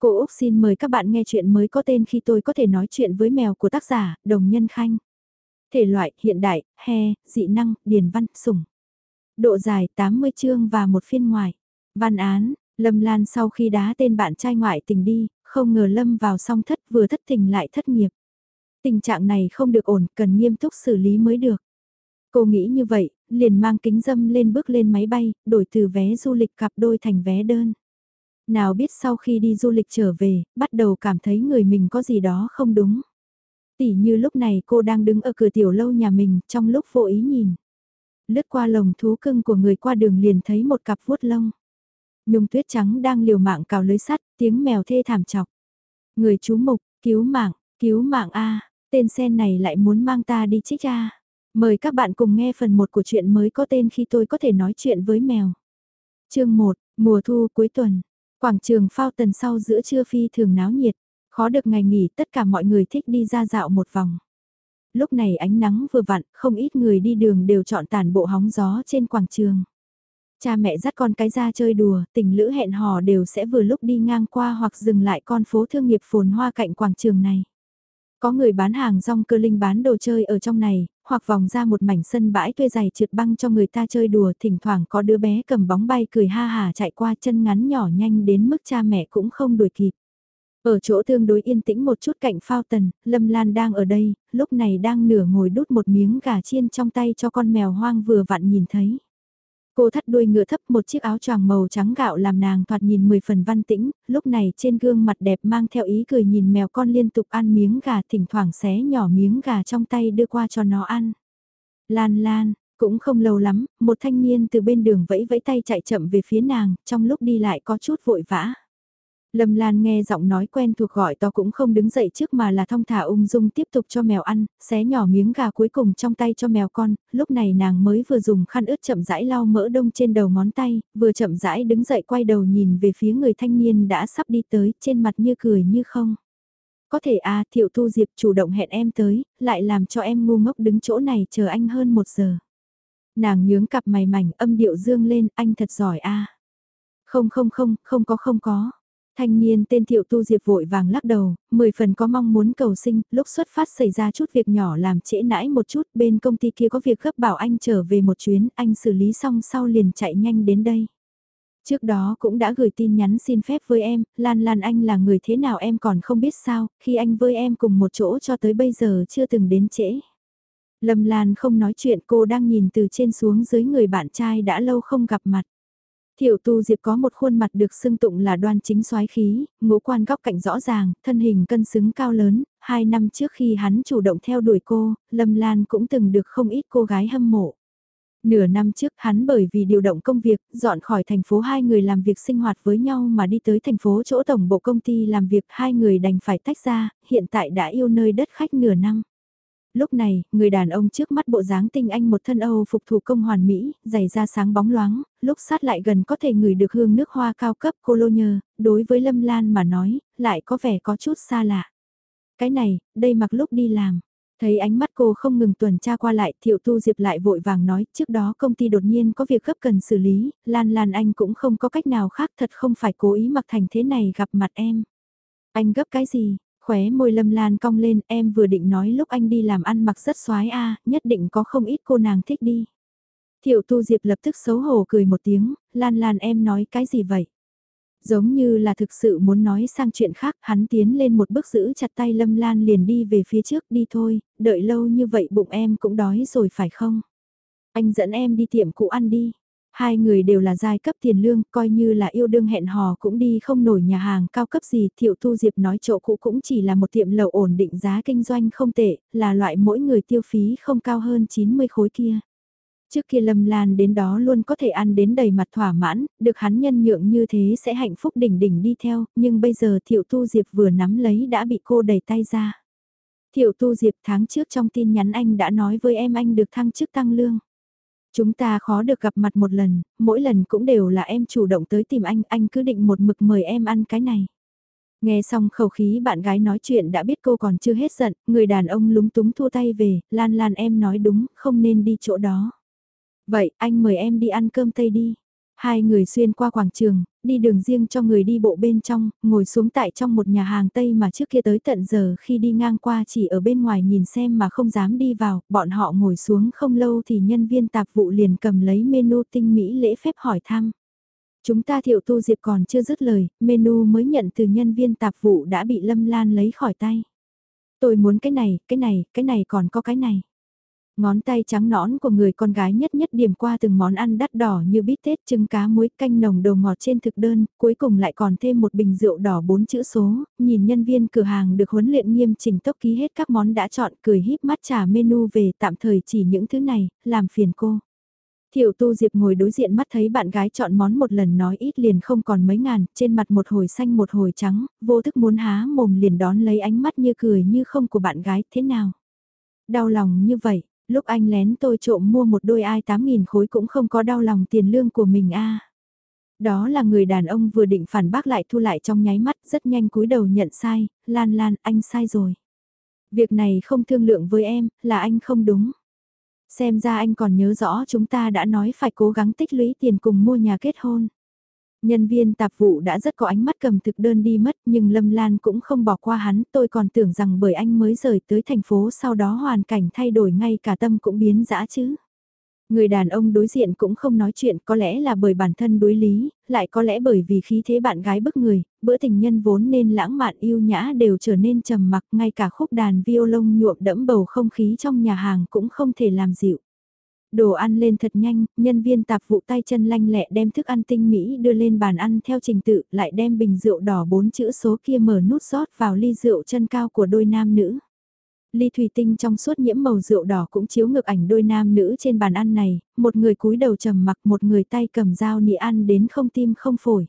Cô Úc xin mời các bạn nghe chuyện mới có tên khi tôi có thể nói chuyện với mèo của tác giả, Đồng Nhân Khanh. Thể loại, hiện đại, he, dị năng, điền văn, sủng. Độ dài 80 chương và một phiên ngoài. Văn án, Lâm Lan sau khi đá tên bạn trai ngoại tình đi, không ngờ Lâm vào song thất vừa thất tình lại thất nghiệp. Tình trạng này không được ổn, cần nghiêm túc xử lý mới được. Cô nghĩ như vậy, liền mang kính dâm lên bước lên máy bay, đổi từ vé du lịch cặp đôi thành vé đơn. Nào biết sau khi đi du lịch trở về, bắt đầu cảm thấy người mình có gì đó không đúng. Tỉ như lúc này cô đang đứng ở cửa tiểu lâu nhà mình, trong lúc vô ý nhìn. Lướt qua lồng thú cưng của người qua đường liền thấy một cặp vuốt lông. Nhung tuyết trắng đang liều mạng cào lưới sắt, tiếng mèo thê thảm chọc. Người chú mục, cứu mạng, cứu mạng A, tên sen này lại muốn mang ta đi trích A. Mời các bạn cùng nghe phần 1 của chuyện mới có tên khi tôi có thể nói chuyện với mèo. chương 1, mùa thu cuối tuần. Quảng trường phao tần sau giữa trưa phi thường náo nhiệt, khó được ngày nghỉ tất cả mọi người thích đi ra dạo một vòng. Lúc này ánh nắng vừa vặn, không ít người đi đường đều chọn tàn bộ hóng gió trên quảng trường. Cha mẹ dắt con cái ra chơi đùa, tình lữ hẹn hò đều sẽ vừa lúc đi ngang qua hoặc dừng lại con phố thương nghiệp phồn hoa cạnh quảng trường này. Có người bán hàng rong cơ linh bán đồ chơi ở trong này, hoặc vòng ra một mảnh sân bãi thuê giày trượt băng cho người ta chơi đùa, thỉnh thoảng có đứa bé cầm bóng bay cười ha hà chạy qua chân ngắn nhỏ nhanh đến mức cha mẹ cũng không đuổi kịp. Ở chỗ tương đối yên tĩnh một chút cạnh phao tần, Lâm Lan đang ở đây, lúc này đang nửa ngồi đút một miếng gà chiên trong tay cho con mèo hoang vừa vặn nhìn thấy. Cô thắt đuôi ngựa thấp một chiếc áo choàng màu trắng gạo làm nàng thoạt nhìn mười phần văn tĩnh, lúc này trên gương mặt đẹp mang theo ý cười nhìn mèo con liên tục ăn miếng gà thỉnh thoảng xé nhỏ miếng gà trong tay đưa qua cho nó ăn. Lan lan, cũng không lâu lắm, một thanh niên từ bên đường vẫy vẫy tay chạy chậm về phía nàng, trong lúc đi lại có chút vội vã. Lâm Lan nghe giọng nói quen thuộc gọi to cũng không đứng dậy trước mà là thong thả ung dung tiếp tục cho mèo ăn, xé nhỏ miếng gà cuối cùng trong tay cho mèo con, lúc này nàng mới vừa dùng khăn ướt chậm rãi lau mỡ đông trên đầu ngón tay, vừa chậm rãi đứng dậy quay đầu nhìn về phía người thanh niên đã sắp đi tới, trên mặt như cười như không. Có thể à, Thiệu Thu Diệp chủ động hẹn em tới, lại làm cho em ngu ngốc đứng chỗ này chờ anh hơn một giờ. Nàng nhướng cặp mày mảnh âm điệu dương lên, anh thật giỏi a Không không không, không có không có Thanh niên tên Thiệu Tu Diệp vội vàng lắc đầu, mười phần có mong muốn cầu sinh, lúc xuất phát xảy ra chút việc nhỏ làm trễ nãi một chút, bên công ty kia có việc gấp bảo anh trở về một chuyến, anh xử lý xong sau liền chạy nhanh đến đây. Trước đó cũng đã gửi tin nhắn xin phép với em, Lan Lan anh là người thế nào em còn không biết sao, khi anh với em cùng một chỗ cho tới bây giờ chưa từng đến trễ. Lâm Lan không nói chuyện cô đang nhìn từ trên xuống dưới người bạn trai đã lâu không gặp mặt. Thiệu tu diệp có một khuôn mặt được xưng tụng là đoan chính soái khí, ngũ quan góc cạnh rõ ràng, thân hình cân xứng cao lớn, hai năm trước khi hắn chủ động theo đuổi cô, Lâm Lan cũng từng được không ít cô gái hâm mộ. Nửa năm trước hắn bởi vì điều động công việc, dọn khỏi thành phố hai người làm việc sinh hoạt với nhau mà đi tới thành phố chỗ tổng bộ công ty làm việc hai người đành phải tách ra, hiện tại đã yêu nơi đất khách nửa năm. Lúc này, người đàn ông trước mắt bộ dáng tinh anh một thân Âu phục thủ công hoàn mỹ, giày da sáng bóng loáng, lúc sát lại gần có thể ngửi được hương nước hoa cao cấp cologne đối với Lâm Lan mà nói, lại có vẻ có chút xa lạ. Cái này, đây mặc lúc đi làm. Thấy ánh mắt cô không ngừng tuần tra qua lại, Thiệu Tu Diệp lại vội vàng nói, trước đó công ty đột nhiên có việc gấp cần xử lý, Lan Lan anh cũng không có cách nào khác thật không phải cố ý mặc thành thế này gặp mặt em. Anh gấp cái gì, Khóe môi lâm lan cong lên, em vừa định nói lúc anh đi làm ăn mặc rất xoái a nhất định có không ít cô nàng thích đi. Thiệu tu diệp lập tức xấu hổ cười một tiếng, lan lan em nói cái gì vậy? Giống như là thực sự muốn nói sang chuyện khác, hắn tiến lên một bước giữ chặt tay lâm lan liền đi về phía trước đi thôi, đợi lâu như vậy bụng em cũng đói rồi phải không? Anh dẫn em đi tiệm cũ ăn đi. Hai người đều là giai cấp tiền lương, coi như là yêu đương hẹn hò cũng đi không nổi nhà hàng cao cấp gì. Thiệu Tu Diệp nói chỗ cũ cũng chỉ là một tiệm lầu ổn định giá kinh doanh không tệ, là loại mỗi người tiêu phí không cao hơn 90 khối kia. Trước kia Lâm Lan đến đó luôn có thể ăn đến đầy mặt thỏa mãn, được hắn nhân nhượng như thế sẽ hạnh phúc đỉnh đỉnh đi theo, nhưng bây giờ Thiệu Tu Diệp vừa nắm lấy đã bị cô đẩy tay ra. Thiệu Tu Diệp tháng trước trong tin nhắn anh đã nói với em anh được thăng chức tăng lương. Chúng ta khó được gặp mặt một lần, mỗi lần cũng đều là em chủ động tới tìm anh, anh cứ định một mực mời em ăn cái này. Nghe xong khẩu khí bạn gái nói chuyện đã biết cô còn chưa hết giận, người đàn ông lúng túng thua tay về, lan lan em nói đúng, không nên đi chỗ đó. Vậy anh mời em đi ăn cơm tây đi. Hai người xuyên qua quảng trường, đi đường riêng cho người đi bộ bên trong, ngồi xuống tại trong một nhà hàng Tây mà trước kia tới tận giờ khi đi ngang qua chỉ ở bên ngoài nhìn xem mà không dám đi vào, bọn họ ngồi xuống không lâu thì nhân viên tạp vụ liền cầm lấy menu tinh mỹ lễ phép hỏi thăm. Chúng ta thiệu tu diệp còn chưa dứt lời, menu mới nhận từ nhân viên tạp vụ đã bị Lâm Lan lấy khỏi tay. Tôi muốn cái này, cái này, cái này còn có cái này. Ngón tay trắng nõn của người con gái nhất nhất điểm qua từng món ăn đắt đỏ như bít tết, trứng cá muối, canh nồng đồ ngọt trên thực đơn, cuối cùng lại còn thêm một bình rượu đỏ bốn chữ số, nhìn nhân viên cửa hàng được huấn luyện nghiêm chỉnh tốc ký hết các món đã chọn, cười híp mắt trả menu về tạm thời chỉ những thứ này, làm phiền cô. Thiệu tu diệp ngồi đối diện mắt thấy bạn gái chọn món một lần nói ít liền không còn mấy ngàn, trên mặt một hồi xanh một hồi trắng, vô thức muốn há mồm liền đón lấy ánh mắt như cười như không của bạn gái, thế nào? Đau lòng như vậy, lúc anh lén tôi trộm mua một đôi ai 8.000 khối cũng không có đau lòng tiền lương của mình a Đó là người đàn ông vừa định phản bác lại thu lại trong nháy mắt, rất nhanh cúi đầu nhận sai, lan lan, anh sai rồi. Việc này không thương lượng với em, là anh không đúng. Xem ra anh còn nhớ rõ chúng ta đã nói phải cố gắng tích lũy tiền cùng mua nhà kết hôn. Nhân viên tạp vụ đã rất có ánh mắt cầm thực đơn đi mất nhưng Lâm Lan cũng không bỏ qua hắn, tôi còn tưởng rằng bởi anh mới rời tới thành phố sau đó hoàn cảnh thay đổi ngay cả tâm cũng biến dã chứ. Người đàn ông đối diện cũng không nói chuyện có lẽ là bởi bản thân đối lý, lại có lẽ bởi vì khí thế bạn gái bức người, bữa tình nhân vốn nên lãng mạn yêu nhã đều trở nên trầm mặc ngay cả khúc đàn violon nhuộm đẫm bầu không khí trong nhà hàng cũng không thể làm dịu. Đồ ăn lên thật nhanh, nhân viên tạp vụ tay chân lanh lẹ đem thức ăn tinh mỹ đưa lên bàn ăn theo trình tự, lại đem bình rượu đỏ bốn chữ số kia mở nút rót vào ly rượu chân cao của đôi nam nữ. Ly thủy tinh trong suốt nhiễm màu rượu đỏ cũng chiếu ngược ảnh đôi nam nữ trên bàn ăn này, một người cúi đầu trầm mặc một người tay cầm dao nị ăn đến không tim không phổi.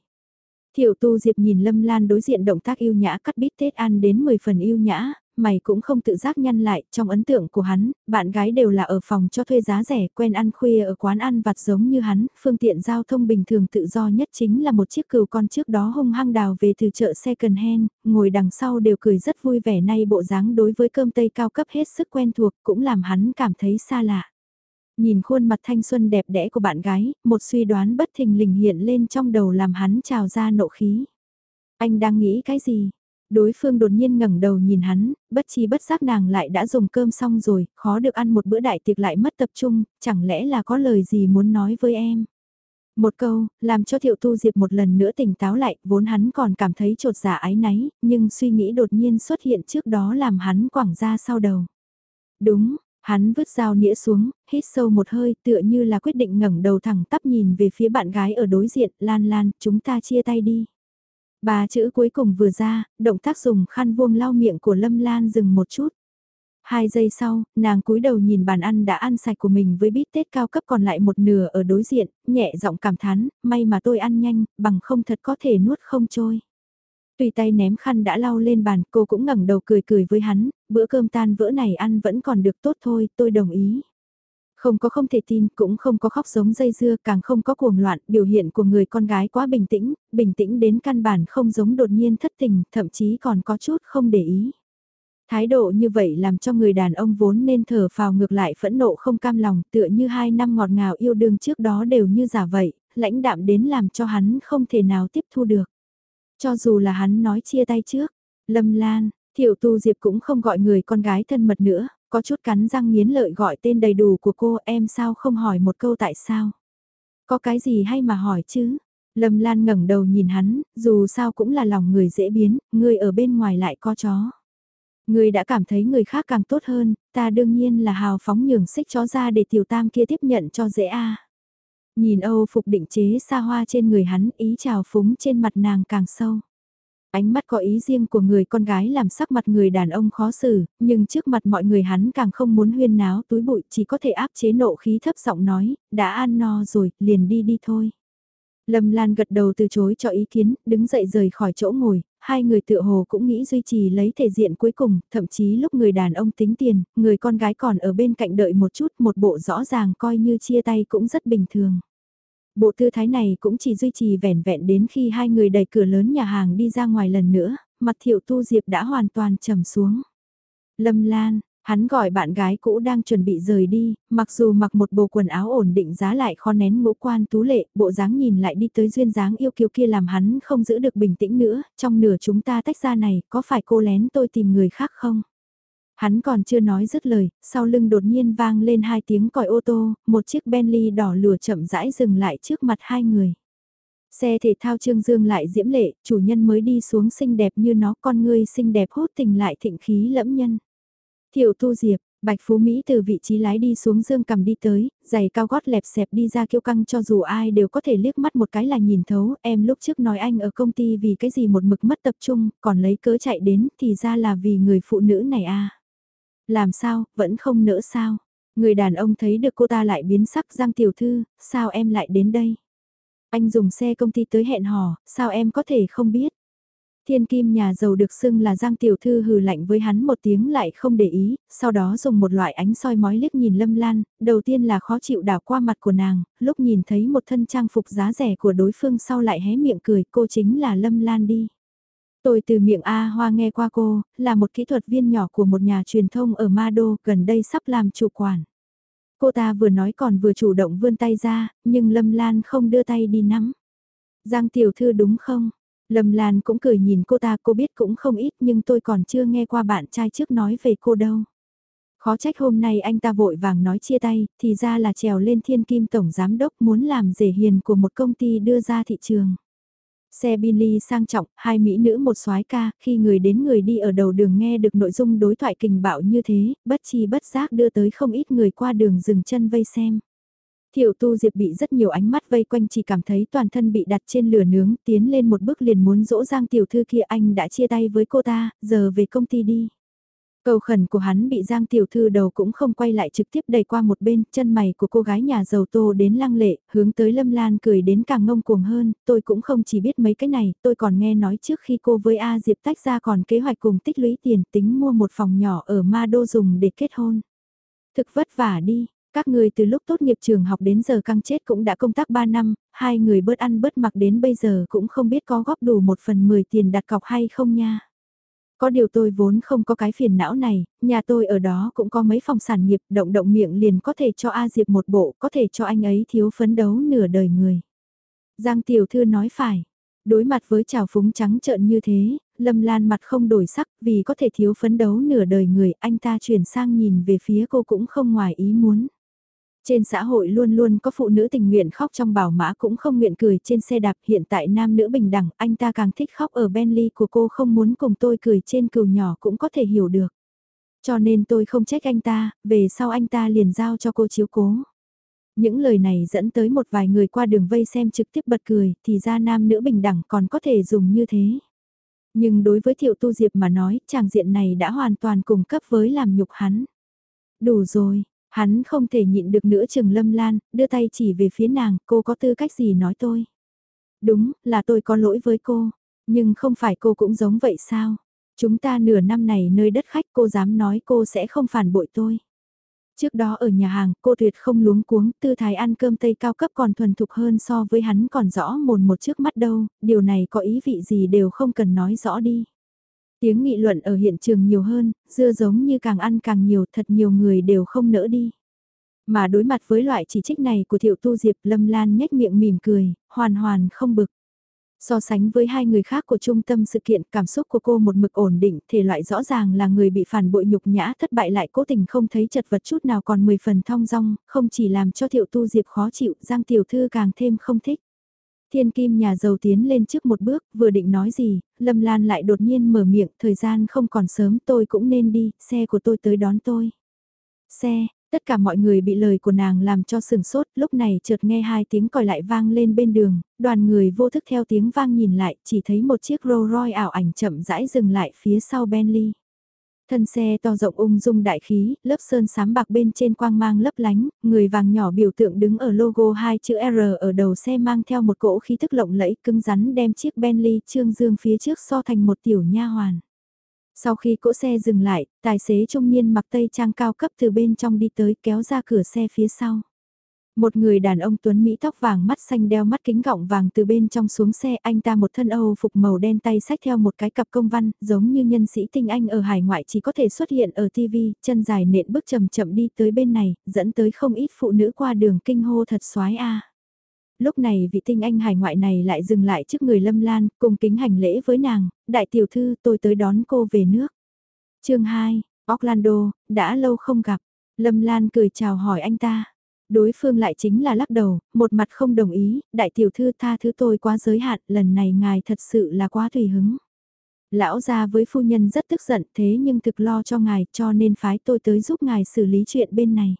Thiệu tu diệp nhìn Lâm Lan đối diện động tác yêu nhã cắt bít tết ăn đến 10 phần yêu nhã, mày cũng không tự giác nhăn lại, trong ấn tượng của hắn, bạn gái đều là ở phòng cho thuê giá rẻ, quen ăn khuya ở quán ăn vặt giống như hắn, phương tiện giao thông bình thường tự do nhất chính là một chiếc cừu con trước đó hung hăng đào về từ chợ second hand, ngồi đằng sau đều cười rất vui vẻ nay bộ dáng đối với cơm tây cao cấp hết sức quen thuộc, cũng làm hắn cảm thấy xa lạ. Nhìn khuôn mặt thanh xuân đẹp đẽ của bạn gái, một suy đoán bất thình lình hiện lên trong đầu làm hắn trào ra nộ khí. Anh đang nghĩ cái gì? Đối phương đột nhiên ngẩng đầu nhìn hắn, bất chi bất giác nàng lại đã dùng cơm xong rồi, khó được ăn một bữa đại tiệc lại mất tập trung, chẳng lẽ là có lời gì muốn nói với em. Một câu, làm cho thiệu tu diệp một lần nữa tỉnh táo lại, vốn hắn còn cảm thấy trột dạ giả ái náy, nhưng suy nghĩ đột nhiên xuất hiện trước đó làm hắn quảng ra sau đầu. Đúng, hắn vứt dao nĩa xuống, hít sâu một hơi tựa như là quyết định ngẩng đầu thẳng tắp nhìn về phía bạn gái ở đối diện, lan lan, chúng ta chia tay đi. Ba chữ cuối cùng vừa ra, động tác dùng khăn vuông lau miệng của Lâm Lan dừng một chút. Hai giây sau, nàng cúi đầu nhìn bàn ăn đã ăn sạch của mình với bít tết cao cấp còn lại một nửa ở đối diện, nhẹ giọng cảm thán, may mà tôi ăn nhanh, bằng không thật có thể nuốt không trôi. Tùy tay ném khăn đã lau lên bàn, cô cũng ngẩng đầu cười cười với hắn, bữa cơm tan vỡ này ăn vẫn còn được tốt thôi, tôi đồng ý. Không có không thể tin, cũng không có khóc giống dây dưa, càng không có cuồng loạn, biểu hiện của người con gái quá bình tĩnh, bình tĩnh đến căn bản không giống đột nhiên thất tình, thậm chí còn có chút không để ý. Thái độ như vậy làm cho người đàn ông vốn nên thở phào ngược lại phẫn nộ không cam lòng, tựa như hai năm ngọt ngào yêu đương trước đó đều như giả vậy, lãnh đạm đến làm cho hắn không thể nào tiếp thu được. Cho dù là hắn nói chia tay trước, Lâm Lan, Thiệu Tu Diệp cũng không gọi người con gái thân mật nữa, có chút cắn răng nghiến lợi gọi tên đầy đủ của cô em sao không hỏi một câu tại sao. Có cái gì hay mà hỏi chứ? Lâm Lan ngẩng đầu nhìn hắn, dù sao cũng là lòng người dễ biến, người ở bên ngoài lại có chó. Người đã cảm thấy người khác càng tốt hơn, ta đương nhiên là hào phóng nhường xích chó ra để tiểu tam kia tiếp nhận cho dễ a. Nhìn Âu phục định chế xa hoa trên người hắn, ý trào phúng trên mặt nàng càng sâu. Ánh mắt có ý riêng của người con gái làm sắc mặt người đàn ông khó xử, nhưng trước mặt mọi người hắn càng không muốn huyên náo túi bụi chỉ có thể áp chế nộ khí thấp giọng nói, đã ăn no rồi, liền đi đi thôi. Lâm Lan gật đầu từ chối cho ý kiến, đứng dậy rời khỏi chỗ ngồi, hai người tựa hồ cũng nghĩ duy trì lấy thể diện cuối cùng, thậm chí lúc người đàn ông tính tiền, người con gái còn ở bên cạnh đợi một chút, một bộ rõ ràng coi như chia tay cũng rất bình thường. Bộ tư thái này cũng chỉ duy trì vẻn vẹn đến khi hai người đẩy cửa lớn nhà hàng đi ra ngoài lần nữa, mặt thiệu tu diệp đã hoàn toàn trầm xuống. Lâm Lan, Hắn gọi bạn gái cũ đang chuẩn bị rời đi, mặc dù mặc một bộ quần áo ổn định giá lại khó nén ngũ quan tú lệ, bộ dáng nhìn lại đi tới duyên dáng yêu kiều kia làm hắn không giữ được bình tĩnh nữa, trong nửa chúng ta tách ra này, có phải cô lén tôi tìm người khác không? Hắn còn chưa nói dứt lời, sau lưng đột nhiên vang lên hai tiếng còi ô tô, một chiếc Bentley đỏ lửa chậm rãi dừng lại trước mặt hai người. Xe thể thao Trương Dương lại diễm lệ, chủ nhân mới đi xuống xinh đẹp như nó, con ngươi xinh đẹp hút tình lại thịnh khí lẫm nhân. Thiệu Tu Diệp, Bạch Phú Mỹ từ vị trí lái đi xuống dương cầm đi tới, giày cao gót lẹp xẹp đi ra kiêu căng cho dù ai đều có thể liếc mắt một cái là nhìn thấu, em lúc trước nói anh ở công ty vì cái gì một mực mất tập trung, còn lấy cớ chạy đến thì ra là vì người phụ nữ này à. Làm sao, vẫn không nỡ sao. Người đàn ông thấy được cô ta lại biến sắc Giang Tiểu Thư, sao em lại đến đây? Anh dùng xe công ty tới hẹn hò, sao em có thể không biết? Thiên kim nhà giàu được xưng là Giang Tiểu Thư hừ lạnh với hắn một tiếng lại không để ý, sau đó dùng một loại ánh soi mói liếc nhìn Lâm Lan, đầu tiên là khó chịu đảo qua mặt của nàng, lúc nhìn thấy một thân trang phục giá rẻ của đối phương sau lại hé miệng cười cô chính là Lâm Lan đi. Tôi từ miệng A Hoa nghe qua cô, là một kỹ thuật viên nhỏ của một nhà truyền thông ở Ma Đô, gần đây sắp làm chủ quản. Cô ta vừa nói còn vừa chủ động vươn tay ra, nhưng Lâm Lan không đưa tay đi nắm. Giang tiểu thư đúng không? Lâm Lan cũng cười nhìn cô ta, cô biết cũng không ít nhưng tôi còn chưa nghe qua bạn trai trước nói về cô đâu. Khó trách hôm nay anh ta vội vàng nói chia tay, thì ra là trèo lên thiên kim tổng giám đốc muốn làm rể hiền của một công ty đưa ra thị trường. Xe Billy sang trọng, hai mỹ nữ một soái ca, khi người đến người đi ở đầu đường nghe được nội dung đối thoại kình bạo như thế, bất chi bất giác đưa tới không ít người qua đường dừng chân vây xem. Thiệu tu diệp bị rất nhiều ánh mắt vây quanh chỉ cảm thấy toàn thân bị đặt trên lửa nướng, tiến lên một bước liền muốn dỗ giang tiểu thư kia anh đã chia tay với cô ta, giờ về công ty đi. Cầu khẩn của hắn bị Giang tiểu thư đầu cũng không quay lại trực tiếp đẩy qua một bên, chân mày của cô gái nhà giàu tô đến lăng lệ, hướng tới Lâm Lan cười đến càng ngông cuồng hơn, tôi cũng không chỉ biết mấy cái này, tôi còn nghe nói trước khi cô với A Diệp tách ra còn kế hoạch cùng tích lũy tiền tính mua một phòng nhỏ ở Ma Đô dùng để kết hôn. Thực vất vả đi, các người từ lúc tốt nghiệp trường học đến giờ căng chết cũng đã công tác 3 năm, hai người bớt ăn bớt mặc đến bây giờ cũng không biết có góp đủ một phần 10 tiền đặt cọc hay không nha. Có điều tôi vốn không có cái phiền não này, nhà tôi ở đó cũng có mấy phòng sản nghiệp, động động miệng liền có thể cho A Diệp một bộ, có thể cho anh ấy thiếu phấn đấu nửa đời người. Giang Tiểu Thư nói phải. Đối mặt với trào phúng trắng trợn như thế, Lâm Lan mặt không đổi sắc vì có thể thiếu phấn đấu nửa đời người, anh ta chuyển sang nhìn về phía cô cũng không ngoài ý muốn. Trên xã hội luôn luôn có phụ nữ tình nguyện khóc trong bảo mã cũng không nguyện cười trên xe đạp hiện tại nam nữ bình đẳng, anh ta càng thích khóc ở Bentley của cô không muốn cùng tôi cười trên cừu nhỏ cũng có thể hiểu được. Cho nên tôi không trách anh ta, về sau anh ta liền giao cho cô chiếu cố. Những lời này dẫn tới một vài người qua đường vây xem trực tiếp bật cười, thì ra nam nữ bình đẳng còn có thể dùng như thế. Nhưng đối với Thiệu Tu Diệp mà nói, chàng diện này đã hoàn toàn cùng cấp với làm nhục hắn. Đủ rồi, Hắn không thể nhịn được nữa trường lâm lan, đưa tay chỉ về phía nàng, cô có tư cách gì nói tôi. Đúng, là tôi có lỗi với cô, nhưng không phải cô cũng giống vậy sao? Chúng ta nửa năm này nơi đất khách cô dám nói cô sẽ không phản bội tôi. Trước đó ở nhà hàng, cô tuyệt không luống cuống, tư thái ăn cơm tây cao cấp còn thuần thục hơn so với hắn còn rõ mồn một trước mắt đâu, điều này có ý vị gì đều không cần nói rõ đi. Tiếng nghị luận ở hiện trường nhiều hơn, dưa giống như càng ăn càng nhiều thật nhiều người đều không nỡ đi. Mà đối mặt với loại chỉ trích này của thiệu tu diệp lâm lan nhếch miệng mỉm cười, hoàn hoàn không bực. So sánh với hai người khác của trung tâm sự kiện, cảm xúc của cô một mực ổn định, thể loại rõ ràng là người bị phản bội nhục nhã thất bại lại cố tình không thấy chật vật chút nào còn 10 phần thong dong, không chỉ làm cho thiệu tu diệp khó chịu, Giang Tiểu Thư càng thêm không thích. Thiên kim nhà giàu tiến lên trước một bước, vừa định nói gì, Lâm Lan lại đột nhiên mở miệng, thời gian không còn sớm tôi cũng nên đi, xe của tôi tới đón tôi. Xe, tất cả mọi người bị lời của nàng làm cho sừng sốt, lúc này chợt nghe hai tiếng còi lại vang lên bên đường, đoàn người vô thức theo tiếng vang nhìn lại, chỉ thấy một chiếc Rolls Royce ảo ảnh chậm rãi dừng lại phía sau Bentley. Thân xe to rộng ung dung đại khí, lớp sơn sám bạc bên trên quang mang lấp lánh, người vàng nhỏ biểu tượng đứng ở logo hai chữ R ở đầu xe mang theo một cỗ khí thức lộng lẫy cứng rắn đem chiếc Bentley trương dương phía trước so thành một tiểu nha hoàn. Sau khi cỗ xe dừng lại, tài xế trung niên mặc tây trang cao cấp từ bên trong đi tới kéo ra cửa xe phía sau. Một người đàn ông tuấn Mỹ tóc vàng mắt xanh đeo mắt kính gọng vàng từ bên trong xuống xe anh ta một thân Âu phục màu đen tay sách theo một cái cặp công văn giống như nhân sĩ tinh anh ở hải ngoại chỉ có thể xuất hiện ở TV, chân dài nện bước chậm chậm đi tới bên này, dẫn tới không ít phụ nữ qua đường kinh hô thật xoái a. Lúc này vị tinh anh hải ngoại này lại dừng lại trước người Lâm Lan, cùng kính hành lễ với nàng, đại tiểu thư tôi tới đón cô về nước. chương 2, Orlando, đã lâu không gặp, Lâm Lan cười chào hỏi anh ta đối phương lại chính là lắc đầu, một mặt không đồng ý, đại tiểu thư tha thứ tôi quá giới hạn, lần này ngài thật sự là quá tùy hứng. Lão gia với phu nhân rất tức giận thế nhưng thực lo cho ngài cho nên phái tôi tới giúp ngài xử lý chuyện bên này.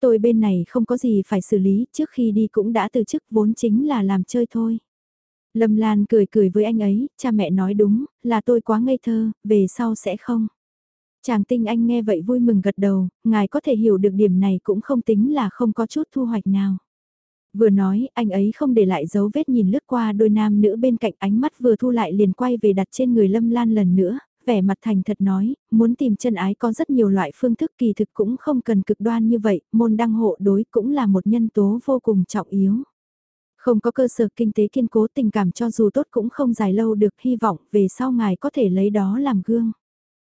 Tôi bên này không có gì phải xử lý, trước khi đi cũng đã từ chức vốn chính là làm chơi thôi. Lâm Lan cười cười với anh ấy, cha mẹ nói đúng, là tôi quá ngây thơ, về sau sẽ không. Chàng tinh anh nghe vậy vui mừng gật đầu, ngài có thể hiểu được điểm này cũng không tính là không có chút thu hoạch nào. Vừa nói, anh ấy không để lại dấu vết nhìn lướt qua đôi nam nữ bên cạnh ánh mắt vừa thu lại liền quay về đặt trên người Lâm Lan lần nữa, vẻ mặt thành thật nói, muốn tìm chân ái có rất nhiều loại phương thức kỳ thực cũng không cần cực đoan như vậy, môn đăng hộ đối cũng là một nhân tố vô cùng trọng yếu. Không có cơ sở kinh tế kiên cố tình cảm cho dù tốt cũng không dài lâu được hy vọng về sau ngài có thể lấy đó làm gương.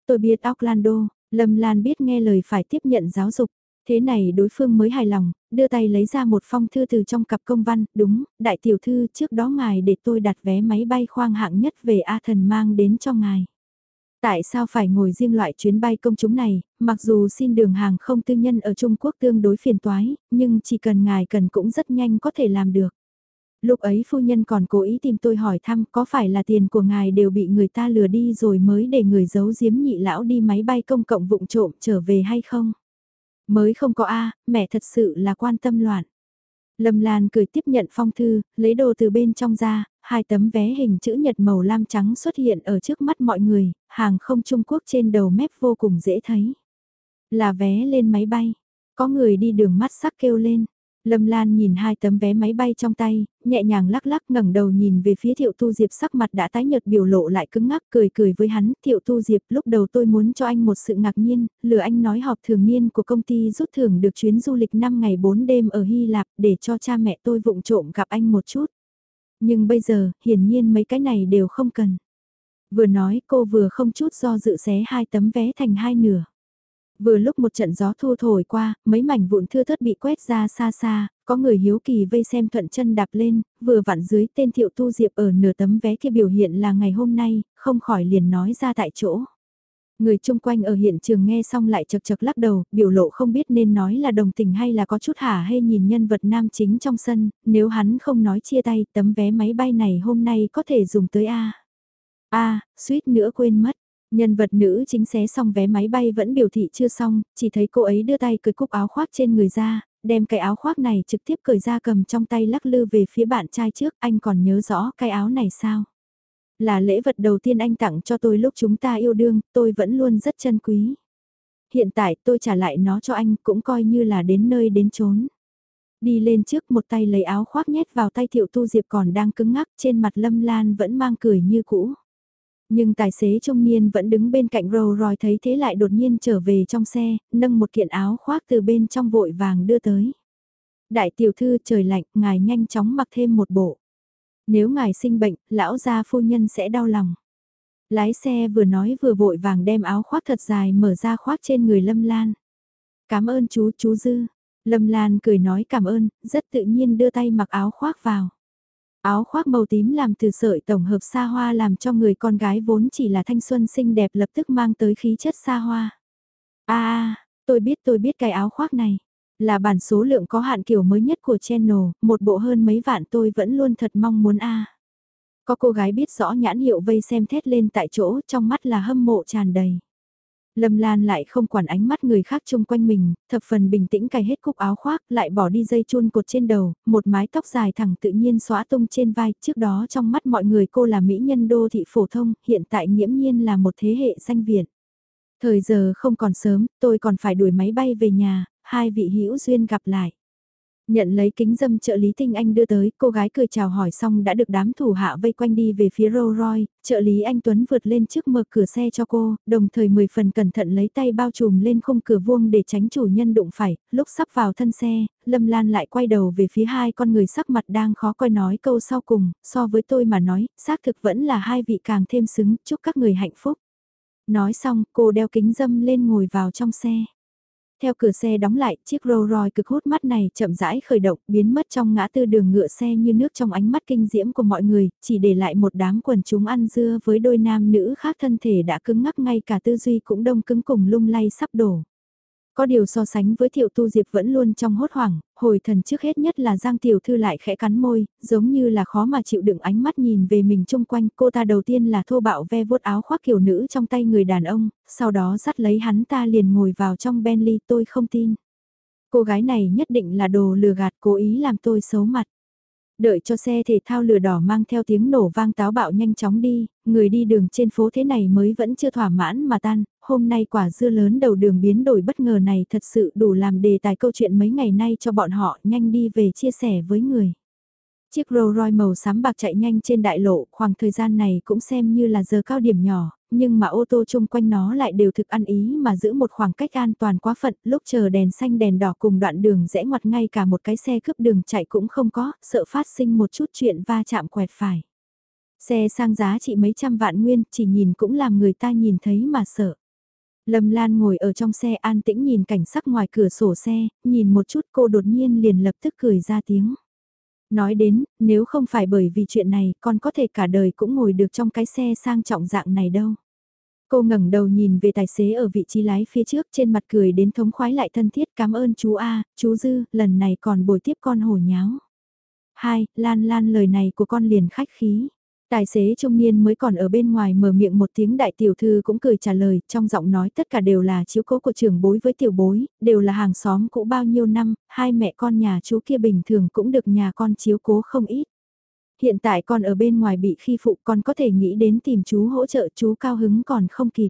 Tôi biết Orlando, Lâm Lan biết nghe lời phải tiếp nhận giáo dục. Thế này đối phương mới hài lòng, đưa tay lấy ra một phong thư từ trong cặp công văn, đúng, đại tiểu thư trước đó ngài để tôi đặt vé máy bay khoang hạng nhất về A thần mang đến cho ngài. Tại sao phải ngồi riêng loại chuyến bay công chúng này, mặc dù xin đường hàng không tư nhân ở Trung Quốc tương đối phiền toái, nhưng chỉ cần ngài cần cũng rất nhanh có thể làm được. Lúc ấy phu nhân còn cố ý tìm tôi hỏi thăm có phải là tiền của ngài đều bị người ta lừa đi rồi mới để người giấu giếm nhị lão đi máy bay công cộng vụng trộm trở về hay không? Mới không có A, mẹ thật sự là quan tâm loạn. Lâm Lan cười tiếp nhận phong thư, lấy đồ từ bên trong ra, hai tấm vé hình chữ nhật màu lam trắng xuất hiện ở trước mắt mọi người, hàng không Trung Quốc trên đầu mép vô cùng dễ thấy. Là vé lên máy bay, có người đi đường mắt sắc kêu lên, Lâm Lan nhìn hai tấm vé máy bay trong tay, nhẹ nhàng lắc lắc ngẩng đầu nhìn về phía Thiệu Tu Diệp sắc mặt đã tái nhợt biểu lộ lại cứng ngắc cười cười với hắn. Thiệu Tu Diệp lúc đầu tôi muốn cho anh một sự ngạc nhiên, lừa anh nói họp thường niên của công ty rút thưởng được chuyến du lịch 5 ngày 4 đêm ở Hy Lạp để cho cha mẹ tôi vụng trộm gặp anh một chút. Nhưng bây giờ, hiển nhiên mấy cái này đều không cần. Vừa nói cô vừa không chút do dự xé hai tấm vé thành hai nửa. Vừa lúc một trận gió thu thổi qua, mấy mảnh vụn thưa thớt bị quét ra xa xa, có người hiếu kỳ vây xem thuận chân đạp lên, vừa vặn dưới tên thiệu tu diệp ở nửa tấm vé kia biểu hiện là ngày hôm nay, không khỏi liền nói ra tại chỗ. Người chung quanh ở hiện trường nghe xong lại chật chật lắc đầu, biểu lộ không biết nên nói là đồng tình hay là có chút hả hay nhìn nhân vật nam chính trong sân, nếu hắn không nói chia tay tấm vé máy bay này hôm nay có thể dùng tới A. A, suýt nữa quên mất, Nhân vật nữ chính xé xong vé máy bay vẫn biểu thị chưa xong, chỉ thấy cô ấy đưa tay cởi cúc áo khoác trên người ra, đem cái áo khoác này trực tiếp cởi ra cầm trong tay lắc lư về phía bạn trai trước, anh còn nhớ rõ cái áo này sao? Là lễ vật đầu tiên anh tặng cho tôi lúc chúng ta yêu đương, tôi vẫn luôn rất chân quý. Hiện tại tôi trả lại nó cho anh cũng coi như là đến nơi đến chốn. Đi lên trước một tay lấy áo khoác nhét vào tay thiệu tu diệp còn đang cứng ngắc trên mặt lâm lan vẫn mang cười như cũ. Nhưng tài xế trung niên vẫn đứng bên cạnh Rolls Royce thấy thế lại đột nhiên trở về trong xe, nâng một kiện áo khoác từ bên trong vội vàng đưa tới. Đại tiểu thư trời lạnh, ngài nhanh chóng mặc thêm một bộ. Nếu ngài sinh bệnh, lão gia phu nhân sẽ đau lòng. Lái xe vừa nói vừa vội vàng đem áo khoác thật dài mở ra khoác trên người Lâm Lan. Cảm ơn chú, chú Dư. Lâm Lan cười nói cảm ơn, rất tự nhiên đưa tay mặc áo khoác vào. Áo khoác màu tím làm từ sợi tổng hợp xa hoa làm cho người con gái vốn chỉ là thanh xuân xinh đẹp lập tức mang tới khí chất xa hoa. À, tôi biết tôi biết cái áo khoác này. Là bản số lượng có hạn kiểu mới nhất của channel, một bộ hơn mấy vạn tôi vẫn luôn thật mong muốn a. Có cô gái biết rõ nhãn hiệu vây xem thét lên tại chỗ trong mắt là hâm mộ tràn đầy. Lâm Lan lại không quản ánh mắt người khác chung quanh mình, thập phần bình tĩnh cài hết cúc áo khoác, lại bỏ đi dây chun cột trên đầu, một mái tóc dài thẳng tự nhiên xóa tung trên vai, trước đó trong mắt mọi người cô là mỹ nhân đô thị phổ thông, hiện tại nghiễm nhiên là một thế hệ danh viện. Thời giờ không còn sớm, tôi còn phải đuổi máy bay về nhà, hai vị hữu duyên gặp lại. Nhận lấy kính dâm trợ lý Tinh Anh đưa tới, cô gái cười chào hỏi xong đã được đám thủ hạ vây quanh đi về phía Rolls Royce, trợ lý anh Tuấn vượt lên trước mở cửa xe cho cô, đồng thời mười phần cẩn thận lấy tay bao trùm lên khung cửa vuông để tránh chủ nhân đụng phải, lúc sắp vào thân xe, Lâm Lan lại quay đầu về phía hai con người sắc mặt đang khó coi nói câu sau cùng, so với tôi mà nói, xác thực vẫn là hai vị càng thêm xứng, chúc các người hạnh phúc. Nói xong, cô đeo kính dâm lên ngồi vào trong xe. Theo cửa xe đóng lại, chiếc Rolls Royce cực hút mắt này chậm rãi khởi động, biến mất trong ngã tư đường ngựa xe như nước trong ánh mắt kinh diễm của mọi người, chỉ để lại một đám quần chúng ăn dưa với đôi nam nữ khác thân thể đã cứng ngắc ngay cả tư duy cũng đông cứng cùng lung lay sắp đổ. Có điều so sánh với Thiệu Tu Diệp vẫn luôn trong hốt hoảng, hồi thần trước hết nhất là Giang Tiểu Thư lại khẽ cắn môi, giống như là khó mà chịu đựng ánh mắt nhìn về mình chung quanh. Cô ta đầu tiên là thô bạo ve vuốt áo khoác kiểu nữ trong tay người đàn ông, sau đó dắt lấy hắn ta liền ngồi vào trong Bentley tôi không tin. Cô gái này nhất định là đồ lừa gạt cố ý làm tôi xấu mặt. Đợi cho xe thể thao lửa đỏ mang theo tiếng nổ vang táo bạo nhanh chóng đi, người đi đường trên phố thế này mới vẫn chưa thỏa mãn mà tan, hôm nay quả dưa lớn đầu đường biến đổi bất ngờ này thật sự đủ làm đề tài câu chuyện mấy ngày nay cho bọn họ nhanh đi về chia sẻ với người. Chiếc Rolls Royce màu xám bạc chạy nhanh trên đại lộ, khoảng thời gian này cũng xem như là giờ cao điểm nhỏ, nhưng mà ô tô chung quanh nó lại đều thực ăn ý mà giữ một khoảng cách an toàn quá phận, lúc chờ đèn xanh đèn đỏ cùng đoạn đường rẽ ngoặt ngay cả một cái xe cướp đường chạy cũng không có, sợ phát sinh một chút chuyện va chạm quẹt phải. Xe sang giá trị mấy trăm vạn nguyên, chỉ nhìn cũng làm người ta nhìn thấy mà sợ. Lâm Lan ngồi ở trong xe an tĩnh nhìn cảnh sắc ngoài cửa sổ xe, nhìn một chút cô đột nhiên liền lập tức cười ra tiếng. Nói đến, nếu không phải bởi vì chuyện này, con có thể cả đời cũng ngồi được trong cái xe sang trọng dạng này đâu. Cô ngẩng đầu nhìn về tài xế ở vị trí lái phía trước trên mặt cười đến thống khoái lại thân thiết cảm ơn chú A, chú Dư, lần này còn bồi tiếp con hổ nháo. Hai, Lan Lan lời này của con liền khách khí. Tài xế trung niên mới còn ở bên ngoài mở miệng một tiếng đại tiểu thư cũng cười trả lời, trong giọng nói tất cả đều là chiếu cố của trưởng bối với tiểu bối, đều là hàng xóm cũ bao nhiêu năm, hai mẹ con nhà chú kia bình thường cũng được nhà con chiếu cố không ít. Hiện tại con ở bên ngoài bị khi phụ con có thể nghĩ đến tìm chú hỗ trợ chú cao hứng còn không kịp.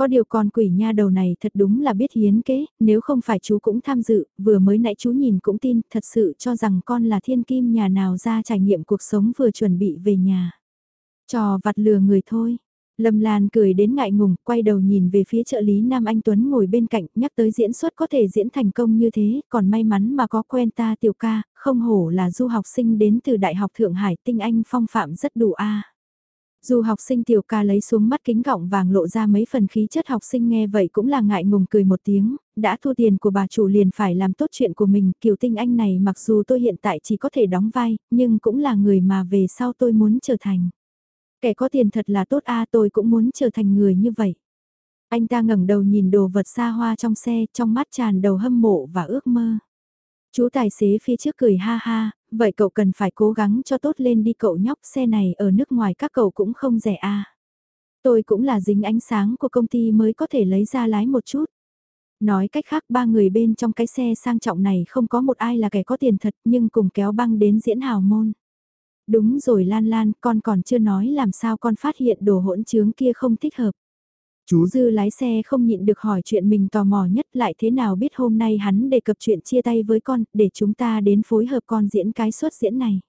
Có điều con quỷ nha đầu này thật đúng là biết hiến kế, nếu không phải chú cũng tham dự, vừa mới nãy chú nhìn cũng tin, thật sự cho rằng con là thiên kim nhà nào ra trải nghiệm cuộc sống vừa chuẩn bị về nhà. Trò vặt lừa người thôi. Lâm Lan cười đến ngại ngùng, quay đầu nhìn về phía trợ lý Nam Anh Tuấn ngồi bên cạnh, nhắc tới diễn xuất có thể diễn thành công như thế, còn may mắn mà có quen ta tiểu ca, không hổ là du học sinh đến từ Đại học Thượng Hải tinh Anh phong phạm rất đủ a. Dù học sinh tiểu ca lấy xuống mắt kính gọng vàng lộ ra mấy phần khí chất học sinh nghe vậy cũng là ngại ngùng cười một tiếng, đã thu tiền của bà chủ liền phải làm tốt chuyện của mình, kiều tinh anh này mặc dù tôi hiện tại chỉ có thể đóng vai, nhưng cũng là người mà về sau tôi muốn trở thành. Kẻ có tiền thật là tốt a tôi cũng muốn trở thành người như vậy. Anh ta ngẩng đầu nhìn đồ vật xa hoa trong xe, trong mắt tràn đầu hâm mộ và ước mơ. Chú tài xế phía trước cười ha ha, vậy cậu cần phải cố gắng cho tốt lên đi cậu nhóc xe này ở nước ngoài các cậu cũng không rẻ à Tôi cũng là dính ánh sáng của công ty mới có thể lấy ra lái một chút. Nói cách khác ba người bên trong cái xe sang trọng này không có một ai là kẻ có tiền thật nhưng cùng kéo băng đến diễn hào môn. Đúng rồi Lan Lan, con còn chưa nói làm sao con phát hiện đồ hỗn trướng kia không thích hợp. Chú Dư lái xe không nhịn được hỏi chuyện mình tò mò nhất lại thế nào biết hôm nay hắn đề cập chuyện chia tay với con, để chúng ta đến phối hợp con diễn cái xuất diễn này.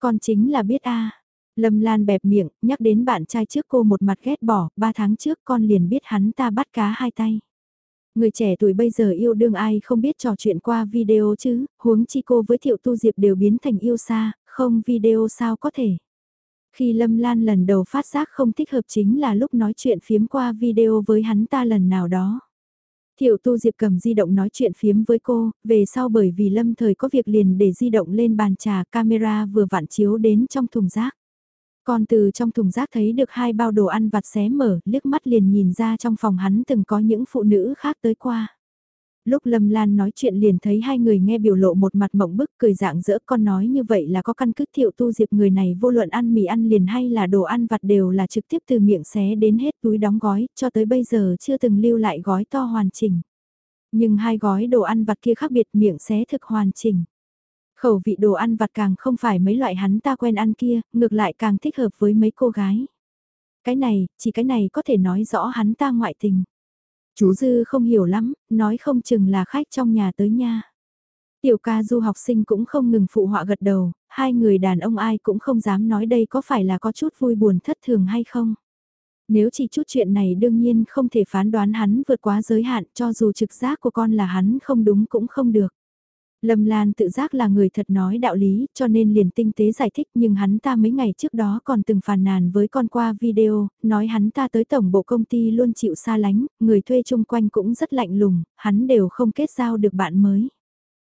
Con chính là biết a Lâm Lan bẹp miệng, nhắc đến bạn trai trước cô một mặt ghét bỏ, ba tháng trước con liền biết hắn ta bắt cá hai tay. Người trẻ tuổi bây giờ yêu đương ai không biết trò chuyện qua video chứ, huống chi cô với Thiệu Tu Diệp đều biến thành yêu xa, không video sao có thể. Khi Lâm Lan lần đầu phát giác không thích hợp chính là lúc nói chuyện phiếm qua video với hắn ta lần nào đó. Thiệu Tu Diệp cầm di động nói chuyện phiếm với cô, về sau bởi vì Lâm thời có việc liền để di động lên bàn trà camera vừa vặn chiếu đến trong thùng rác. Còn từ trong thùng rác thấy được hai bao đồ ăn vặt xé mở, liếc mắt liền nhìn ra trong phòng hắn từng có những phụ nữ khác tới qua lúc Lâm Lan nói chuyện liền thấy hai người nghe biểu lộ một mặt mộng bức cười dạng dỡ con nói như vậy là có căn cứ thiệu tu diệp người này vô luận ăn mì ăn liền hay là đồ ăn vặt đều là trực tiếp từ miệng xé đến hết túi đóng gói, cho tới bây giờ chưa từng lưu lại gói to hoàn chỉnh. Nhưng hai gói đồ ăn vặt kia khác biệt miệng xé thực hoàn chỉnh. Khẩu vị đồ ăn vặt càng không phải mấy loại hắn ta quen ăn kia, ngược lại càng thích hợp với mấy cô gái. Cái này, chỉ cái này có thể nói rõ hắn ta ngoại tình. Chú Dư không hiểu lắm, nói không chừng là khách trong nhà tới nha. Tiểu ca du học sinh cũng không ngừng phụ họa gật đầu, hai người đàn ông ai cũng không dám nói đây có phải là có chút vui buồn thất thường hay không. Nếu chỉ chút chuyện này đương nhiên không thể phán đoán hắn vượt quá giới hạn cho dù trực giác của con là hắn không đúng cũng không được. Lâm Lan tự giác là người thật nói đạo lý, cho nên liền tinh tế giải thích nhưng hắn ta mấy ngày trước đó còn từng phàn nàn với con qua video, nói hắn ta tới tổng bộ công ty luôn chịu xa lánh, người thuê chung quanh cũng rất lạnh lùng, hắn đều không kết giao được bạn mới.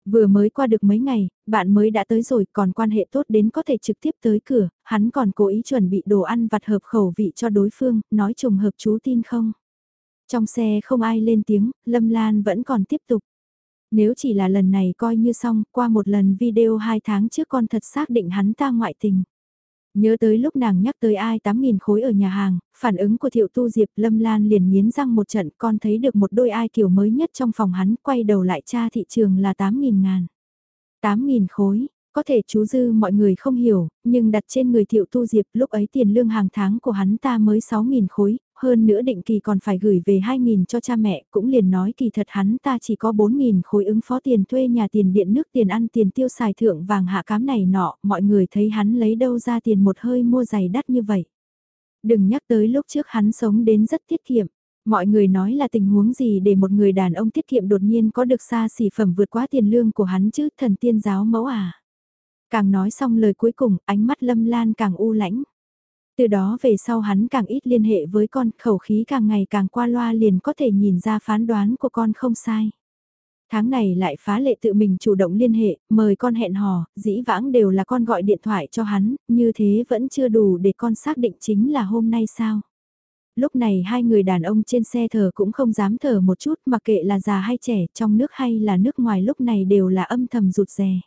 Vừa mới qua được mấy ngày, bạn mới đã tới rồi còn quan hệ tốt đến có thể trực tiếp tới cửa, hắn còn cố ý chuẩn bị đồ ăn vặt hợp khẩu vị cho đối phương, nói trùng hợp chú tin không. Trong xe không ai lên tiếng, Lâm Lan vẫn còn tiếp tục. Nếu chỉ là lần này coi như xong, qua một lần video 2 tháng trước con thật xác định hắn ta ngoại tình. Nhớ tới lúc nàng nhắc tới ai 8.000 khối ở nhà hàng, phản ứng của thiệu tu diệp lâm lan liền nghiến răng một trận con thấy được một đôi ai kiểu mới nhất trong phòng hắn quay đầu lại tra thị trường là 8.000 ngàn. 8.000 khối, có thể chú dư mọi người không hiểu, nhưng đặt trên người thiệu tu diệp lúc ấy tiền lương hàng tháng của hắn ta mới 6.000 khối, hơn nữa định kỳ còn phải gửi về 2.000 cho cha mẹ, cũng liền nói kỳ thật hắn ta chỉ có 4.000 khối ứng phó tiền thuê nhà tiền điện nước tiền ăn tiền tiêu xài thượng vàng hạ cám này nọ, mọi người thấy hắn lấy đâu ra tiền một hơi mua giày đắt như vậy. Đừng nhắc tới lúc trước hắn sống đến rất tiết kiệm. Mọi người nói là tình huống gì để một người đàn ông tiết kiệm đột nhiên có được xa xỉ phẩm vượt quá tiền lương của hắn chứ thần tiên giáo mẫu à. Càng nói xong lời cuối cùng, ánh mắt lâm lan càng u lãnh. Từ đó về sau hắn càng ít liên hệ với con, khẩu khí càng ngày càng qua loa liền có thể nhìn ra phán đoán của con không sai. Tháng này lại phá lệ tự mình chủ động liên hệ, mời con hẹn hò, dĩ vãng đều là con gọi điện thoại cho hắn, như thế vẫn chưa đủ để con xác định chính là hôm nay sao. Lúc này hai người đàn ông trên xe thở cũng không dám thở một chút mặc kệ là già hay trẻ, trong nước hay là nước ngoài lúc này đều là âm thầm rụt rè.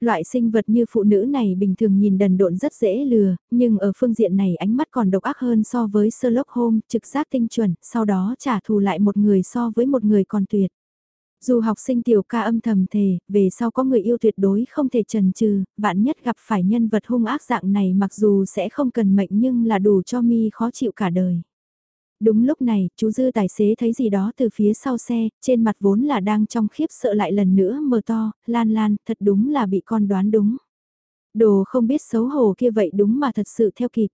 Loại sinh vật như phụ nữ này bình thường nhìn đần độn rất dễ lừa, nhưng ở phương diện này ánh mắt còn độc ác hơn so với Sherlock Holmes, trực giác tinh chuẩn, sau đó trả thù lại một người so với một người còn tuyệt. Dù học sinh tiểu ca âm thầm thề, về sau có người yêu tuyệt đối không thể trần trừ, vạn nhất gặp phải nhân vật hung ác dạng này mặc dù sẽ không cần mệnh nhưng là đủ cho mi khó chịu cả đời. Đúng lúc này, chú Dư tài xế thấy gì đó từ phía sau xe, trên mặt vốn là đang trong khiếp sợ lại lần nữa mờ to, lan lan, thật đúng là bị con đoán đúng. Đồ không biết xấu hổ kia vậy đúng mà thật sự theo kịp.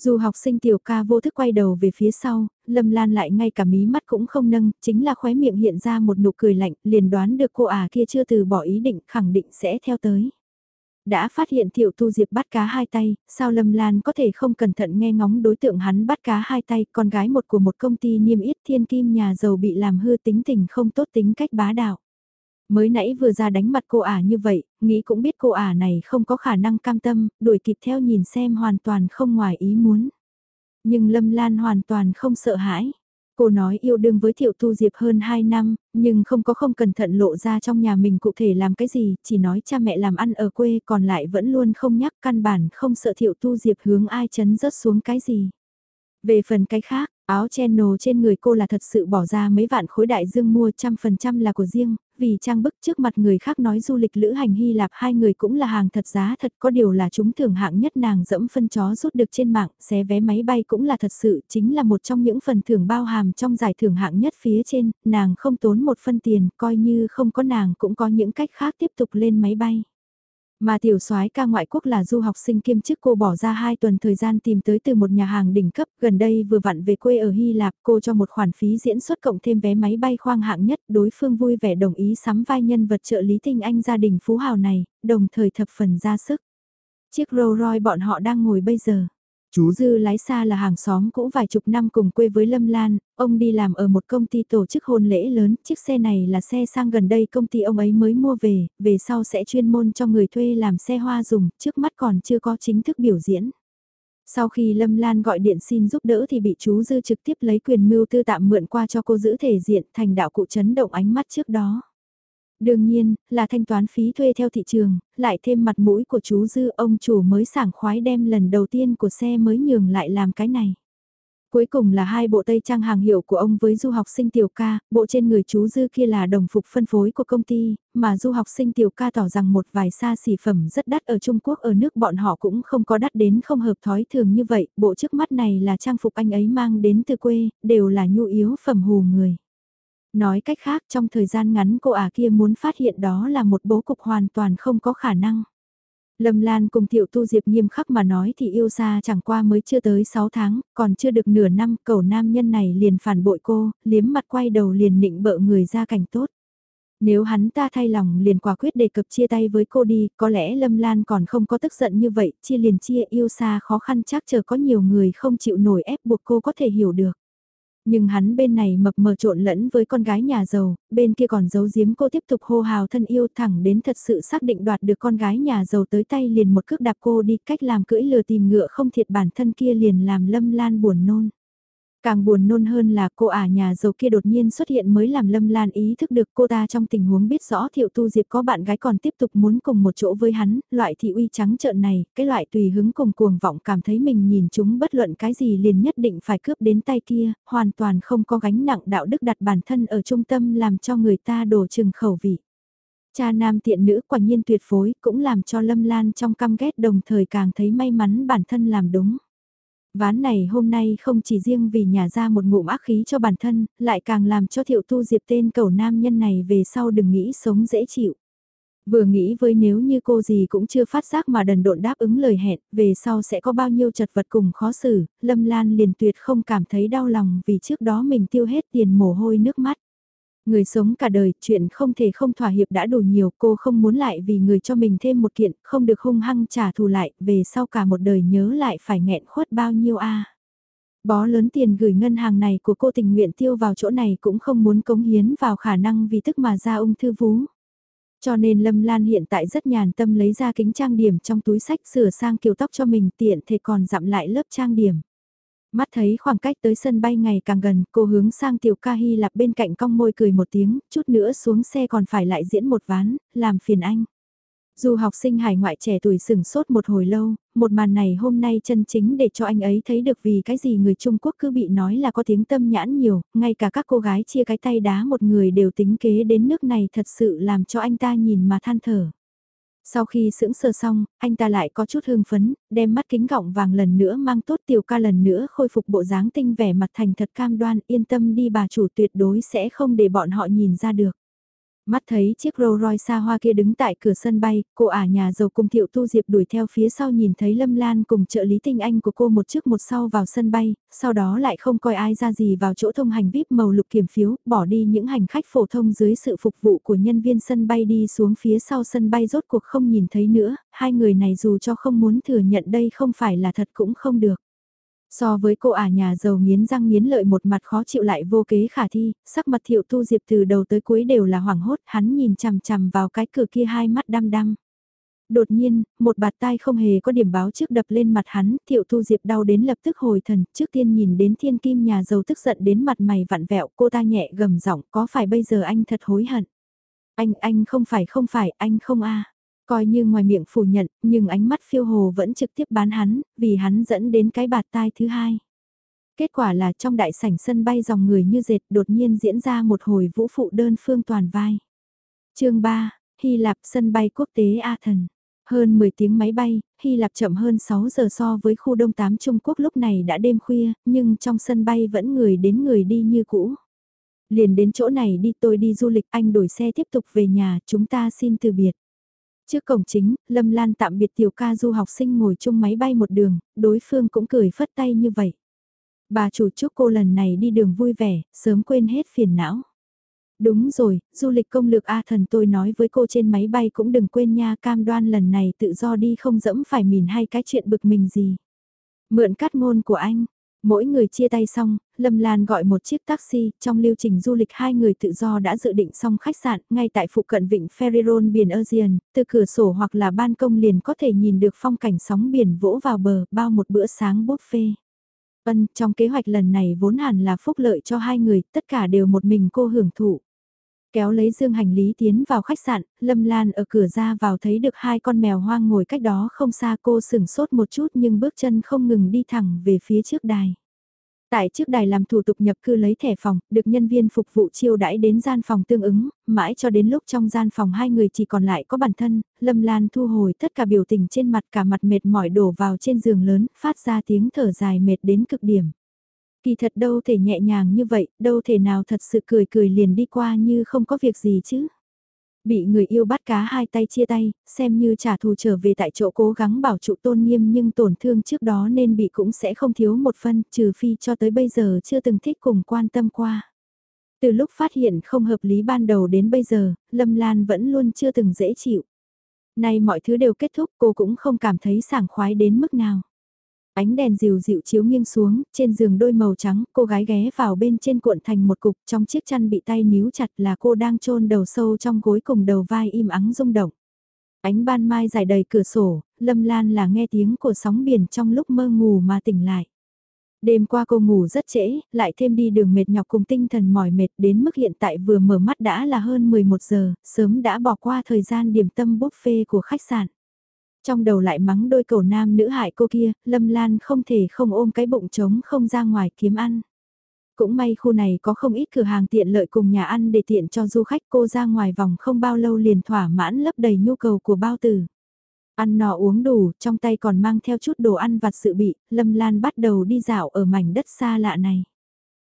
Dù học sinh tiểu ca vô thức quay đầu về phía sau, Lâm Lan lại ngay cả mí mắt cũng không nâng, chính là khóe miệng hiện ra một nụ cười lạnh, liền đoán được cô à kia chưa từ bỏ ý định khẳng định sẽ theo tới đã phát hiện tiểu Tu Diệp bắt cá hai tay, sao Lâm Lan có thể không cẩn thận nghe ngóng đối tượng hắn bắt cá hai tay, con gái một của một công ty niêm yết thiên kim nhà giàu bị làm hư tính tình không tốt tính cách bá đạo. Mới nãy vừa ra đánh mặt cô ả như vậy, nghĩ cũng biết cô ả này không có khả năng cam tâm, đuổi kịp theo nhìn xem hoàn toàn không ngoài ý muốn. Nhưng Lâm Lan hoàn toàn không sợ hãi. Cô nói yêu đương với Thiệu Tu Diệp hơn 2 năm, nhưng không có không cẩn thận lộ ra trong nhà mình cụ thể làm cái gì, chỉ nói cha mẹ làm ăn ở quê còn lại vẫn luôn không nhắc căn bản không sợ Thiệu Tu Diệp hướng ai chấn rớt xuống cái gì. Về phần cái khác, áo channel trên người cô là thật sự bỏ ra mấy vạn khối đại dương mua trăm phần trăm là của riêng, vì trang bức trước mặt người khác nói du lịch lữ hành Hy Lạp hai người cũng là hàng thật giá thật có điều là chúng thường hạng nhất nàng dẫm phân chó rút được trên mạng, xé vé máy bay cũng là thật sự, chính là một trong những phần thưởng bao hàm trong giải thưởng hạng nhất phía trên, nàng không tốn một phân tiền, coi như không có nàng cũng có những cách khác tiếp tục lên máy bay. Mà tiểu soái ca ngoại quốc là du học sinh kiêm chức cô bỏ ra 2 tuần thời gian tìm tới từ một nhà hàng đỉnh cấp gần đây vừa vặn về quê ở Hy Lạp cô cho một khoản phí diễn xuất cộng thêm vé máy bay khoang hạng nhất đối phương vui vẻ đồng ý sắm vai nhân vật trợ lý tinh anh gia đình phú hào này, đồng thời thập phần ra sức. Chiếc Rolls Royce bọn họ đang ngồi bây giờ. Chú Dư lái xa là hàng xóm cũ vài chục năm cùng quê với Lâm Lan, ông đi làm ở một công ty tổ chức hôn lễ lớn, chiếc xe này là xe sang gần đây công ty ông ấy mới mua về, về sau sẽ chuyên môn cho người thuê làm xe hoa dùng, trước mắt còn chưa có chính thức biểu diễn. Sau khi Lâm Lan gọi điện xin giúp đỡ thì bị chú Dư trực tiếp lấy quyền mưu tư tạm mượn qua cho cô giữ thể diện thành đạo cụ chấn động ánh mắt trước đó. Đương nhiên, là thanh toán phí thuê theo thị trường, lại thêm mặt mũi của chú Dư ông chủ mới sảng khoái đem lần đầu tiên của xe mới nhường lại làm cái này. Cuối cùng là hai bộ tây trang hàng hiệu của ông với du học sinh tiểu ca, bộ trên người chú Dư kia là đồng phục phân phối của công ty, mà du học sinh tiểu ca tỏ rằng một vài xa xỉ phẩm rất đắt ở Trung Quốc ở nước bọn họ cũng không có đắt đến không hợp thói thường như vậy, bộ trước mắt này là trang phục anh ấy mang đến từ quê, đều là nhu yếu phẩm hù người. Nói cách khác trong thời gian ngắn cô ả kia muốn phát hiện đó là một bố cục hoàn toàn không có khả năng. Lâm Lan cùng Thiệu Tu Diệp nghiêm khắc mà nói thì yêu xa chẳng qua mới chưa tới 6 tháng, còn chưa được nửa năm, cầu nam nhân này liền phản bội cô, liếm mặt quay đầu liền nịnh bợ người ra cảnh tốt. Nếu hắn ta thay lòng liền quả quyết đề cập chia tay với cô đi, có lẽ Lâm Lan còn không có tức giận như vậy, chia liền chia yêu xa khó khăn chắc chờ có nhiều người không chịu nổi ép buộc cô có thể hiểu được. Nhưng hắn bên này mập mờ trộn lẫn với con gái nhà giàu, bên kia còn giấu giếm cô tiếp tục hô hào thân yêu thẳng đến thật sự xác định đoạt được con gái nhà giàu tới tay liền một cước đạp cô đi cách làm cưỡi lừa tìm ngựa không thiệt bản thân kia liền làm lâm lan buồn nôn. Càng buồn nôn hơn là cô ả nhà giàu kia đột nhiên xuất hiện mới làm Lâm Lan ý thức được cô ta trong tình huống biết rõ Thiệu Tu Diệp có bạn gái còn tiếp tục muốn cùng một chỗ với hắn, loại thị uy trắng trợn này, cái loại tùy hứng cùng cuồng vọng cảm thấy mình nhìn chúng bất luận cái gì liền nhất định phải cướp đến tay kia, hoàn toàn không có gánh nặng đạo đức đặt bản thân ở trung tâm làm cho người ta đổ chừng khẩu vị. Cha nam tiện nữ quả nhiên tuyệt phối cũng làm cho Lâm Lan trong căm ghét đồng thời càng thấy may mắn bản thân làm đúng. Ván này hôm nay không chỉ riêng vì nhà ra một ngụm ác khí cho bản thân, lại càng làm cho thiệu tu diệp tên cầu nam nhân này về sau đừng nghĩ sống dễ chịu. Vừa nghĩ với nếu như cô gì cũng chưa phát giác mà đần độn đáp ứng lời hẹn, về sau sẽ có bao nhiêu chật vật cùng khó xử, Lâm Lan liền tuyệt không cảm thấy đau lòng vì trước đó mình tiêu hết tiền mồ hôi nước mắt. Người sống cả đời, chuyện không thể không thỏa hiệp đã đủ nhiều, cô không muốn lại vì người cho mình thêm một kiện, không được hung hăng trả thù lại, về sau cả một đời nhớ lại phải nghẹn khuất bao nhiêu a. Bó lớn tiền gửi ngân hàng này của cô tình nguyện tiêu vào chỗ này cũng không muốn cống hiến vào khả năng vì tức mà ra ung thư vú. Cho nên Lâm Lan hiện tại rất nhàn tâm lấy ra kính trang điểm trong túi sách sửa sang kiểu tóc cho mình tiện thể còn dặm lại lớp trang điểm. Mắt thấy khoảng cách tới sân bay ngày càng gần, cô hướng sang tiểu ca Hy Lạp bên cạnh cong môi cười một tiếng, chút nữa xuống xe còn phải lại diễn một ván, làm phiền anh. Dù học sinh hải ngoại trẻ tuổi sừng sốt một hồi lâu, một màn này hôm nay chân chính để cho anh ấy thấy được vì cái gì người Trung Quốc cứ bị nói là có tiếng tâm nhãn nhiều, ngay cả các cô gái chia cái tay đá một người đều tính kế đến nước này thật sự làm cho anh ta nhìn mà than thở. Sau khi sững sờ xong, anh ta lại có chút hương phấn, đem mắt kính gọng vàng lần nữa mang tốt tiểu ca lần nữa khôi phục bộ dáng tinh vẻ mặt thành thật cam đoan yên tâm đi bà chủ tuyệt đối sẽ không để bọn họ nhìn ra được. Mắt thấy chiếc Rolls Royce xa hoa kia đứng tại cửa sân bay, cô ả nhà giàu cùng Thiệu Tu Diệp đuổi theo phía sau nhìn thấy Lâm Lan cùng trợ lý tinh anh của cô một trước một sau vào sân bay, sau đó lại không coi ai ra gì vào chỗ thông hành VIP màu lục kiểm phiếu, bỏ đi những hành khách phổ thông dưới sự phục vụ của nhân viên sân bay đi xuống phía sau sân bay rốt cuộc không nhìn thấy nữa, hai người này dù cho không muốn thừa nhận đây không phải là thật cũng không được. So với cô ả nhà giàu nghiến răng nghiến lợi một mặt khó chịu lại vô kế khả thi, sắc mặt thiệu tu diệp từ đầu tới cuối đều là hoảng hốt, hắn nhìn chằm chằm vào cái cửa kia hai mắt đăm đăm. Đột nhiên, một bạt tai không hề có điểm báo trước đập lên mặt hắn, thiệu tu diệp đau đến lập tức hồi thần, trước tiên nhìn đến thiên kim nhà giàu tức giận đến mặt mày vặn vẹo, cô ta nhẹ gầm giọng có phải bây giờ anh thật hối hận. Anh, anh không phải không phải, anh không a Coi như ngoài miệng phủ nhận, nhưng ánh mắt phiêu hồ vẫn trực tiếp bán hắn, vì hắn dẫn đến cái bạt tai thứ hai. Kết quả là trong đại sảnh sân bay dòng người như dệt đột nhiên diễn ra một hồi vũ phụ đơn phương toàn vai. chương 3, Hy Lạp sân bay quốc tế A Thần. Hơn 10 tiếng máy bay, Hy Lạp chậm hơn 6 giờ so với khu đông 8 Trung Quốc lúc này đã đêm khuya, nhưng trong sân bay vẫn người đến người đi như cũ. Liền đến chỗ này đi tôi đi du lịch anh đổi xe tiếp tục về nhà, chúng ta xin từ biệt. Trước cổng chính, Lâm Lan tạm biệt tiểu ca du học sinh ngồi chung máy bay một đường, đối phương cũng cười phất tay như vậy. Bà chủ chúc cô lần này đi đường vui vẻ, sớm quên hết phiền não. Đúng rồi, du lịch công lược A thần tôi nói với cô trên máy bay cũng đừng quên nha cam đoan lần này tự do đi không dẫm phải mìn hay cái chuyện bực mình gì. Mượn cắt ngôn của anh, Mỗi người chia tay xong, Lâm Lan gọi một chiếc taxi, trong lưu trình du lịch hai người tự do đã dự định xong khách sạn, ngay tại phụ cận vịnh Ferriron biển Asian, từ cửa sổ hoặc là ban công liền có thể nhìn được phong cảnh sóng biển vỗ vào bờ, bao một bữa sáng buffet. Vân, trong kế hoạch lần này vốn hẳn là phúc lợi cho hai người, tất cả đều một mình cô hưởng thụ. Kéo lấy dương hành lý tiến vào khách sạn, Lâm Lan ở cửa ra vào thấy được hai con mèo hoang ngồi cách đó không xa cô sửng sốt một chút nhưng bước chân không ngừng đi thẳng về phía trước đài. Tại trước đài làm thủ tục nhập cư lấy thẻ phòng, được nhân viên phục vụ chiêu đãi đến gian phòng tương ứng, mãi cho đến lúc trong gian phòng hai người chỉ còn lại có bản thân, Lâm Lan thu hồi tất cả biểu tình trên mặt cả mặt mệt mỏi đổ vào trên giường lớn, phát ra tiếng thở dài mệt đến cực điểm. Kỳ thật đâu thể nhẹ nhàng như vậy, đâu thể nào thật sự cười cười liền đi qua như không có việc gì chứ. Bị người yêu bắt cá hai tay chia tay, xem như trả thù trở về tại chỗ cố gắng bảo trụ tôn nghiêm nhưng tổn thương trước đó nên bị cũng sẽ không thiếu một phân, trừ phi cho tới bây giờ chưa từng thích cùng quan tâm qua. Từ lúc phát hiện không hợp lý ban đầu đến bây giờ, Lâm Lan vẫn luôn chưa từng dễ chịu. Nay mọi thứ đều kết thúc cô cũng không cảm thấy sảng khoái đến mức nào. Ánh đèn dịu dịu chiếu nghiêng xuống, trên giường đôi màu trắng, cô gái ghé vào bên trên cuộn thành một cục trong chiếc chăn bị tay níu chặt là cô đang chôn đầu sâu trong gối cùng đầu vai im ắng rung động. Ánh ban mai dài đầy cửa sổ, lâm lan là nghe tiếng của sóng biển trong lúc mơ ngủ mà tỉnh lại. Đêm qua cô ngủ rất trễ, lại thêm đi đường mệt nhọc cùng tinh thần mỏi mệt đến mức hiện tại vừa mở mắt đã là hơn 11 giờ, sớm đã bỏ qua thời gian điểm tâm buffet của khách sạn. Trong đầu lại mắng đôi cầu nam nữ hại cô kia, Lâm Lan không thể không ôm cái bụng trống không ra ngoài kiếm ăn. Cũng may khu này có không ít cửa hàng tiện lợi cùng nhà ăn để tiện cho du khách cô ra ngoài vòng không bao lâu liền thỏa mãn lấp đầy nhu cầu của bao tử. Ăn nọ uống đủ, trong tay còn mang theo chút đồ ăn vặt sự bị, Lâm Lan bắt đầu đi dạo ở mảnh đất xa lạ này.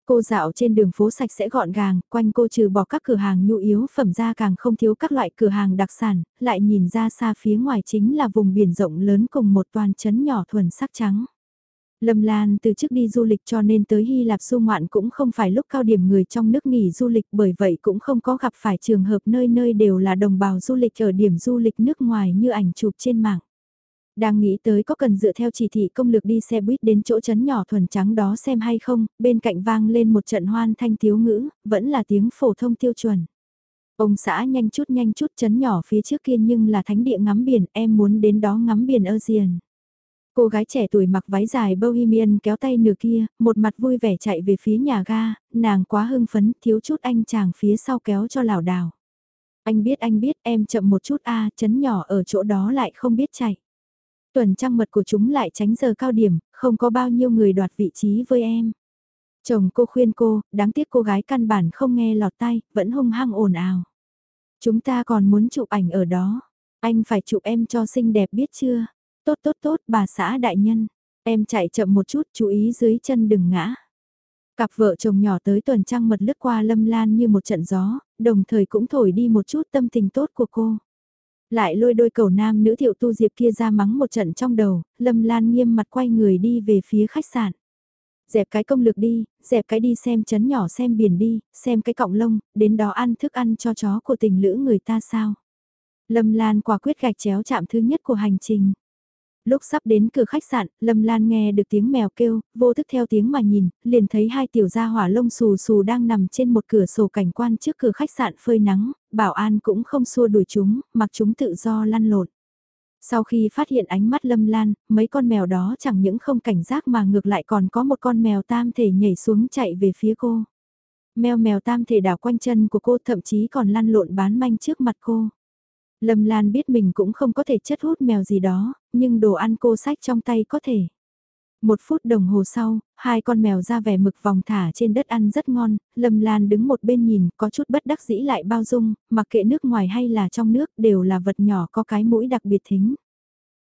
Cô dạo trên đường phố sạch sẽ gọn gàng, quanh cô trừ bỏ các cửa hàng nhu yếu phẩm ra càng không thiếu các loại cửa hàng đặc sản, lại nhìn ra xa phía ngoài chính là vùng biển rộng lớn cùng một toàn chấn nhỏ thuần sắc trắng. Lâm Lan từ trước đi du lịch cho nên tới Hy Lạp du ngoạn cũng không phải lúc cao điểm người trong nước nghỉ du lịch bởi vậy cũng không có gặp phải trường hợp nơi nơi đều là đồng bào du lịch ở điểm du lịch nước ngoài như ảnh chụp trên mạng. Đang nghĩ tới có cần dựa theo chỉ thị công lược đi xe buýt đến chỗ chấn nhỏ thuần trắng đó xem hay không, bên cạnh vang lên một trận hoan thanh tiếu ngữ, vẫn là tiếng phổ thông tiêu chuẩn. Ông xã nhanh chút nhanh chút chấn nhỏ phía trước kia nhưng là thánh địa ngắm biển, em muốn đến đó ngắm biển Ocean. Cô gái trẻ tuổi mặc váy dài bohemian kéo tay nửa kia, một mặt vui vẻ chạy về phía nhà ga, nàng quá hưng phấn, thiếu chút anh chàng phía sau kéo cho lảo đảo. Anh biết anh biết em chậm một chút a chấn nhỏ ở chỗ đó lại không biết chạy. Tuần trăng mật của chúng lại tránh giờ cao điểm, không có bao nhiêu người đoạt vị trí với em. Chồng cô khuyên cô, đáng tiếc cô gái căn bản không nghe lọt tay, vẫn hung hăng ồn ào. Chúng ta còn muốn chụp ảnh ở đó. Anh phải chụp em cho xinh đẹp biết chưa? Tốt tốt tốt bà xã đại nhân. Em chạy chậm một chút chú ý dưới chân đừng ngã. Cặp vợ chồng nhỏ tới tuần trăng mật lướt qua lâm lan như một trận gió, đồng thời cũng thổi đi một chút tâm tình tốt của cô. Lại lôi đôi cầu nam nữ thiệu tu diệp kia ra mắng một trận trong đầu, lâm lan nghiêm mặt quay người đi về phía khách sạn. Dẹp cái công lực đi, dẹp cái đi xem chấn nhỏ xem biển đi, xem cái cọng lông, đến đó ăn thức ăn cho chó của tình lữ người ta sao. Lâm Lan quả quyết gạch chéo chạm thứ nhất của hành trình. Lúc sắp đến cửa khách sạn, Lâm Lan nghe được tiếng mèo kêu, vô thức theo tiếng mà nhìn, liền thấy hai tiểu gia hỏa lông xù xù đang nằm trên một cửa sổ cảnh quan trước cửa khách sạn phơi nắng, bảo an cũng không xua đuổi chúng, mặc chúng tự do lăn lộn. Sau khi phát hiện ánh mắt Lâm Lan, mấy con mèo đó chẳng những không cảnh giác mà ngược lại còn có một con mèo tam thể nhảy xuống chạy về phía cô. Mèo mèo tam thể đảo quanh chân của cô thậm chí còn lăn lộn bán manh trước mặt cô. Lâm Lan biết mình cũng không có thể chất hút mèo gì đó, nhưng đồ ăn cô sách trong tay có thể. Một phút đồng hồ sau, hai con mèo ra vẻ mực vòng thả trên đất ăn rất ngon, Lâm Lan đứng một bên nhìn, có chút bất đắc dĩ lại bao dung, mặc kệ nước ngoài hay là trong nước đều là vật nhỏ có cái mũi đặc biệt thính.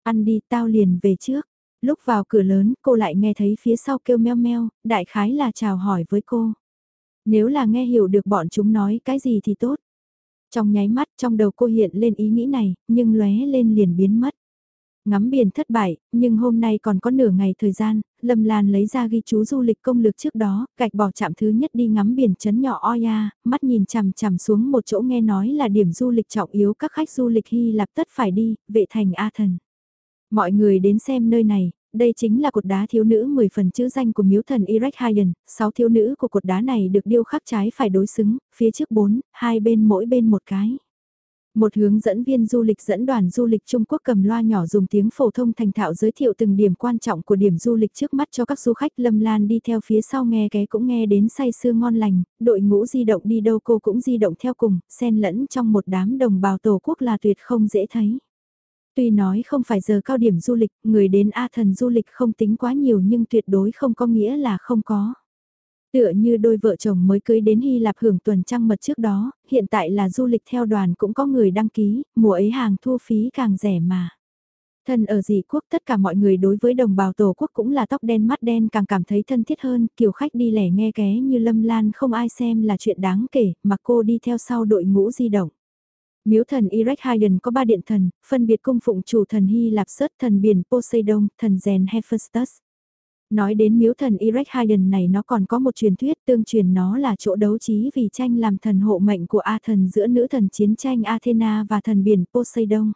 Ăn đi tao liền về trước. Lúc vào cửa lớn, cô lại nghe thấy phía sau kêu meo meo, đại khái là chào hỏi với cô. Nếu là nghe hiểu được bọn chúng nói cái gì thì tốt. Trong nháy mắt trong đầu cô hiện lên ý nghĩ này, nhưng lóe lên liền biến mất. Ngắm biển thất bại, nhưng hôm nay còn có nửa ngày thời gian, Lâm Lan lấy ra ghi chú du lịch công lược trước đó, gạch bỏ chạm thứ nhất đi ngắm biển chấn nhỏ Oya, mắt nhìn chằm chằm xuống một chỗ nghe nói là điểm du lịch trọng yếu các khách du lịch Hy Lạp tất phải đi, vệ thành A Thần. Mọi người đến xem nơi này, đây chính là cột đá thiếu nữ 10 phần chữ danh của miếu thần Erech Hayen, 6 thiếu nữ của cột đá này được điêu khắc trái phải đối xứng, phía trước 4, hai bên mỗi bên một cái. Một hướng dẫn viên du lịch dẫn đoàn du lịch Trung Quốc cầm loa nhỏ dùng tiếng phổ thông thành thạo giới thiệu từng điểm quan trọng của điểm du lịch trước mắt cho các du khách Lâm Lan đi theo phía sau nghe cái cũng nghe đến say sưa ngon lành, đội ngũ di động đi đâu cô cũng di động theo cùng, xen lẫn trong một đám đồng bào tổ quốc là tuyệt không dễ thấy. Tuy nói không phải giờ cao điểm du lịch, người đến A thần du lịch không tính quá nhiều nhưng tuyệt đối không có nghĩa là không có. Tựa như đôi vợ chồng mới cưới đến Hy Lạp hưởng tuần trăng mật trước đó, hiện tại là du lịch theo đoàn cũng có người đăng ký, mùa ấy hàng thu phí càng rẻ mà. Thân ở dị quốc tất cả mọi người đối với đồng bào tổ quốc cũng là tóc đen mắt đen càng cảm thấy thân thiết hơn, kiểu khách đi lẻ nghe ké như lâm lan không ai xem là chuyện đáng kể, mà cô đi theo sau đội ngũ di động. Miếu thần Erech Haydn có ba điện thần, phân biệt cung phụng chủ thần Hy Lạp Sớt, thần biển Poseidon, thần rèn Hephaestus. Nói đến miếu thần Erech Haydn này nó còn có một truyền thuyết tương truyền nó là chỗ đấu trí vì tranh làm thần hộ mệnh của A thần giữa nữ thần chiến tranh Athena và thần biển Poseidon.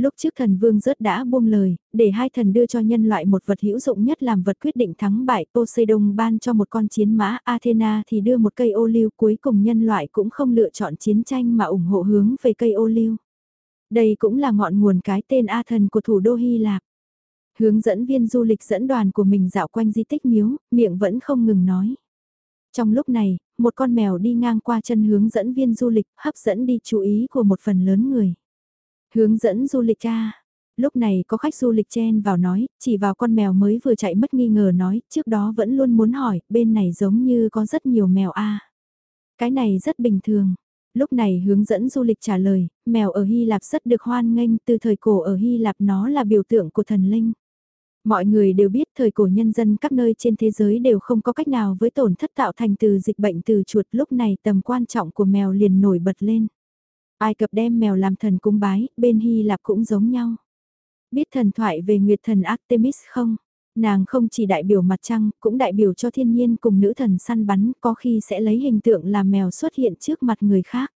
Lúc trước thần vương rớt đã buông lời, để hai thần đưa cho nhân loại một vật hữu dụng nhất làm vật quyết định thắng bại Poseidon ban cho một con chiến mã Athena thì đưa một cây ô liu cuối cùng nhân loại cũng không lựa chọn chiến tranh mà ủng hộ hướng về cây ô liu. Đây cũng là ngọn nguồn cái tên A thần của thủ đô Hy Lạp. Hướng dẫn viên du lịch dẫn đoàn của mình dạo quanh di tích miếu, miệng vẫn không ngừng nói. Trong lúc này, một con mèo đi ngang qua chân hướng dẫn viên du lịch hấp dẫn đi chú ý của một phần lớn người. Hướng dẫn du lịch cha. Lúc này có khách du lịch chen vào nói, chỉ vào con mèo mới vừa chạy mất nghi ngờ nói, trước đó vẫn luôn muốn hỏi, bên này giống như có rất nhiều mèo a. Cái này rất bình thường. Lúc này hướng dẫn du lịch trả lời, mèo ở Hy Lạp rất được hoan nghênh, từ thời cổ ở Hy Lạp nó là biểu tượng của thần linh. Mọi người đều biết thời cổ nhân dân các nơi trên thế giới đều không có cách nào với tổn thất tạo thành từ dịch bệnh từ chuột lúc này tầm quan trọng của mèo liền nổi bật lên. Ai Cập đem mèo làm thần cung bái, bên Hy Lạp cũng giống nhau. Biết thần thoại về nguyệt thần Artemis không? Nàng không chỉ đại biểu mặt trăng, cũng đại biểu cho thiên nhiên cùng nữ thần săn bắn, có khi sẽ lấy hình tượng làm mèo xuất hiện trước mặt người khác.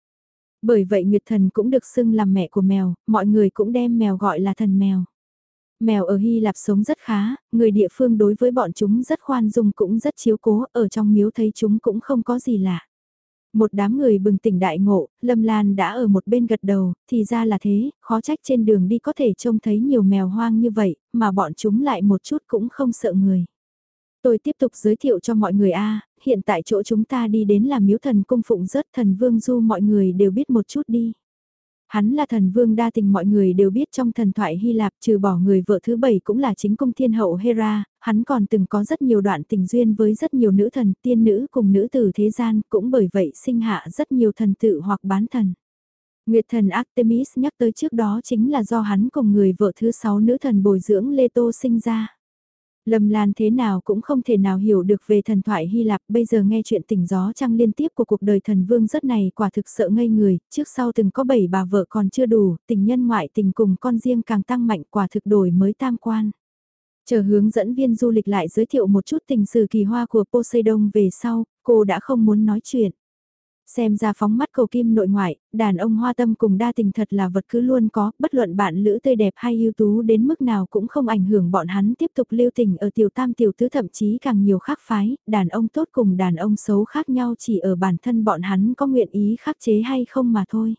Bởi vậy Nguyệt thần cũng được xưng làm mẹ của mèo, mọi người cũng đem mèo gọi là thần mèo. Mèo ở Hy Lạp sống rất khá, người địa phương đối với bọn chúng rất khoan dung cũng rất chiếu cố, ở trong miếu thấy chúng cũng không có gì lạ. Một đám người bừng tỉnh đại ngộ, Lâm Lan đã ở một bên gật đầu, thì ra là thế, khó trách trên đường đi có thể trông thấy nhiều mèo hoang như vậy, mà bọn chúng lại một chút cũng không sợ người. Tôi tiếp tục giới thiệu cho mọi người a hiện tại chỗ chúng ta đi đến là miếu thần cung phụng rớt thần vương du mọi người đều biết một chút đi. Hắn là thần vương đa tình mọi người đều biết trong thần thoại Hy Lạp trừ bỏ người vợ thứ bảy cũng là chính cung thiên hậu Hera, hắn còn từng có rất nhiều đoạn tình duyên với rất nhiều nữ thần tiên nữ cùng nữ tử thế gian cũng bởi vậy sinh hạ rất nhiều thần tự hoặc bán thần. Nguyệt thần Artemis nhắc tới trước đó chính là do hắn cùng người vợ thứ sáu nữ thần bồi dưỡng Leto sinh ra. Lâm Lan thế nào cũng không thể nào hiểu được về thần thoại Hy Lạp, bây giờ nghe chuyện tình gió trăng liên tiếp của cuộc đời thần vương rất này quả thực sợ ngây người, trước sau từng có bảy bà vợ còn chưa đủ, tình nhân ngoại tình cùng con riêng càng tăng mạnh quả thực đổi mới tam quan. Chờ hướng dẫn viên du lịch lại giới thiệu một chút tình sử kỳ hoa của Poseidon về sau, cô đã không muốn nói chuyện. Xem ra phóng mắt cầu kim nội ngoại, đàn ông hoa tâm cùng đa tình thật là vật cứ luôn có, bất luận bạn lữ tươi đẹp hay ưu tú đến mức nào cũng không ảnh hưởng bọn hắn tiếp tục lưu tình ở tiểu tam tiểu tứ thậm chí càng nhiều khác phái, đàn ông tốt cùng đàn ông xấu khác nhau chỉ ở bản thân bọn hắn có nguyện ý khắc chế hay không mà thôi.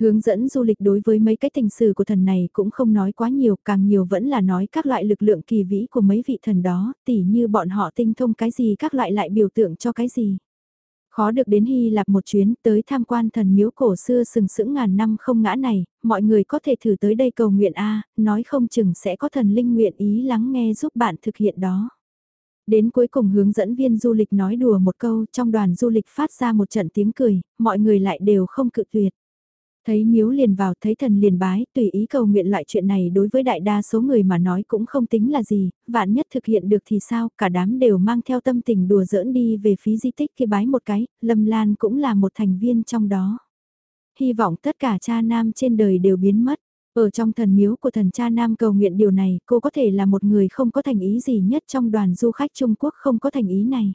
Hướng dẫn du lịch đối với mấy cái tình sử của thần này cũng không nói quá nhiều, càng nhiều vẫn là nói các loại lực lượng kỳ vĩ của mấy vị thần đó, tỉ như bọn họ tinh thông cái gì các loại lại biểu tượng cho cái gì. Khó được đến Hy Lạp một chuyến tới tham quan thần miếu cổ xưa sừng sững ngàn năm không ngã này, mọi người có thể thử tới đây cầu nguyện A, nói không chừng sẽ có thần linh nguyện ý lắng nghe giúp bạn thực hiện đó. Đến cuối cùng hướng dẫn viên du lịch nói đùa một câu trong đoàn du lịch phát ra một trận tiếng cười, mọi người lại đều không cự tuyệt. Thấy miếu liền vào, thấy thần liền bái, tùy ý cầu nguyện lại chuyện này đối với đại đa số người mà nói cũng không tính là gì, vạn nhất thực hiện được thì sao, cả đám đều mang theo tâm tình đùa giỡn đi về phía di tích kia bái một cái, Lâm Lan cũng là một thành viên trong đó. Hy vọng tất cả cha nam trên đời đều biến mất. Ở trong thần miếu của thần cha nam cầu nguyện điều này, cô có thể là một người không có thành ý gì nhất trong đoàn du khách Trung Quốc không có thành ý này.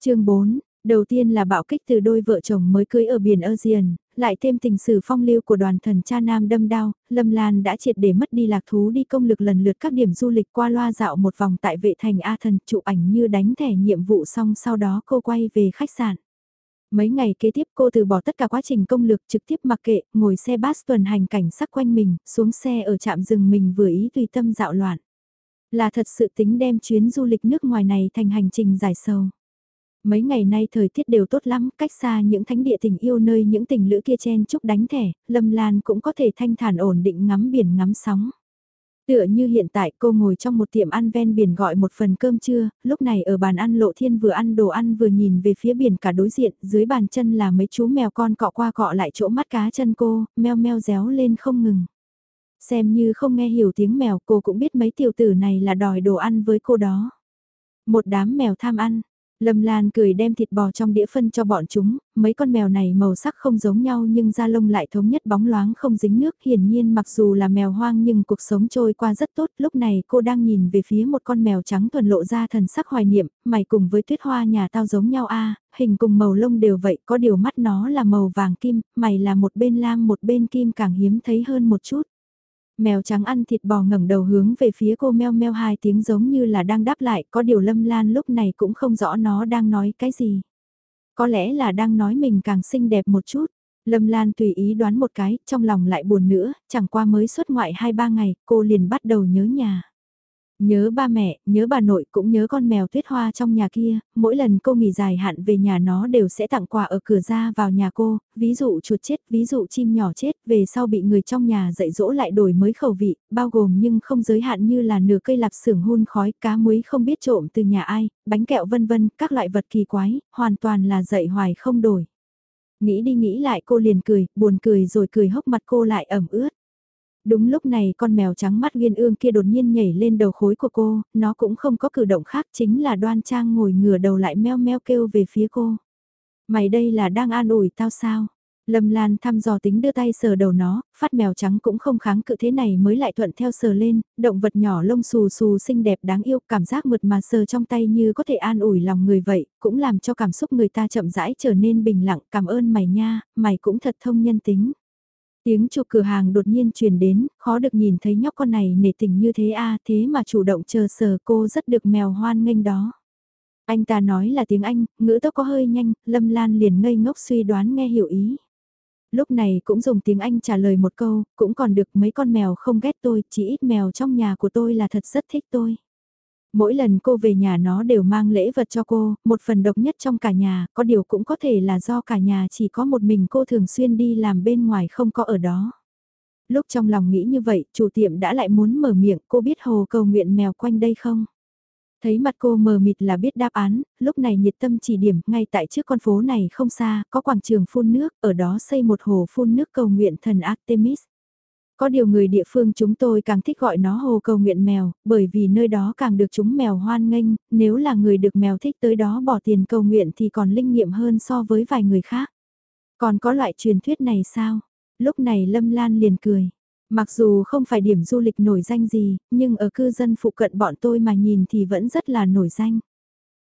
chương 4, Đầu tiên là bạo kích từ đôi vợ chồng mới cưới ở biển Asian, lại thêm tình sử phong lưu của đoàn thần cha nam đâm đao, Lâm Lan đã triệt để mất đi lạc thú đi công lực lần lượt các điểm du lịch qua loa dạo một vòng tại vệ thành A thần chụp ảnh như đánh thẻ nhiệm vụ xong sau đó cô quay về khách sạn. Mấy ngày kế tiếp cô từ bỏ tất cả quá trình công lực trực tiếp mặc kệ, ngồi xe bus tuần hành cảnh sắc quanh mình, xuống xe ở trạm rừng mình vừa ý tùy tâm dạo loạn. Là thật sự tính đem chuyến du lịch nước ngoài này thành hành trình giải sầu mấy ngày nay thời tiết đều tốt lắm, cách xa những thánh địa tình yêu nơi những tình lữ kia chen chúc đánh thẻ, Lâm Lan cũng có thể thanh thản ổn định ngắm biển ngắm sóng. Tựa như hiện tại cô ngồi trong một tiệm ăn ven biển gọi một phần cơm trưa, lúc này ở bàn ăn lộ thiên vừa ăn đồ ăn vừa nhìn về phía biển cả đối diện, dưới bàn chân là mấy chú mèo con cọ qua cọ lại chỗ mắt cá chân cô, meo meo réo lên không ngừng. xem như không nghe hiểu tiếng mèo cô cũng biết mấy tiểu tử này là đòi đồ ăn với cô đó. Một đám mèo tham ăn, Lâm Lan cười đem thịt bò trong đĩa phân cho bọn chúng, mấy con mèo này màu sắc không giống nhau nhưng da lông lại thống nhất bóng loáng không dính nước. Hiển nhiên mặc dù là mèo hoang nhưng cuộc sống trôi qua rất tốt. Lúc này cô đang nhìn về phía một con mèo trắng thuần lộ ra thần sắc hoài niệm, mày cùng với tuyết hoa nhà tao giống nhau a hình cùng màu lông đều vậy, có điều mắt nó là màu vàng kim, mày là một bên lam một bên kim càng hiếm thấy hơn một chút. Mèo trắng ăn thịt bò ngẩng đầu hướng về phía cô meo meo hai tiếng giống như là đang đáp lại, có điều lâm lan lúc này cũng không rõ nó đang nói cái gì. Có lẽ là đang nói mình càng xinh đẹp một chút. Lâm Lan tùy ý đoán một cái, trong lòng lại buồn nữa, chẳng qua mới xuất ngoại 2-3 ngày, cô liền bắt đầu nhớ nhà. Nhớ ba mẹ, nhớ bà nội cũng nhớ con mèo tuyết hoa trong nhà kia, mỗi lần cô nghỉ dài hạn về nhà nó đều sẽ tặng quà ở cửa ra vào nhà cô, ví dụ chuột chết, ví dụ chim nhỏ chết, về sau bị người trong nhà dạy dỗ lại đổi mới khẩu vị, bao gồm nhưng không giới hạn như là nửa cây lạp xưởng hun khói, cá muối không biết trộm từ nhà ai, bánh kẹo vân vân, các loại vật kỳ quái, hoàn toàn là dạy hoài không đổi. Nghĩ đi nghĩ lại cô liền cười, buồn cười rồi cười hốc mặt cô lại ẩm ướt. Đúng lúc này con mèo trắng mắt viên ương kia đột nhiên nhảy lên đầu khối của cô, nó cũng không có cử động khác chính là đoan trang ngồi ngửa đầu lại meo meo kêu về phía cô. Mày đây là đang an ủi tao sao? Lâm Lan thăm dò tính đưa tay sờ đầu nó, phát mèo trắng cũng không kháng cự thế này mới lại thuận theo sờ lên, động vật nhỏ lông xù xù xinh đẹp đáng yêu, cảm giác mượt mà sờ trong tay như có thể an ủi lòng người vậy, cũng làm cho cảm xúc người ta chậm rãi trở nên bình lặng, cảm ơn mày nha, mày cũng thật thông nhân tính. Tiếng chụp cửa hàng đột nhiên truyền đến, khó được nhìn thấy nhóc con này nể tình như thế a thế mà chủ động chờ sờ cô rất được mèo hoan nghênh đó. Anh ta nói là tiếng Anh, ngữ tốc có hơi nhanh, Lâm Lan liền ngây ngốc suy đoán nghe hiểu ý. Lúc này cũng dùng tiếng Anh trả lời một câu, cũng còn được mấy con mèo không ghét tôi, chỉ ít mèo trong nhà của tôi là thật rất thích tôi. Mỗi lần cô về nhà nó đều mang lễ vật cho cô, một phần độc nhất trong cả nhà, có điều cũng có thể là do cả nhà chỉ có một mình cô thường xuyên đi làm bên ngoài không có ở đó. Lúc trong lòng nghĩ như vậy, chủ tiệm đã lại muốn mở miệng, cô biết hồ cầu nguyện mèo quanh đây không? Thấy mặt cô mờ mịt là biết đáp án, lúc này nhiệt tâm chỉ điểm, ngay tại trước con phố này không xa, có quảng trường phun nước, ở đó xây một hồ phun nước cầu nguyện thần Artemis. Có điều người địa phương chúng tôi càng thích gọi nó hồ cầu nguyện mèo, bởi vì nơi đó càng được chúng mèo hoan nghênh, nếu là người được mèo thích tới đó bỏ tiền cầu nguyện thì còn linh nghiệm hơn so với vài người khác. Còn có loại truyền thuyết này sao? Lúc này Lâm Lan liền cười. Mặc dù không phải điểm du lịch nổi danh gì, nhưng ở cư dân phụ cận bọn tôi mà nhìn thì vẫn rất là nổi danh.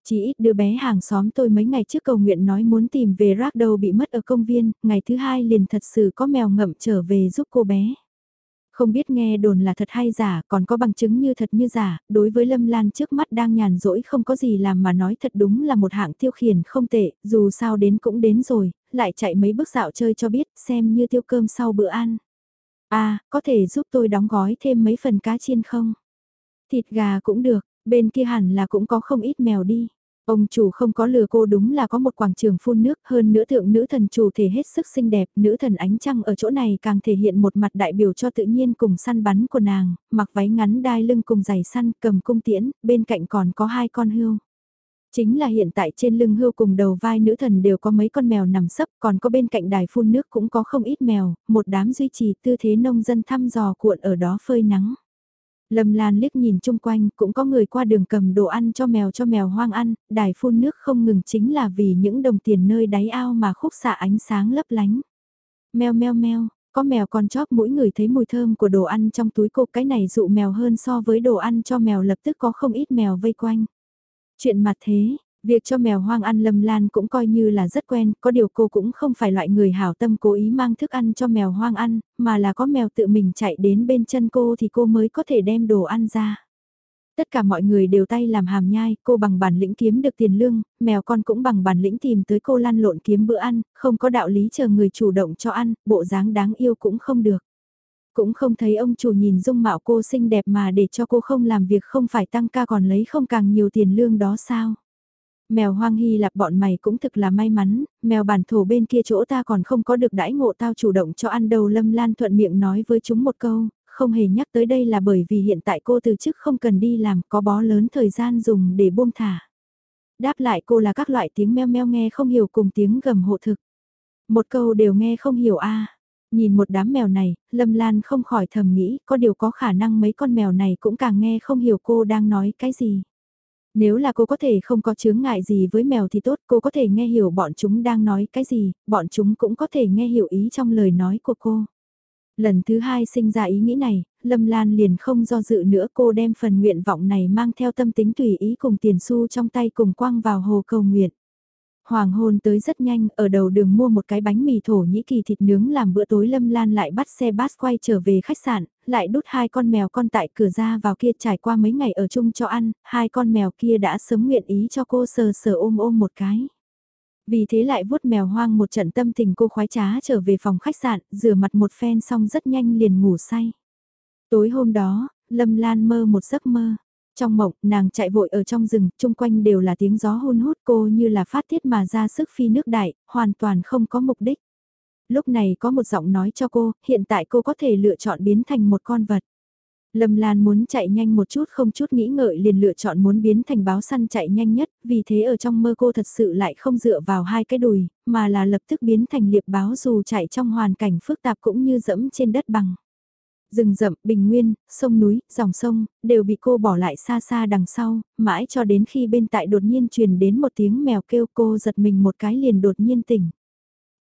Chỉ ít đứa bé hàng xóm tôi mấy ngày trước cầu nguyện nói muốn tìm về rác đầu bị mất ở công viên, ngày thứ hai liền thật sự có mèo ngậm trở về giúp cô bé. Không biết nghe đồn là thật hay giả, còn có bằng chứng như thật như giả, đối với Lâm Lan trước mắt đang nhàn rỗi không có gì làm mà nói thật đúng là một hạng tiêu khiển không tệ, dù sao đến cũng đến rồi, lại chạy mấy bước dạo chơi cho biết, xem như tiêu cơm sau bữa ăn. À, có thể giúp tôi đóng gói thêm mấy phần cá chiên không? Thịt gà cũng được, bên kia hẳn là cũng có không ít mèo đi. Ông chủ không có lừa cô đúng là có một quảng trường phun nước hơn nữa thượng nữ thần chủ thể hết sức xinh đẹp, nữ thần ánh trăng ở chỗ này càng thể hiện một mặt đại biểu cho tự nhiên cùng săn bắn của nàng, mặc váy ngắn đai lưng cùng giày săn cầm cung tiễn, bên cạnh còn có hai con hươu. Chính là hiện tại trên lưng hươu cùng đầu vai nữ thần đều có mấy con mèo nằm sấp, còn có bên cạnh đài phun nước cũng có không ít mèo, một đám duy trì tư thế nông dân thăm dò cuộn ở đó phơi nắng. Lâm Lan liếc nhìn chung quanh, cũng có người qua đường cầm đồ ăn cho mèo cho mèo hoang ăn, đài phun nước không ngừng chính là vì những đồng tiền nơi đáy ao mà khúc xạ ánh sáng lấp lánh. Mèo mèo mèo, có mèo con chóp mỗi người thấy mùi thơm của đồ ăn trong túi cô cái này dụ mèo hơn so với đồ ăn cho mèo lập tức có không ít mèo vây quanh. Chuyện mặt thế, Việc cho mèo hoang ăn Lâm Lan cũng coi như là rất quen, có điều cô cũng không phải loại người hảo tâm cố ý mang thức ăn cho mèo hoang ăn, mà là có mèo tự mình chạy đến bên chân cô thì cô mới có thể đem đồ ăn ra. Tất cả mọi người đều tay làm hàm nhai, cô bằng bản lĩnh kiếm được tiền lương, mèo con cũng bằng bản lĩnh tìm tới cô lăn lộn kiếm bữa ăn, không có đạo lý chờ người chủ động cho ăn, bộ dáng đáng yêu cũng không được. Cũng không thấy ông chủ nhìn dung mạo cô xinh đẹp mà để cho cô không làm việc không phải tăng ca còn lấy không càng nhiều tiền lương đó sao. Mèo hoang hy lạp bọn mày cũng thực là may mắn, mèo bản thổ bên kia chỗ ta còn không có được đãi ngộ tao chủ động cho ăn đầu lâm lan thuận miệng nói với chúng một câu, không hề nhắc tới đây là bởi vì hiện tại cô từ chức không cần đi làm có bó lớn thời gian dùng để buông thả. Đáp lại cô là các loại tiếng meo meo nghe không hiểu cùng tiếng gầm hộ thực. Một câu đều nghe không hiểu a Nhìn một đám mèo này, Lâm Lan không khỏi thầm nghĩ, có điều có khả năng mấy con mèo này cũng càng nghe không hiểu cô đang nói cái gì. Nếu là cô có thể không có chướng ngại gì với mèo thì tốt, cô có thể nghe hiểu bọn chúng đang nói cái gì, bọn chúng cũng có thể nghe hiểu ý trong lời nói của cô. Lần thứ hai sinh ra ý nghĩ này, Lâm Lan liền không do dự nữa cô đem phần nguyện vọng này mang theo tâm tính tùy ý cùng tiền xu trong tay cùng quăng vào hồ cầu nguyện. Hoàng hôn tới rất nhanh, ở đầu đường mua một cái bánh mì thổ nhĩ kỳ thịt nướng làm bữa tối Lâm Lan lại bắt xe bus quay trở về khách sạn, lại đút hai con mèo con tại cửa ra vào kia trải qua mấy ngày ở chung cho ăn, hai con mèo kia đã sớm nguyện ý cho cô sờ sờ ôm ôm một cái. Vì thế lại vuốt mèo hoang một trận tâm tình cô khoái trá trở về phòng khách sạn, rửa mặt một phen xong rất nhanh liền ngủ say. Tối hôm đó, Lâm Lan mơ một giấc mơ. Trong mộng, nàng chạy vội ở trong rừng, chung quanh đều là tiếng gió hôn hút cô như là phát tiết mà ra sức phi nước đại, hoàn toàn không có mục đích. Lúc này có một giọng nói cho cô, hiện tại cô có thể lựa chọn biến thành một con vật. Lâm Lan muốn chạy nhanh một chút không chút nghĩ ngợi liền lựa chọn muốn biến thành báo săn chạy nhanh nhất, vì thế ở trong mơ cô thật sự lại không dựa vào hai cái đùi, mà là lập tức biến thành liệp báo dù chạy trong hoàn cảnh phức tạp cũng như dẫm trên đất bằng. Rừng rậm, bình nguyên, sông núi, dòng sông, đều bị cô bỏ lại xa xa đằng sau, mãi cho đến khi bên tại đột nhiên truyền đến một tiếng mèo kêu cô giật mình một cái liền đột nhiên tỉnh.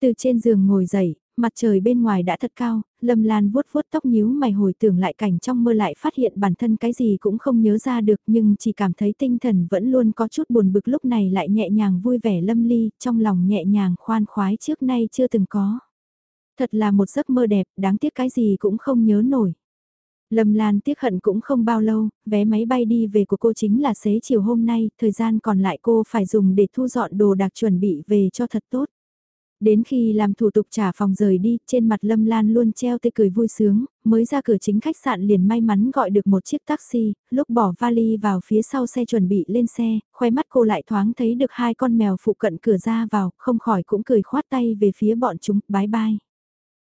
Từ trên giường ngồi dậy, mặt trời bên ngoài đã thật cao, Lâm Lan vuốt vuốt tóc nhíu mày hồi tưởng lại cảnh trong mơ lại phát hiện bản thân cái gì cũng không nhớ ra được nhưng chỉ cảm thấy tinh thần vẫn luôn có chút buồn bực lúc này lại nhẹ nhàng vui vẻ lâm ly, trong lòng nhẹ nhàng khoan khoái trước nay chưa từng có. Thật là một giấc mơ đẹp, đáng tiếc cái gì cũng không nhớ nổi. Lâm Lan tiếc hận cũng không bao lâu, vé máy bay đi về của cô chính là xế chiều hôm nay, thời gian còn lại cô phải dùng để thu dọn đồ đạc chuẩn bị về cho thật tốt. Đến khi làm thủ tục trả phòng rời đi, trên mặt Lâm Lan luôn treo tươi cười vui sướng, mới ra cửa chính khách sạn liền may mắn gọi được một chiếc taxi, lúc bỏ vali vào phía sau xe chuẩn bị lên xe, khoe mắt cô lại thoáng thấy được hai con mèo phụ cận cửa ra vào, không khỏi cũng cười khoát tay về phía bọn chúng, bái bai.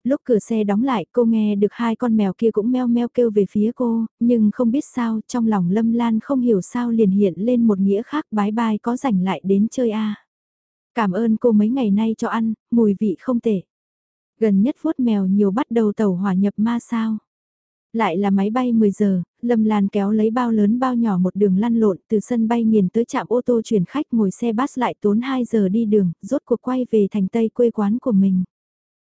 Lúc cửa xe đóng lại cô nghe được hai con mèo kia cũng meo meo kêu về phía cô, nhưng không biết sao trong lòng Lâm Lan không hiểu sao liền hiện lên một nghĩa khác bái bai có rảnh lại đến chơi a Cảm ơn cô mấy ngày nay cho ăn, mùi vị không tệ. Gần nhất vuốt mèo nhiều bắt đầu tàu hỏa nhập ma sao. Lại là máy bay 10 giờ, Lâm Lan kéo lấy bao lớn bao nhỏ một đường lăn lộn từ sân bay nghiền tới trạm ô tô chuyển khách ngồi xe bus lại tốn 2 giờ đi đường, rốt cuộc quay về thành Tây quê quán của mình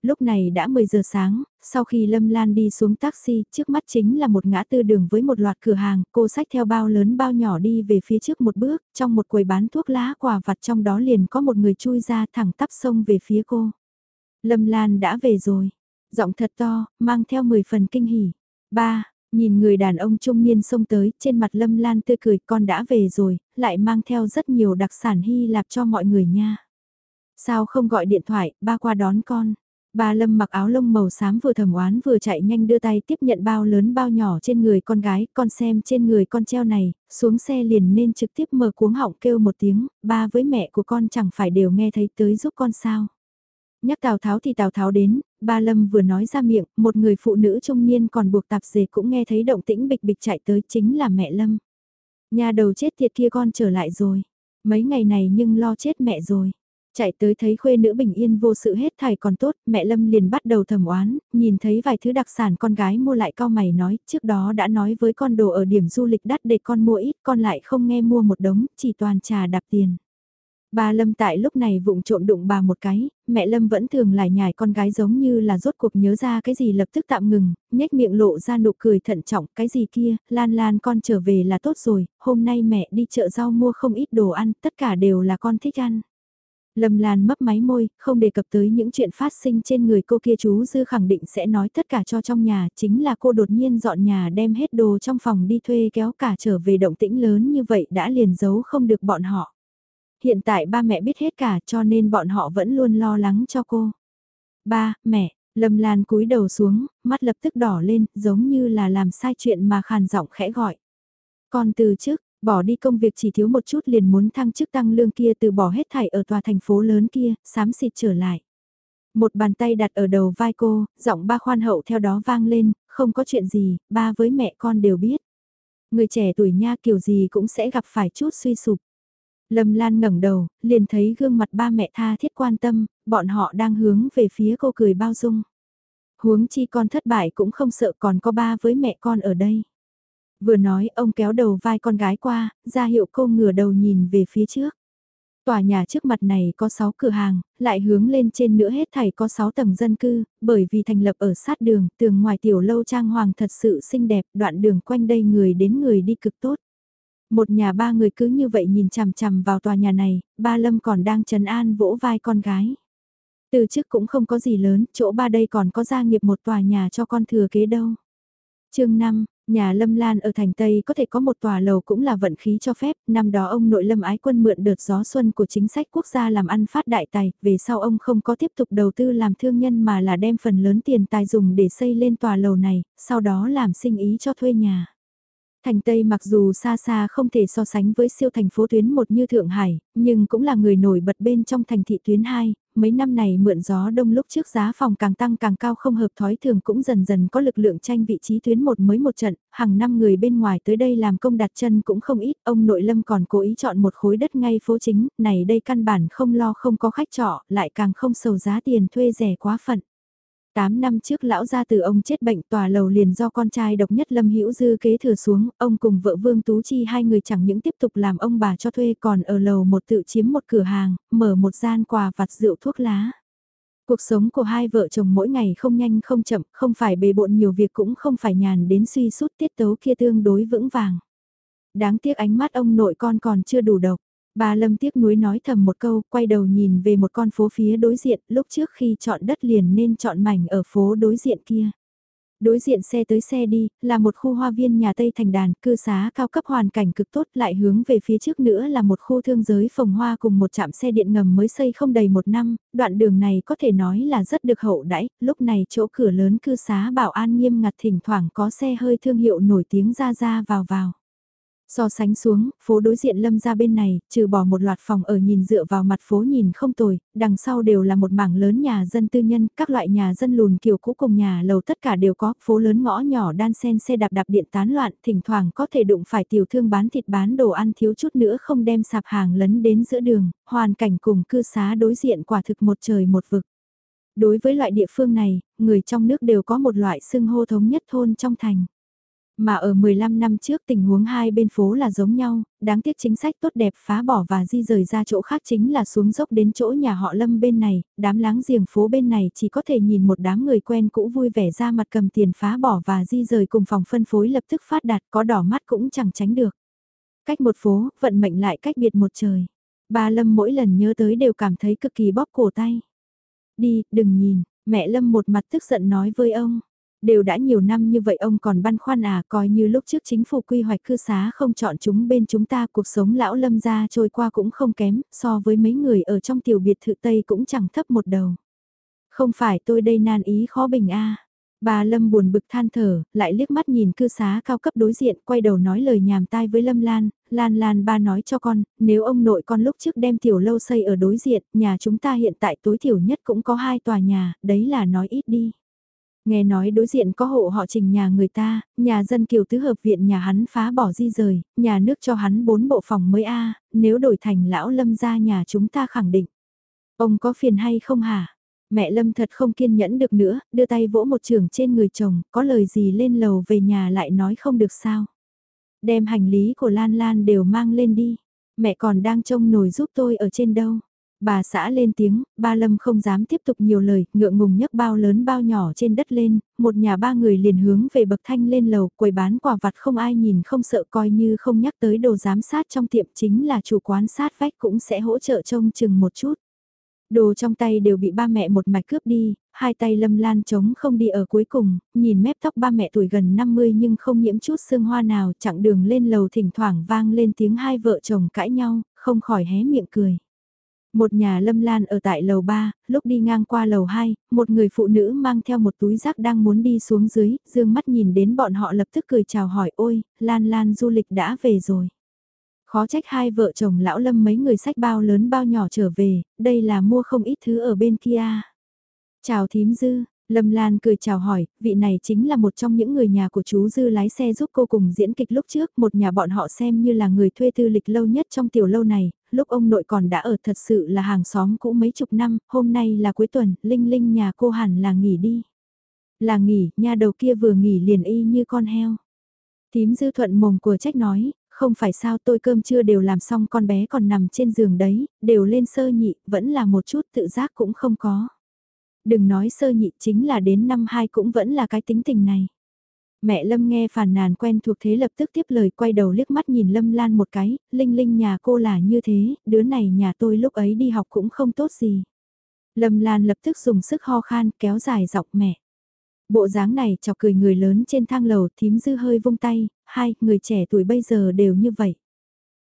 lúc này đã 10 giờ sáng, sau khi Lâm Lan đi xuống taxi, trước mắt chính là một ngã tư đường với một loạt cửa hàng, cô sách theo bao lớn bao nhỏ đi về phía trước một bước, trong một quầy bán thuốc lá quả vặt trong đó liền có một người chui ra thẳng tắp sông về phía cô. Lâm Lan đã về rồi, giọng thật to, mang theo 10 phần kinh hỉ. Ba, nhìn người đàn ông trung niên xông tới, trên mặt Lâm Lan tươi cười, con đã về rồi, lại mang theo rất nhiều đặc sản Hy Lạp cho mọi người nha. Sao không gọi điện thoại, ba qua đón con. Ba Lâm mặc áo lông màu xám vừa thầm oán vừa chạy nhanh đưa tay tiếp nhận bao lớn bao nhỏ trên người con gái, con xem trên người con treo này, xuống xe liền nên trực tiếp mở cuống họng kêu một tiếng, ba với mẹ của con chẳng phải đều nghe thấy tới giúp con sao. Nhắc Tào Tháo thì Tào Tháo đến, ba Lâm vừa nói ra miệng, một người phụ nữ trung niên còn buộc tạp dề cũng nghe thấy động tĩnh bịch bịch chạy tới chính là mẹ Lâm. Nhà đầu chết tiệt kia con trở lại rồi, mấy ngày này nhưng lo chết mẹ rồi. Chạy tới thấy khuê nữ bình yên vô sự hết thảy còn tốt, mẹ Lâm liền bắt đầu thầm oán, nhìn thấy vài thứ đặc sản con gái mua lại cao mày nói, trước đó đã nói với con đồ ở điểm du lịch đắt để con mua ít, con lại không nghe mua một đống, chỉ toàn trà đạp tiền. Bà Lâm tại lúc này vụng trộm đụng bà một cái, mẹ Lâm vẫn thường lại nhải con gái giống như là rốt cuộc nhớ ra cái gì lập tức tạm ngừng, nhếch miệng lộ ra nụ cười thận trọng, cái gì kia, Lan Lan con trở về là tốt rồi, hôm nay mẹ đi chợ rau mua không ít đồ ăn, tất cả đều là con thích ăn. Lâm Lan mấp máy môi, không đề cập tới những chuyện phát sinh trên người cô kia chú Dư khẳng định sẽ nói tất cả cho trong nhà, chính là cô đột nhiên dọn nhà đem hết đồ trong phòng đi thuê kéo cả trở về động tĩnh lớn như vậy đã liền giấu không được bọn họ. Hiện tại ba mẹ biết hết cả cho nên bọn họ vẫn luôn lo lắng cho cô. Ba, mẹ, Lâm Lan cúi đầu xuống, mắt lập tức đỏ lên, giống như là làm sai chuyện mà khàn giọng khẽ gọi. Con từ trước, Bỏ đi công việc chỉ thiếu một chút liền muốn thăng chức tăng lương kia từ bỏ hết thảy ở tòa thành phố lớn kia, xám xịt trở lại. Một bàn tay đặt ở đầu vai cô, giọng ba khoan hậu theo đó vang lên, không có chuyện gì, ba với mẹ con đều biết. Người trẻ tuổi nha kiểu gì cũng sẽ gặp phải chút suy sụp. Lâm Lan ngẩng đầu, liền thấy gương mặt ba mẹ tha thiết quan tâm, bọn họ đang hướng về phía cô cười bao dung. Huống chi con thất bại cũng không sợ còn có ba với mẹ con ở đây. Vừa nói ông kéo đầu vai con gái qua, ra hiệu cô ngửa đầu nhìn về phía trước. Tòa nhà trước mặt này có 6 cửa hàng, lại hướng lên trên nữa hết thảy có 6 tầng dân cư, bởi vì thành lập ở sát đường, tường ngoài tiểu lâu trang hoàng thật sự xinh đẹp, đoạn đường quanh đây người đến người đi cực tốt. Một nhà ba người cứ như vậy nhìn chằm chằm vào tòa nhà này, ba Lâm còn đang trấn an vỗ vai con gái. Từ trước cũng không có gì lớn, chỗ ba đây còn có gia nghiệp một tòa nhà cho con thừa kế đâu. chương 5, Nhà Lâm Lan ở thành Tây có thể có một tòa lầu cũng là vận khí cho phép, năm đó ông nội Lâm Ái Quân mượn đợt gió xuân của chính sách quốc gia làm ăn phát đại tài, về sau ông không có tiếp tục đầu tư làm thương nhân mà là đem phần lớn tiền tài dùng để xây lên tòa lầu này, sau đó làm sinh ý cho thuê nhà. Thành Tây mặc dù xa xa không thể so sánh với siêu thành phố tuyến một như Thượng Hải, nhưng cũng là người nổi bật bên trong thành thị tuyến 2, mấy năm này mượn gió đông lúc trước giá phòng càng tăng càng cao không hợp thói thường cũng dần dần có lực lượng tranh vị trí tuyến một mới một trận, hàng năm người bên ngoài tới đây làm công đặt chân cũng không ít, ông nội lâm còn cố ý chọn một khối đất ngay phố chính, này đây căn bản không lo không có khách trọ, lại càng không sầu giá tiền thuê rẻ quá phận. 8 năm trước lão gia từ ông chết bệnh tòa lầu liền do con trai độc nhất Lâm Hữu Dư kế thừa xuống, ông cùng vợ Vương Tú Chi hai người chẳng những tiếp tục làm ông bà cho thuê còn ở lầu một tự chiếm một cửa hàng, mở một gian quà vặt rượu thuốc lá. Cuộc sống của hai vợ chồng mỗi ngày không nhanh không chậm, không phải bề bộn nhiều việc cũng không phải nhàn đến suy sút tiết tấu kia tương đối vững vàng. Đáng tiếc ánh mắt ông nội con còn chưa đủ độc. Bà Lâm tiếc nuối nói thầm một câu, quay đầu nhìn về một con phố phía đối diện, lúc trước khi chọn đất liền nên chọn mảnh ở phố đối diện kia. Đối diện xe tới xe đi, là một khu hoa viên nhà Tây Thành Đàn, cư xá cao cấp hoàn cảnh cực tốt lại hướng về phía trước nữa là một khu thương giới phòng hoa cùng một trạm xe điện ngầm mới xây không đầy một năm, đoạn đường này có thể nói là rất được hậu đãi, lúc này chỗ cửa lớn cư xá bảo an nghiêm ngặt thỉnh thoảng có xe hơi thương hiệu nổi tiếng ra ra vào vào. So sánh xuống, phố đối diện lâm ra bên này, trừ bỏ một loạt phòng ở nhìn dựa vào mặt phố nhìn không tồi, đằng sau đều là một mảng lớn nhà dân tư nhân, các loại nhà dân lùn kiểu cũ cùng nhà lầu tất cả đều có, phố lớn ngõ nhỏ đan sen xe đạp đạp điện tán loạn, thỉnh thoảng có thể đụng phải tiểu thương bán thịt bán đồ ăn thiếu chút nữa không đem sạp hàng lấn đến giữa đường, hoàn cảnh cùng cư xá đối diện quả thực một trời một vực. Đối với loại địa phương này, người trong nước đều có một loại xưng hô thống nhất thôn trong thành. Mà ở 15 năm trước tình huống hai bên phố là giống nhau, đáng tiếc chính sách tốt đẹp phá bỏ và di rời ra chỗ khác chính là xuống dốc đến chỗ nhà họ Lâm bên này, đám láng giềng phố bên này chỉ có thể nhìn một đám người quen cũ vui vẻ ra mặt cầm tiền phá bỏ và di rời cùng phòng phân phối lập tức phát đạt có đỏ mắt cũng chẳng tránh được. Cách một phố, vận mệnh lại cách biệt một trời. Ba Lâm mỗi lần nhớ tới đều cảm thấy cực kỳ bóp cổ tay. Đi, đừng nhìn, mẹ Lâm một mặt tức giận nói với ông. Đều đã nhiều năm như vậy ông còn băn khoăn à coi như lúc trước chính phủ quy hoạch cư xá không chọn chúng bên chúng ta cuộc sống lão lâm gia trôi qua cũng không kém, so với mấy người ở trong tiểu biệt thự Tây cũng chẳng thấp một đầu. Không phải tôi đây nan ý khó bình a Bà Lâm buồn bực than thở, lại liếc mắt nhìn cư xá cao cấp đối diện, quay đầu nói lời nhàm tai với Lâm Lan, Lan Lan ba nói cho con, nếu ông nội con lúc trước đem tiểu lâu xây ở đối diện, nhà chúng ta hiện tại tối thiểu nhất cũng có hai tòa nhà, đấy là nói ít đi. Nghe nói đối diện có hộ họ trình nhà người ta, nhà dân kiều tứ hợp viện nhà hắn phá bỏ di rời, nhà nước cho hắn bốn bộ phòng mới a nếu đổi thành lão lâm ra nhà chúng ta khẳng định. Ông có phiền hay không hả? Mẹ Lâm thật không kiên nhẫn được nữa, đưa tay vỗ một trường trên người chồng, có lời gì lên lầu về nhà lại nói không được sao. Đem hành lý của Lan Lan đều mang lên đi, mẹ còn đang trông nồi giúp tôi ở trên đâu. Bà xã lên tiếng, ba Lâm không dám tiếp tục nhiều lời, ngượng ngùng nhấc bao lớn bao nhỏ trên đất lên, một nhà ba người liền hướng về bậc thanh lên lầu, quầy bán quả vặt không ai nhìn không sợ coi như không nhắc tới đồ giám sát trong tiệm chính là chủ quán sát vách cũng sẽ hỗ trợ trông chừng một chút. Đồ trong tay đều bị ba mẹ một mạch cướp đi, hai tay lâm lan trống không đi ở cuối cùng, nhìn mép tóc ba mẹ tuổi gần 50 nhưng không nhiễm chút sương hoa nào, chặng đường lên lầu thỉnh thoảng vang lên tiếng hai vợ chồng cãi nhau, không khỏi hé miệng cười. Một nhà lâm lan ở tại lầu 3, lúc đi ngang qua lầu 2, một người phụ nữ mang theo một túi rác đang muốn đi xuống dưới, dương mắt nhìn đến bọn họ lập tức cười chào hỏi ôi, lan lan du lịch đã về rồi. Khó trách hai vợ chồng lão lâm mấy người sách bao lớn bao nhỏ trở về, đây là mua không ít thứ ở bên kia. Chào thím dư, Lâm Lan cười chào hỏi, vị này chính là một trong những người nhà của chú Dư lái xe giúp cô cùng diễn kịch lúc trước, một nhà bọn họ xem như là người thuê tư lịch lâu nhất trong tiểu lâu này, lúc ông nội còn đã ở thật sự là hàng xóm cũ mấy chục năm, hôm nay là cuối tuần, Linh Linh nhà cô hẳn là nghỉ đi. Là nghỉ, nhà đầu kia vừa nghỉ liền y như con heo. Tím dư thuận mồm của trách nói, không phải sao tôi cơm chưa đều làm xong con bé còn nằm trên giường đấy, đều lên sơ nhị, vẫn là một chút tự giác cũng không có. Đừng nói sơ nhị chính là đến năm hai cũng vẫn là cái tính tình này. Mẹ Lâm nghe phàn nàn quen thuộc thế lập tức tiếp lời quay đầu liếc mắt nhìn Lâm Lan một cái, Linh Linh nhà cô là như thế, đứa này nhà tôi lúc ấy đi học cũng không tốt gì. Lâm Lan lập tức dùng sức ho khan kéo dài dọc mẹ. Bộ dáng này chọc cười người lớn trên thang lầu thím dư hơi vung tay, hai, người trẻ tuổi bây giờ đều như vậy.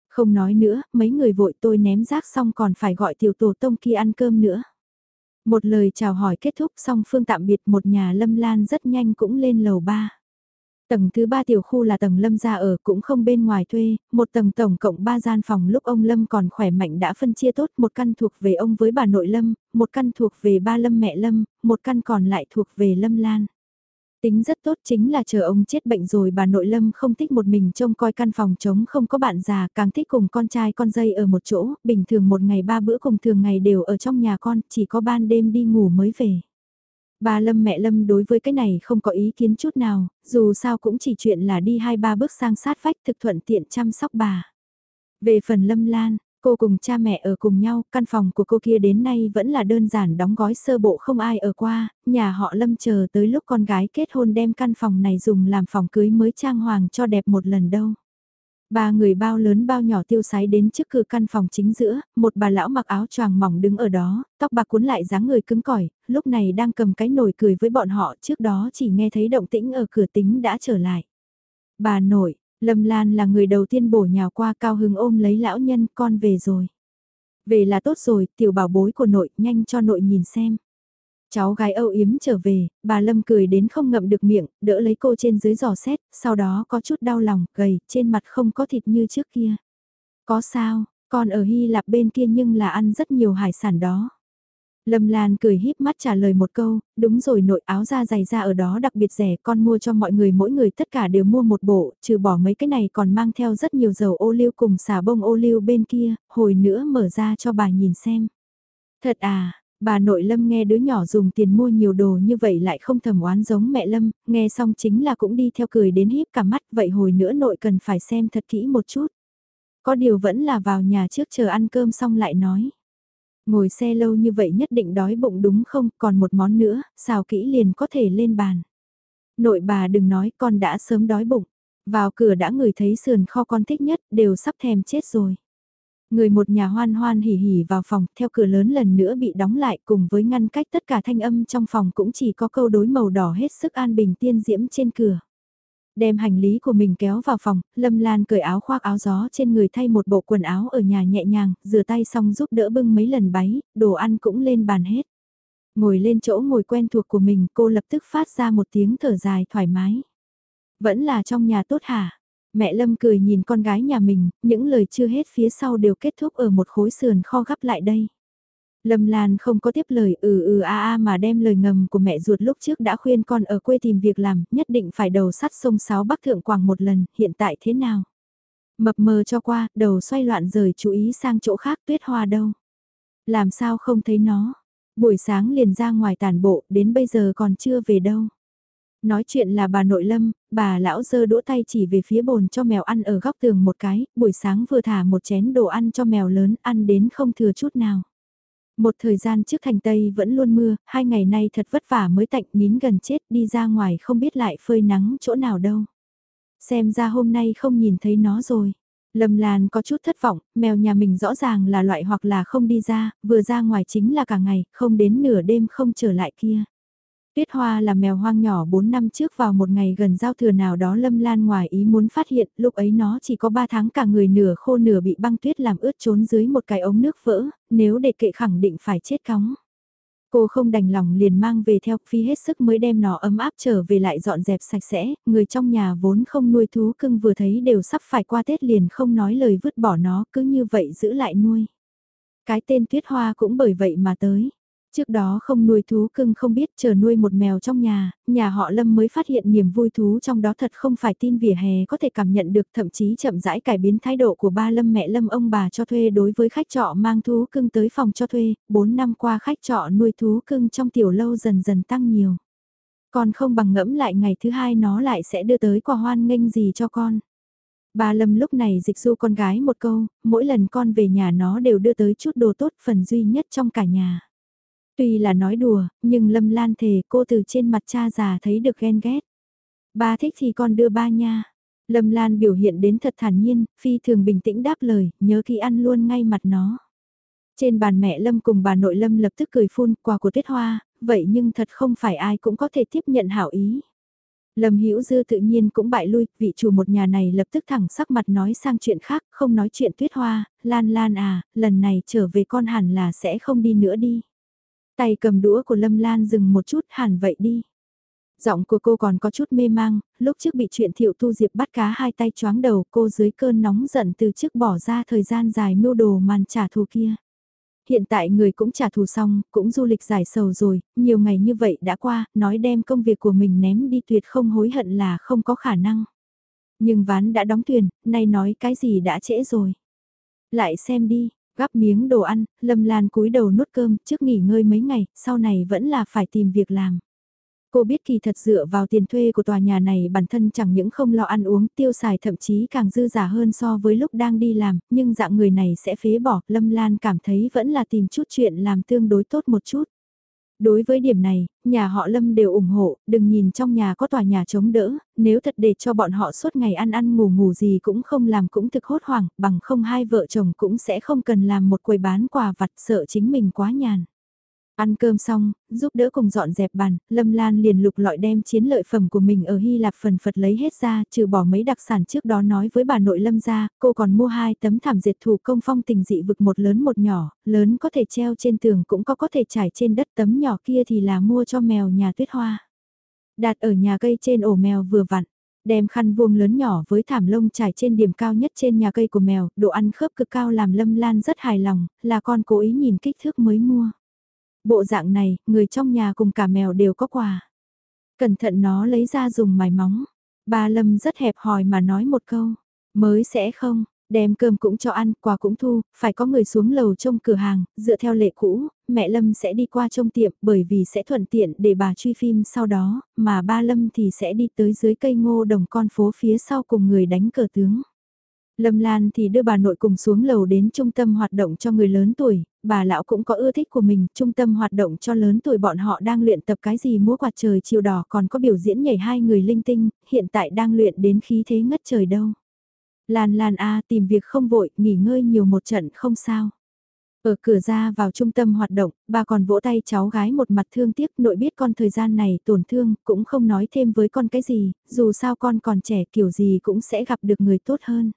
Không nói nữa, mấy người vội tôi ném rác xong còn phải gọi tiểu tổ tông kia ăn cơm nữa. Một lời chào hỏi kết thúc xong phương tạm biệt một nhà lâm lan rất nhanh cũng lên lầu ba. Tầng thứ ba tiểu khu là tầng Lâm ra ở cũng không bên ngoài thuê, một tầng tổng cộng ba gian phòng lúc ông Lâm còn khỏe mạnh đã phân chia tốt, một căn thuộc về ông với bà nội Lâm, một căn thuộc về ba Lâm mẹ Lâm, một căn còn lại thuộc về Lâm Lan. Tính rất tốt chính là chờ ông chết bệnh rồi bà nội Lâm không thích một mình trông coi căn phòng trống không có bạn già, càng thích cùng con trai con dây ở một chỗ, bình thường một ngày ba bữa cùng thường ngày đều ở trong nhà con, chỉ có ban đêm đi ngủ mới về. Bà Lâm mẹ Lâm đối với cái này không có ý kiến chút nào, dù sao cũng chỉ chuyện là đi hai ba bước sang sát vách thực thuận tiện chăm sóc bà. Về phần Lâm Lan, cô cùng cha mẹ ở cùng nhau, căn phòng của cô kia đến nay vẫn là đơn giản đóng gói sơ bộ không ai ở qua, nhà họ Lâm chờ tới lúc con gái kết hôn đem căn phòng này dùng làm phòng cưới mới trang hoàng cho đẹp một lần đâu. Ba người bao lớn bao nhỏ tiêu sái đến trước cửa căn phòng chính giữa, một bà lão mặc áo choàng mỏng đứng ở đó, tóc bạc cuốn lại dáng người cứng cỏi, lúc này đang cầm cái nồi cười với bọn họ trước đó chỉ nghe thấy động tĩnh ở cửa tính đã trở lại. Bà nội, Lâm Lan là người đầu tiên bổ nhào qua cao hứng ôm lấy lão nhân con về rồi. Về là tốt rồi, tiểu bảo bối của nội, nhanh cho nội nhìn xem. Cháu gái âu yếm trở về, bà Lâm cười đến không ngậm được miệng, đỡ lấy cô trên dưới giò xét, sau đó có chút đau lòng, gầy, trên mặt không có thịt như trước kia. Có sao, con ở Hy Lạp bên kia nhưng là ăn rất nhiều hải sản đó. Lâm Lan cười híp mắt trả lời một câu, đúng rồi nội áo da dày da ở đó đặc biệt rẻ con mua cho mọi người mỗi người tất cả đều mua một bộ, trừ bỏ mấy cái này còn mang theo rất nhiều dầu ô liu cùng xà bông ô liu bên kia, hồi nữa mở ra cho bà nhìn xem. Thật à, Bà nội Lâm nghe đứa nhỏ dùng tiền mua nhiều đồ như vậy lại không thầm oán giống mẹ Lâm, nghe xong chính là cũng đi theo cười đến híp cả mắt vậy hồi nữa nội cần phải xem thật kỹ một chút. Có điều vẫn là vào nhà trước chờ ăn cơm xong lại nói. Ngồi xe lâu như vậy nhất định đói bụng đúng không, còn một món nữa, xào kỹ liền có thể lên bàn. Nội bà đừng nói con đã sớm đói bụng, vào cửa đã ngửi thấy sườn kho con thích nhất, đều sắp thèm chết rồi. Người một nhà hoan hoan hỉ hỉ vào phòng, theo cửa lớn lần nữa bị đóng lại cùng với ngăn cách tất cả thanh âm trong phòng cũng chỉ có câu đối màu đỏ hết sức an bình tiên diễm trên cửa. Đem hành lý của mình kéo vào phòng, Lâm Lan cởi áo khoác áo gió trên người thay một bộ quần áo ở nhà nhẹ nhàng, rửa tay xong giúp đỡ bưng mấy lần báy, đồ ăn cũng lên bàn hết. Ngồi lên chỗ ngồi quen thuộc của mình cô lập tức phát ra một tiếng thở dài thoải mái. Vẫn là trong nhà tốt hả? Mẹ Lâm cười nhìn con gái nhà mình, những lời chưa hết phía sau đều kết thúc ở một khối sườn kho gắp lại đây. Lâm Lan không có tiếp lời ừ ừ a a mà đem lời ngầm của mẹ ruột lúc trước đã khuyên con ở quê tìm việc làm, nhất định phải đầu sắt sông sáu Bắc Thượng Quảng một lần, hiện tại thế nào? Mập mờ cho qua, đầu xoay loạn rời chú ý sang chỗ khác tuyết hoa đâu? Làm sao không thấy nó? Buổi sáng liền ra ngoài tàn bộ, đến bây giờ còn chưa về đâu. Nói chuyện là bà nội lâm, bà lão dơ đũa tay chỉ về phía bồn cho mèo ăn ở góc tường một cái, buổi sáng vừa thả một chén đồ ăn cho mèo lớn ăn đến không thừa chút nào. Một thời gian trước thành Tây vẫn luôn mưa, hai ngày nay thật vất vả mới tạnh nín gần chết đi ra ngoài không biết lại phơi nắng chỗ nào đâu. Xem ra hôm nay không nhìn thấy nó rồi. Lâm Lan có chút thất vọng, mèo nhà mình rõ ràng là loại hoặc là không đi ra, vừa ra ngoài chính là cả ngày, không đến nửa đêm không trở lại kia. Tuyết Hoa là mèo hoang nhỏ 4 năm trước vào một ngày gần giao thừa nào đó Lâm Lan ngoài ý muốn phát hiện, lúc ấy nó chỉ có 3 tháng cả người nửa khô nửa bị băng tuyết làm ướt trốn dưới một cái ống nước vỡ, nếu để kệ khẳng định phải chết cóng. Cô không đành lòng liền mang về theo phi hết sức mới đem nó ấm áp trở về lại dọn dẹp sạch sẽ, người trong nhà vốn không nuôi thú cưng vừa thấy đều sắp phải qua Tết liền không nói lời vứt bỏ nó cứ như vậy giữ lại nuôi. Cái tên Tuyết Hoa cũng bởi vậy mà tới. Trước đó không nuôi thú cưng không biết chờ nuôi một mèo trong nhà, nhà họ Lâm mới phát hiện niềm vui thú trong đó thật không phải tin vỉa hè có thể cảm nhận được thậm chí chậm rãi cải biến thái độ của ba Lâm mẹ Lâm ông bà cho thuê đối với khách trọ mang thú cưng tới phòng cho thuê, 4 năm qua khách trọ nuôi thú cưng trong tiểu lâu dần dần tăng nhiều. còn không bằng ngẫm lại ngày thứ hai nó lại sẽ đưa tới quà hoan nghênh gì cho con. Bà Lâm lúc này dịch du con gái một câu, mỗi lần con về nhà nó đều đưa tới chút đồ tốt phần duy nhất trong cả nhà. Tuy là nói đùa, nhưng Lâm Lan thề cô từ trên mặt cha già thấy được ghen ghét. Ba thích thì con đưa ba nha. Lâm Lan biểu hiện đến thật thản nhiên, phi thường bình tĩnh đáp lời, nhớ khi ăn luôn ngay mặt nó. Trên bàn mẹ Lâm cùng bà nội Lâm lập tức cười phun quà của Tuyết Hoa, vậy nhưng thật không phải ai cũng có thể tiếp nhận hảo ý. Lâm Hữu Dư tự nhiên cũng bại lui, vị chủ một nhà này lập tức thẳng sắc mặt nói sang chuyện khác, không nói chuyện Tuyết Hoa, Lan Lan à, lần này trở về con hẳn là sẽ không đi nữa đi. Tay cầm đũa của Lâm Lan dừng một chút hẳn vậy đi. Giọng của cô còn có chút mê mang, lúc trước bị chuyện thiệu Thu diệp bắt cá hai tay choáng đầu cô dưới cơn nóng giận từ trước bỏ ra thời gian dài mưu đồ màn trả thù kia. Hiện tại người cũng trả thù xong, cũng du lịch giải sầu rồi, nhiều ngày như vậy đã qua, nói đem công việc của mình ném đi tuyệt không hối hận là không có khả năng. Nhưng ván đã đóng thuyền, nay nói cái gì đã trễ rồi. Lại xem đi, gắp miếng đồ ăn, Lâm Lan cúi đầu nuốt cơm trước nghỉ ngơi mấy ngày, sau này vẫn là phải tìm việc làm. Cô biết kỳ thật dựa vào tiền thuê của tòa nhà này bản thân chẳng những không lo ăn uống tiêu xài thậm chí càng dư giả hơn so với lúc đang đi làm, nhưng dạng người này sẽ phế bỏ, Lâm Lan cảm thấy vẫn là tìm chút chuyện làm tương đối tốt một chút. Đối với điểm này, nhà họ Lâm đều ủng hộ, đừng nhìn trong nhà có tòa nhà chống đỡ, nếu thật để cho bọn họ suốt ngày ăn ăn ngủ ngủ gì cũng không làm cũng thực hốt hoảng, bằng không hai vợ chồng cũng sẽ không cần làm một quầy bán quà vặt sợ chính mình quá nhàn. Ăn cơm xong, giúp đỡ cùng dọn dẹp bàn, Lâm Lan liền lục lọi đem chiến lợi phẩm của mình ở Hy Lạp phần phật lấy hết ra, trừ bỏ mấy đặc sản trước đó nói với bà nội Lâm ra, cô còn mua hai tấm thảm dệt thủ công phong tình dị vực một lớn một nhỏ, lớn có thể treo trên tường cũng có có thể trải trên đất tấm nhỏ kia thì là mua cho mèo nhà tuyết hoa. Đặt ở nhà cây trên ổ mèo vừa vặn, đem khăn vuông lớn nhỏ với thảm lông trải trên điểm cao nhất trên nhà cây của mèo, độ ăn khớp cực cao làm Lâm Lan rất hài lòng, là con cố ý nhìn kích thước mới mua. Bộ dạng này, người trong nhà cùng cả mèo đều có quà. Cẩn thận nó lấy ra dùng mài móng. Ba Lâm rất hẹp hòi mà nói một câu. Mới sẽ không, đem cơm cũng cho ăn, quà cũng thu, phải có người xuống lầu trong cửa hàng, dựa theo lệ cũ, mẹ Lâm sẽ đi qua trong tiệm bởi vì sẽ thuận tiện để bà truy phim sau đó, mà ba Lâm thì sẽ đi tới dưới cây ngô đồng con phố phía sau cùng người đánh cờ tướng. Lâm Lan thì đưa bà nội cùng xuống lầu đến trung tâm hoạt động cho người lớn tuổi, bà lão cũng có ưa thích của mình, trung tâm hoạt động cho lớn tuổi bọn họ đang luyện tập cái gì múa quạt trời chiều đỏ còn có biểu diễn nhảy hai người linh tinh, hiện tại đang luyện đến khí thế ngất trời đâu. Lan Lan A tìm việc không vội, nghỉ ngơi nhiều một trận không sao. Ở cửa ra vào trung tâm hoạt động, bà còn vỗ tay cháu gái một mặt thương tiếc nội biết con thời gian này tổn thương, cũng không nói thêm với con cái gì, dù sao con còn trẻ kiểu gì cũng sẽ gặp được người tốt hơn.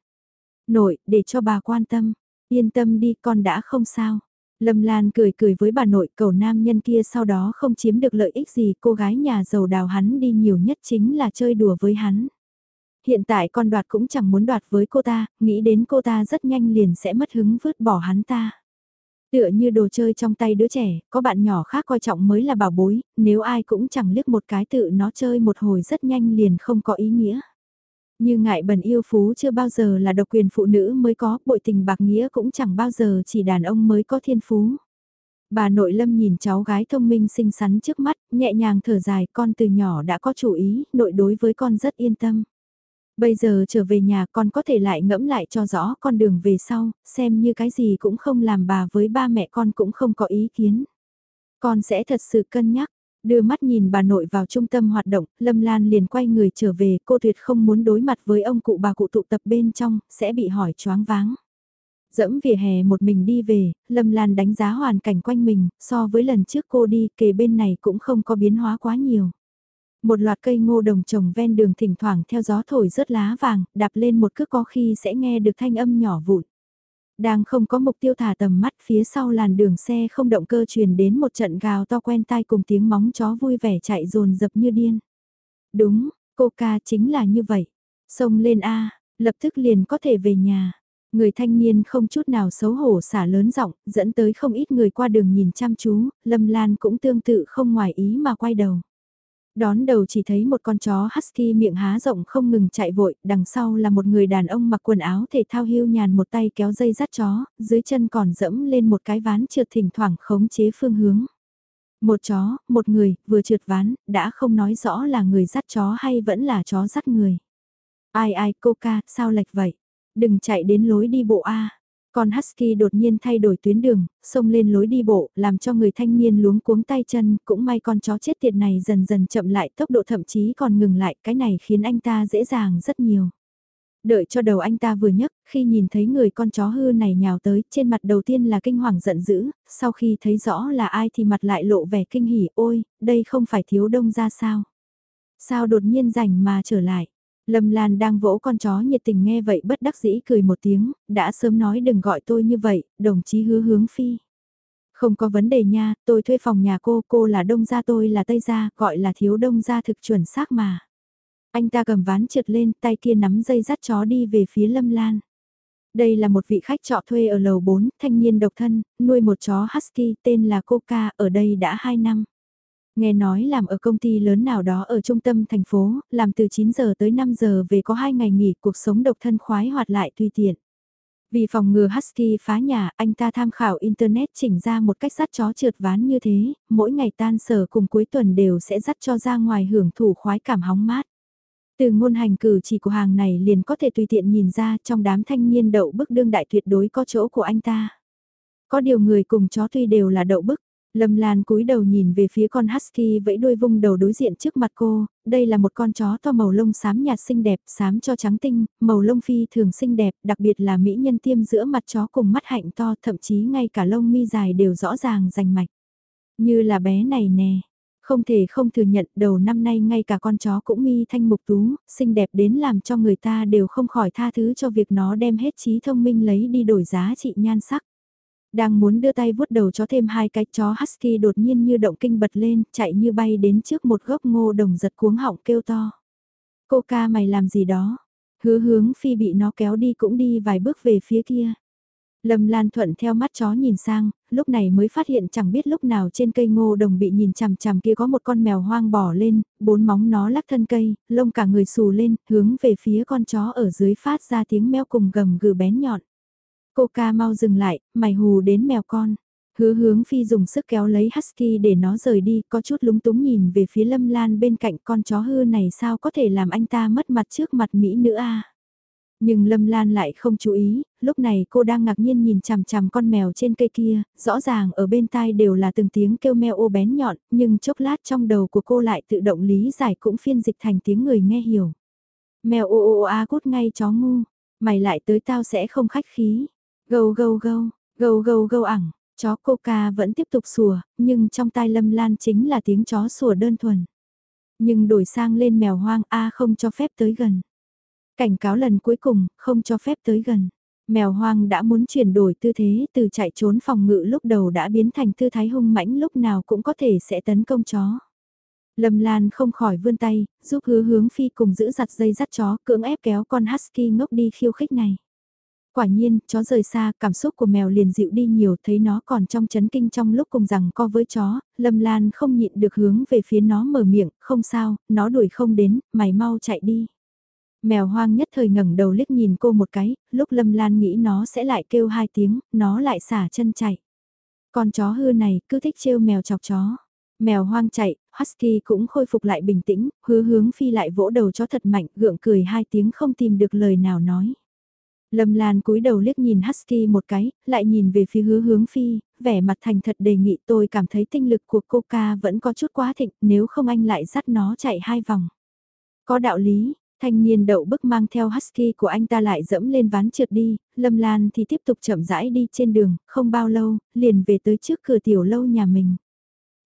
Nội, để cho bà quan tâm, yên tâm đi con đã không sao. Lâm Lan cười cười với bà nội cầu nam nhân kia sau đó không chiếm được lợi ích gì cô gái nhà giàu đào hắn đi nhiều nhất chính là chơi đùa với hắn. Hiện tại con đoạt cũng chẳng muốn đoạt với cô ta, nghĩ đến cô ta rất nhanh liền sẽ mất hứng vứt bỏ hắn ta. Tựa như đồ chơi trong tay đứa trẻ, có bạn nhỏ khác coi trọng mới là bảo bối, nếu ai cũng chẳng liếc một cái tự nó chơi một hồi rất nhanh liền không có ý nghĩa. Như ngại bần yêu phú chưa bao giờ là độc quyền phụ nữ mới có, bội tình bạc nghĩa cũng chẳng bao giờ chỉ đàn ông mới có thiên phú. Bà nội lâm nhìn cháu gái thông minh xinh xắn trước mắt, nhẹ nhàng thở dài, con từ nhỏ đã có chủ ý, nội đối với con rất yên tâm. Bây giờ trở về nhà con có thể lại ngẫm lại cho rõ con đường về sau, xem như cái gì cũng không làm bà với ba mẹ con cũng không có ý kiến. Con sẽ thật sự cân nhắc, Đưa mắt nhìn bà nội vào trung tâm hoạt động, Lâm Lan liền quay người trở về, cô tuyệt không muốn đối mặt với ông cụ bà cụ tụ tập bên trong, sẽ bị hỏi choáng váng. Dẫm vỉa hè một mình đi về, Lâm Lan đánh giá hoàn cảnh quanh mình, so với lần trước cô đi, kề bên này cũng không có biến hóa quá nhiều. Một loạt cây ngô đồng trồng ven đường thỉnh thoảng theo gió thổi rớt lá vàng, đạp lên một cước có khi sẽ nghe được thanh âm nhỏ vụn. Đang không có mục tiêu thả tầm mắt phía sau làn đường xe không động cơ truyền đến một trận gào to quen tai cùng tiếng móng chó vui vẻ chạy rồn dập như điên. Đúng, cô ca chính là như vậy. Xông lên A, lập tức liền có thể về nhà. Người thanh niên không chút nào xấu hổ xả lớn giọng, dẫn tới không ít người qua đường nhìn chăm chú, Lâm Lan cũng tương tự không ngoài ý mà quay đầu. Đón đầu chỉ thấy một con chó husky miệng há rộng không ngừng chạy vội, đằng sau là một người đàn ông mặc quần áo thể thao hưu nhàn một tay kéo dây dắt chó, dưới chân còn dẫm lên một cái ván trượt thỉnh thoảng khống chế phương hướng. Một chó, một người, vừa trượt ván, đã không nói rõ là người dắt chó hay vẫn là chó dắt người. Ai ai, Coca, sao lệch vậy? Đừng chạy đến lối đi bộ A. Con Husky đột nhiên thay đổi tuyến đường, xông lên lối đi bộ, làm cho người thanh niên luống cuống tay chân, cũng may con chó chết tiệt này dần dần chậm lại tốc độ thậm chí còn ngừng lại, cái này khiến anh ta dễ dàng rất nhiều. Đợi cho đầu anh ta vừa nhấc, khi nhìn thấy người con chó hư này nhào tới, trên mặt đầu tiên là kinh hoàng giận dữ, sau khi thấy rõ là ai thì mặt lại lộ vẻ kinh hỉ, ôi, đây không phải thiếu đông ra sao? Sao đột nhiên rảnh mà trở lại? Lâm Lan đang vỗ con chó nhiệt tình nghe vậy bất đắc dĩ cười một tiếng, đã sớm nói đừng gọi tôi như vậy, đồng chí hứa hướng phi. Không có vấn đề nha, tôi thuê phòng nhà cô, cô là đông gia tôi là tây gia, gọi là thiếu đông gia thực chuẩn xác mà. Anh ta cầm ván trượt lên, tay kia nắm dây dắt chó đi về phía Lâm Lan. Đây là một vị khách trọ thuê ở lầu 4, thanh niên độc thân, nuôi một chó husky tên là Coca, ở đây đã 2 năm. Nghe nói làm ở công ty lớn nào đó ở trung tâm thành phố, làm từ 9 giờ tới 5 giờ về có 2 ngày nghỉ cuộc sống độc thân khoái hoạt lại tùy tiện. Vì phòng ngừa Husky phá nhà, anh ta tham khảo Internet chỉnh ra một cách dắt chó trượt ván như thế, mỗi ngày tan sở cùng cuối tuần đều sẽ dắt cho ra ngoài hưởng thụ khoái cảm hóng mát. Từ ngôn hành cử chỉ của hàng này liền có thể tùy tiện nhìn ra trong đám thanh niên đậu bức đương đại tuyệt đối có chỗ của anh ta. Có điều người cùng chó tuy đều là đậu bức, Lâm Lan cúi đầu nhìn về phía con Husky vẫy đuôi vung đầu đối diện trước mặt cô, đây là một con chó to màu lông xám nhạt xinh đẹp, xám cho trắng tinh, màu lông phi thường xinh đẹp, đặc biệt là mỹ nhân tiêm giữa mặt chó cùng mắt hạnh to, thậm chí ngay cả lông mi dài đều rõ ràng rành mạch. Như là bé này nè, không thể không thừa nhận đầu năm nay ngay cả con chó cũng mi thanh mục tú, xinh đẹp đến làm cho người ta đều không khỏi tha thứ cho việc nó đem hết trí thông minh lấy đi đổi giá trị nhan sắc. Đang muốn đưa tay vuốt đầu chó thêm hai cái chó husky đột nhiên như động kinh bật lên, chạy như bay đến trước một gốc ngô đồng giật cuống họng kêu to. Cô ca mày làm gì đó? Hứa hướng phi bị nó kéo đi cũng đi vài bước về phía kia. Lâm Lan Thuận theo mắt chó nhìn sang, lúc này mới phát hiện chẳng biết lúc nào trên cây ngô đồng bị nhìn chằm chằm kia có một con mèo hoang bỏ lên, bốn móng nó lắc thân cây, lông cả người xù lên, hướng về phía con chó ở dưới phát ra tiếng meo cùng gầm gừ bén nhọn. Cô ca mau dừng lại, mày hù đến mèo con. Hứa hướng phi dùng sức kéo lấy Husky để nó rời đi, có chút lúng túng nhìn về phía lâm lan bên cạnh con chó hư này sao có thể làm anh ta mất mặt trước mặt Mỹ nữa a Nhưng Lâm Lan lại không chú ý, lúc này cô đang ngạc nhiên nhìn chằm chằm con mèo trên cây kia, rõ ràng ở bên tai đều là từng tiếng kêu meo ô bén nhọn, nhưng chốc lát trong đầu của cô lại tự động lý giải cũng phiên dịch thành tiếng người nghe hiểu. Mèo ô ô a cút ngay chó ngu, mày lại tới tao sẽ không khách khí. Gâu gâu gâu, gâu gâu gâu ẳng, chó coca vẫn tiếp tục sủa, nhưng trong tai lâm lan chính là tiếng chó sủa đơn thuần. Nhưng đổi sang lên mèo hoang A không cho phép tới gần. Cảnh cáo lần cuối cùng, không cho phép tới gần. Mèo hoang đã muốn chuyển đổi tư thế từ chạy trốn phòng ngự lúc đầu đã biến thành tư thái hung mãnh lúc nào cũng có thể sẽ tấn công chó. Lâm Lan không khỏi vươn tay, giúp hứa hướng phi cùng giữ giặt dây dắt chó cưỡng ép kéo con husky ngốc đi khiêu khích này. Quả nhiên, chó rời xa, cảm xúc của mèo liền dịu đi nhiều, thấy nó còn trong chấn kinh trong lúc cùng rằng co với chó, Lâm Lan không nhịn được hướng về phía nó mở miệng, không sao, nó đuổi không đến, mày mau chạy đi. Mèo hoang nhất thời ngẩng đầu liếc nhìn cô một cái, lúc Lâm Lan nghĩ nó sẽ lại kêu hai tiếng, nó lại xả chân chạy. Con chó hư này cứ thích trêu mèo chọc chó. Mèo hoang chạy, Husky cũng khôi phục lại bình tĩnh, hứa hướng phi lại vỗ đầu chó thật mạnh, gượng cười hai tiếng không tìm được lời nào nói. Lâm Lan cúi đầu liếc nhìn Husky một cái, lại nhìn về phía hứa hướng phi, vẻ mặt thành thật đề nghị tôi cảm thấy tinh lực của Coca vẫn có chút quá thịnh, nếu không anh lại dắt nó chạy hai vòng. Có đạo lý, thanh niên đậu bức mang theo Husky của anh ta lại dẫm lên ván trượt đi, Lâm Lan thì tiếp tục chậm rãi đi trên đường, không bao lâu, liền về tới trước cửa tiểu lâu nhà mình.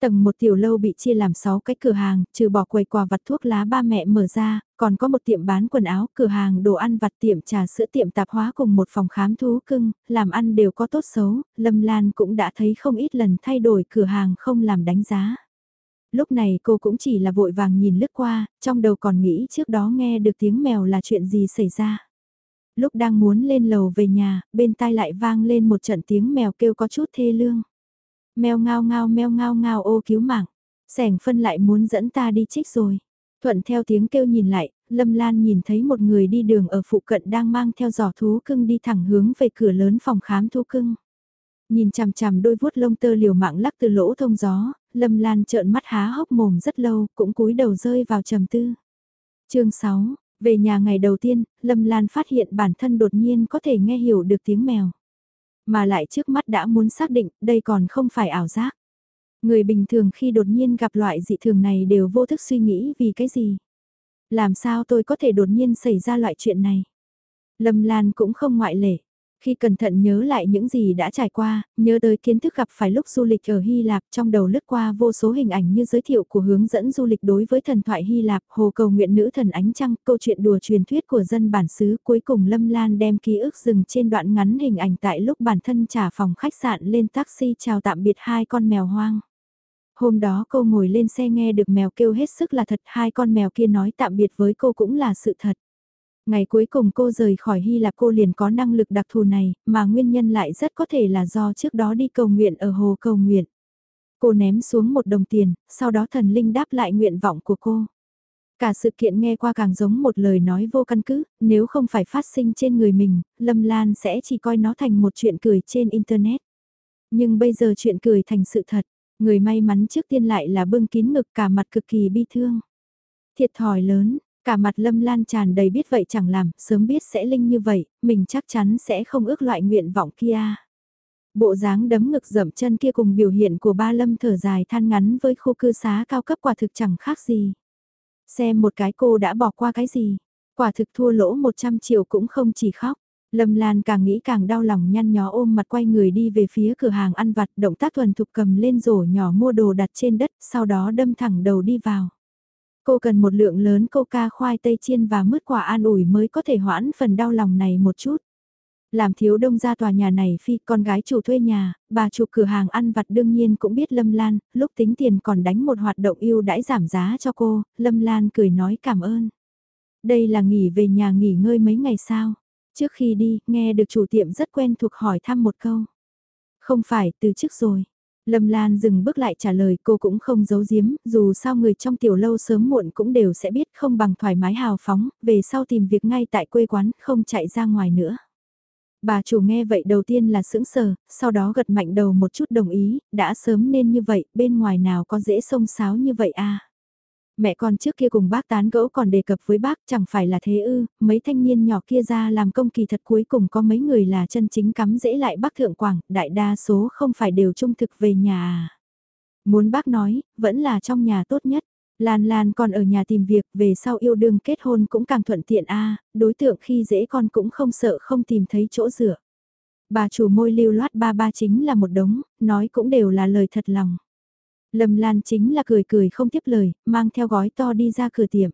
Tầng một tiểu lâu bị chia làm 6 cái cửa hàng, trừ bỏ quầy quà vặt thuốc lá ba mẹ mở ra, còn có một tiệm bán quần áo, cửa hàng đồ ăn vặt tiệm trà sữa tiệm tạp hóa cùng một phòng khám thú cưng, làm ăn đều có tốt xấu, Lâm Lan cũng đã thấy không ít lần thay đổi cửa hàng không làm đánh giá. Lúc này cô cũng chỉ là vội vàng nhìn lướt qua, trong đầu còn nghĩ trước đó nghe được tiếng mèo là chuyện gì xảy ra. Lúc đang muốn lên lầu về nhà, bên tai lại vang lên một trận tiếng mèo kêu có chút thê lương. Mèo ngao ngao mèo ngao ngao ô cứu mạng. Sẻng phân lại muốn dẫn ta đi trích rồi. Thuận theo tiếng kêu nhìn lại, Lâm Lan nhìn thấy một người đi đường ở phụ cận đang mang theo giỏ thú cưng đi thẳng hướng về cửa lớn phòng khám thú cưng. Nhìn chằm chằm đôi vuốt lông tơ liều mạng lắc từ lỗ thông gió, Lâm Lan trợn mắt há hốc mồm rất lâu, cũng cúi đầu rơi vào trầm tư. chương 6, về nhà ngày đầu tiên, Lâm Lan phát hiện bản thân đột nhiên có thể nghe hiểu được tiếng mèo. Mà lại trước mắt đã muốn xác định, đây còn không phải ảo giác. Người bình thường khi đột nhiên gặp loại dị thường này đều vô thức suy nghĩ vì cái gì. Làm sao tôi có thể đột nhiên xảy ra loại chuyện này. Lâm Lan cũng không ngoại lệ. Khi cẩn thận nhớ lại những gì đã trải qua, nhớ tới kiến thức gặp phải lúc du lịch ở Hy Lạp trong đầu lướt qua vô số hình ảnh như giới thiệu của hướng dẫn du lịch đối với thần thoại Hy Lạp, hồ cầu nguyện nữ thần ánh trăng, câu chuyện đùa truyền thuyết của dân bản xứ cuối cùng Lâm Lan đem ký ức dừng trên đoạn ngắn hình ảnh tại lúc bản thân trả phòng khách sạn lên taxi chào tạm biệt hai con mèo hoang. Hôm đó cô ngồi lên xe nghe được mèo kêu hết sức là thật, hai con mèo kia nói tạm biệt với cô cũng là sự thật. Ngày cuối cùng cô rời khỏi Hy Lạp cô liền có năng lực đặc thù này, mà nguyên nhân lại rất có thể là do trước đó đi cầu nguyện ở hồ cầu nguyện. Cô ném xuống một đồng tiền, sau đó thần linh đáp lại nguyện vọng của cô. Cả sự kiện nghe qua càng giống một lời nói vô căn cứ, nếu không phải phát sinh trên người mình, Lâm Lan sẽ chỉ coi nó thành một chuyện cười trên Internet. Nhưng bây giờ chuyện cười thành sự thật, người may mắn trước tiên lại là bưng kín ngực cả mặt cực kỳ bi thương. Thiệt thòi lớn, Cả mặt lâm lan tràn đầy biết vậy chẳng làm, sớm biết sẽ linh như vậy, mình chắc chắn sẽ không ước loại nguyện vọng kia. Bộ dáng đấm ngực dậm chân kia cùng biểu hiện của ba lâm thở dài than ngắn với khu cư xá cao cấp quả thực chẳng khác gì. Xem một cái cô đã bỏ qua cái gì, quả thực thua lỗ 100 triệu cũng không chỉ khóc. Lâm Lan càng nghĩ càng đau lòng nhăn nhó ôm mặt quay người đi về phía cửa hàng ăn vặt động tác thuần thục cầm lên rổ nhỏ mua đồ đặt trên đất sau đó đâm thẳng đầu đi vào. Cô cần một lượng lớn coca khoai tây chiên và mứt quả an ủi mới có thể hoãn phần đau lòng này một chút. Làm thiếu đông ra tòa nhà này phi con gái chủ thuê nhà, bà chủ cửa hàng ăn vặt đương nhiên cũng biết Lâm Lan, lúc tính tiền còn đánh một hoạt động yêu đãi giảm giá cho cô, Lâm Lan cười nói cảm ơn. Đây là nghỉ về nhà nghỉ ngơi mấy ngày sao? Trước khi đi, nghe được chủ tiệm rất quen thuộc hỏi thăm một câu. Không phải, từ trước rồi. Lâm Lan dừng bước lại trả lời cô cũng không giấu giếm, dù sao người trong tiểu lâu sớm muộn cũng đều sẽ biết không bằng thoải mái hào phóng, về sau tìm việc ngay tại quê quán, không chạy ra ngoài nữa. Bà chủ nghe vậy đầu tiên là sững sờ, sau đó gật mạnh đầu một chút đồng ý, đã sớm nên như vậy, bên ngoài nào có dễ xông xáo như vậy à. Mẹ con trước kia cùng bác tán gẫu còn đề cập với bác chẳng phải là thế ư, mấy thanh niên nhỏ kia ra làm công kỳ thật cuối cùng có mấy người là chân chính cắm dễ lại bác thượng quảng, đại đa số không phải đều trung thực về nhà à. Muốn bác nói, vẫn là trong nhà tốt nhất. Lan Lan còn ở nhà tìm việc, về sau yêu đương kết hôn cũng càng thuận tiện a đối tượng khi dễ con cũng không sợ không tìm thấy chỗ dựa. Bà chủ môi lưu loát ba ba chính là một đống, nói cũng đều là lời thật lòng. Lâm Lan chính là cười cười không tiếp lời, mang theo gói to đi ra cửa tiệm.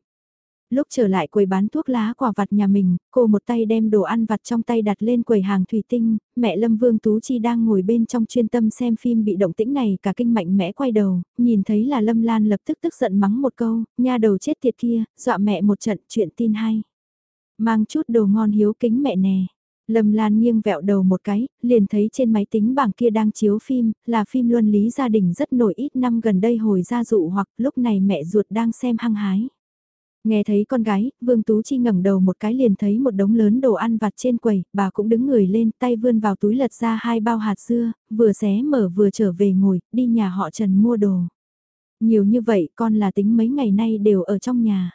Lúc trở lại quầy bán thuốc lá quả vặt nhà mình, cô một tay đem đồ ăn vặt trong tay đặt lên quầy hàng thủy tinh, mẹ Lâm Vương Tú Chi đang ngồi bên trong chuyên tâm xem phim bị động tĩnh này cả kinh mạnh mẽ quay đầu, nhìn thấy là Lâm Lan lập tức tức giận mắng một câu, nha đầu chết tiệt kia, dọa mẹ một trận chuyện tin hay. Mang chút đồ ngon hiếu kính mẹ nè. Lâm Lan nghiêng vẹo đầu một cái, liền thấy trên máy tính bảng kia đang chiếu phim, là phim luân lý gia đình rất nổi ít năm gần đây hồi gia dụ hoặc lúc này mẹ ruột đang xem hăng hái. Nghe thấy con gái, Vương Tú Chi ngẩng đầu một cái liền thấy một đống lớn đồ ăn vặt trên quầy, bà cũng đứng người lên tay vươn vào túi lật ra hai bao hạt dưa, vừa xé mở vừa trở về ngồi, đi nhà họ Trần mua đồ. Nhiều như vậy con là tính mấy ngày nay đều ở trong nhà.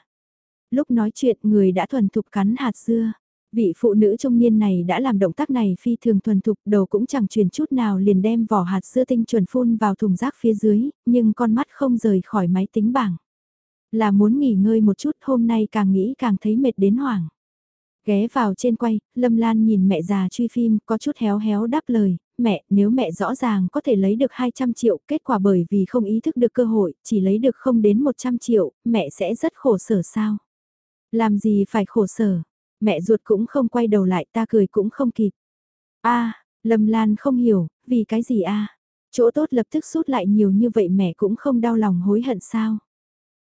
Lúc nói chuyện người đã thuần thục cắn hạt dưa. Vị phụ nữ trung niên này đã làm động tác này phi thường thuần thục đầu cũng chẳng truyền chút nào liền đem vỏ hạt sữa tinh chuẩn phun vào thùng rác phía dưới, nhưng con mắt không rời khỏi máy tính bảng. Là muốn nghỉ ngơi một chút hôm nay càng nghĩ càng thấy mệt đến hoảng. Ghé vào trên quay, Lâm Lan nhìn mẹ già truy phim có chút héo héo đáp lời, mẹ nếu mẹ rõ ràng có thể lấy được 200 triệu kết quả bởi vì không ý thức được cơ hội, chỉ lấy được không đến 100 triệu, mẹ sẽ rất khổ sở sao? Làm gì phải khổ sở, Mẹ ruột cũng không quay đầu lại ta cười cũng không kịp. a Lâm Lan không hiểu, vì cái gì a Chỗ tốt lập tức sút lại nhiều như vậy mẹ cũng không đau lòng hối hận sao?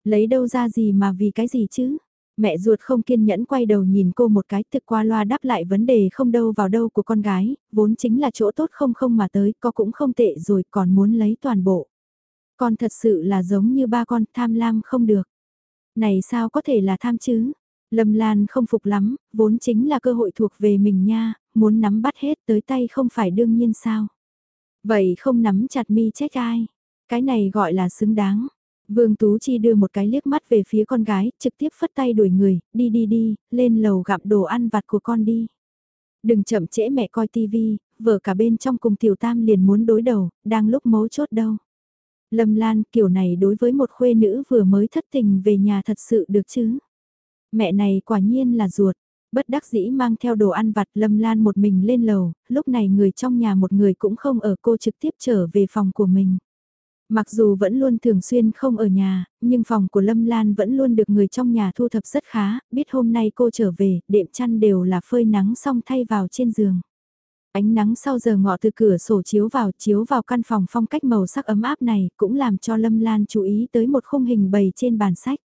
Lấy đâu ra gì mà vì cái gì chứ? Mẹ ruột không kiên nhẫn quay đầu nhìn cô một cái thực qua loa đáp lại vấn đề không đâu vào đâu của con gái, vốn chính là chỗ tốt không không mà tới, có cũng không tệ rồi còn muốn lấy toàn bộ. Con thật sự là giống như ba con tham lam không được. Này sao có thể là tham chứ? Lâm Lan không phục lắm, vốn chính là cơ hội thuộc về mình nha, muốn nắm bắt hết tới tay không phải đương nhiên sao. Vậy không nắm chặt mi trách ai. Cái này gọi là xứng đáng. Vương Tú Chi đưa một cái liếc mắt về phía con gái, trực tiếp phất tay đuổi người, đi đi đi, lên lầu gặm đồ ăn vặt của con đi. Đừng chậm trễ mẹ coi tivi, vợ cả bên trong cùng tiểu tam liền muốn đối đầu, đang lúc mấu chốt đâu. Lâm Lan kiểu này đối với một khuê nữ vừa mới thất tình về nhà thật sự được chứ. Mẹ này quả nhiên là ruột, bất đắc dĩ mang theo đồ ăn vặt Lâm Lan một mình lên lầu, lúc này người trong nhà một người cũng không ở cô trực tiếp trở về phòng của mình. Mặc dù vẫn luôn thường xuyên không ở nhà, nhưng phòng của Lâm Lan vẫn luôn được người trong nhà thu thập rất khá, biết hôm nay cô trở về, đệm chăn đều là phơi nắng xong thay vào trên giường. Ánh nắng sau giờ ngọ từ cửa sổ chiếu vào, chiếu vào căn phòng phong cách màu sắc ấm áp này, cũng làm cho Lâm Lan chú ý tới một khung hình bày trên bàn sách.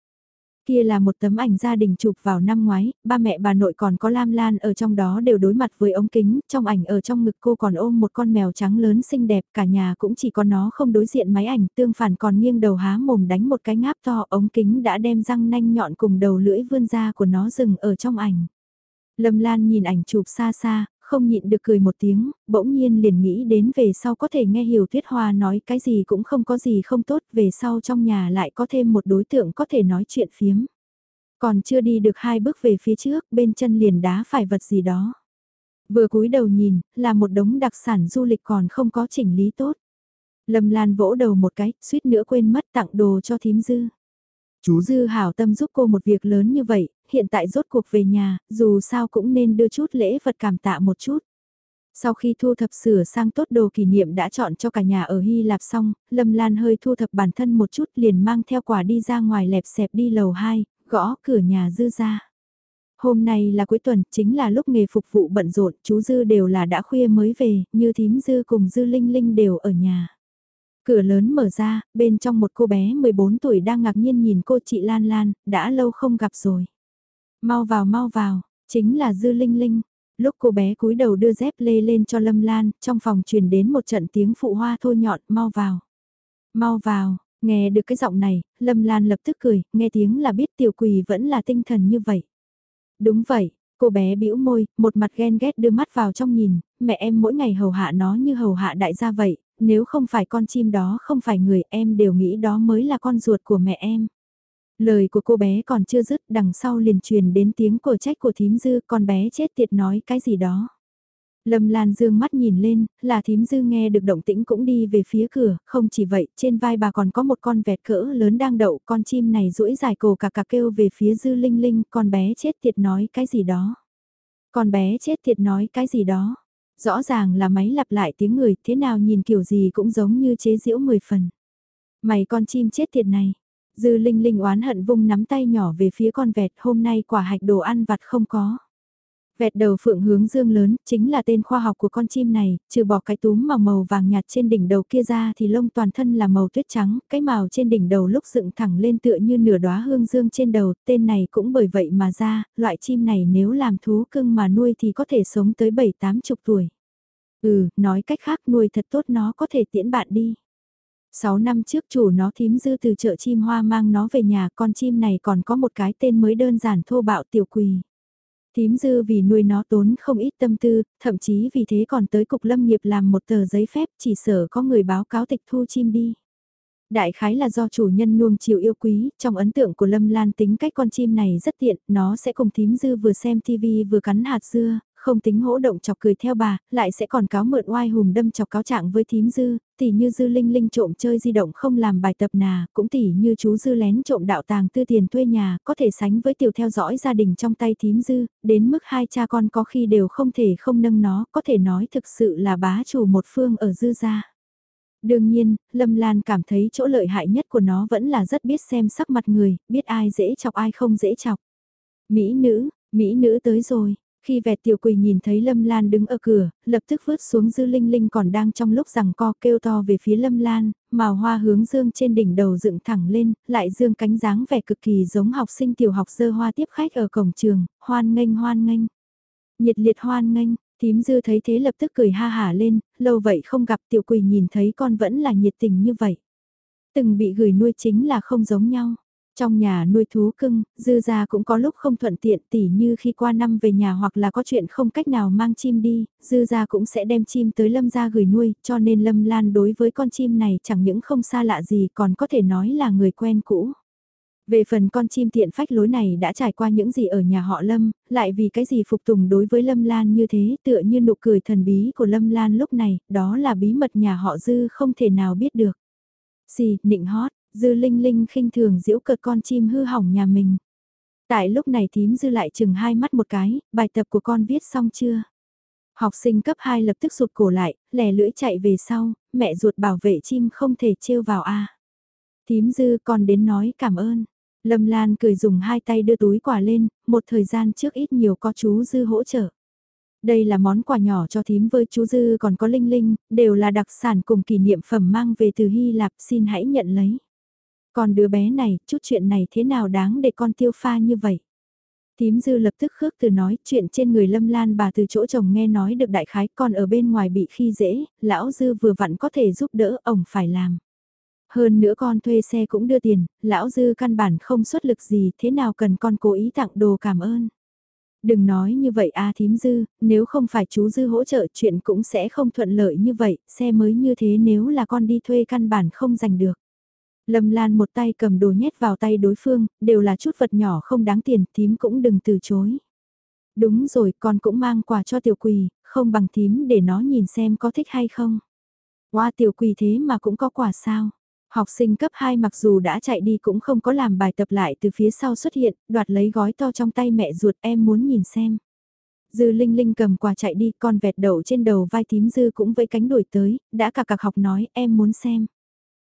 Kia là một tấm ảnh gia đình chụp vào năm ngoái, ba mẹ bà nội còn có Lam Lan ở trong đó đều đối mặt với ống kính, trong ảnh ở trong ngực cô còn ôm một con mèo trắng lớn xinh đẹp, cả nhà cũng chỉ có nó không đối diện máy ảnh, tương phản còn nghiêng đầu há mồm đánh một cái ngáp to, ống kính đã đem răng nanh nhọn cùng đầu lưỡi vươn ra của nó dừng ở trong ảnh. Lâm Lan nhìn ảnh chụp xa xa, không nhịn được cười một tiếng, bỗng nhiên liền nghĩ đến về sau có thể nghe Hiểu Tuyết Hoa nói cái gì cũng không có gì không tốt, về sau trong nhà lại có thêm một đối tượng có thể nói chuyện phiếm. Còn chưa đi được hai bước về phía trước, bên chân liền đá phải vật gì đó. Vừa cúi đầu nhìn, là một đống đặc sản du lịch còn không có chỉnh lý tốt. Lâm Lan vỗ đầu một cái, suýt nữa quên mất tặng đồ cho thím dư. Chú Dư hảo tâm giúp cô một việc lớn như vậy, hiện tại rốt cuộc về nhà, dù sao cũng nên đưa chút lễ vật cảm tạ một chút. Sau khi thu thập sửa sang tốt đồ kỷ niệm đã chọn cho cả nhà ở Hy Lạp xong, Lâm Lan hơi thu thập bản thân một chút liền mang theo quả đi ra ngoài lẹp xẹp đi lầu 2, gõ cửa nhà Dư ra. Hôm nay là cuối tuần, chính là lúc nghề phục vụ bận rộn, chú Dư đều là đã khuya mới về, như thím Dư cùng Dư Linh Linh đều ở nhà. Cửa lớn mở ra, bên trong một cô bé 14 tuổi đang ngạc nhiên nhìn cô chị Lan Lan, đã lâu không gặp rồi. Mau vào mau vào, chính là Dư Linh Linh. Lúc cô bé cúi đầu đưa dép lê lên cho Lâm Lan, trong phòng truyền đến một trận tiếng phụ hoa thô nhọn, mau vào. Mau vào, nghe được cái giọng này, Lâm Lan lập tức cười, nghe tiếng là biết tiểu quỳ vẫn là tinh thần như vậy. Đúng vậy, cô bé bĩu môi, một mặt ghen ghét đưa mắt vào trong nhìn, mẹ em mỗi ngày hầu hạ nó như hầu hạ đại gia vậy, nếu không phải con chim đó không phải người em đều nghĩ đó mới là con ruột của mẹ em. Lời của cô bé còn chưa dứt đằng sau liền truyền đến tiếng cổ trách của thím dư con bé chết tiệt nói cái gì đó. Lâm Lan dương mắt nhìn lên, là thím dư nghe được động tĩnh cũng đi về phía cửa, không chỉ vậy, trên vai bà còn có một con vẹt cỡ lớn đang đậu, con chim này duỗi dài cổ cà cà kêu về phía dư linh linh, con bé chết tiệt nói cái gì đó. Con bé chết tiệt nói cái gì đó. Rõ ràng là máy lặp lại tiếng người, thế nào nhìn kiểu gì cũng giống như chế giễu mười phần. Mày con chim chết tiệt này. Dư Linh Linh oán hận vung nắm tay nhỏ về phía con vẹt, hôm nay quả hạch đồ ăn vặt không có. Vẹt đầu phượng hướng dương lớn, chính là tên khoa học của con chim này, trừ bỏ cái túm màu màu vàng nhạt trên đỉnh đầu kia ra thì lông toàn thân là màu tuyết trắng, cái màu trên đỉnh đầu lúc dựng thẳng lên tựa như nửa đóa hương dương trên đầu, tên này cũng bởi vậy mà ra, loại chim này nếu làm thú cưng mà nuôi thì có thể sống tới 7-8 chục tuổi. Ừ, nói cách khác nuôi thật tốt nó có thể tiễn bạn đi. 6 năm trước chủ nó thím dư từ chợ chim hoa mang nó về nhà, con chim này còn có một cái tên mới đơn giản thô bạo tiểu quỳ. Thím dư vì nuôi nó tốn không ít tâm tư, thậm chí vì thế còn tới cục lâm nghiệp làm một tờ giấy phép chỉ sở có người báo cáo tịch thu chim đi. Đại khái là do chủ nhân nuông chiều yêu quý, trong ấn tượng của Lâm Lan tính cách con chim này rất tiện, nó sẽ cùng thím dư vừa xem TV vừa cắn hạt dưa, không tính hỗ động chọc cười theo bà, lại sẽ còn cáo mượn oai hùm đâm chọc cáo trạng với thím dư, tỉ như dư linh linh trộm chơi di động không làm bài tập nà, cũng tỉ như chú dư lén trộm đạo tàng tư tiền thuê nhà, có thể sánh với tiểu theo dõi gia đình trong tay thím dư, đến mức hai cha con có khi đều không thể không nâng nó, có thể nói thực sự là bá chủ một phương ở dư gia. Đương nhiên, Lâm Lan cảm thấy chỗ lợi hại nhất của nó vẫn là rất biết xem sắc mặt người, biết ai dễ chọc ai không dễ chọc. Mỹ nữ, Mỹ nữ tới rồi, khi vẹt tiểu quỳ nhìn thấy Lâm Lan đứng ở cửa, lập tức vứt xuống dư linh linh còn đang trong lúc rằng co kêu to về phía Lâm Lan, màu hoa hướng dương trên đỉnh đầu dựng thẳng lên, lại dương cánh dáng vẻ cực kỳ giống học sinh tiểu học dơ hoa tiếp khách ở cổng trường, hoan nghênh hoan nghênh. Nhiệt liệt hoan nghênh, thím dư thấy thế lập tức cười ha hả lên, lâu vậy không gặp tiểu quỳ nhìn thấy con vẫn là nhiệt tình như vậy. Từng bị gửi nuôi chính là không giống nhau. Trong nhà nuôi thú cưng, dư gia cũng có lúc không thuận tiện tỉ như khi qua năm về nhà hoặc là có chuyện không cách nào mang chim đi, dư gia cũng sẽ đem chim tới lâm gia gửi nuôi, cho nên lâm lan đối với con chim này chẳng những không xa lạ gì còn có thể nói là người quen cũ. Về phần con chim tiện phách lối này đã trải qua những gì ở nhà họ Lâm, lại vì cái gì phục tùng đối với Lâm Lan như thế tựa như nụ cười thần bí của Lâm Lan lúc này, đó là bí mật nhà họ Dư không thể nào biết được. Xì, nịnh hót, Dư Linh Linh khinh thường giễu cợt con chim hư hỏng nhà mình. Tại lúc này thím Dư lại chừng hai mắt một cái, bài tập của con viết xong chưa? Học sinh cấp 2 lập tức rụt cổ lại, lè lưỡi chạy về sau, mẹ ruột bảo vệ chim không thể trêu vào a. Thím Dư còn đến nói cảm ơn. Lâm Lan cười dùng hai tay đưa túi quà lên, một thời gian trước ít nhiều có chú Dư hỗ trợ. Đây là món quà nhỏ cho thím với chú Dư còn có Linh Linh, đều là đặc sản cùng kỷ niệm phẩm mang về từ Hy Lạp xin hãy nhận lấy. Còn đứa bé này, chút chuyện này thế nào đáng để con tiêu pha như vậy? Tím dư lập tức khước từ nói chuyện trên người lâm lan bà từ chỗ chồng nghe nói được đại khái còn ở bên ngoài bị khi dễ, lão dư vừa vặn có thể giúp đỡ ông phải làm. Hơn nữa con thuê xe cũng đưa tiền, lão dư căn bản không xuất lực gì thế nào cần con cố ý tặng đồ cảm ơn. Đừng nói như vậy a thím dư, nếu không phải chú dư hỗ trợ chuyện cũng sẽ không thuận lợi như vậy, xe mới như thế nếu là con đi thuê căn bản không giành được. Lâm Lan một tay cầm đồ nhét vào tay đối phương, đều là chút vật nhỏ không đáng tiền, thím cũng đừng từ chối. Đúng rồi, con cũng mang quà cho tiểu quỳ, không bằng thím để nó nhìn xem có thích hay không. Qua tiểu quỳ thế mà cũng có quà sao. Học sinh cấp 2 mặc dù đã chạy đi cũng không có làm bài tập lại từ phía sau xuất hiện, đoạt lấy gói to trong tay mẹ ruột em muốn nhìn xem. Dư Linh Linh cầm quà chạy đi con vẹt đậu trên đầu vai tím Dư cũng với cánh đuổi tới, đã cả cặc học nói em muốn xem.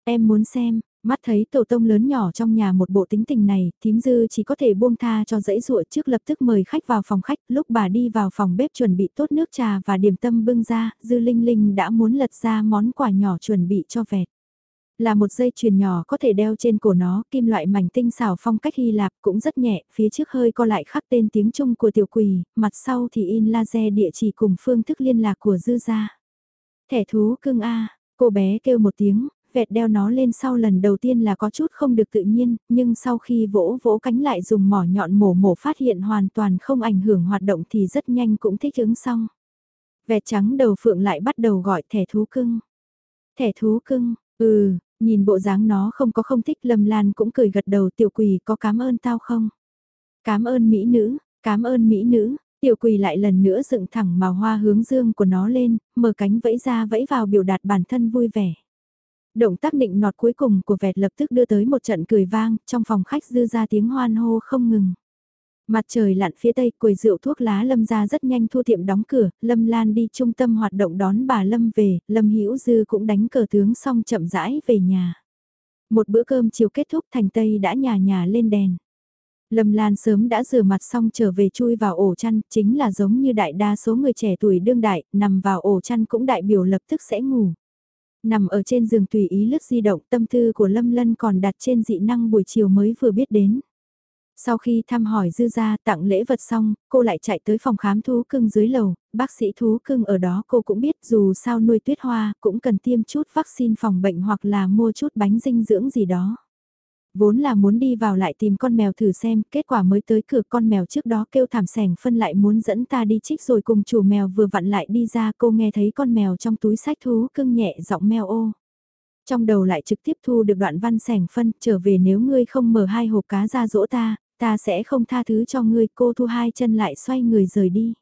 Em muốn xem, Mắt thấy tổ tông lớn nhỏ trong nhà một bộ tính tình này, thím dư chỉ có thể buông tha cho dãy ruộng trước lập tức mời khách vào phòng khách, lúc bà đi vào phòng bếp chuẩn bị tốt nước trà và điểm tâm bưng ra, dư linh linh đã muốn lật ra món quà nhỏ chuẩn bị cho vẹt. Là một dây chuyền nhỏ có thể đeo trên cổ nó, kim loại mảnh tinh xảo phong cách Hy Lạp cũng rất nhẹ, phía trước hơi co lại khắc tên tiếng Trung của tiểu quỳ, mặt sau thì in laser địa chỉ cùng phương thức liên lạc của dư gia. Thẻ thú cưng A, cô bé kêu một tiếng, vẹt đeo nó lên sau lần đầu tiên là có chút không được tự nhiên, nhưng sau khi vỗ vỗ cánh lại dùng mỏ nhọn mổ mổ phát hiện hoàn toàn không ảnh hưởng hoạt động thì rất nhanh cũng thích ứng xong. Vẹt trắng đầu phượng lại bắt đầu gọi thẻ thú cưng. Thẻ thú cưng, ừ, nhìn bộ dáng nó không có không thích Lâm Lan cũng cười gật đầu tiểu quỳ có cảm ơn tao không? Cảm ơn mỹ nữ, cảm ơn mỹ nữ, tiểu quỳ lại lần nữa dựng thẳng màu hoa hướng dương của nó lên, mở cánh vẫy ra vẫy vào biểu đạt bản thân vui vẻ. Động tác định nọt cuối cùng của vẹt lập tức đưa tới một trận cười vang, trong phòng khách dư ra tiếng hoan hô không ngừng. Mặt trời lặn phía tây, quầy rượu thuốc lá Lâm ra rất nhanh thu tiệm đóng cửa, Lâm Lan đi trung tâm hoạt động đón bà Lâm về, Lâm Hữu Dư cũng đánh cờ tướng xong chậm rãi về nhà. Một bữa cơm chiều kết thúc thành Tây đã nhà nhà lên đèn. Lâm Lan sớm đã rửa mặt xong trở về chui vào ổ chăn, chính là giống như đại đa số người trẻ tuổi đương đại, nằm vào ổ chăn cũng đại biểu lập tức sẽ ngủ. Nằm ở trên giường tùy ý lướt di động tâm tư của Lâm Lân còn đặt trên dị năng buổi chiều mới vừa biết đến. Sau khi thăm hỏi dư gia tặng lễ vật xong, cô lại chạy tới phòng khám thú cưng dưới lầu, bác sĩ thú cưng ở đó cô cũng biết dù sao nuôi tuyết hoa cũng cần tiêm chút vaccine phòng bệnh hoặc là mua chút bánh dinh dưỡng gì đó. Vốn là muốn đi vào lại tìm con mèo thử xem, kết quả mới tới cửa con mèo trước đó kêu thảm sẻng phân lại muốn dẫn ta đi trích rồi cùng chủ mèo vừa vặn lại đi ra cô nghe thấy con mèo trong túi sách thú cưng nhẹ giọng mèo ô. Trong đầu lại trực tiếp thu được đoạn văn sẻng phân, trở về nếu ngươi không mở hai hộp cá ra dỗ ta, ta sẽ không tha thứ cho ngươi cô thu hai chân lại xoay người rời đi.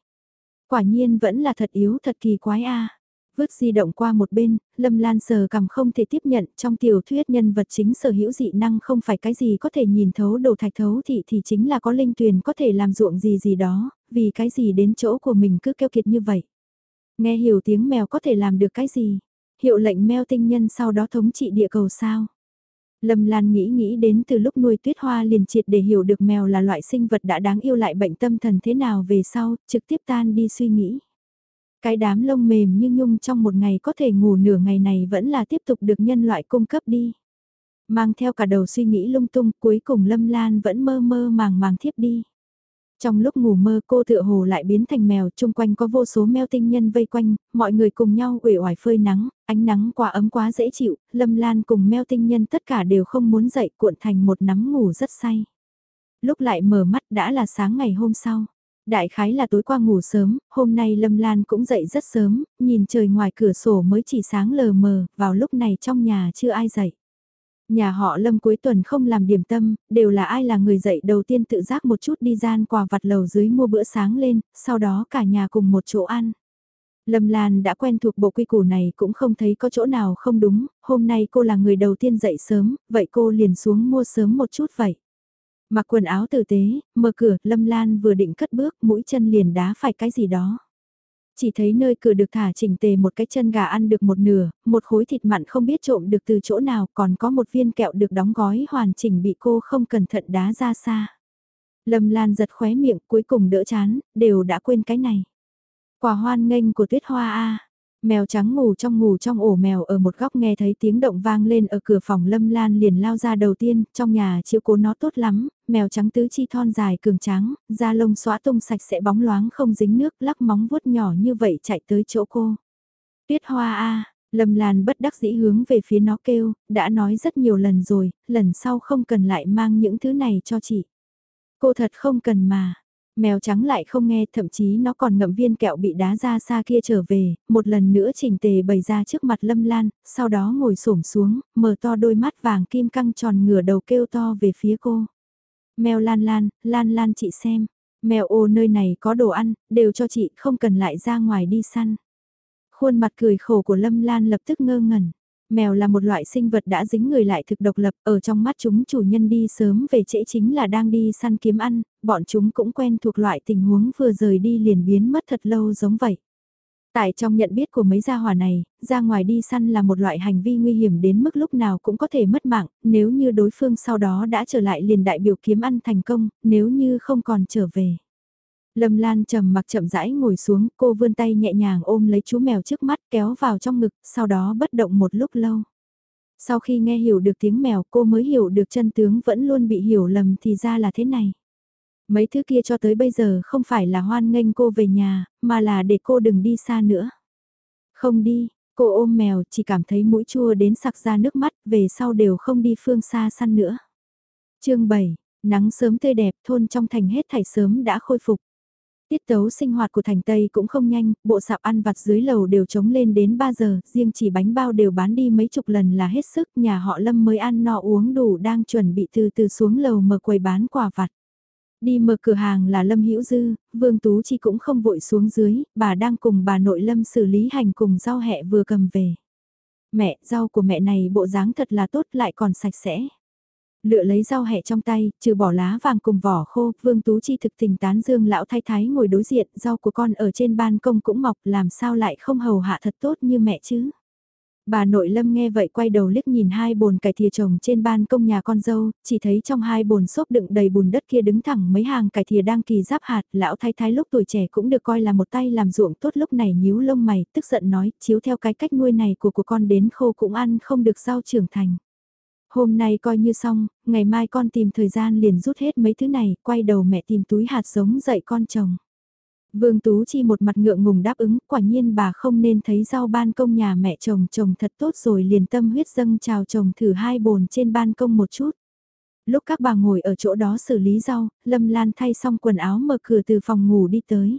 Quả nhiên vẫn là thật yếu thật kỳ quái a vứt di động qua một bên, Lâm Lan sờ cầm không thể tiếp nhận trong tiểu thuyết nhân vật chính sở hữu dị năng không phải cái gì có thể nhìn thấu đồ thạch thấu thị thì chính là có linh tuyền có thể làm ruộng gì gì đó, vì cái gì đến chỗ của mình cứ keo kiệt như vậy. Nghe hiểu tiếng mèo có thể làm được cái gì? Hiệu lệnh mèo tinh nhân sau đó thống trị địa cầu sao? Lâm Lan nghĩ nghĩ đến từ lúc nuôi tuyết hoa liền triệt để hiểu được mèo là loại sinh vật đã đáng yêu lại bệnh tâm thần thế nào về sau, trực tiếp tan đi suy nghĩ. Cái đám lông mềm như nhung trong một ngày có thể ngủ nửa ngày này vẫn là tiếp tục được nhân loại cung cấp đi. Mang theo cả đầu suy nghĩ lung tung cuối cùng Lâm Lan vẫn mơ mơ màng màng thiếp đi. Trong lúc ngủ mơ cô tựa hồ lại biến thành mèo, chung quanh có vô số mèo tinh nhân vây quanh, mọi người cùng nhau uể oải phơi nắng, ánh nắng quá ấm quá dễ chịu, Lâm Lan cùng mèo tinh nhân tất cả đều không muốn dậy cuộn thành một nắm ngủ rất say. Lúc lại mở mắt đã là sáng ngày hôm sau. Đại khái là tối qua ngủ sớm, hôm nay Lâm Lan cũng dậy rất sớm, nhìn trời ngoài cửa sổ mới chỉ sáng lờ mờ, vào lúc này trong nhà chưa ai dậy. Nhà họ Lâm cuối tuần không làm điểm tâm, đều là ai là người dậy đầu tiên tự giác một chút đi gian quà vặt lầu dưới mua bữa sáng lên, sau đó cả nhà cùng một chỗ ăn. Lâm Lan đã quen thuộc bộ quy củ này cũng không thấy có chỗ nào không đúng, hôm nay cô là người đầu tiên dậy sớm, vậy cô liền xuống mua sớm một chút vậy. Mặc quần áo tử tế, mở cửa, Lâm Lan vừa định cất bước, mũi chân liền đá phải cái gì đó. Chỉ thấy nơi cửa được thả chỉnh tề một cái chân gà ăn được một nửa, một khối thịt mặn không biết trộm được từ chỗ nào, còn có một viên kẹo được đóng gói hoàn chỉnh bị cô không cẩn thận đá ra xa. Lâm Lan giật khóe miệng cuối cùng đỡ chán, đều đã quên cái này. Quả hoan nghênh của tuyết hoa A. Mèo trắng ngủ trong ngủ trong ổ mèo ở một góc nghe thấy tiếng động vang lên ở cửa phòng lâm lan liền lao ra đầu tiên, trong nhà chiếu cố nó tốt lắm, mèo trắng tứ chi thon dài cường trắng, da lông xóa tung sạch sẽ bóng loáng không dính nước lắc móng vuốt nhỏ như vậy chạy tới chỗ cô. Tuyết hoa a lâm lan bất đắc dĩ hướng về phía nó kêu, đã nói rất nhiều lần rồi, lần sau không cần lại mang những thứ này cho chị. Cô thật không cần mà, Mèo trắng lại không nghe, thậm chí nó còn ngậm viên kẹo bị đá ra xa kia trở về, một lần nữa chỉnh tề bày ra trước mặt Lâm Lan, sau đó ngồi xổm xuống, mở to đôi mắt vàng kim căng tròn ngửa đầu kêu to về phía cô. Mèo Lan Lan, Lan Lan chị xem, mèo ô nơi này có đồ ăn, đều cho chị, không cần lại ra ngoài đi săn. Khuôn mặt cười khổ của Lâm Lan lập tức ngơ ngẩn. Mèo là một loại sinh vật đã dính người lại thực độc lập, ở trong mắt chúng chủ nhân đi sớm về trễ chính là đang đi săn kiếm ăn, bọn chúng cũng quen thuộc loại tình huống vừa rời đi liền biến mất thật lâu giống vậy. Tại trong nhận biết của mấy gia hỏa này, ra ngoài đi săn là một loại hành vi nguy hiểm đến mức lúc nào cũng có thể mất mạng, nếu như đối phương sau đó đã trở lại liền đại biểu kiếm ăn thành công, nếu như không còn trở về. Lâm Lan trầm mặc chậm rãi ngồi xuống, cô vươn tay nhẹ nhàng ôm lấy chú mèo trước mắt kéo vào trong ngực, sau đó bất động một lúc lâu. Sau khi nghe hiểu được tiếng mèo cô mới hiểu được chân tướng vẫn luôn bị hiểu lầm thì ra là thế này. Mấy thứ kia cho tới bây giờ không phải là hoan nghênh cô về nhà, mà là để cô đừng đi xa nữa. Không đi, cô ôm mèo chỉ cảm thấy mũi chua đến sặc ra nước mắt, về sau đều không đi phương xa săn nữa. chương 7, nắng sớm tươi đẹp thôn trong thành hết thảy sớm đã khôi phục. Tiết tấu sinh hoạt của thành Tây cũng không nhanh, bộ sạp ăn vặt dưới lầu đều trống lên đến 3 giờ, riêng chỉ bánh bao đều bán đi mấy chục lần là hết sức, nhà họ Lâm mới ăn no uống đủ đang chuẩn bị từ từ xuống lầu mở quầy bán quà vặt. Đi mở cửa hàng là Lâm Hữu Dư, Vương Tú Chi cũng không vội xuống dưới, bà đang cùng bà nội Lâm xử lý hành cùng rau hẹ vừa cầm về. Mẹ, rau của mẹ này bộ dáng thật là tốt lại còn sạch sẽ. Lựa lấy rau hẹ trong tay, trừ bỏ lá vàng cùng vỏ khô, Vương Tú Chi thực tình tán dương lão thái thái ngồi đối diện, rau của con ở trên ban công cũng mọc, làm sao lại không hầu hạ thật tốt như mẹ chứ. Bà nội lâm nghe vậy quay đầu liếc nhìn hai bồn cải thìa trồng trên ban công nhà con dâu, chỉ thấy trong hai bồn xốp đựng đầy bùn đất kia đứng thẳng mấy hàng cải thìa đang kỳ giáp hạt, lão thái thái lúc tuổi trẻ cũng được coi là một tay làm ruộng tốt lúc này nhíu lông mày, tức giận nói, chiếu theo cái cách nuôi này của của con đến khô cũng ăn không được rau trưởng thành. Hôm nay coi như xong, ngày mai con tìm thời gian liền rút hết mấy thứ này, quay đầu mẹ tìm túi hạt giống dạy con chồng. Vương Tú Chi một mặt ngượng ngùng đáp ứng, quả nhiên bà không nên thấy rau ban công nhà mẹ chồng chồng thật tốt rồi liền tâm huyết dâng chào chồng thử hai bồn trên ban công một chút. Lúc các bà ngồi ở chỗ đó xử lý rau, Lâm Lan thay xong quần áo mở cửa từ phòng ngủ đi tới.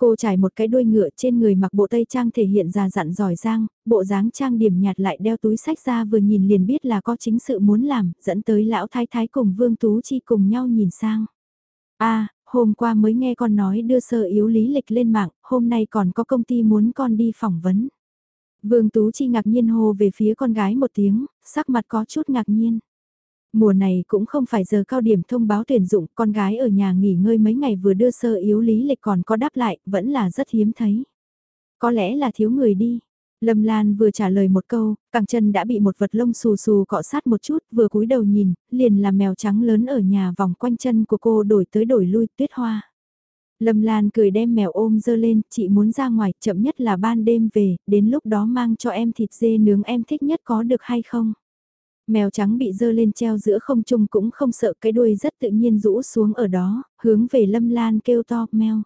Cô trải một cái đuôi ngựa trên người mặc bộ tây trang thể hiện ra dặn giỏi giang, bộ dáng trang điểm nhạt lại đeo túi sách ra vừa nhìn liền biết là có chính sự muốn làm, dẫn tới lão thái thái cùng Vương Tú Chi cùng nhau nhìn sang. a hôm qua mới nghe con nói đưa sơ yếu lý lịch lên mạng, hôm nay còn có công ty muốn con đi phỏng vấn. Vương Tú Chi ngạc nhiên hô về phía con gái một tiếng, sắc mặt có chút ngạc nhiên. Mùa này cũng không phải giờ cao điểm thông báo tuyển dụng, con gái ở nhà nghỉ ngơi mấy ngày vừa đưa sơ yếu lý lịch còn có đáp lại, vẫn là rất hiếm thấy. Có lẽ là thiếu người đi. Lâm Lan vừa trả lời một câu, cẳng chân đã bị một vật lông xù xù cọ sát một chút, vừa cúi đầu nhìn, liền là mèo trắng lớn ở nhà vòng quanh chân của cô đổi tới đổi lui tuyết hoa. Lâm Lan cười đem mèo ôm dơ lên, chị muốn ra ngoài, chậm nhất là ban đêm về, đến lúc đó mang cho em thịt dê nướng em thích nhất có được hay không? Mèo trắng bị dơ lên treo giữa không trung cũng không sợ cái đuôi rất tự nhiên rũ xuống ở đó, hướng về Lâm Lan kêu to, mèo.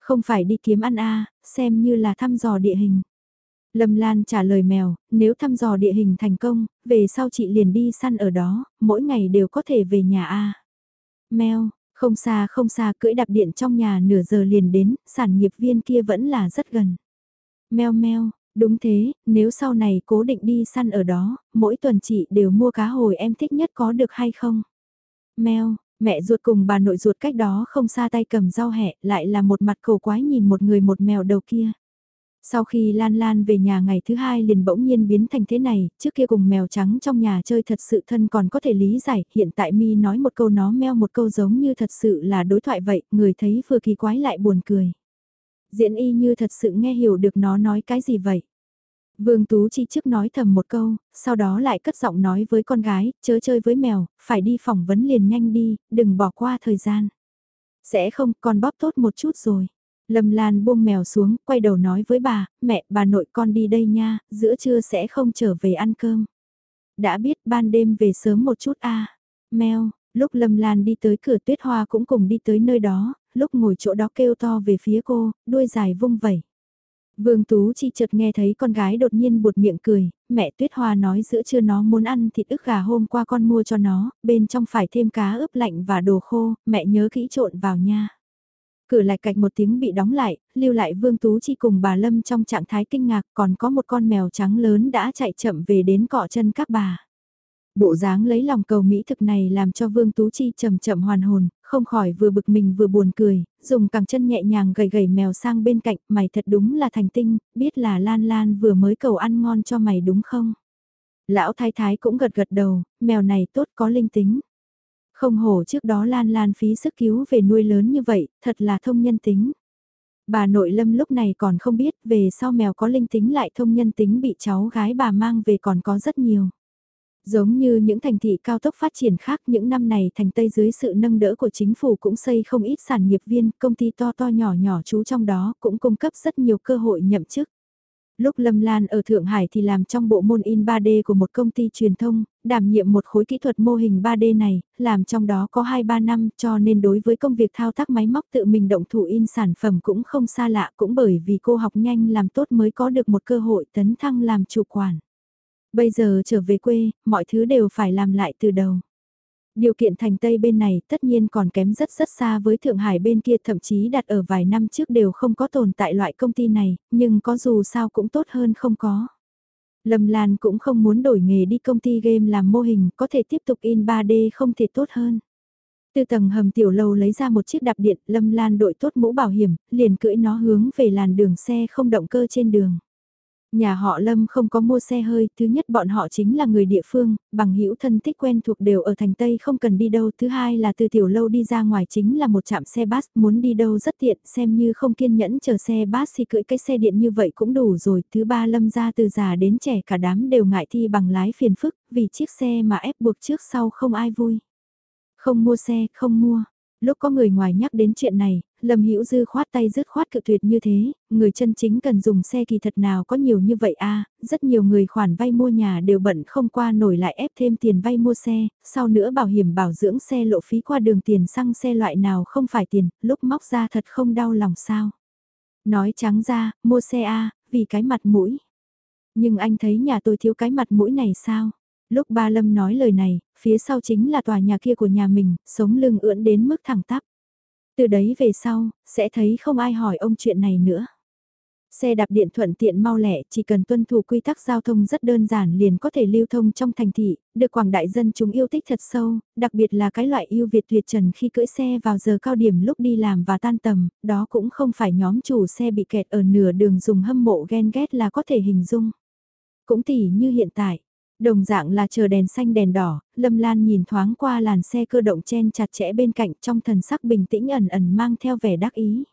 Không phải đi kiếm ăn a xem như là thăm dò địa hình. Lâm Lan trả lời mèo, nếu thăm dò địa hình thành công, về sau chị liền đi săn ở đó, mỗi ngày đều có thể về nhà a Mèo, không xa không xa cưỡi đạp điện trong nhà nửa giờ liền đến, sản nghiệp viên kia vẫn là rất gần. Mèo mèo, đúng thế, nếu sau này cố định đi săn ở đó, mỗi tuần chị đều mua cá hồi em thích nhất có được hay không? Mèo, mẹ ruột cùng bà nội ruột cách đó không xa tay cầm rau hẹ lại là một mặt cầu quái nhìn một người một mèo đầu kia. Sau khi Lan Lan về nhà ngày thứ hai liền bỗng nhiên biến thành thế này, trước kia cùng mèo trắng trong nhà chơi thật sự thân còn có thể lý giải, hiện tại mi nói một câu nó meo một câu giống như thật sự là đối thoại vậy, người thấy vừa kỳ quái lại buồn cười. Diễn y như thật sự nghe hiểu được nó nói cái gì vậy. Vương Tú Chi trước nói thầm một câu, sau đó lại cất giọng nói với con gái, chớ chơi với mèo, phải đi phỏng vấn liền nhanh đi, đừng bỏ qua thời gian. Sẽ không, con bóp tốt một chút rồi. Lâm Lan buông mèo xuống, quay đầu nói với bà, mẹ, bà nội con đi đây nha, giữa trưa sẽ không trở về ăn cơm. Đã biết ban đêm về sớm một chút a à. Mèo, lúc Lâm Lan đi tới cửa tuyết hoa cũng cùng đi tới nơi đó, lúc ngồi chỗ đó kêu to về phía cô, đuôi dài vung vẩy. Vương Tú Chi chợt nghe thấy con gái đột nhiên buột miệng cười, mẹ Tuyết Hoa nói giữa trưa nó muốn ăn thịt ức gà hôm qua con mua cho nó, bên trong phải thêm cá ướp lạnh và đồ khô, mẹ nhớ kỹ trộn vào nha. Cửa lại cạch một tiếng bị đóng lại, lưu lại Vương Tú Chi cùng bà Lâm trong trạng thái kinh ngạc còn có một con mèo trắng lớn đã chạy chậm về đến cọ chân các bà. Bộ dáng lấy lòng cầu mỹ thực này làm cho Vương Tú Chi chậm chậm hoàn hồn, không khỏi vừa bực mình vừa buồn cười, dùng cẳng chân nhẹ nhàng gầy gầy mèo sang bên cạnh, mày thật đúng là thành tinh, biết là Lan Lan vừa mới cầu ăn ngon cho mày đúng không? Lão thái thái cũng gật gật đầu, mèo này tốt có linh tính. Không hổ trước đó Lan Lan phí sức cứu về nuôi lớn như vậy, thật là thông nhân tính. Bà nội lâm lúc này còn không biết về sau mèo có linh tính lại thông nhân tính bị cháu gái bà mang về còn có rất nhiều. Giống như những thành thị cao tốc phát triển khác những năm này thành Tây dưới sự nâng đỡ của chính phủ cũng xây không ít sản nghiệp viên, công ty to to nhỏ nhỏ chú trong đó cũng cung cấp rất nhiều cơ hội nhậm chức. Lúc Lâm Lan ở Thượng Hải thì làm trong bộ môn in 3D của một công ty truyền thông, đảm nhiệm một khối kỹ thuật mô hình 3D này, làm trong đó có 2-3 năm cho nên đối với công việc thao tác máy móc tự mình động thủ in sản phẩm cũng không xa lạ cũng bởi vì cô học nhanh làm tốt mới có được một cơ hội tấn thăng làm chủ quản. Bây giờ trở về quê, mọi thứ đều phải làm lại từ đầu. Điều kiện thành Tây bên này tất nhiên còn kém rất rất xa với Thượng Hải bên kia thậm chí đặt ở vài năm trước đều không có tồn tại loại công ty này, nhưng có dù sao cũng tốt hơn không có. Lâm Lan cũng không muốn đổi nghề đi công ty game làm mô hình, có thể tiếp tục in 3D không thể tốt hơn. Từ tầng hầm tiểu lầu lấy ra một chiếc đạp điện, Lâm Lan đội tốt mũ bảo hiểm, liền cưỡi nó hướng về làn đường xe không động cơ trên đường. Nhà họ Lâm không có mua xe hơi, thứ nhất bọn họ chính là người địa phương, bằng hữu thân thích quen thuộc đều ở thành Tây không cần đi đâu, thứ hai là từ tiểu lâu đi ra ngoài chính là một trạm xe bus, muốn đi đâu rất tiện, xem như không kiên nhẫn chờ xe bus thì cưỡi cái xe điện như vậy cũng đủ rồi, thứ ba Lâm ra từ già đến trẻ cả đám đều ngại thi bằng lái phiền phức, vì chiếc xe mà ép buộc trước sau không ai vui. Không mua xe, không mua. Lúc có người ngoài nhắc đến chuyện này, Lâm Hữu Dư khoát tay dứt khoát cự tuyệt như thế, người chân chính cần dùng xe kỳ thật nào có nhiều như vậy a, rất nhiều người khoản vay mua nhà đều bận không qua nổi lại ép thêm tiền vay mua xe, sau nữa bảo hiểm bảo dưỡng xe lộ phí qua đường tiền xăng xe loại nào không phải tiền, lúc móc ra thật không đau lòng sao. Nói trắng ra, mua xe a, vì cái mặt mũi. Nhưng anh thấy nhà tôi thiếu cái mặt mũi này sao? Lúc ba Lâm nói lời này, phía sau chính là tòa nhà kia của nhà mình, sống lưng ưỡn đến mức thẳng tắp. Từ đấy về sau, sẽ thấy không ai hỏi ông chuyện này nữa. Xe đạp điện thuận tiện mau lẹ, chỉ cần tuân thủ quy tắc giao thông rất đơn giản liền có thể lưu thông trong thành thị, được quảng đại dân chúng yêu thích thật sâu, đặc biệt là cái loại yêu Việt tuyệt trần khi cưỡi xe vào giờ cao điểm lúc đi làm và tan tầm, đó cũng không phải nhóm chủ xe bị kẹt ở nửa đường dùng hâm mộ ghen ghét là có thể hình dung. Cũng tỉ như hiện tại, Đồng dạng là chờ đèn xanh đèn đỏ, Lâm Lan nhìn thoáng qua làn xe cơ động chen chặt chẽ bên cạnh trong thần sắc bình tĩnh ẩn ẩn mang theo vẻ đắc ý.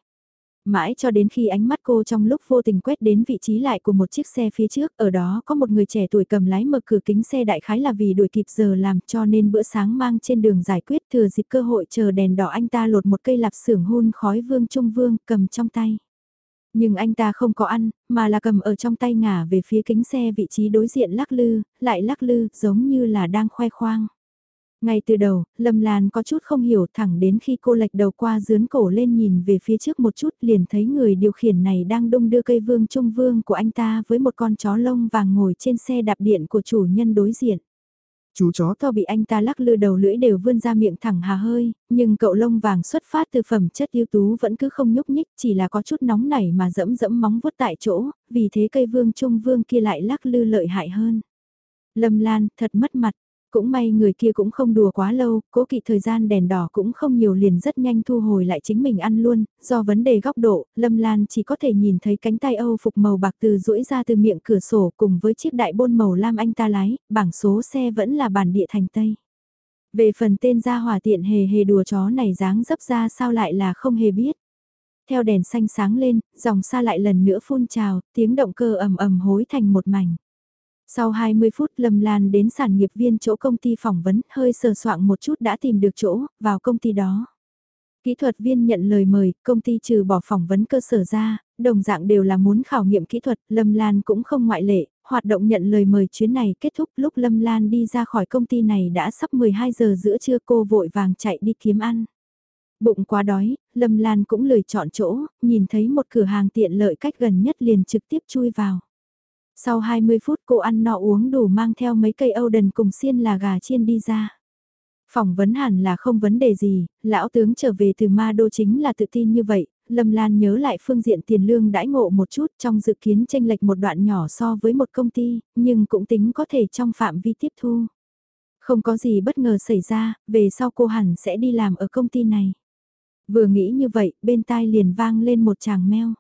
Mãi cho đến khi ánh mắt cô trong lúc vô tình quét đến vị trí lại của một chiếc xe phía trước, ở đó có một người trẻ tuổi cầm lái mở cửa kính xe đại khái là vì đuổi kịp giờ làm cho nên bữa sáng mang trên đường giải quyết thừa dịp cơ hội chờ đèn đỏ anh ta lột một cây lạp xưởng hun khói vương trung vương cầm trong tay. Nhưng anh ta không có ăn, mà là cầm ở trong tay ngả về phía kính xe vị trí đối diện lắc lư, lại lắc lư, giống như là đang khoe khoang. Ngay từ đầu, Lâm Lan có chút không hiểu thẳng đến khi cô lệch đầu qua dướn cổ lên nhìn về phía trước một chút liền thấy người điều khiển này đang đung đưa cây vương trung vương của anh ta với một con chó lông vàng ngồi trên xe đạp điện của chủ nhân đối diện. Chú chó to bị anh ta lắc lư đầu lưỡi đều vươn ra miệng thẳng hà hơi, nhưng cậu lông vàng xuất phát từ phẩm chất ưu tú vẫn cứ không nhúc nhích, chỉ là có chút nóng nảy mà dẫm dẫm móng vuốt tại chỗ, vì thế cây vương trung vương kia lại lắc lư lợi hại hơn. Lâm Lan, thật mất mặt, cũng may người kia cũng không đùa quá lâu, cố kỵ thời gian đèn đỏ cũng không nhiều liền rất nhanh thu hồi lại chính mình ăn luôn, do vấn đề góc độ, Lâm Lan chỉ có thể nhìn thấy cánh tay Âu phục màu bạc từ rũi ra từ miệng cửa sổ cùng với chiếc đại bôn màu lam anh ta lái, bảng số xe vẫn là bản địa thành Tây. Về phần tên gia hỏa tiện hề hề đùa chó này dáng dấp ra sao lại là không hề biết. Theo đèn xanh sáng lên, dòng xa lại lần nữa phun trào, tiếng động cơ ầm ầm hối thành một mảnh. Sau 20 phút Lâm Lan đến sản nghiệp viên chỗ công ty phỏng vấn, hơi sờ soạn một chút đã tìm được chỗ, vào công ty đó. Kỹ thuật viên nhận lời mời, công ty trừ bỏ phỏng vấn cơ sở ra, đồng dạng đều là muốn khảo nghiệm kỹ thuật, Lâm Lan cũng không ngoại lệ, hoạt động nhận lời mời chuyến này kết thúc lúc Lâm Lan đi ra khỏi công ty này đã sắp 12 giờ giữa trưa cô vội vàng chạy đi kiếm ăn. Bụng quá đói, Lâm Lan cũng lười chọn chỗ, nhìn thấy một cửa hàng tiện lợi cách gần nhất liền trực tiếp chui vào. Sau 20 phút cô ăn nọ uống đủ mang theo mấy cây âu đần cùng xiên là gà chiên đi ra. Phỏng vấn hẳn là không vấn đề gì, lão tướng trở về từ ma đô chính là tự tin như vậy, Lâm Lan nhớ lại phương diện tiền lương đãi ngộ một chút trong dự kiến tranh lệch một đoạn nhỏ so với một công ty, nhưng cũng tính có thể trong phạm vi tiếp thu. Không có gì bất ngờ xảy ra, về sau cô hẳn sẽ đi làm ở công ty này. Vừa nghĩ như vậy, bên tai liền vang lên một chàng meo.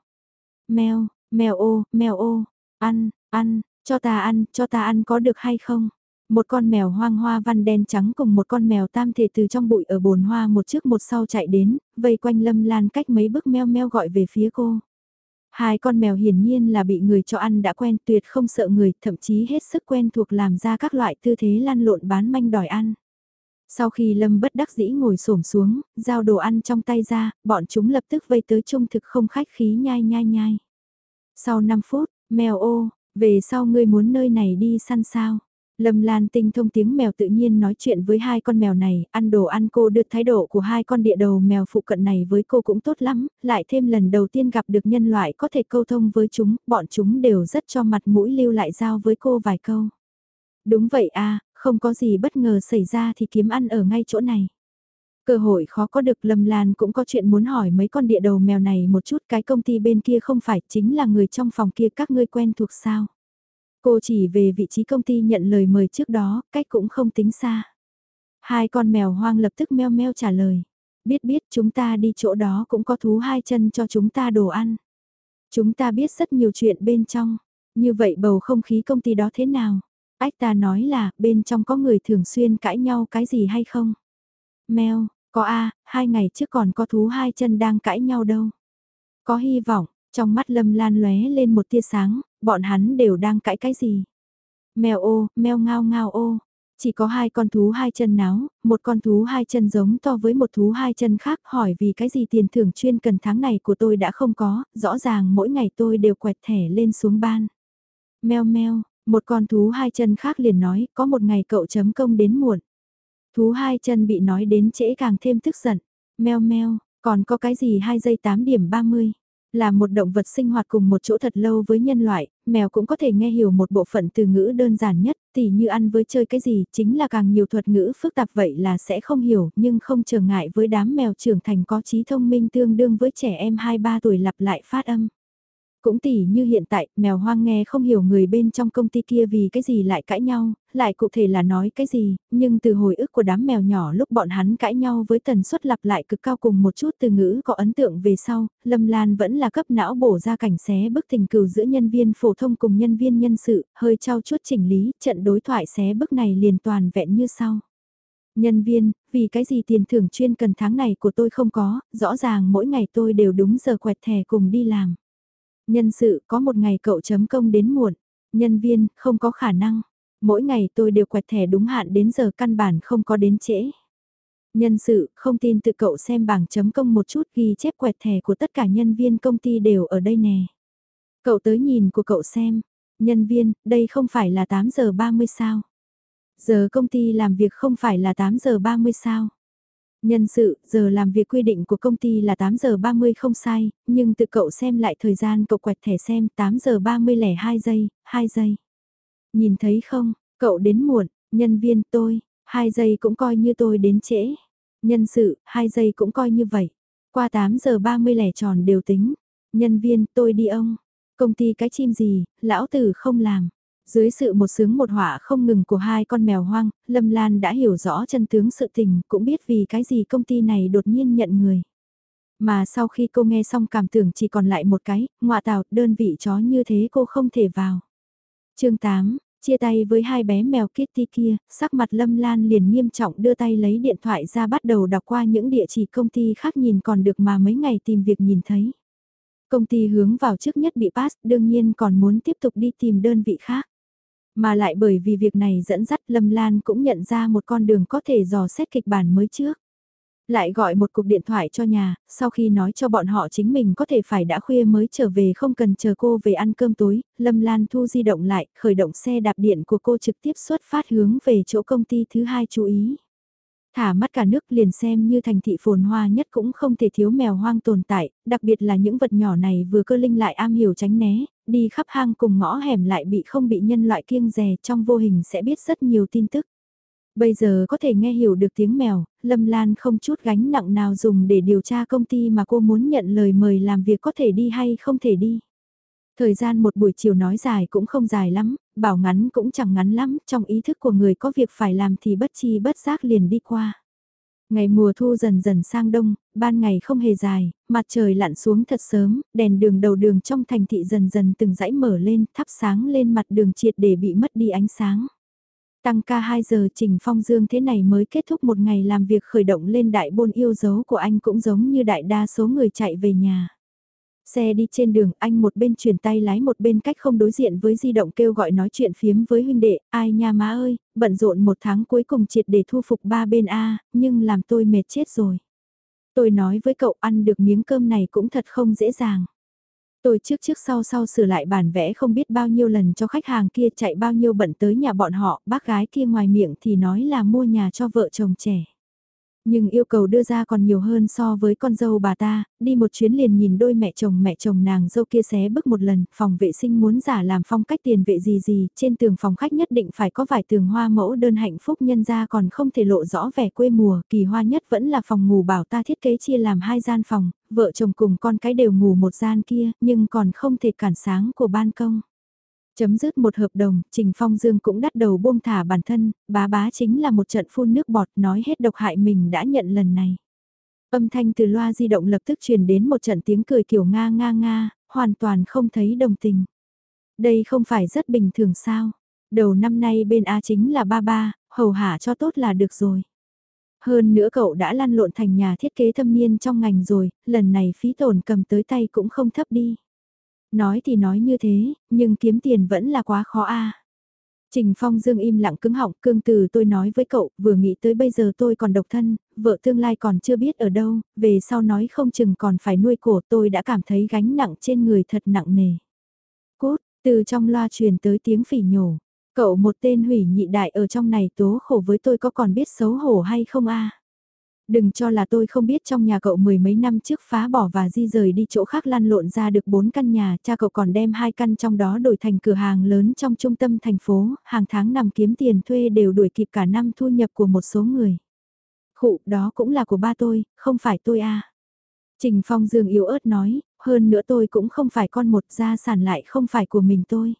Meo, mèo ô, mèo ô, ăn, Ăn, cho ta ăn, cho ta ăn có được hay không? Một con mèo hoang hoa văn đen trắng cùng một con mèo tam thể từ trong bụi ở bồn hoa một trước một sau chạy đến, vây quanh lâm lan cách mấy bước meo meo gọi về phía cô. Hai con mèo hiển nhiên là bị người cho ăn đã quen tuyệt không sợ người, thậm chí hết sức quen thuộc làm ra các loại tư thế lăn lộn bán manh đòi ăn. Sau khi Lâm bất đắc dĩ ngồi xổm xuống, giao đồ ăn trong tay ra, bọn chúng lập tức vây tới trung thực không khách khí nhai nhai nhai. Sau 5 phút, mèo ô, về sau ngươi muốn nơi này đi săn sao? Lâm Lan tinh thông tiếng mèo tự nhiên nói chuyện với hai con mèo này, ăn đồ ăn cô được thái độ của hai con địa đầu mèo phụ cận này với cô cũng tốt lắm, lại thêm lần đầu tiên gặp được nhân loại có thể câu thông với chúng, bọn chúng đều rất cho mặt mũi lưu lại giao với cô vài câu. Đúng vậy à, không có gì bất ngờ xảy ra thì kiếm ăn ở ngay chỗ này. Cơ hội khó có được Lâm Lan cũng có chuyện muốn hỏi mấy con địa đầu mèo này một chút cái công ty bên kia không phải chính là người trong phòng kia các ngươi quen thuộc sao. Cô chỉ về vị trí công ty nhận lời mời trước đó, cách cũng không tính xa. Hai con mèo hoang lập tức meo meo trả lời. Biết biết chúng ta đi chỗ đó cũng có thú hai chân cho chúng ta đồ ăn. Chúng ta biết rất nhiều chuyện bên trong. Như vậy bầu không khí công ty đó thế nào? Ách ta nói là bên trong có người thường xuyên cãi nhau cái gì hay không? Mèo, có a, hai ngày trước còn có thú hai chân đang cãi nhau đâu. Có hy vọng, trong mắt Lâm Lan lóe lên một tia sáng, bọn hắn đều đang cãi cái gì. Mèo ô, mèo ngao ngao ô. Chỉ có hai con thú hai chân náo, một con thú hai chân giống to với một thú hai chân khác hỏi vì cái gì tiền thưởng chuyên cần tháng này của tôi đã không có, rõ ràng mỗi ngày tôi đều quẹt thẻ lên xuống ban. Mèo mèo, một con thú hai chân khác liền nói, có một ngày cậu chấm công đến muộn. Thú hai chân bị nói đến trễ càng thêm tức giận. Mèo meo, còn có cái gì 2 giây 8 điểm 30. Là một động vật sinh hoạt cùng một chỗ thật lâu với nhân loại, mèo cũng có thể nghe hiểu một bộ phận từ ngữ đơn giản nhất, tỉ như ăn với chơi cái gì, chính là càng nhiều thuật ngữ phức tạp vậy là sẽ không hiểu, nhưng không trở ngại với đám mèo trưởng thành có trí thông minh tương đương với trẻ em 2-3 tuổi lặp lại phát âm. Cũng tỉ như hiện tại, mèo hoang nghe không hiểu người bên trong công ty kia vì cái gì lại cãi nhau, lại cụ thể là nói cái gì, nhưng từ hồi ức của đám mèo nhỏ lúc bọn hắn cãi nhau với tần suất lặp lại cực cao cùng một chút từ ngữ có ấn tượng về sau, Lâm Lan vẫn là cấp não bổ ra cảnh xé bức tình cừu giữa nhân viên phổ thông cùng nhân viên nhân sự, hơi trao chuốt chỉnh lý, trận đối thoại xé bức này liền toàn vẹn như sau. Nhân viên, vì cái gì tiền thưởng chuyên cần tháng này của tôi không có, rõ ràng mỗi ngày tôi đều đúng giờ quẹt thẻ cùng đi làm. Nhân sự có một ngày cậu chấm công đến muộn. Nhân viên, không có khả năng. Mỗi ngày tôi đều quẹt thẻ đúng hạn đến giờ căn bản không có đến trễ. Nhân sự, không tin tự cậu xem bảng chấm công một chút ghi chép quẹt thẻ của tất cả nhân viên công ty đều ở đây nè. Cậu tới nhìn của cậu xem. Nhân viên, đây không phải là 8 giờ 30 sao? Giờ công ty làm việc không phải là 8 giờ 30 sao? Nhân sự, giờ làm việc quy định của công ty là 8 giờ 30 không sai, nhưng tự cậu xem lại thời gian cậu quẹt thẻ xem 8 giờ 30 lẻ 2 giây, 2 giây. Nhìn thấy không, cậu đến muộn, nhân viên tôi, 2 giây cũng coi như tôi đến trễ. Nhân sự, 2 giây cũng coi như vậy. Qua 8 giờ 30 lẻ tròn đều tính. Nhân viên, tôi đi ông. Công ty cái chim gì, lão tử không làm. Dưới sự một sướng một họa không ngừng của hai con mèo hoang, Lâm Lan đã hiểu rõ chân tướng sự tình, cũng biết vì cái gì công ty này đột nhiên nhận người. Mà sau khi cô nghe xong cảm tưởng chỉ còn lại một cái, ngọa tào, đơn vị chó như thế cô không thể vào. chương 8, chia tay với hai bé mèo Kitty kia, sắc mặt Lâm Lan liền nghiêm trọng đưa tay lấy điện thoại ra bắt đầu đọc qua những địa chỉ công ty khác nhìn còn được mà mấy ngày tìm việc nhìn thấy. Công ty hướng vào trước nhất bị pass đương nhiên còn muốn tiếp tục đi tìm đơn vị khác. Mà lại bởi vì việc này dẫn dắt Lâm Lan cũng nhận ra một con đường có thể dò xét kịch bản mới trước. Lại gọi một cuộc điện thoại cho nhà, sau khi nói cho bọn họ chính mình có thể phải đã khuya mới trở về không cần chờ cô về ăn cơm tối, Lâm Lan thu di động lại, khởi động xe đạp điện của cô trực tiếp xuất phát hướng về chỗ công ty thứ hai chú ý. Thả mắt cả nước liền xem như thành thị phồn hoa nhất cũng không thể thiếu mèo hoang tồn tại, đặc biệt là những vật nhỏ này vừa cơ linh lại am hiểu tránh né, đi khắp hang cùng ngõ hẻm lại bị không bị nhân loại kiêng rè trong vô hình sẽ biết rất nhiều tin tức. Bây giờ có thể nghe hiểu được tiếng mèo, Lâm Lan không chút gánh nặng nào dùng để điều tra công ty mà cô muốn nhận lời mời làm việc có thể đi hay không thể đi. Thời gian một buổi chiều nói dài cũng không dài lắm, bảo ngắn cũng chẳng ngắn lắm, trong ý thức của người có việc phải làm thì bất chi bất giác liền đi qua. Ngày mùa thu dần dần sang đông, ban ngày không hề dài, mặt trời lặn xuống thật sớm, đèn đường đầu đường trong thành thị dần dần từng dãy mở lên, thắp sáng lên mặt đường triệt để bị mất đi ánh sáng. Tăng ca 2 giờ Trình Phong Dương thế này mới kết thúc một ngày làm việc khởi động lên đại bôn yêu dấu của anh cũng giống như đại đa số người chạy về nhà. Xe đi trên đường, anh một bên chuyển tay lái một bên cách không đối diện với di động kêu gọi nói chuyện phiếm với huynh đệ, ai nha má ơi, bận rộn một tháng cuối cùng triệt để thu phục ba bên A, nhưng làm tôi mệt chết rồi. Tôi nói với cậu ăn được miếng cơm này cũng thật không dễ dàng. Tôi trước trước sau sau sửa lại bản vẽ không biết bao nhiêu lần cho khách hàng kia chạy bao nhiêu bận tới nhà bọn họ, bác gái kia ngoài miệng thì nói là mua nhà cho vợ chồng trẻ. Nhưng yêu cầu đưa ra còn nhiều hơn so với con dâu bà ta, đi một chuyến liền nhìn đôi mẹ chồng mẹ chồng nàng dâu kia xé bức một lần, phòng vệ sinh muốn giả làm phong cách tiền vệ gì gì, trên tường phòng khách nhất định phải có vài tường hoa mẫu đơn hạnh phúc nhân ra còn không thể lộ rõ vẻ quê mùa, kỳ hoa nhất vẫn là phòng ngủ bảo ta thiết kế chia làm hai gian phòng, vợ chồng cùng con cái đều ngủ một gian kia, nhưng còn không thể cản sáng của ban công. Chấm dứt một hợp đồng, Trình Phong Dương cũng đắt đầu buông thả bản thân, bá bá chính là một trận phun nước bọt nói hết độc hại mình đã nhận lần này. Âm thanh từ loa di động lập tức truyền đến một trận tiếng cười kiểu nga nga nga, hoàn toàn không thấy đồng tình. Đây không phải rất bình thường sao? Đầu năm nay bên A chính là ba ba, hầu hạ cho tốt là được rồi. Hơn nữa cậu đã lăn lộn thành nhà thiết kế thâm niên trong ngành rồi, lần này phí tổn cầm tới tay cũng không thấp đi. Nói thì nói như thế, nhưng kiếm tiền vẫn là quá khó a. Trình Phong Dương im lặng cứng họng, cương từ tôi nói với cậu, vừa nghĩ tới bây giờ tôi còn độc thân, vợ tương lai còn chưa biết ở đâu, về sau nói không chừng còn phải nuôi cổ tôi đã cảm thấy gánh nặng trên người thật nặng nề. Cốt, từ trong loa truyền tới tiếng phỉ nhổ, cậu một tên hủy nhị đại ở trong này tố khổ với tôi có còn biết xấu hổ hay không a? Đừng cho là tôi không biết trong nhà cậu mười mấy năm trước phá bỏ và di rời đi chỗ khác lăn lộn ra được bốn căn nhà, cha cậu còn đem hai căn trong đó đổi thành cửa hàng lớn trong trung tâm thành phố, hàng tháng nằm kiếm tiền thuê đều đuổi kịp cả năm thu nhập của một số người. Khụ, đó cũng là của ba tôi, không phải tôi à. Trình Phong Dương yếu ớt nói, hơn nữa tôi cũng không phải con một gia sản lại không phải của mình tôi.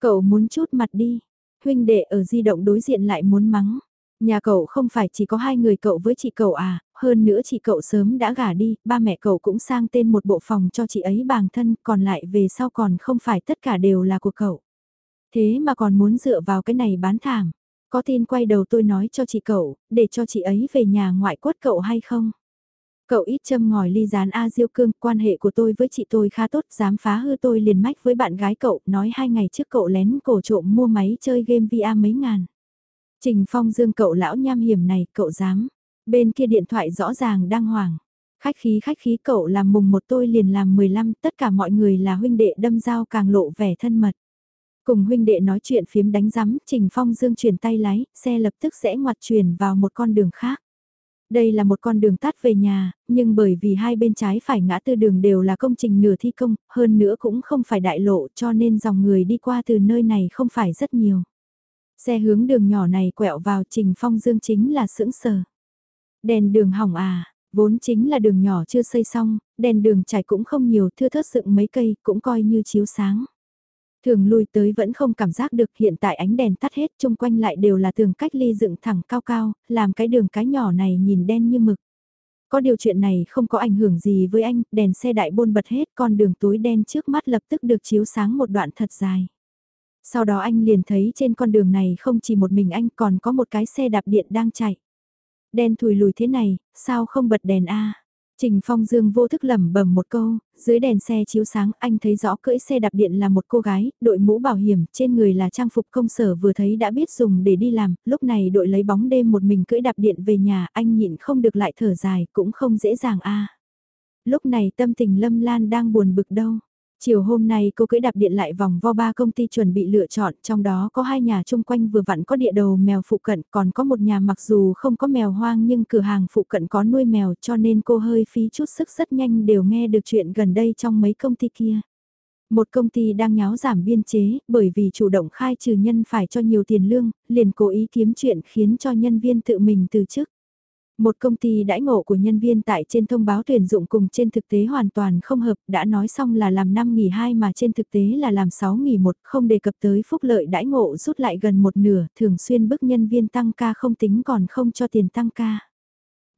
Cậu muốn chút mặt đi, huynh đệ ở di động đối diện lại muốn mắng. Nhà cậu không phải chỉ có hai người cậu với chị cậu à, hơn nữa chị cậu sớm đã gả đi, ba mẹ cậu cũng sang tên một bộ phòng cho chị ấy bằng thân, còn lại về sau còn không phải tất cả đều là của cậu. Thế mà còn muốn dựa vào cái này bán thảm. Có tin quay đầu tôi nói cho chị cậu, để cho chị ấy về nhà ngoại quất cậu hay không? Cậu ít châm ngòi ly gián A Diêu Cương, quan hệ của tôi với chị tôi khá tốt, dám phá hư tôi liền mách với bạn gái cậu, nói hai ngày trước cậu lén cổ trộm mua máy chơi game VR mấy ngàn. Trình Phong Dương cậu lão nham hiểm này, cậu dám. Bên kia điện thoại rõ ràng đang hoảng. Khách khí khách khí cậu làm mùng một tôi liền làm 15, tất cả mọi người là huynh đệ đâm dao càng lộ vẻ thân mật. Cùng huynh đệ nói chuyện phiếm đánh rắm, Trình Phong Dương chuyển tay lái, xe lập tức sẽ ngoặt chuyển vào một con đường khác. Đây là một con đường tắt về nhà, nhưng bởi vì hai bên trái phải ngã tư đường đều là công trình nửa thi công, hơn nữa cũng không phải đại lộ cho nên dòng người đi qua từ nơi này không phải rất nhiều. Xe hướng đường nhỏ này quẹo vào Trình Phong Dương chính là sững sờ. Đèn đường hỏng à, vốn chính là đường nhỏ chưa xây xong, đèn đường trải cũng không nhiều, thưa thớt dựng mấy cây, cũng coi như chiếu sáng. Thường lui tới vẫn không cảm giác được hiện tại ánh đèn tắt hết, chung quanh lại đều là tường cách ly dựng thẳng cao cao, làm cái đường cái nhỏ này nhìn đen như mực. Có điều chuyện này không có ảnh hưởng gì với anh, đèn xe đại bôn bật hết, con đường tối đen trước mắt lập tức được chiếu sáng một đoạn thật dài. Sau đó anh liền thấy trên con đường này không chỉ một mình anh còn có một cái xe đạp điện đang chạy. Đen thùi lùi thế này, sao không bật đèn A? Trình Phong Dương vô thức lẩm bẩm một câu, dưới đèn xe chiếu sáng anh thấy rõ cưỡi xe đạp điện là một cô gái, đội mũ bảo hiểm, trên người là trang phục công sở vừa thấy đã biết dùng để đi làm, lúc này đội lấy bóng đêm một mình cưỡi đạp điện về nhà, anh nhịn không được lại thở dài, cũng không dễ dàng a. Lúc này tâm tình Lâm Lan đang buồn bực đâu. Chiều hôm nay cô cưỡi đạp điện lại vòng vo ba công ty chuẩn bị lựa chọn, trong đó có hai nhà chung quanh vừa vặn có địa đầu mèo phụ cận, còn có một nhà mặc dù không có mèo hoang nhưng cửa hàng phụ cận có nuôi mèo cho nên cô hơi phí chút sức rất nhanh đều nghe được chuyện gần đây trong mấy công ty kia. Một công ty đang nháo giảm biên chế, bởi vì chủ động khai trừ nhân phải cho nhiều tiền lương, liền cố ý kiếm chuyện khiến cho nhân viên tự mình từ chức. Một công ty đãi ngộ của nhân viên tại trên thông báo tuyển dụng cùng trên thực tế hoàn toàn không hợp, đã nói xong là làm 5 nghỉ 2 mà trên thực tế là làm 6 nghỉ 1, không đề cập tới phúc lợi đãi ngộ rút lại gần một nửa, thường xuyên bức nhân viên tăng ca không tính còn không cho tiền tăng ca.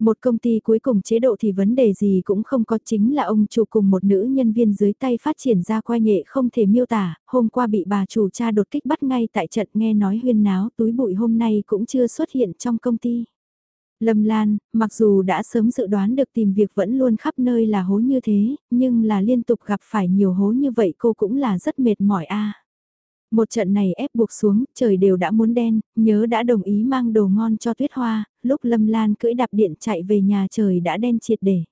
Một công ty cuối cùng chế độ thì vấn đề gì cũng không có chính là ông chủ cùng một nữ nhân viên dưới tay phát triển ra qua nhệ không thể miêu tả, hôm qua bị bà chủ cha đột kích bắt ngay tại trận nghe nói huyên náo túi bụi hôm nay cũng chưa xuất hiện trong công ty. Lâm Lan, mặc dù đã sớm dự đoán được tìm việc vẫn luôn khắp nơi là hố như thế, nhưng là liên tục gặp phải nhiều hố như vậy cô cũng là rất mệt mỏi a. Một trận này ép buộc xuống, trời đều đã muốn đen, nhớ đã đồng ý mang đồ ngon cho tuyết hoa, lúc Lâm Lan cưỡi đạp điện chạy về nhà trời đã đen triệt để.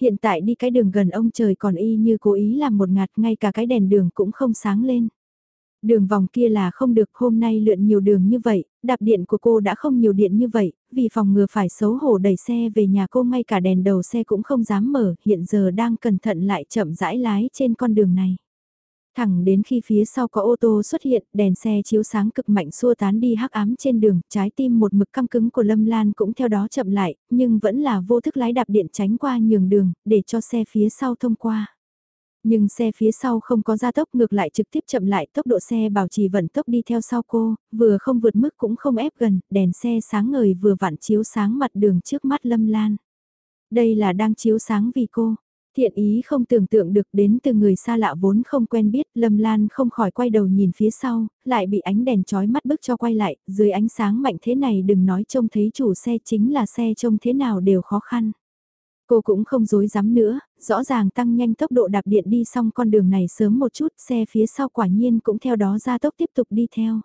Hiện tại đi cái đường gần ông trời còn y như cố ý làm một ngạt ngay cả cái đèn đường cũng không sáng lên. Đường vòng kia là không được hôm nay lượn nhiều đường như vậy, đạp điện của cô đã không nhiều điện như vậy, vì phòng ngừa phải xấu hổ đẩy xe về nhà cô ngay cả đèn đầu xe cũng không dám mở, hiện giờ đang cẩn thận lại chậm rãi lái trên con đường này. Thẳng đến khi phía sau có ô tô xuất hiện, đèn xe chiếu sáng cực mạnh xua tán đi hắc ám trên đường, trái tim một mực căng cứng của Lâm Lan cũng theo đó chậm lại, nhưng vẫn là vô thức lái đạp điện tránh qua nhường đường, để cho xe phía sau thông qua. Nhưng xe phía sau không có gia tốc ngược lại trực tiếp chậm lại tốc độ xe bảo trì vận tốc đi theo sau cô, vừa không vượt mức cũng không ép gần, đèn xe sáng ngời vừa vặn chiếu sáng mặt đường trước mắt Lâm Lan. Đây là đang chiếu sáng vì cô. Thiện ý không tưởng tượng được đến từ người xa lạ vốn không quen biết, Lâm Lan không khỏi quay đầu nhìn phía sau, lại bị ánh đèn chói mắt bức cho quay lại, dưới ánh sáng mạnh thế này đừng nói trông thấy chủ xe chính là xe trông thế nào đều khó khăn. Cô cũng không dối dám nữa, rõ ràng tăng nhanh tốc độ đạp điện đi xong con đường này sớm một chút, xe phía sau quả nhiên cũng theo đó ra tốc tiếp tục đi theo.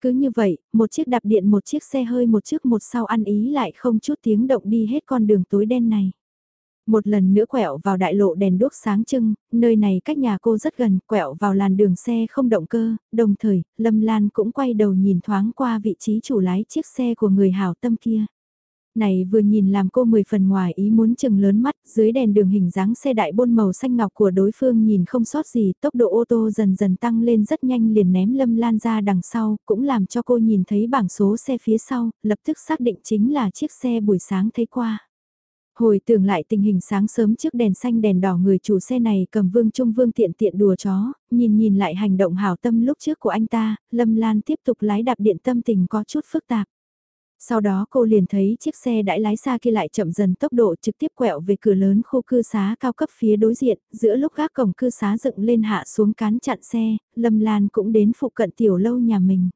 Cứ như vậy, một chiếc đạp điện một chiếc xe hơi một chiếc một sau ăn ý lại không chút tiếng động đi hết con đường tối đen này. Một lần nữa quẹo vào đại lộ đèn đuốc sáng trưng, nơi này cách nhà cô rất gần, quẹo vào làn đường xe không động cơ, đồng thời, Lâm Lan cũng quay đầu nhìn thoáng qua vị trí chủ lái chiếc xe của người hảo tâm kia. Này vừa nhìn làm cô mười phần ngoài ý muốn chừng lớn mắt, dưới đèn đường hình dáng xe đại bôn màu xanh ngọc của đối phương nhìn không sót gì, tốc độ ô tô dần dần tăng lên rất nhanh liền ném lâm lan ra đằng sau, cũng làm cho cô nhìn thấy bảng số xe phía sau, lập tức xác định chính là chiếc xe buổi sáng thấy qua. Hồi tưởng lại tình hình sáng sớm trước đèn xanh đèn đỏ người chủ xe này cầm vương trung vương tiện tiện đùa chó, nhìn nhìn lại hành động hảo tâm lúc trước của anh ta, Lâm Lan tiếp tục lái đạp điện tâm tình có chút phức tạp. Sau đó cô liền thấy chiếc xe đãi lái xa kia lại chậm dần tốc độ trực tiếp quẹo về cửa lớn khu cư xá cao cấp phía đối diện, giữa lúc gác cổng cư xá dựng lên hạ xuống cán chặn xe, Lâm Lan cũng đến phụ cận tiểu lâu nhà mình.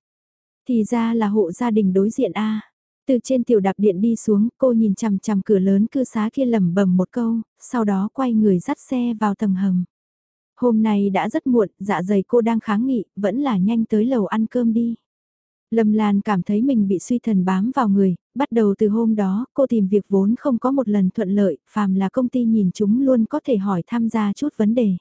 Thì ra là hộ gia đình đối diện A. Từ trên tiểu đạp điện đi xuống, cô nhìn chằm chằm cửa lớn cư xá kia lẩm bẩm một câu, sau đó quay người dắt xe vào tầng hầm. Hôm nay đã rất muộn, dạ dày cô đang kháng nghị, vẫn là nhanh tới lầu ăn cơm đi. Lâm Lan cảm thấy mình bị suy thần bám vào người, bắt đầu từ hôm đó cô tìm việc vốn không có một lần thuận lợi, phàm là công ty nhìn chúng luôn có thể hỏi tham gia chút vấn đề.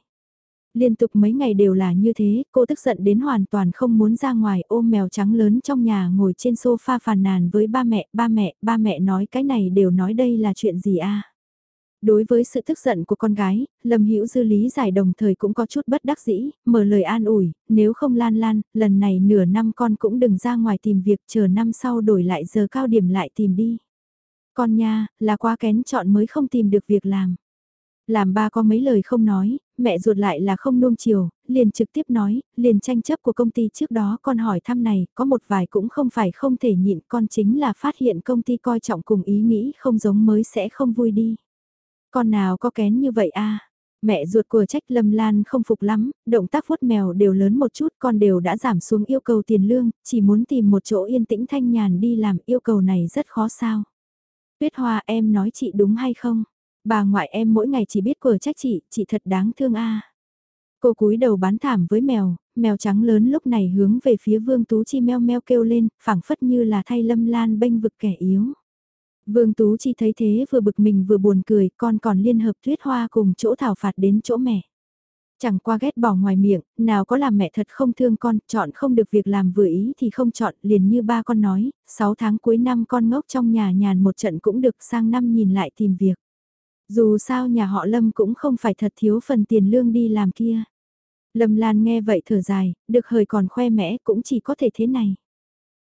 Liên tục mấy ngày đều là như thế, cô tức giận đến hoàn toàn không muốn ra ngoài ôm mèo trắng lớn trong nhà ngồi trên sofa phàn nàn với ba mẹ, ba mẹ, ba mẹ nói cái này đều nói đây là chuyện gì a Đối với sự tức giận của con gái, Lâm Hữu Dư lý giải đồng thời cũng có chút bất đắc dĩ, mở lời an ủi, nếu không lan lan, lần này nửa năm con cũng đừng ra ngoài tìm việc chờ năm sau đổi lại giờ cao điểm lại tìm đi. Con nha, là quá kén chọn mới không tìm được việc làm. Làm ba có mấy lời không nói, mẹ ruột lại là không nuông chiều, liền trực tiếp nói, liền tranh chấp của công ty trước đó con hỏi thăm này, có một vài cũng không phải không thể nhịn con chính là phát hiện công ty coi trọng cùng ý nghĩ không giống mới sẽ không vui đi. Con nào có kén như vậy a Mẹ ruột của trách Lâm Lan không phục lắm, động tác vuốt mèo đều lớn một chút con đều đã giảm xuống yêu cầu tiền lương, chỉ muốn tìm một chỗ yên tĩnh thanh nhàn đi làm yêu cầu này rất khó sao. Tuyết Hoa em nói chị đúng hay không? Bà ngoại em mỗi ngày chỉ biết của trách chị, chị thật đáng thương a. Cô cúi đầu bán thảm với mèo, mèo trắng lớn lúc này hướng về phía Vương Tú Chi meo meo kêu lên, phảng phất như là thay Lâm Lan bênh vực kẻ yếu. Vương Tú Chi thấy thế vừa bực mình vừa buồn cười, con còn liên hợp tuyết hoa cùng chỗ thảo phạt đến chỗ mẹ. Chẳng qua ghét bỏ ngoài miệng, nào có làm mẹ thật không thương con, chọn không được việc làm vừa ý thì không chọn, liền như ba con nói, 6 tháng cuối năm con ngốc trong nhà nhàn một trận cũng được sang năm nhìn lại tìm việc. Dù sao nhà họ Lâm cũng không phải thật thiếu phần tiền lương đi làm kia. Lâm Lan nghe vậy thở dài, được hời còn khoe mẽ cũng chỉ có thể thế này.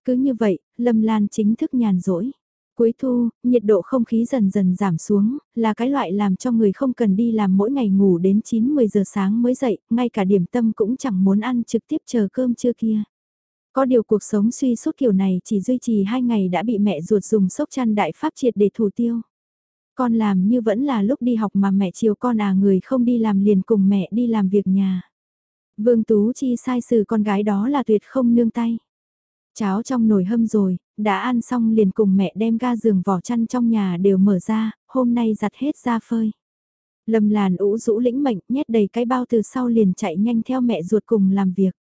Cứ như vậy, Lâm Lan chính thức nhàn rỗi. Cuối thu, nhiệt độ không khí dần dần giảm xuống, là cái loại làm cho người không cần đi làm mỗi ngày ngủ đến 9-10 giờ sáng mới dậy, ngay cả điểm tâm cũng chẳng muốn ăn trực tiếp chờ cơm trưa kia. Có điều cuộc sống suy suốt kiểu này chỉ duy trì 2 ngày đã bị mẹ ruột dùng sốc chăn đại pháp triệt để thủ tiêu. Con làm như vẫn là lúc đi học mà mẹ chiều con à người không đi làm liền cùng mẹ đi làm việc nhà. Vương Tú Chi sai xử con gái đó là tuyệt không nương tay. Cháo trong nồi hâm rồi, đã ăn xong liền cùng mẹ đem ga giường vỏ chăn trong nhà đều mở ra, hôm nay giặt hết ra phơi. Lâm làn ủ rũ lĩnh mệnh nhét đầy cái bao từ sau liền chạy nhanh theo mẹ ruột cùng làm việc.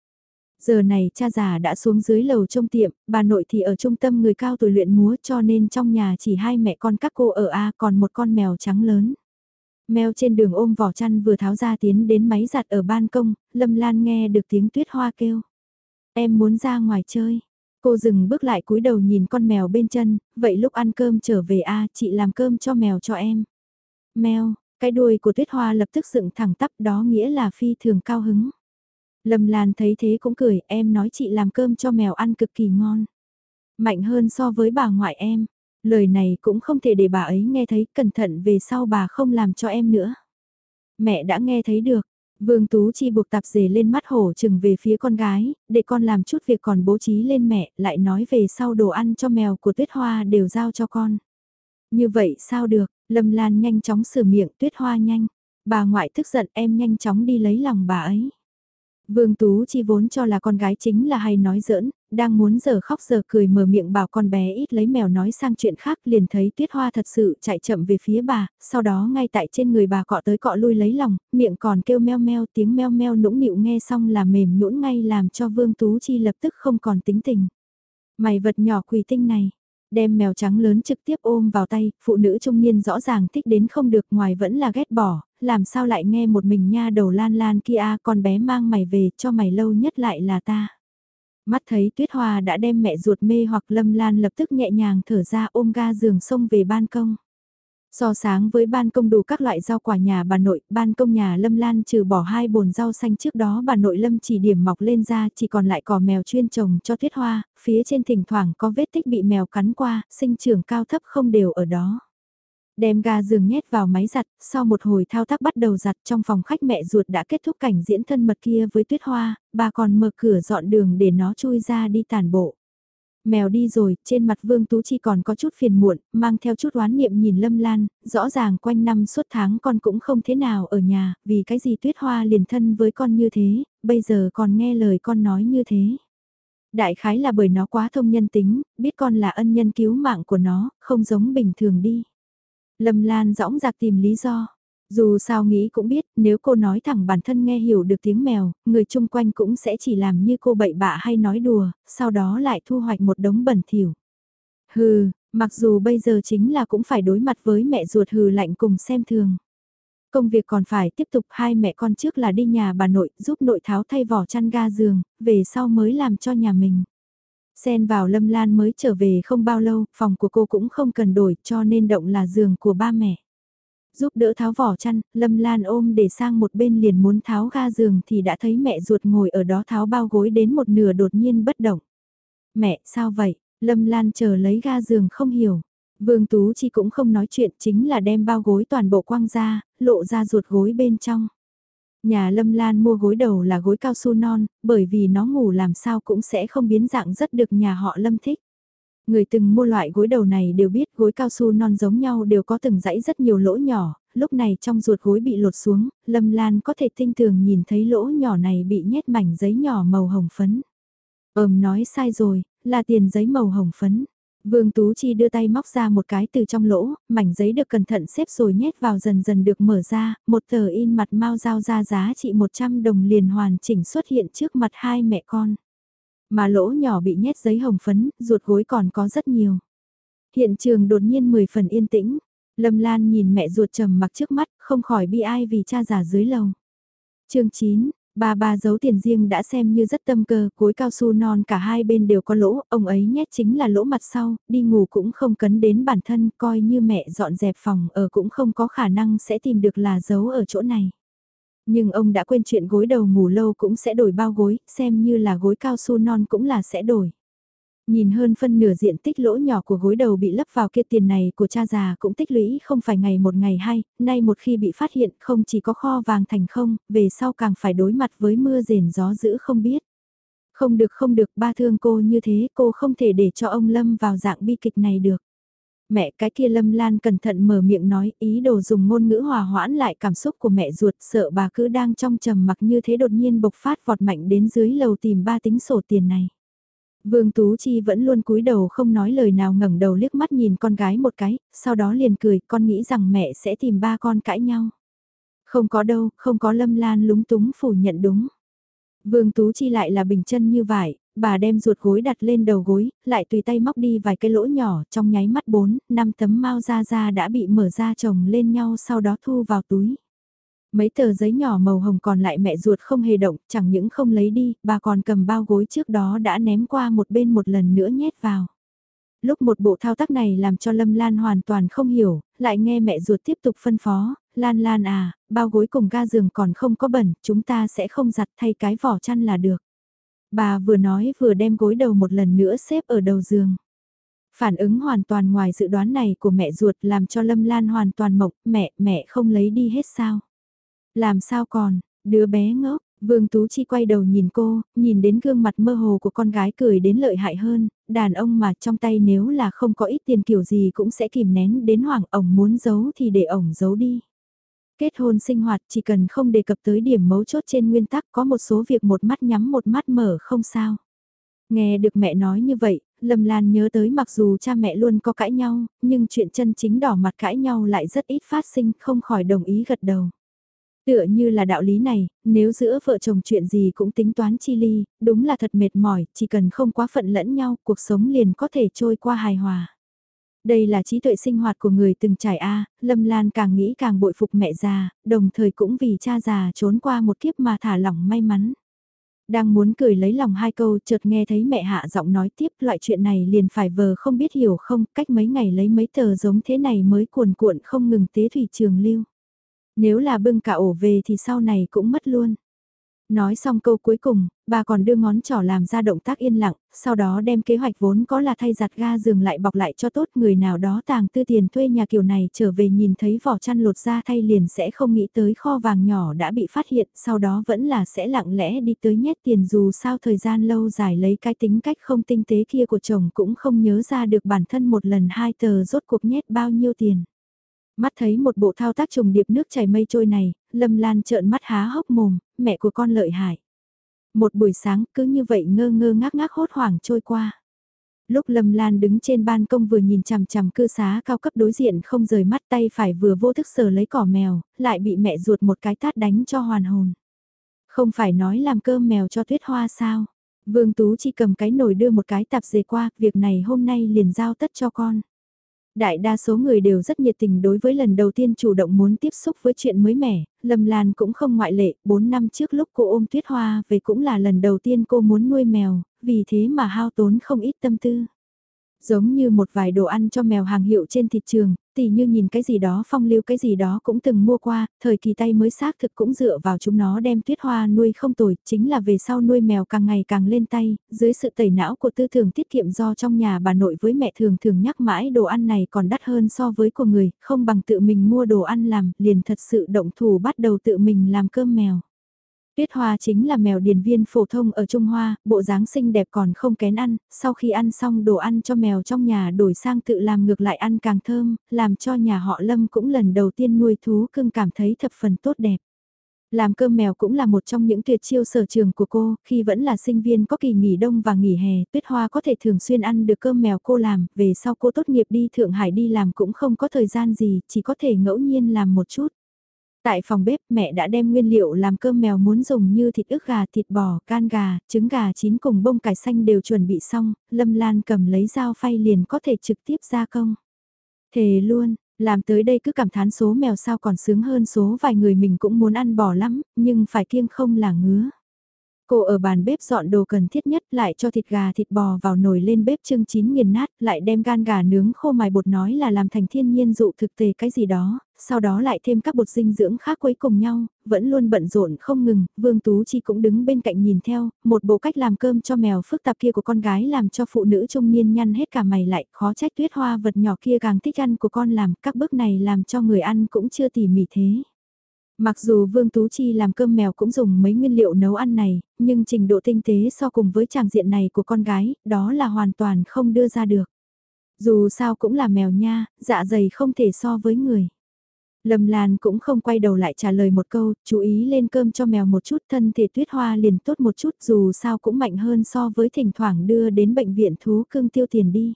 Giờ này cha già đã xuống dưới lầu trong tiệm, bà nội thì ở trung tâm người cao tuổi luyện múa cho nên trong nhà chỉ hai mẹ con các cô ở A còn một con mèo trắng lớn. Mèo trên đường ôm vỏ chăn vừa tháo ra tiến đến máy giặt ở ban công, Lâm Lan nghe được tiếng tuyết hoa kêu. Em muốn ra ngoài chơi. Cô dừng bước lại cúi đầu nhìn con mèo bên chân, vậy lúc ăn cơm trở về a chị làm cơm cho mèo cho em. Mèo, cái đuôi của tuyết hoa lập tức dựng thẳng tắp đó nghĩa là phi thường cao hứng. Lâm Lan thấy thế cũng cười, em nói chị làm cơm cho mèo ăn cực kỳ ngon. Mạnh hơn so với bà ngoại em, lời này cũng không thể để bà ấy nghe thấy, cẩn thận về sau bà không làm cho em nữa. Mẹ đã nghe thấy được, Vương Tú Chi buộc tạp dề lên mắt hổ chừng về phía con gái, để con làm chút việc còn bố trí lên mẹ, lại nói về sau đồ ăn cho mèo của Tuyết Hoa đều giao cho con. Như vậy sao được, Lâm Lan nhanh chóng sửa miệng Tuyết Hoa nhanh. Bà ngoại tức giận em nhanh chóng đi lấy lòng bà ấy. Vương Tú Chi vốn cho là con gái chính là hay nói giỡn, đang muốn giờ khóc giờ cười mở miệng bảo con bé ít lấy mèo nói sang chuyện khác liền thấy tuyết hoa thật sự chạy chậm về phía bà, sau đó ngay tại trên người bà cọ tới cọ lui lấy lòng, miệng còn kêu meo meo tiếng meo meo nũng nịu nghe xong là mềm nhũn ngay làm cho Vương Tú Chi lập tức không còn tính tình. Mày vật nhỏ quỳ tinh này, đem mèo trắng lớn trực tiếp ôm vào tay, phụ nữ trung niên rõ ràng thích đến không được ngoài vẫn là ghét bỏ, làm sao lại nghe một mình nha đầu lan lan kia à, con bé mang mày về cho mày lâu nhất lại là ta. Mắt thấy tuyết hoa đã đem mẹ ruột mê hoặc lâm lan lập tức nhẹ nhàng thở ra ôm ga giường sông về ban công. So sáng với ban công đủ các loại rau quả nhà bà nội, ban công nhà Lâm Lan trừ bỏ hai bồn rau xanh trước đó bà nội Lâm chỉ điểm mọc lên ra chỉ còn lại cỏ mèo chuyên trồng cho tuyết hoa, phía trên thỉnh thoảng có vết tích bị mèo cắn qua, sinh trưởng cao thấp không đều ở đó. Đem ga giường nhét vào máy giặt, sau một hồi thao tác bắt đầu giặt trong phòng khách mẹ ruột đã kết thúc cảnh diễn thân mật kia với tuyết hoa, bà còn mở cửa dọn đường để nó chui ra đi tàn bộ. Mèo đi rồi, trên mặt Vương Tú Chi còn có chút phiền muộn, mang theo chút oán niệm nhìn Lâm Lan, rõ ràng quanh năm suốt tháng con cũng không thế nào ở nhà, vì cái gì tuyết hoa liền thân với con như thế, bây giờ còn nghe lời con nói như thế. Đại khái là bởi nó quá thông nhân tính, biết con là ân nhân cứu mạng của nó, không giống bình thường đi. Lâm Lan dõng dạc tìm lý do. Dù sao nghĩ cũng biết, nếu cô nói thẳng bản thân nghe hiểu được tiếng mèo, người chung quanh cũng sẽ chỉ làm như cô bậy bạ hay nói đùa, sau đó lại thu hoạch một đống bẩn thỉu. Hừ, mặc dù bây giờ chính là cũng phải đối mặt với mẹ ruột hừ lạnh cùng xem thường. Công việc còn phải tiếp tục hai mẹ con trước là đi nhà bà nội giúp nội tháo thay vỏ chăn ga giường, về sau mới làm cho nhà mình. Xen vào Lâm Lan mới trở về không bao lâu, phòng của cô cũng không cần đổi cho nên động là giường của ba mẹ. Giúp đỡ tháo vỏ chăn, Lâm Lan ôm để sang một bên liền muốn tháo ga giường thì đã thấy mẹ ruột ngồi ở đó tháo bao gối đến một nửa đột nhiên bất động. Mẹ, sao vậy? Lâm Lan chờ lấy ga giường không hiểu. Vương Tú Chi cũng không nói chuyện chính là đem bao gối toàn bộ quăng ra, lộ ra ruột gối bên trong. Nhà Lâm Lan mua gối đầu là gối cao su non, bởi vì nó ngủ làm sao cũng sẽ không biến dạng rất được nhà họ Lâm thích. Người từng mua loại gối đầu này đều biết gối cao su non giống nhau đều có từng dãy rất nhiều lỗ nhỏ, lúc này trong ruột gối bị lột xuống, Lâm Lan có thể tinh tường nhìn thấy lỗ nhỏ này bị nhét mảnh giấy nhỏ màu hồng phấn. Ờm nói sai rồi, là tiền giấy màu hồng phấn. Vương Tú Chi đưa tay móc ra một cái từ trong lỗ, mảnh giấy được cẩn thận xếp rồi nhét vào dần dần được mở ra, một tờ in mặt mau giao ra giá trị 100 đồng liền hoàn chỉnh xuất hiện trước mặt hai mẹ con. Mà lỗ nhỏ bị nhét giấy hồng phấn, ruột gối còn có rất nhiều. Hiện trường đột nhiên 10 phần yên tĩnh, Lâm Lan nhìn mẹ ruột trầm mặc trước mắt, không khỏi bi ai vì cha già dưới lầu. chương 9, Ba ba giấu tiền riêng đã xem như rất tâm cơ, cối cao su non cả hai bên đều có lỗ, ông ấy nhét chính là lỗ mặt sau, đi ngủ cũng không cấn đến bản thân, coi như mẹ dọn dẹp phòng ở cũng không có khả năng sẽ tìm được là giấu ở chỗ này. Nhưng ông đã quên chuyện gối đầu ngủ lâu cũng sẽ đổi bao gối, xem như là gối cao su non cũng là sẽ đổi. Nhìn hơn phân nửa diện tích lỗ nhỏ của gối đầu bị lấp vào kia tiền này của cha già cũng tích lũy không phải ngày một ngày hai, nay một khi bị phát hiện không chỉ có kho vàng thành không, về sau càng phải đối mặt với mưa rền gió dữ không biết. Không được không được ba thương cô như thế cô không thể để cho ông Lâm vào dạng bi kịch này được. Mẹ cái kia Lâm Lan cẩn thận mở miệng nói ý đồ dùng ngôn ngữ hòa hoãn lại cảm xúc của mẹ ruột sợ bà cứ đang trong trầm mặc như thế đột nhiên bộc phát vọt mạnh đến dưới lầu tìm ba tính sổ tiền này. Vương Tú Chi vẫn luôn cúi đầu không nói lời nào ngẩng đầu liếc mắt nhìn con gái một cái, sau đó liền cười, con nghĩ rằng mẹ sẽ tìm ba con cãi nhau. Không có đâu, không có Lâm Lan lúng túng phủ nhận đúng. Vương Tú Chi lại là bình chân như vải. bà đem ruột gối đặt lên đầu gối, lại tùy tay móc đi vài cái lỗ nhỏ, trong nháy mắt bốn, năm tấm mau ra ra đã bị mở ra chồng lên nhau sau đó thu vào túi. Mấy tờ giấy nhỏ màu hồng còn lại mẹ ruột không hề động, chẳng những không lấy đi, bà còn cầm bao gối trước đó đã ném qua một bên một lần nữa nhét vào. Lúc một bộ thao tác này làm cho Lâm Lan hoàn toàn không hiểu, lại nghe mẹ ruột tiếp tục phân phó, Lan Lan à, bao gối cùng ga giường còn không có bẩn, chúng ta sẽ không giặt thay cái vỏ chăn là được. Bà vừa nói vừa đem gối đầu một lần nữa xếp ở đầu giường. Phản ứng hoàn toàn ngoài dự đoán này của mẹ ruột làm cho Lâm Lan hoàn toàn mộng, mẹ, mẹ không lấy đi hết sao. Làm sao còn, đứa bé ngốc, Vương Tú Chi quay đầu nhìn cô, nhìn đến gương mặt mơ hồ của con gái cười đến lợi hại hơn, đàn ông mà trong tay nếu là không có ít tiền kiểu gì cũng sẽ kìm nén đến hoàng ổng muốn giấu thì để ổng giấu đi. Kết hôn sinh hoạt chỉ cần không đề cập tới điểm mấu chốt trên nguyên tắc có một số việc một mắt nhắm một mắt mở không sao. Nghe được mẹ nói như vậy, Lâm Lan nhớ tới mặc dù cha mẹ luôn có cãi nhau, nhưng chuyện chân chính đỏ mặt cãi nhau lại rất ít phát sinh không khỏi đồng ý gật đầu. Tựa như là đạo lý này, nếu giữa vợ chồng chuyện gì cũng tính toán chi ly, đúng là thật mệt mỏi, chỉ cần không quá phận lẫn nhau, cuộc sống liền có thể trôi qua hài hòa. Đây là trí tuệ sinh hoạt của người từng trải A, Lâm Lan càng nghĩ càng bội phục mẹ già, đồng thời cũng vì cha già trốn qua một kiếp mà thả lỏng may mắn. Đang muốn cười lấy lòng hai câu chợt nghe thấy mẹ hạ giọng nói tiếp loại chuyện này liền phải vờ không biết hiểu không, cách mấy ngày lấy mấy tờ giống thế này mới cuồn cuộn không ngừng tế thủy trường lưu. Nếu là bưng cả ổ về thì sau này cũng mất luôn. Nói xong câu cuối cùng, bà còn đưa ngón trỏ làm ra động tác yên lặng, sau đó đem kế hoạch vốn có là thay giặt ga giường lại bọc lại cho tốt người nào đó tàng tư tiền thuê nhà kiểu này trở về nhìn thấy vỏ chăn lột ra thay liền sẽ không nghĩ tới kho vàng nhỏ đã bị phát hiện, sau đó vẫn là sẽ lặng lẽ đi tới nhét tiền dù sao thời gian lâu dài lấy cái tính cách không tinh tế kia của chồng cũng không nhớ ra được bản thân một lần hai tờ rốt cuộc nhét bao nhiêu tiền. Mắt thấy một bộ thao tác trùng điệp nước chảy mây trôi này, Lâm Lan trợn mắt há hốc mồm, mẹ của con lợi hại. Một buổi sáng cứ như vậy ngơ ngơ ngác ngác hốt hoảng trôi qua. Lúc Lâm Lan đứng trên ban công vừa nhìn chằm chằm cư xá cao cấp đối diện không rời mắt tay phải vừa vô thức sờ lấy cỏ mèo, lại bị mẹ ruột một cái tát đánh cho hoàn hồn. Không phải nói làm cơm mèo cho tuyết hoa sao? Vương Tú chỉ cầm cái nồi đưa một cái tạp dề qua, việc này hôm nay liền giao tất cho con. Đại đa số người đều rất nhiệt tình đối với lần đầu tiên chủ động muốn tiếp xúc với chuyện mới mẻ, Lâm Lan cũng không ngoại lệ, 4 năm trước lúc cô ôm tuyết hoa về cũng là lần đầu tiên cô muốn nuôi mèo, vì thế mà hao tốn không ít tâm tư. Giống như một vài đồ ăn cho mèo hàng hiệu trên thị trường, tỉ như nhìn cái gì đó phong lưu cái gì đó cũng từng mua qua, thời kỳ tay mới xác thực cũng dựa vào chúng nó đem tuyết hoa nuôi không tồi, chính là về sau nuôi mèo càng ngày càng lên tay, dưới sự tẩy não của tư tưởng tiết kiệm do trong nhà bà nội với mẹ thường thường nhắc mãi đồ ăn này còn đắt hơn so với của người, không bằng tự mình mua đồ ăn làm, liền thật sự động thủ bắt đầu tự mình làm cơm mèo. Tuyết Hoa chính là mèo điền viên phổ thông ở Trung Hoa, bộ dáng xinh đẹp còn không kén ăn, sau khi ăn xong đồ ăn cho mèo trong nhà đổi sang tự làm ngược lại ăn càng thơm, làm cho nhà họ Lâm cũng lần đầu tiên nuôi thú cưng cảm thấy thập phần tốt đẹp. Làm cơm mèo cũng là một trong những tuyệt chiêu sở trường của cô, khi vẫn là sinh viên có kỳ nghỉ đông và nghỉ hè, Tuyết Hoa có thể thường xuyên ăn được cơm mèo cô làm, về sau cô tốt nghiệp đi Thượng Hải đi làm cũng không có thời gian gì, chỉ có thể ngẫu nhiên làm một chút. Tại phòng bếp mẹ đã đem nguyên liệu làm cơm mèo muốn dùng như thịt ức gà, thịt bò, can gà, trứng gà chín cùng bông cải xanh đều chuẩn bị xong, Lâm Lan cầm lấy dao phay liền có thể trực tiếp gia công. Thề luôn, làm tới đây cứ cảm thán số mèo sao còn sướng hơn số vài người mình cũng muốn ăn bò lắm, nhưng phải kiêng không là ngứa. Cô ở bàn bếp dọn đồ cần thiết nhất lại cho thịt gà thịt bò vào nồi lên bếp chưng chín nghiền nát, lại đem gan gà nướng khô mài bột nói là làm thành thiên nhiên dụ thực tề cái gì đó, sau đó lại thêm các bột dinh dưỡng khác quấy cùng nhau, vẫn luôn bận rộn không ngừng, Vương Tú Chi cũng đứng bên cạnh nhìn theo, một bộ cách làm cơm cho mèo phức tạp kia của con gái làm cho phụ nữ trung niên nhăn hết cả mày lại, khó trách tuyết hoa vật nhỏ kia càng thích ăn của con làm, các bước này làm cho người ăn cũng chưa tỉ mỉ thế. Mặc dù Vương Tú Chi làm cơm mèo cũng dùng mấy nguyên liệu nấu ăn này, nhưng trình độ tinh tế so cùng với tràng diện này của con gái, đó là hoàn toàn không đưa ra được. Dù sao cũng là mèo nha, dạ dày không thể so với người. Lâm Lan cũng không quay đầu lại trả lời một câu, chú ý lên cơm cho mèo một chút thân thể tuyết hoa liền tốt một chút dù sao cũng mạnh hơn so với thỉnh thoảng đưa đến bệnh viện thú cưng tiêu tiền đi.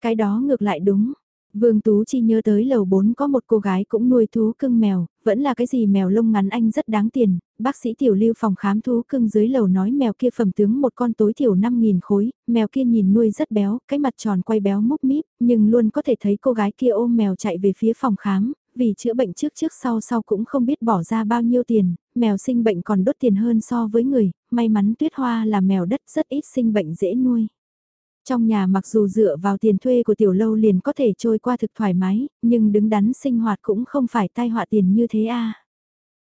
Cái đó ngược lại đúng, Vương Tú Chi nhớ tới lầu 4 có một cô gái cũng nuôi thú cưng mèo, vẫn là cái gì mèo lông ngắn anh rất đáng tiền, bác sĩ tiểu lưu phòng khám thú cưng dưới lầu nói mèo kia phẩm tướng một con tối thiểu 5.000 khối, mèo kia nhìn nuôi rất béo, cái mặt tròn quay béo múc míp, nhưng luôn có thể thấy cô gái kia ôm mèo chạy về phía phòng khám, vì chữa bệnh trước trước sau sau cũng không biết bỏ ra bao nhiêu tiền, mèo sinh bệnh còn đốt tiền hơn so với người, may mắn tuyết hoa là mèo đất rất ít sinh bệnh dễ nuôi. Trong nhà mặc dù dựa vào tiền thuê của tiểu lâu liền có thể trôi qua thực thoải mái, nhưng đứng đắn sinh hoạt cũng không phải tai họa tiền như thế a.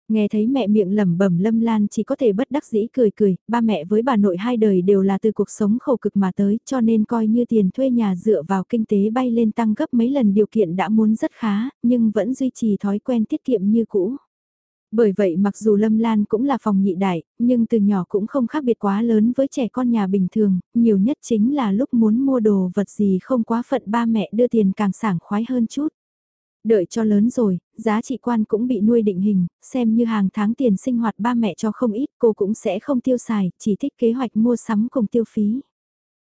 Nghe thấy mẹ miệng lẩm bẩm Lâm Lan chỉ có thể bất đắc dĩ cười cười, ba mẹ với bà nội hai đời đều là từ cuộc sống khổ cực mà tới, cho nên coi như tiền thuê nhà dựa vào kinh tế bay lên tăng gấp mấy lần điều kiện đã muốn rất khá, nhưng vẫn duy trì thói quen tiết kiệm như cũ. Bởi vậy mặc dù Lâm Lan cũng là phòng nhị đại, nhưng từ nhỏ cũng không khác biệt quá lớn với trẻ con nhà bình thường, nhiều nhất chính là lúc muốn mua đồ vật gì không quá phận ba mẹ đưa tiền càng sảng khoái hơn chút. Đợi cho lớn rồi, giá trị quan cũng bị nuôi định hình, xem như hàng tháng tiền sinh hoạt ba mẹ cho không ít, cô cũng sẽ không tiêu xài, chỉ thích kế hoạch mua sắm cùng tiêu phí.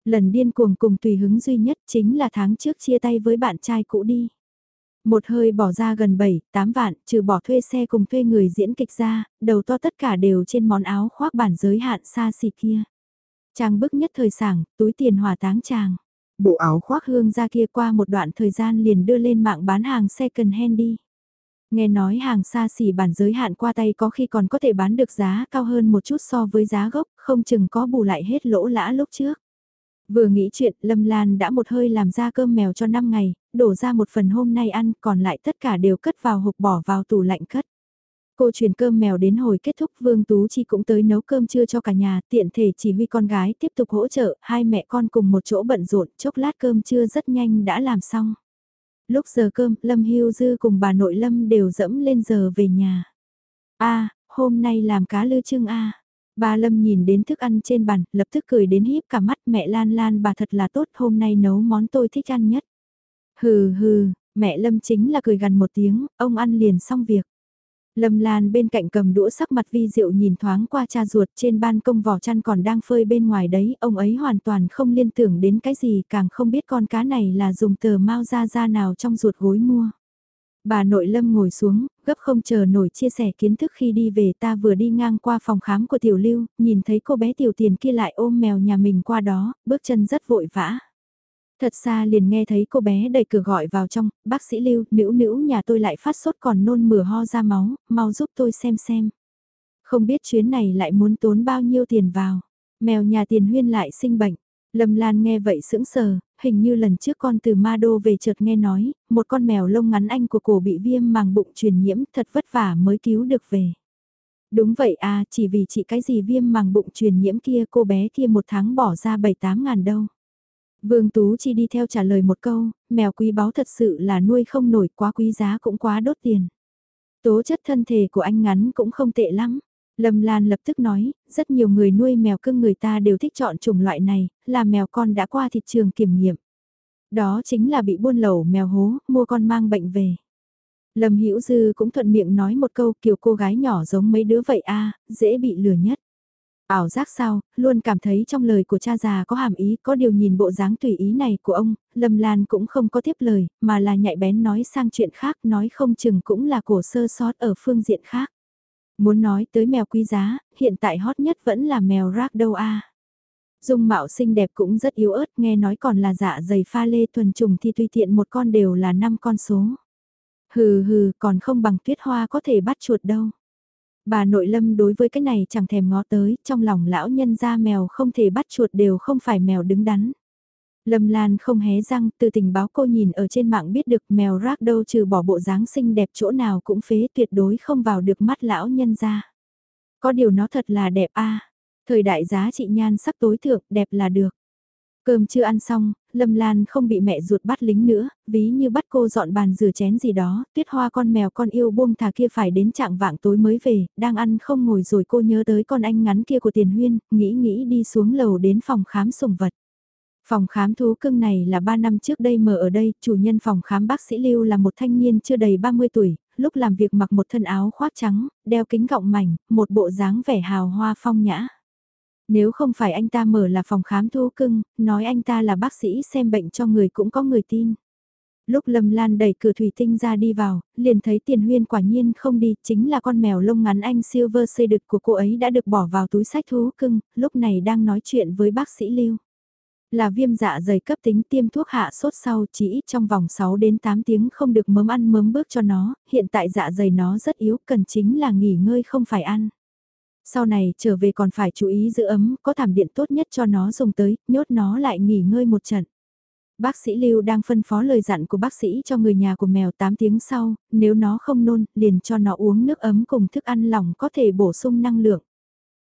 Lần điên cuồng cùng tùy hứng duy nhất chính là tháng trước chia tay với bạn trai cũ đi. Một hơi bỏ ra gần 7, 8 vạn, trừ bỏ thuê xe cùng thuê người diễn kịch ra, đầu to tất cả đều trên món áo khoác bản giới hạn xa xỉ kia. Trang bức nhất thời sảng, túi tiền hòa táng chàng. Bộ áo khoác hương ra kia qua một đoạn thời gian liền đưa lên mạng bán hàng second hand đi. Nghe nói hàng xa xỉ bản giới hạn qua tay có khi còn có thể bán được giá cao hơn một chút so với giá gốc, không chừng có bù lại hết lỗ lã lúc trước. Vừa nghĩ chuyện, Lâm Lan đã một hơi làm ra cơm mèo cho 5 ngày, đổ ra một phần hôm nay ăn, còn lại tất cả đều cất vào hộp bỏ vào tủ lạnh cất. Cô chuyển cơm mèo đến hồi kết thúc Vương Tú Chi cũng tới nấu cơm trưa cho cả nhà, tiện thể chỉ huy con gái tiếp tục hỗ trợ, hai mẹ con cùng một chỗ bận rộn, chốc lát cơm trưa rất nhanh đã làm xong. Lúc giờ cơm, Lâm Hưu Dư cùng bà nội Lâm đều dẫm lên giờ về nhà. a hôm nay làm cá lư trưng a bà Lâm nhìn đến thức ăn trên bàn, lập tức cười đến híp cả mắt mẹ Lan Lan bà thật là tốt hôm nay nấu món tôi thích ăn nhất. Hừ hừ, mẹ Lâm chính là cười gần một tiếng, ông ăn liền xong việc. Lâm Lan bên cạnh cầm đũa sắc mặt vi diệu nhìn thoáng qua cha ruột trên ban công vỏ chăn còn đang phơi bên ngoài đấy, ông ấy hoàn toàn không liên tưởng đến cái gì càng không biết con cá này là dùng tờ mau ra ra nào trong ruột gối mua. Bà nội Lâm ngồi xuống, gấp không chờ nổi chia sẻ kiến thức khi đi về ta vừa đi ngang qua phòng khám của Tiểu Lưu, nhìn thấy cô bé Tiểu Tiền kia lại ôm mèo nhà mình qua đó, bước chân rất vội vã. Thật xa liền nghe thấy cô bé đẩy cửa gọi vào trong, bác sĩ Lưu, nữ nữ nhà tôi lại phát sốt còn nôn mửa ho ra máu, mau giúp tôi xem xem. Không biết chuyến này lại muốn tốn bao nhiêu tiền vào. Mèo nhà tiền huyên lại sinh bệnh. Lâm Lan nghe vậy sững sờ, hình như lần trước con từ Ma Đô về chợt nghe nói, một con mèo lông ngắn anh của cổ bị viêm màng bụng truyền nhiễm thật vất vả mới cứu được về. Đúng vậy à, chỉ vì chị cái gì viêm màng bụng truyền nhiễm kia cô bé kia một tháng bỏ ra 7-8 ngàn đâu. Vương Tú Chi đi theo trả lời một câu, mèo quý báu thật sự là nuôi không nổi quá quý giá cũng quá đốt tiền. Tố chất thân thể của anh ngắn cũng không tệ lắm. Lâm Lan lập tức nói, rất nhiều người nuôi mèo cưng người ta đều thích chọn chủng loại này, là mèo con đã qua thị trường kiểm nghiệm. Đó chính là bị buôn lậu mèo hố, mua con mang bệnh về. Lâm Hữu Dư cũng thuận miệng nói một câu kiểu cô gái nhỏ giống mấy đứa vậy a, dễ bị lừa nhất. Ảo giác sao, luôn cảm thấy trong lời của cha già có hàm ý, có điều nhìn bộ dáng tùy ý này của ông, Lâm Lan cũng không có tiếp lời, mà là nhạy bén nói sang chuyện khác, nói không chừng cũng là cổ sơ sót ở phương diện khác. Muốn nói tới mèo quý giá, hiện tại hot nhất vẫn là mèo rác đâu a. Dung mạo xinh đẹp cũng rất yếu ớt, nghe nói còn là dạ dày pha lê thuần trùng thì tùy tiện một con đều là 5 con số. Hừ hừ, còn không bằng tuyết hoa có thể bắt chuột đâu. Bà nội lâm đối với cái này chẳng thèm ngó tới, trong lòng lão nhân ra mèo không thể bắt chuột đều không phải mèo đứng đắn. Lâm Lan không hé răng, từ tình báo cô nhìn ở trên mạng biết được mèo rác đâu trừ bỏ bộ dáng xinh đẹp chỗ nào cũng phế tuyệt đối không vào được mắt lão nhân ra. Có điều nó thật là đẹp a thời đại giá trị nhan sắc tối thượng, đẹp là được. Cơm chưa ăn xong, Lâm Lan không bị mẹ ruột bắt lính nữa, ví như bắt cô dọn bàn rửa chén gì đó, tuyết hoa con mèo con yêu buông thà kia phải đến trạng vạng tối mới về, đang ăn không ngồi rồi cô nhớ tới con anh ngắn kia của tiền huyên, nghĩ nghĩ đi xuống lầu đến phòng khám sủng vật. Phòng khám thú cưng này là 3 năm trước đây mở ở đây, chủ nhân phòng khám bác sĩ Lưu là một thanh niên chưa đầy 30 tuổi, lúc làm việc mặc một thân áo khoác trắng, đeo kính gọng mảnh, một bộ dáng vẻ hào hoa phong nhã. Nếu không phải anh ta mở là phòng khám thú cưng, nói anh ta là bác sĩ xem bệnh cho người cũng có người tin. Lúc Lâm Lan đẩy cửa thủy tinh ra đi vào, liền thấy tiền huyên quả nhiên không đi, chính là con mèo lông ngắn anh Silver xây đực của cô ấy đã được bỏ vào túi sách thú cưng, lúc này đang nói chuyện với bác sĩ Lưu. Là viêm dạ dày cấp tính tiêm thuốc hạ sốt sau chỉ ít trong vòng 6 đến 8 tiếng không được mớm ăn mớm bước cho nó, hiện tại dạ dày nó rất yếu cần chính là nghỉ ngơi không phải ăn. Sau này trở về còn phải chú ý giữ ấm, có thảm điện tốt nhất cho nó dùng tới, nhốt nó lại nghỉ ngơi một trận. Bác sĩ Lưu đang phân phó lời dặn của bác sĩ cho người nhà của mèo 8 tiếng sau, nếu nó không nôn, liền cho nó uống nước ấm cùng thức ăn lỏng có thể bổ sung năng lượng.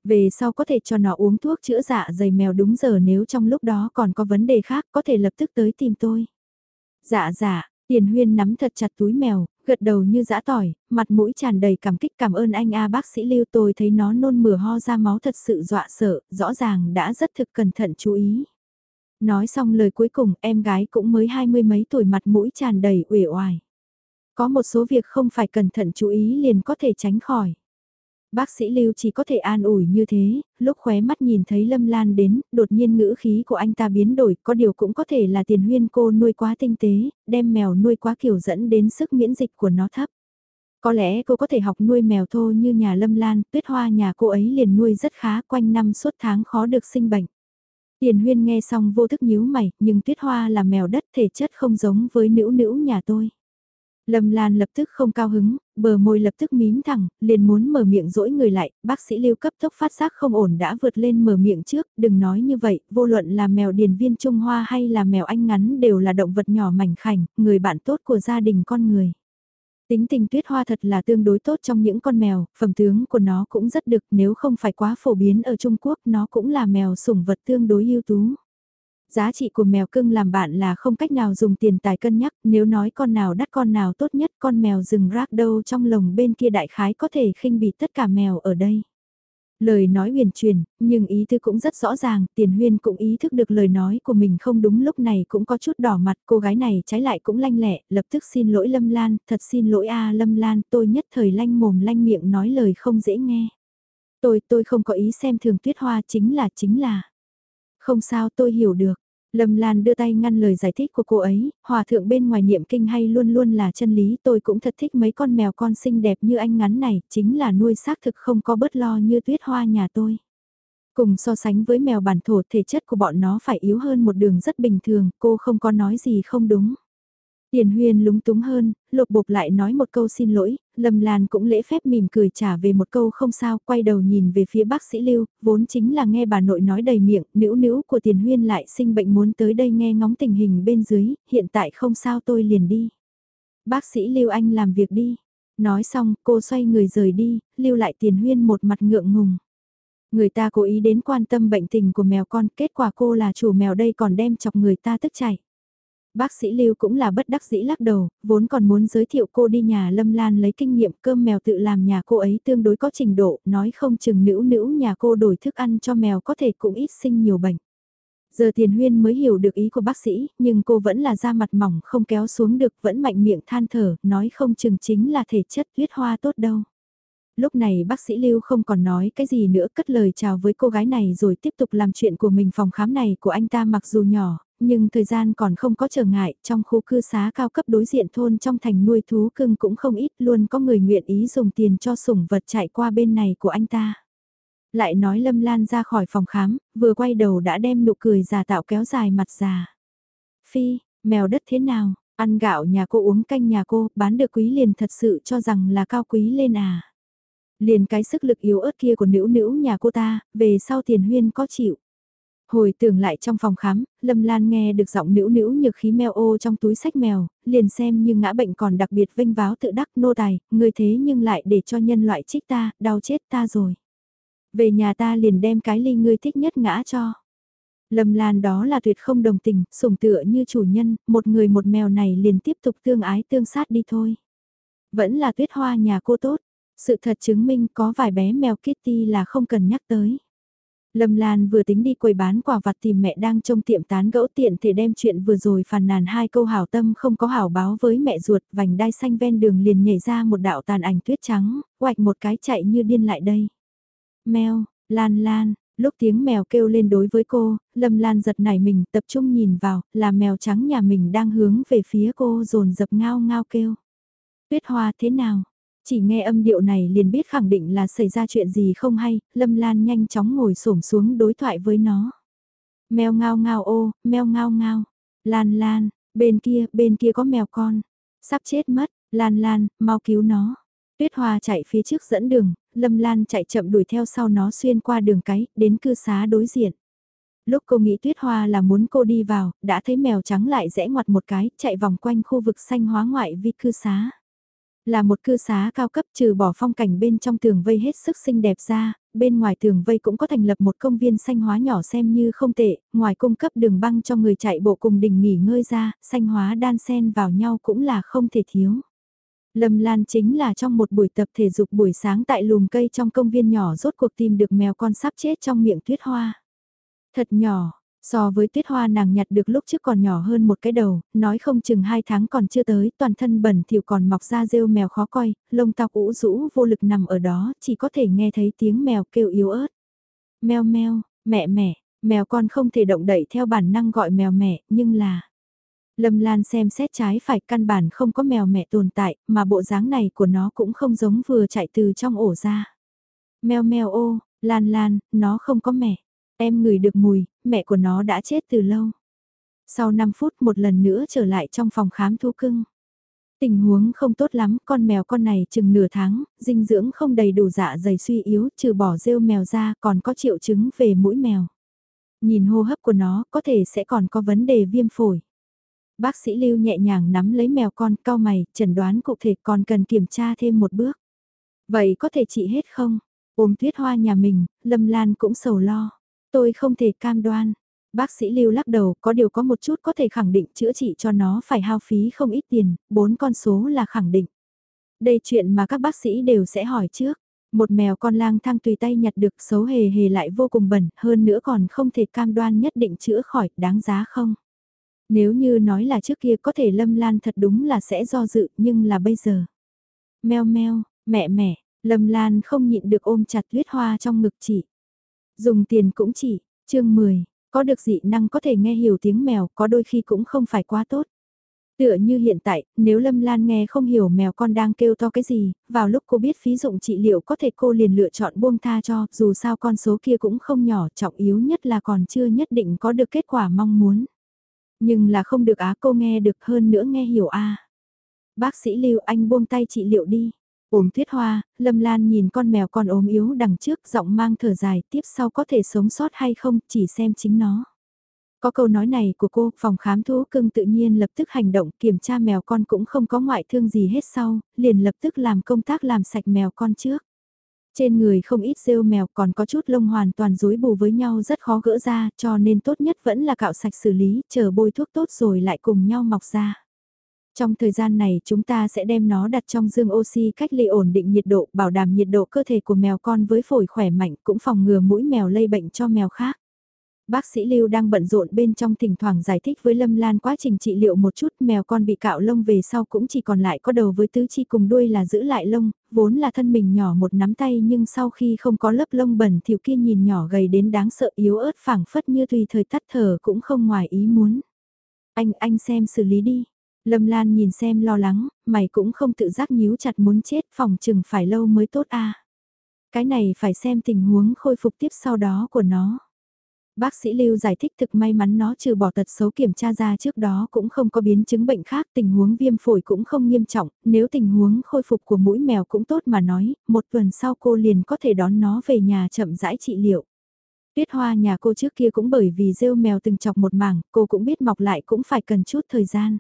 Về sau có thể cho nó uống thuốc chữa dạ dày mèo đúng giờ nếu trong lúc đó còn có vấn đề khác có thể lập tức tới tìm tôi. Dạ dạ, Tiền huyên nắm thật chặt túi mèo, gật đầu như dã tỏi, mặt mũi tràn đầy cảm kích cảm ơn anh A bác sĩ lưu tôi thấy nó nôn mửa ho ra máu thật sự dọa sợ, rõ ràng đã rất thực cẩn thận chú ý. Nói xong lời cuối cùng em gái cũng mới hai mươi mấy tuổi mặt mũi tràn đầy uể oải. Có một số việc không phải cẩn thận chú ý liền có thể tránh khỏi. Bác sĩ Lưu chỉ có thể an ủi như thế, lúc khóe mắt nhìn thấy Lâm Lan đến, đột nhiên ngữ khí của anh ta biến đổi, có điều cũng có thể là tiền huyên cô nuôi quá tinh tế, đem mèo nuôi quá kiểu dẫn đến sức miễn dịch của nó thấp. Có lẽ cô có thể học nuôi mèo thô như nhà Lâm Lan, tuyết hoa nhà cô ấy liền nuôi rất khá quanh năm suốt tháng khó được sinh bệnh. Tiền huyên nghe xong vô thức nhíu mày, nhưng tuyết hoa là mèo đất thể chất không giống với nữ nữ nhà tôi. Lâm Lan lập tức không cao hứng, bờ môi lập tức mím thẳng, liền muốn mở miệng dỗi người lại, bác sĩ lưu cấp tốc phát giác không ổn đã vượt lên mở miệng trước, đừng nói như vậy, vô luận là mèo điền viên Trung Hoa hay là mèo anh ngắn đều là động vật nhỏ mảnh khảnh, người bạn tốt của gia đình con người. Tính tình tuyết hoa thật là tương đối tốt trong những con mèo, phẩm tướng của nó cũng rất được nếu không phải quá phổ biến ở Trung Quốc nó cũng là mèo sủng vật tương đối ưu tú. Giá trị của mèo cưng làm bạn là không cách nào dùng tiền tài cân nhắc, nếu nói con nào đắt con nào tốt nhất con mèo rừng rác đâu trong lồng bên kia đại khái có thể khinh bị tất cả mèo ở đây. Lời nói huyền truyền, nhưng ý tư cũng rất rõ ràng, tiền huyên cũng ý thức được lời nói của mình không đúng lúc này cũng có chút đỏ mặt, cô gái này trái lại cũng lanh lẹ, lập tức xin lỗi Lâm Lan, thật xin lỗi a Lâm Lan, tôi nhất thời lanh mồm lanh miệng nói lời không dễ nghe. Tôi, tôi không có ý xem thường tuyết hoa chính là, chính là. Không sao tôi hiểu được. Lâm Lan đưa tay ngăn lời giải thích của cô ấy, hòa thượng bên ngoài niệm kinh hay luôn luôn là chân lý tôi cũng thật thích mấy con mèo con xinh đẹp như anh ngắn này, chính là nuôi xác thực không có bớt lo như tuyết hoa nhà tôi. Cùng so sánh với mèo bản thổ thể chất của bọn nó phải yếu hơn một đường rất bình thường, cô không có nói gì không đúng. Tiền Huyên lúng túng hơn, lột bột lại nói một câu xin lỗi, Lâm Lan cũng lễ phép mỉm cười trả về một câu không sao, quay đầu nhìn về phía bác sĩ Lưu, vốn chính là nghe bà nội nói đầy miệng, nữ nữ của Tiền Huyên lại sinh bệnh muốn tới đây nghe ngóng tình hình bên dưới, hiện tại không sao tôi liền đi. Bác sĩ Lưu anh làm việc đi. Nói xong, cô xoay người rời đi, lưu lại Tiền Huyên một mặt ngượng ngùng. Người ta cố ý đến quan tâm bệnh tình của mèo con, kết quả cô là chủ mèo đây còn đem chọc người ta tức chảy. Bác sĩ Lưu cũng là bất đắc dĩ lắc đầu, vốn còn muốn giới thiệu cô đi nhà Lâm Lan lấy kinh nghiệm cơm mèo tự làm nhà cô ấy tương đối có trình độ, nói không chừng nữ nữ nhà cô đổi thức ăn cho mèo có thể cũng ít sinh nhiều bệnh. Giờ Tiền Huyên mới hiểu được ý của bác sĩ, nhưng cô vẫn là da mặt mỏng không kéo xuống được, vẫn mạnh miệng than thở, nói không chừng chính là thể chất huyết hoa tốt đâu. Lúc này bác sĩ Lưu không còn nói cái gì nữa cất lời chào với cô gái này rồi tiếp tục làm chuyện của mình phòng khám này của anh ta mặc dù nhỏ, nhưng thời gian còn không có trở ngại, trong khu cư xá cao cấp đối diện thôn trong thành nuôi thú cưng cũng không ít, luôn có người nguyện ý dùng tiền cho sủng vật chạy qua bên này của anh ta. Lại nói Lâm Lan ra khỏi phòng khám, vừa quay đầu đã đem nụ cười già tạo kéo dài mặt già. Phi, mèo đất thế nào, ăn gạo nhà cô uống canh nhà cô, bán được quý liền thật sự cho rằng là cao quý lên à. Liền cái sức lực yếu ớt kia của nữ nữ nhà cô ta, về sau tiền huyên có chịu. Hồi tưởng lại trong phòng khám, Lâm Lan nghe được giọng nữ nữ nhược khí mèo ô trong túi sách mèo, liền xem như ngã bệnh còn đặc biệt vinh váo tự đắc nô tài, người thế nhưng lại để cho nhân loại trích ta, đau chết ta rồi. Về nhà ta liền đem cái ly ngươi thích nhất ngã cho. Lâm Lan đó là tuyệt không đồng tình, sủng tựa như chủ nhân, một người một mèo này liền tiếp tục tương ái tương sát đi thôi. Vẫn là tuyết hoa nhà cô tốt, sự thật chứng minh có vài bé mèo Kitty là không cần nhắc tới. Lâm Lan vừa tính đi quầy bán quả vặt tìm mẹ đang trong tiệm tán gẫu tiện thể đem chuyện vừa rồi phàn nàn hai câu hảo tâm không có hảo báo với mẹ ruột, vành đai xanh ven đường liền nhảy ra một đạo tàn ảnh tuyết trắng, hoạch một cái chạy như điên lại đây. Mèo, Lan Lan, lúc tiếng mèo kêu lên đối với cô, Lâm Lan giật nảy mình tập trung nhìn vào, là mèo trắng nhà mình đang hướng về phía cô dồn dập ngao ngao kêu. Tuyết hoa thế nào? Chỉ nghe âm điệu này liền biết khẳng định là xảy ra chuyện gì không hay, Lâm Lan nhanh chóng ngồi xổm xuống đối thoại với nó. Mèo ngao ngao ô, mèo ngao ngao. Lan Lan, bên kia, bên kia có mèo con. Sắp chết mất, Lan Lan, mau cứu nó. Tuyết Hoa chạy phía trước dẫn đường, Lâm Lan chạy chậm đuổi theo sau nó xuyên qua đường cái, đến cư xá đối diện. Lúc cô nghĩ Tuyết Hoa là muốn cô đi vào, đã thấy mèo trắng lại rẽ ngoặt một cái, chạy vòng quanh khu vực xanh hóa ngoại vi cư xá. Là một cư xá cao cấp trừ bỏ phong cảnh bên trong tường vây hết sức xinh đẹp ra, bên ngoài tường vây cũng có thành lập một công viên xanh hóa nhỏ xem như không tệ, ngoài cung cấp đường băng cho người chạy bộ cùng đình nghỉ ngơi ra, xanh hóa đan xen vào nhau cũng là không thể thiếu. Lâm Lan chính là trong một buổi tập thể dục buổi sáng tại lùm cây trong công viên nhỏ rốt cuộc tìm được mèo con sắp chết trong miệng tuyết hoa. Thật nhỏ, So với tuyết hoa nàng nhặt được lúc trước còn nhỏ hơn một cái đầu, nói không chừng hai tháng còn chưa tới, toàn thân bẩn thỉu còn mọc ra rêu mèo khó coi, lông tóc ủ rũ vô lực nằm ở đó, chỉ có thể nghe thấy tiếng mèo kêu yếu ớt. Mèo mèo, mẹ mẹ, mèo con không thể động đậy theo bản năng gọi mèo mẹ, nhưng là... Lâm Lan xem xét trái phải căn bản không có mèo mẹ tồn tại, mà bộ dáng này của nó cũng không giống vừa chạy từ trong ổ ra. Mèo mèo ô, Lan Lan, nó không có mẹ. Em ngửi được mùi, mẹ của nó đã chết từ lâu. Sau 5 phút một lần nữa trở lại trong phòng khám thú cưng. Tình huống không tốt lắm, con mèo con này chừng nửa tháng, dinh dưỡng không đầy đủ dạ dày suy yếu, trừ bỏ rêu mèo ra còn có triệu chứng về mũi mèo. Nhìn hô hấp của nó có thể sẽ còn có vấn đề viêm phổi. Bác sĩ Lưu nhẹ nhàng nắm lấy mèo con cao mày, chẩn đoán cụ thể còn cần kiểm tra thêm một bước. Vậy có thể trị hết không? Ôm tuyết hoa nhà mình, Lâm Lan cũng sầu lo. Tôi không thể cam đoan. Bác sĩ Lưu lắc đầu, có điều có một chút có thể khẳng định chữa trị cho nó phải hao phí không ít tiền, bốn con số là khẳng định. Đây chuyện mà các bác sĩ đều sẽ hỏi trước. Một mèo con lang thang tùy tay nhặt được xấu hề hề lại vô cùng bẩn, hơn nữa còn không thể cam đoan nhất định chữa khỏi, đáng giá không? Nếu như nói là trước kia có thể Lâm Lan thật đúng là sẽ do dự, nhưng là bây giờ. Mèo meo, mẹ mẹ, Lâm Lan không nhịn được ôm chặt tuyết hoa trong ngực chị. Dùng tiền cũng chỉ, chương 10, có được dị năng có thể nghe hiểu tiếng mèo, có đôi khi cũng không phải quá tốt. Tựa như hiện tại, nếu Lâm Lan nghe không hiểu mèo con đang kêu to cái gì, vào lúc cô biết phí dụng trị liệu có thể cô liền lựa chọn buông tha cho, dù sao con số kia cũng không nhỏ, trọng yếu nhất là còn chưa nhất định có được kết quả mong muốn. Nhưng là không được á cô nghe được hơn nữa nghe hiểu a Bác sĩ Lưu anh buông tay trị liệu đi. Ôm tuyết hoa, Lâm Lan nhìn con mèo con ốm yếu đằng trước giọng mang thở dài tiếp sau có thể sống sót hay không chỉ xem chính nó. Có câu nói này của cô, phòng khám thú cưng tự nhiên lập tức hành động kiểm tra mèo con cũng không có ngoại thương gì hết sau, liền lập tức làm công tác làm sạch mèo con trước. Trên người không ít rêu mèo còn có chút lông hoàn toàn rối bù với nhau rất khó gỡ ra cho nên tốt nhất vẫn là cạo sạch xử lý, chờ bôi thuốc tốt rồi lại cùng nhau mọc ra. Trong thời gian này chúng ta sẽ đem nó đặt trong dương oxy cách ly ổn định nhiệt độ, bảo đảm nhiệt độ cơ thể của mèo con với phổi khỏe mạnh cũng phòng ngừa mũi mèo lây bệnh cho mèo khác. Bác sĩ Lưu đang bận rộn bên trong thỉnh thoảng giải thích với Lâm Lan quá trình trị liệu một chút mèo con bị cạo lông về sau cũng chỉ còn lại có đầu với tứ chi cùng đuôi là giữ lại lông, vốn là thân mình nhỏ một nắm tay nhưng sau khi không có lớp lông bẩn thiểu kia nhìn nhỏ gầy đến đáng sợ yếu ớt phảng phất như tùy thời tắt thở cũng không ngoài ý muốn. Anh, anh xem xử lý đi. Lâm Lan nhìn xem lo lắng, mày cũng không tự giác nhíu chặt muốn chết phòng chừng phải lâu mới tốt a Cái này phải xem tình huống khôi phục tiếp sau đó của nó. Bác sĩ Lưu giải thích thực may mắn nó trừ bỏ tật xấu kiểm tra ra trước đó cũng không có biến chứng bệnh khác, tình huống viêm phổi cũng không nghiêm trọng, nếu tình huống khôi phục của mũi mèo cũng tốt mà nói, một tuần sau cô liền có thể đón nó về nhà chậm rãi trị liệu. Tuyết hoa nhà cô trước kia cũng bởi vì rêu mèo từng chọc một mảng, cô cũng biết mọc lại cũng phải cần chút thời gian.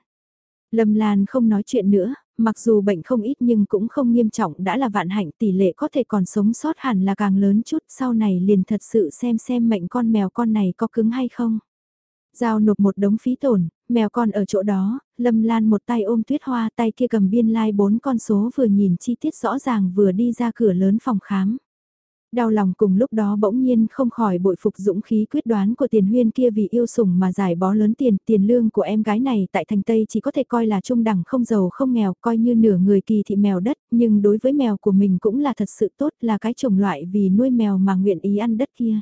Lâm Lan không nói chuyện nữa, mặc dù bệnh không ít nhưng cũng không nghiêm trọng đã là vạn hạnh tỷ lệ có thể còn sống sót hẳn là càng lớn chút sau này liền thật sự xem xem mệnh con mèo con này có cứng hay không. Giao nộp một đống phí tổn, mèo con ở chỗ đó, Lâm Lan một tay ôm tuyết hoa tay kia cầm biên lai like bốn con số vừa nhìn chi tiết rõ ràng vừa đi ra cửa lớn phòng khám. Đau lòng cùng lúc đó bỗng nhiên không khỏi bội phục dũng khí quyết đoán của tiền huyên kia vì yêu sủng mà giải bó lớn tiền, tiền lương của em gái này tại thành Tây chỉ có thể coi là trung đẳng không giàu không nghèo, coi như nửa người kỳ thị mèo đất, nhưng đối với mèo của mình cũng là thật sự tốt là cái chủng loại vì nuôi mèo mà nguyện ý ăn đất kia.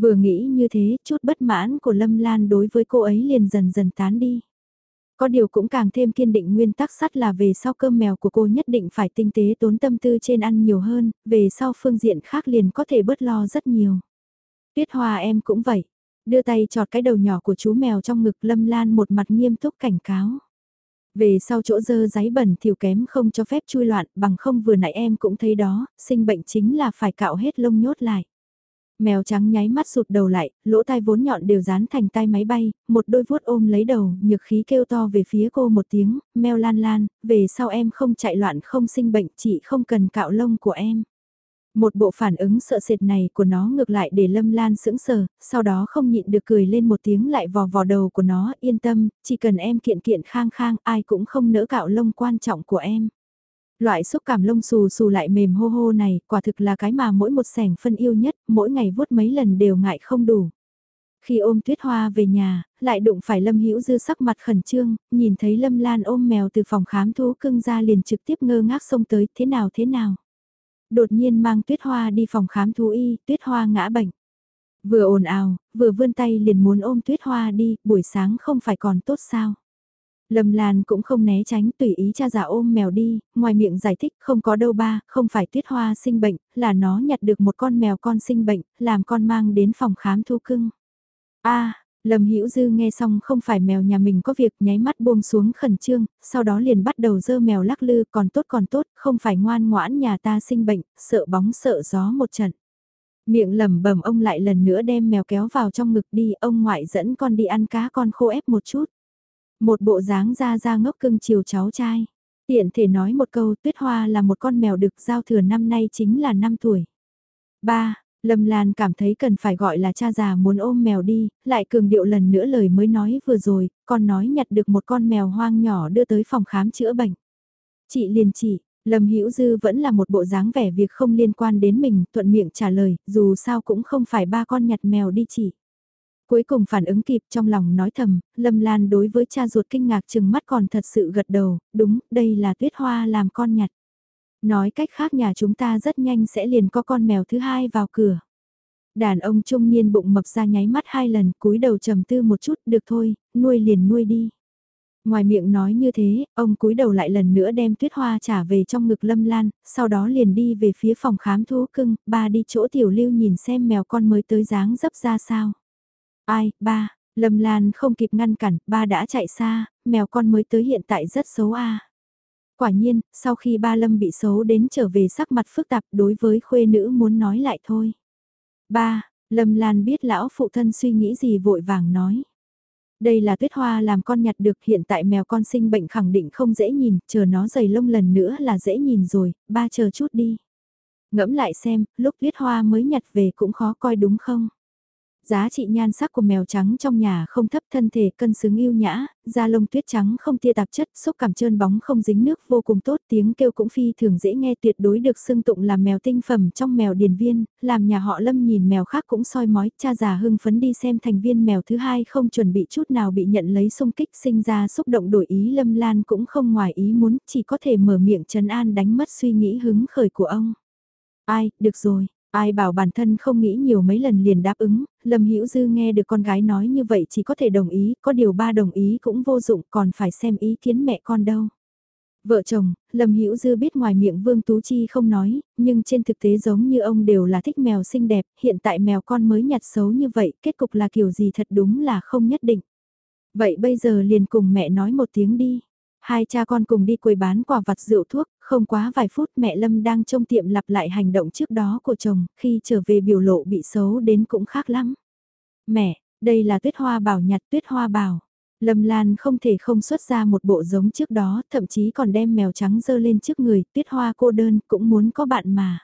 Vừa nghĩ như thế, chút bất mãn của Lâm Lan đối với cô ấy liền dần dần tán đi. Có điều cũng càng thêm kiên định nguyên tắc sắt là về sau cơm mèo của cô nhất định phải tinh tế tốn tâm tư trên ăn nhiều hơn, về sau phương diện khác liền có thể bớt lo rất nhiều. Tuyết hoa em cũng vậy, đưa tay chọt cái đầu nhỏ của chú mèo trong ngực lâm lan một mặt nghiêm túc cảnh cáo. Về sau chỗ dơ giấy bẩn thiểu kém không cho phép chui loạn bằng không vừa nãy em cũng thấy đó, sinh bệnh chính là phải cạo hết lông nhốt lại. Mèo trắng nháy mắt sụt đầu lại, lỗ tai vốn nhọn đều dán thành tai máy bay, một đôi vuốt ôm lấy đầu, nhược khí kêu to về phía cô một tiếng, mèo lan lan, về sau em không chạy loạn không sinh bệnh, chị không cần cạo lông của em. Một bộ phản ứng sợ sệt này của nó ngược lại để Lâm Lan sững sờ, sau đó không nhịn được cười lên một tiếng lại vò vò đầu của nó, yên tâm, chỉ cần em kiện kiện khang khang, ai cũng không nỡ cạo lông quan trọng của em. Loại xúc cảm lông xù xù lại mềm hô hô này, quả thực là cái mà mỗi một sẻng phân yêu nhất, mỗi ngày vuốt mấy lần đều ngại không đủ. Khi ôm tuyết hoa về nhà, lại đụng phải Lâm Hữu Dư sắc mặt khẩn trương, nhìn thấy Lâm Lan ôm mèo từ phòng khám thú cưng ra liền trực tiếp ngơ ngác xông tới, thế nào thế nào. Đột nhiên mang tuyết hoa đi phòng khám thú y, tuyết hoa ngã bệnh. Vừa ồn ào, vừa vươn tay liền muốn ôm tuyết hoa đi, buổi sáng không phải còn tốt sao. Lâm Lan cũng không né tránh tùy ý cha già ôm mèo đi, ngoài miệng giải thích không có đâu ba, không phải tuyết hoa sinh bệnh, là nó nhặt được một con mèo con sinh bệnh, làm con mang đến phòng khám thu cưng. a Lâm Hữu Dư nghe xong không phải mèo nhà mình có việc nháy mắt buông xuống khẩn trương, sau đó liền bắt đầu dơ mèo lắc lư còn tốt còn tốt, không phải ngoan ngoãn nhà ta sinh bệnh, sợ bóng sợ gió một trận. Miệng lẩm bẩm ông lại lần nữa đem mèo kéo vào trong ngực đi, ông ngoại dẫn con đi ăn cá con khô ép một chút. Một bộ dáng ra ra ngốc cưng chiều cháu trai. Tiện thể nói một câu tuyết hoa là một con mèo được giao thừa năm nay chính là 5 tuổi. 3. Lâm Lan cảm thấy cần phải gọi là cha già muốn ôm mèo đi, lại cường điệu lần nữa lời mới nói vừa rồi, con nói nhặt được một con mèo hoang nhỏ đưa tới phòng khám chữa bệnh. Chị liền chỉ, Lâm Hữu Dư vẫn là một bộ dáng vẻ việc không liên quan đến mình, thuận miệng trả lời, dù sao cũng không phải ba con nhặt mèo đi chỉ. Cuối cùng phản ứng kịp trong lòng nói thầm, Lâm Lan đối với cha ruột kinh ngạc chừng mắt còn thật sự gật đầu, đúng, đây là tuyết hoa làm con nhặt. Nói cách khác nhà chúng ta rất nhanh sẽ liền có con mèo thứ hai vào cửa. Đàn ông trung niên bụng mập ra nháy mắt hai lần cúi đầu trầm tư một chút, được thôi, nuôi liền nuôi đi. Ngoài miệng nói như thế, ông cúi đầu lại lần nữa đem tuyết hoa trả về trong ngực lâm lan, sau đó liền đi về phía phòng khám thú cưng, ba đi chỗ tiểu lưu nhìn xem mèo con mới tới dáng dấp ra sao. Ai, ba, lâm lan không kịp ngăn cản, ba đã chạy xa, mèo con mới tới hiện tại rất xấu a. Quả nhiên, sau khi ba lâm bị xấu đến trở về sắc mặt phức tạp đối với khuê nữ muốn nói lại thôi. Ba, lâm lan biết lão phụ thân suy nghĩ gì vội vàng nói. Đây là tuyết hoa làm con nhặt được hiện tại mèo con sinh bệnh khẳng định không dễ nhìn, chờ nó dày lông lần nữa là dễ nhìn rồi, ba chờ chút đi. Ngẫm lại xem, lúc tuyết hoa mới nhặt về cũng khó coi đúng không? Giá trị nhan sắc của mèo trắng trong nhà không thấp thân thể cân xứng yêu nhã, da lông tuyết trắng không tia tạp chất, xúc cảm trơn bóng không dính nước vô cùng tốt, tiếng kêu cũng phi thường dễ nghe tuyệt đối được xưng tụng là mèo tinh phẩm trong mèo điền viên, làm nhà họ lâm nhìn mèo khác cũng soi mói, cha già hưng phấn đi xem thành viên mèo thứ hai không chuẩn bị chút nào bị nhận lấy xung kích sinh ra xúc động đổi ý lâm lan cũng không ngoài ý muốn, chỉ có thể mở miệng trấn an đánh mất suy nghĩ hứng khởi của ông. Ai, được rồi, Ai bảo bản thân không nghĩ nhiều mấy lần liền đáp ứng, Lâm Hữu Dư nghe được con gái nói như vậy chỉ có thể đồng ý, có điều ba đồng ý cũng vô dụng còn phải xem ý kiến mẹ con đâu. Vợ chồng, Lâm Hữu Dư biết ngoài miệng Vương Tú Chi không nói, nhưng trên thực tế giống như ông đều là thích mèo xinh đẹp, hiện tại mèo con mới nhặt xấu như vậy, kết cục là kiểu gì thật đúng là không nhất định. Vậy bây giờ liền cùng mẹ nói một tiếng đi. Hai cha con cùng đi quầy bán quả vặt rượu thuốc, không quá vài phút mẹ Lâm đang trong tiệm lặp lại hành động trước đó của chồng, khi trở về biểu lộ bị xấu đến cũng khác lắm. Mẹ, đây là tuyết hoa bảo nhặt tuyết hoa bảo. Lâm Lan không thể không xuất ra một bộ giống trước đó, thậm chí còn đem mèo trắng dơ lên trước người, tuyết hoa cô đơn, cũng muốn có bạn mà.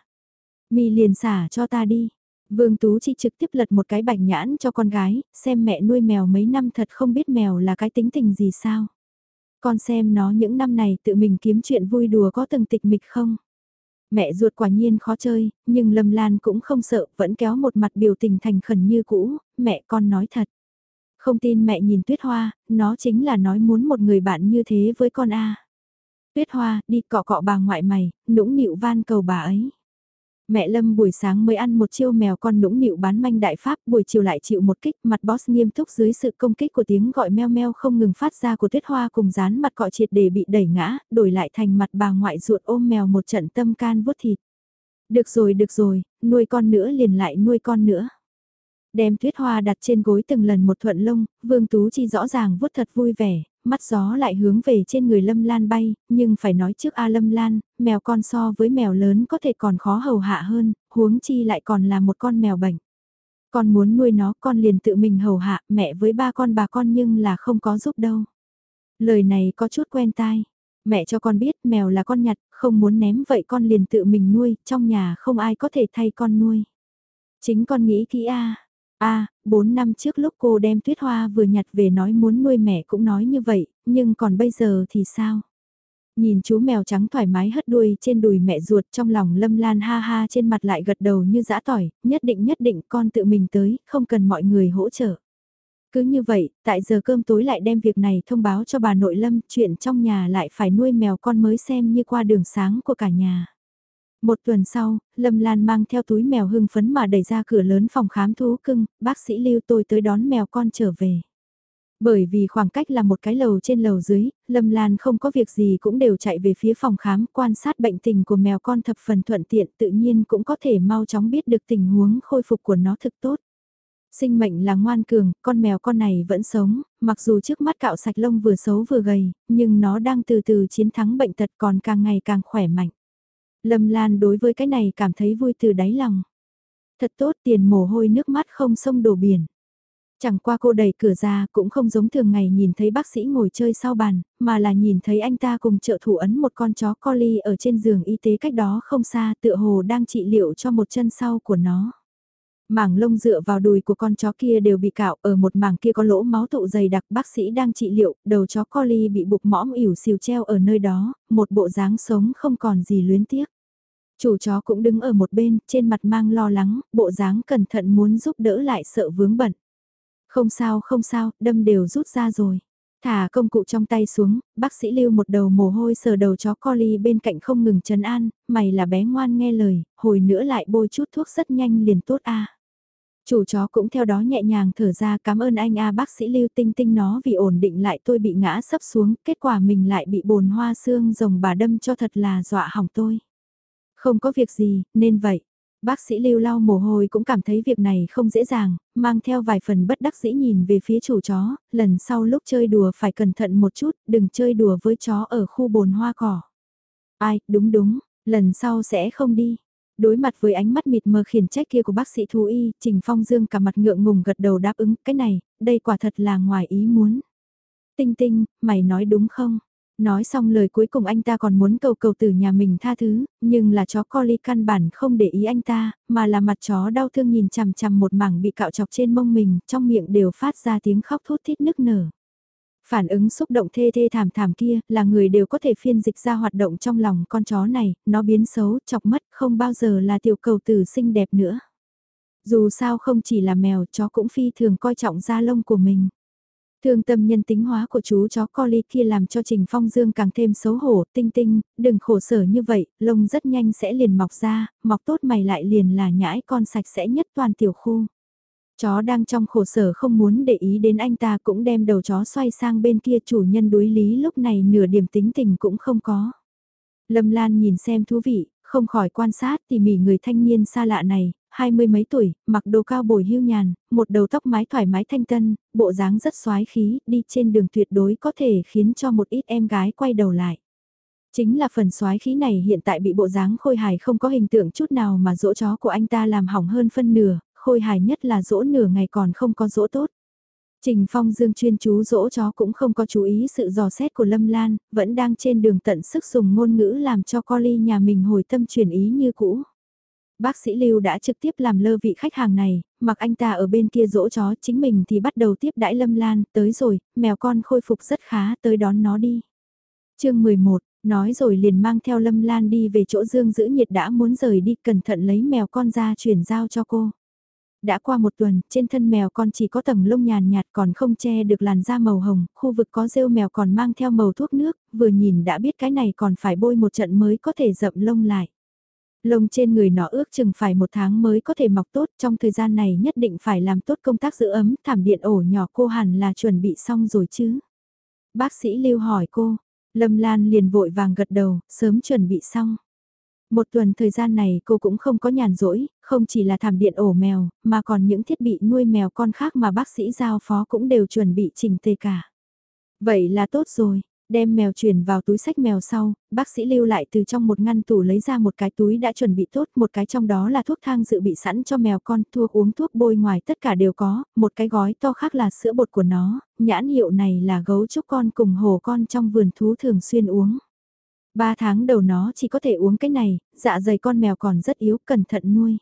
Mi liền xả cho ta đi. Vương Tú Chi trực tiếp lật một cái bạch nhãn cho con gái, xem mẹ nuôi mèo mấy năm thật không biết mèo là cái tính tình gì sao. Con xem nó những năm này tự mình kiếm chuyện vui đùa có từng tịch mịch không? Mẹ ruột quả nhiên khó chơi, nhưng Lâm Lan cũng không sợ, vẫn kéo một mặt biểu tình thành khẩn như cũ, mẹ con nói thật. Không tin mẹ nhìn Tuyết Hoa, nó chính là nói muốn một người bạn như thế với con A. Tuyết Hoa, đi cọ cọ bà ngoại mày, nũng nịu van cầu bà ấy. Mẹ Lâm buổi sáng mới ăn một chiêu mèo con nũng nịu bán manh đại pháp, buổi chiều lại chịu một kích, mặt boss nghiêm túc dưới sự công kích của tiếng gọi meo meo không ngừng phát ra của tuyết hoa cùng dán mặt cọ triệt để bị đẩy ngã, đổi lại thành mặt bà ngoại ruột ôm mèo một trận tâm can vuốt thịt. Được rồi được rồi, nuôi con nữa liền lại nuôi con nữa. Đem tuyết hoa đặt trên gối từng lần một thuận lông, Vương Tú Chi rõ ràng vuốt thật vui vẻ, mắt gió lại hướng về trên người Lâm Lan bay, nhưng phải nói trước A Lâm Lan, mèo con so với mèo lớn có thể còn khó hầu hạ hơn, huống chi lại còn là một con mèo bệnh. Con muốn nuôi nó con liền tự mình hầu hạ, mẹ với ba con bà con nhưng là không có giúp đâu. Lời này có chút quen tai. Mẹ cho con biết mèo là con nhặt, không muốn ném vậy con liền tự mình nuôi, trong nhà không ai có thể thay con nuôi. Chính con nghĩ kỹ a a à, 4 năm trước lúc cô đem tuyết hoa vừa nhặt về nói muốn nuôi mẹ cũng nói như vậy, nhưng còn bây giờ thì sao? Nhìn chú mèo trắng thoải mái hất đuôi trên đùi mẹ ruột trong lòng lâm lan ha ha trên mặt lại gật đầu như dã tỏi, nhất định nhất định con tự mình tới, không cần mọi người hỗ trợ. Cứ như vậy, tại giờ cơm tối lại đem việc này thông báo cho bà nội lâm, chuyện trong nhà lại phải nuôi mèo con mới xem như qua đường sáng của cả nhà. Một tuần sau, Lâm Lan mang theo túi mèo hưng phấn mà đẩy ra cửa lớn phòng khám thú cưng, bác sĩ lưu tôi tới đón mèo con trở về. Bởi vì khoảng cách là một cái lầu trên lầu dưới, Lâm Lan không có việc gì cũng đều chạy về phía phòng khám quan sát bệnh tình của mèo con thập phần thuận tiện tự nhiên cũng có thể mau chóng biết được tình huống khôi phục của nó thực tốt. Sinh mệnh là ngoan cường, con mèo con này vẫn sống, mặc dù trước mắt cạo sạch lông vừa xấu vừa gầy, nhưng nó đang từ từ chiến thắng bệnh tật còn càng ngày càng khỏe mạnh. Lâm Lan đối với cái này cảm thấy vui từ đáy lòng. Thật tốt tiền mồ hôi nước mắt không sông đổ biển. Chẳng qua cô đẩy cửa ra cũng không giống thường ngày nhìn thấy bác sĩ ngồi chơi sau bàn, mà là nhìn thấy anh ta cùng trợ thủ ấn một con chó collie ở trên giường y tế cách đó không xa tựa hồ đang trị liệu cho một chân sau của nó. Mảng lông dựa vào đùi của con chó kia đều bị cạo, ở một mảng kia có lỗ máu tụ dày đặc, bác sĩ đang trị liệu, đầu chó collie bị buộc mõm ỉu xìu treo ở nơi đó, một bộ dáng sống không còn gì luyến tiếc. Chủ chó cũng đứng ở một bên, trên mặt mang lo lắng, bộ dáng cẩn thận muốn giúp đỡ lại sợ vướng bận. Không sao không sao, đâm đều rút ra rồi. Thả công cụ trong tay xuống, bác sĩ lưu một đầu mồ hôi sờ đầu chó collie bên cạnh không ngừng chấn an, mày là bé ngoan nghe lời, hồi nữa lại bôi chút thuốc rất nhanh liền tốt a. Chủ chó cũng theo đó nhẹ nhàng thở ra cảm ơn anh a bác sĩ lưu tinh tinh nó vì ổn định lại tôi bị ngã sấp xuống, kết quả mình lại bị bồn hoa xương rồng bà đâm cho thật là dọa hỏng tôi. Không có việc gì, nên vậy. Bác sĩ lưu lau mồ hôi cũng cảm thấy việc này không dễ dàng, mang theo vài phần bất đắc dĩ nhìn về phía chủ chó, lần sau lúc chơi đùa phải cẩn thận một chút, đừng chơi đùa với chó ở khu bồn hoa cỏ. Ai, đúng đúng, lần sau sẽ không đi. Đối mặt với ánh mắt mịt mờ khiển trách kia của bác sĩ thú y, Trình Phong Dương cả mặt ngượng ngùng gật đầu đáp ứng, cái này, đây quả thật là ngoài ý muốn. Tinh tinh, mày nói đúng không? Nói xong lời cuối cùng anh ta còn muốn cầu cầu từ nhà mình tha thứ, nhưng là chó Collie căn bản không để ý anh ta, mà là mặt chó đau thương nhìn chằm chằm một mảng bị cạo chọc trên mông mình, trong miệng đều phát ra tiếng khóc thút thít nức nở. Phản ứng xúc động thê thê thảm thảm kia là người đều có thể phiên dịch ra hoạt động trong lòng con chó này, nó biến xấu, chọc mất, không bao giờ là tiểu cầu tử xinh đẹp nữa. Dù sao không chỉ là mèo, chó cũng phi thường coi trọng da lông của mình. Thương tâm nhân tính hóa của chú chó Collie kia làm cho Trình Phong Dương càng thêm xấu hổ, tinh tinh, đừng khổ sở như vậy, lông rất nhanh sẽ liền mọc ra, mọc tốt mày lại liền là nhãi con sạch sẽ nhất toàn tiểu khu. Chó đang trong khổ sở không muốn để ý đến anh ta cũng đem đầu chó xoay sang bên kia chủ nhân đối lý lúc này nửa điểm tính tình cũng không có. Lâm Lan nhìn xem thú vị, không khỏi quan sát tỉ mỉ người thanh niên xa lạ này, hai mươi mấy tuổi, mặc đồ cao bồi hưu nhàn, một đầu tóc mái thoải mái thanh tân, bộ dáng rất xoái khí, đi trên đường tuyệt đối có thể khiến cho một ít em gái quay đầu lại. Chính là phần xoái khí này hiện tại bị bộ dáng khôi hài không có hình tượng chút nào mà dỗ chó của anh ta làm hỏng hơn phân nửa, khôi hài nhất là dỗ nửa ngày còn không có dỗ tốt. Trình Phong Dương chuyên chú dỗ chó cũng không có chú ý sự dò xét của Lâm Lan, vẫn đang trên đường tận sức dùng ngôn ngữ làm cho Colly nhà mình hồi tâm chuyển ý như cũ. Bác sĩ Lưu đã trực tiếp làm lơ vị khách hàng này, mặc anh ta ở bên kia dỗ chó chính mình thì bắt đầu tiếp đãi Lâm Lan, tới rồi, mèo con khôi phục rất khá, tới đón nó đi. chương 11, nói rồi liền mang theo Lâm Lan đi về chỗ Dương giữ nhiệt đã muốn rời đi, cẩn thận lấy mèo con ra chuyển giao cho cô. Đã qua một tuần, trên thân mèo con chỉ có tầng lông nhàn nhạt còn không che được làn da màu hồng, khu vực có rêu mèo còn mang theo màu thuốc nước, vừa nhìn đã biết cái này còn phải bôi một trận mới có thể rậm lông lại. Lông trên người nó ước chừng phải một tháng mới có thể mọc tốt, trong thời gian này nhất định phải làm tốt công tác giữ ấm, thảm điện ổ nhỏ cô hẳn là chuẩn bị xong rồi chứ. Bác sĩ lưu hỏi cô, Lâm Lan liền vội vàng gật đầu, sớm chuẩn bị xong. Một tuần thời gian này cô cũng không có nhàn rỗi, không chỉ là thảm điện ổ mèo, mà còn những thiết bị nuôi mèo con khác mà bác sĩ giao phó cũng đều chuẩn bị chỉnh tề cả. Vậy là tốt rồi, đem mèo chuyển vào túi sách mèo sau, bác sĩ lưu lại từ trong một ngăn tủ lấy ra một cái túi đã chuẩn bị tốt, một cái trong đó là thuốc thang dự bị sẵn cho mèo con, thuốc uống thuốc bôi ngoài tất cả đều có, một cái gói to khác là sữa bột của nó, nhãn hiệu này là gấu trúc con cùng hồ con trong vườn thú thường xuyên uống. Ba tháng đầu nó chỉ có thể uống cái này, dạ dày con mèo còn rất yếu, cẩn thận nuôi.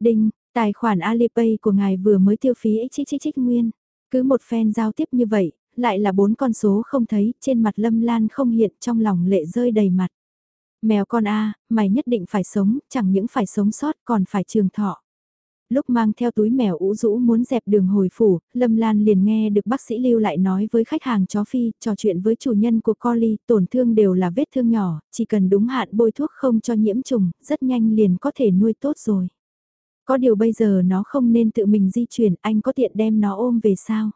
Đinh, tài khoản Alipay của ngài vừa mới tiêu phí xích chích chích nguyên. Cứ một phen giao tiếp như vậy, lại là bốn con số không thấy, trên mặt Lâm Lan không hiện trong lòng lệ rơi đầy mặt. Mèo con A, mày nhất định phải sống, chẳng những phải sống sót còn phải trường thọ. Lúc mang theo túi mèo ủ rũ muốn dẹp đường hồi phủ, Lâm Lan liền nghe được bác sĩ Lưu lại nói với khách hàng chó phi, trò chuyện với chủ nhân của Collie, tổn thương đều là vết thương nhỏ, chỉ cần đúng hạn bôi thuốc không cho nhiễm trùng, rất nhanh liền có thể nuôi tốt rồi. Có điều bây giờ nó không nên tự mình di chuyển, anh có tiện đem nó ôm về sao?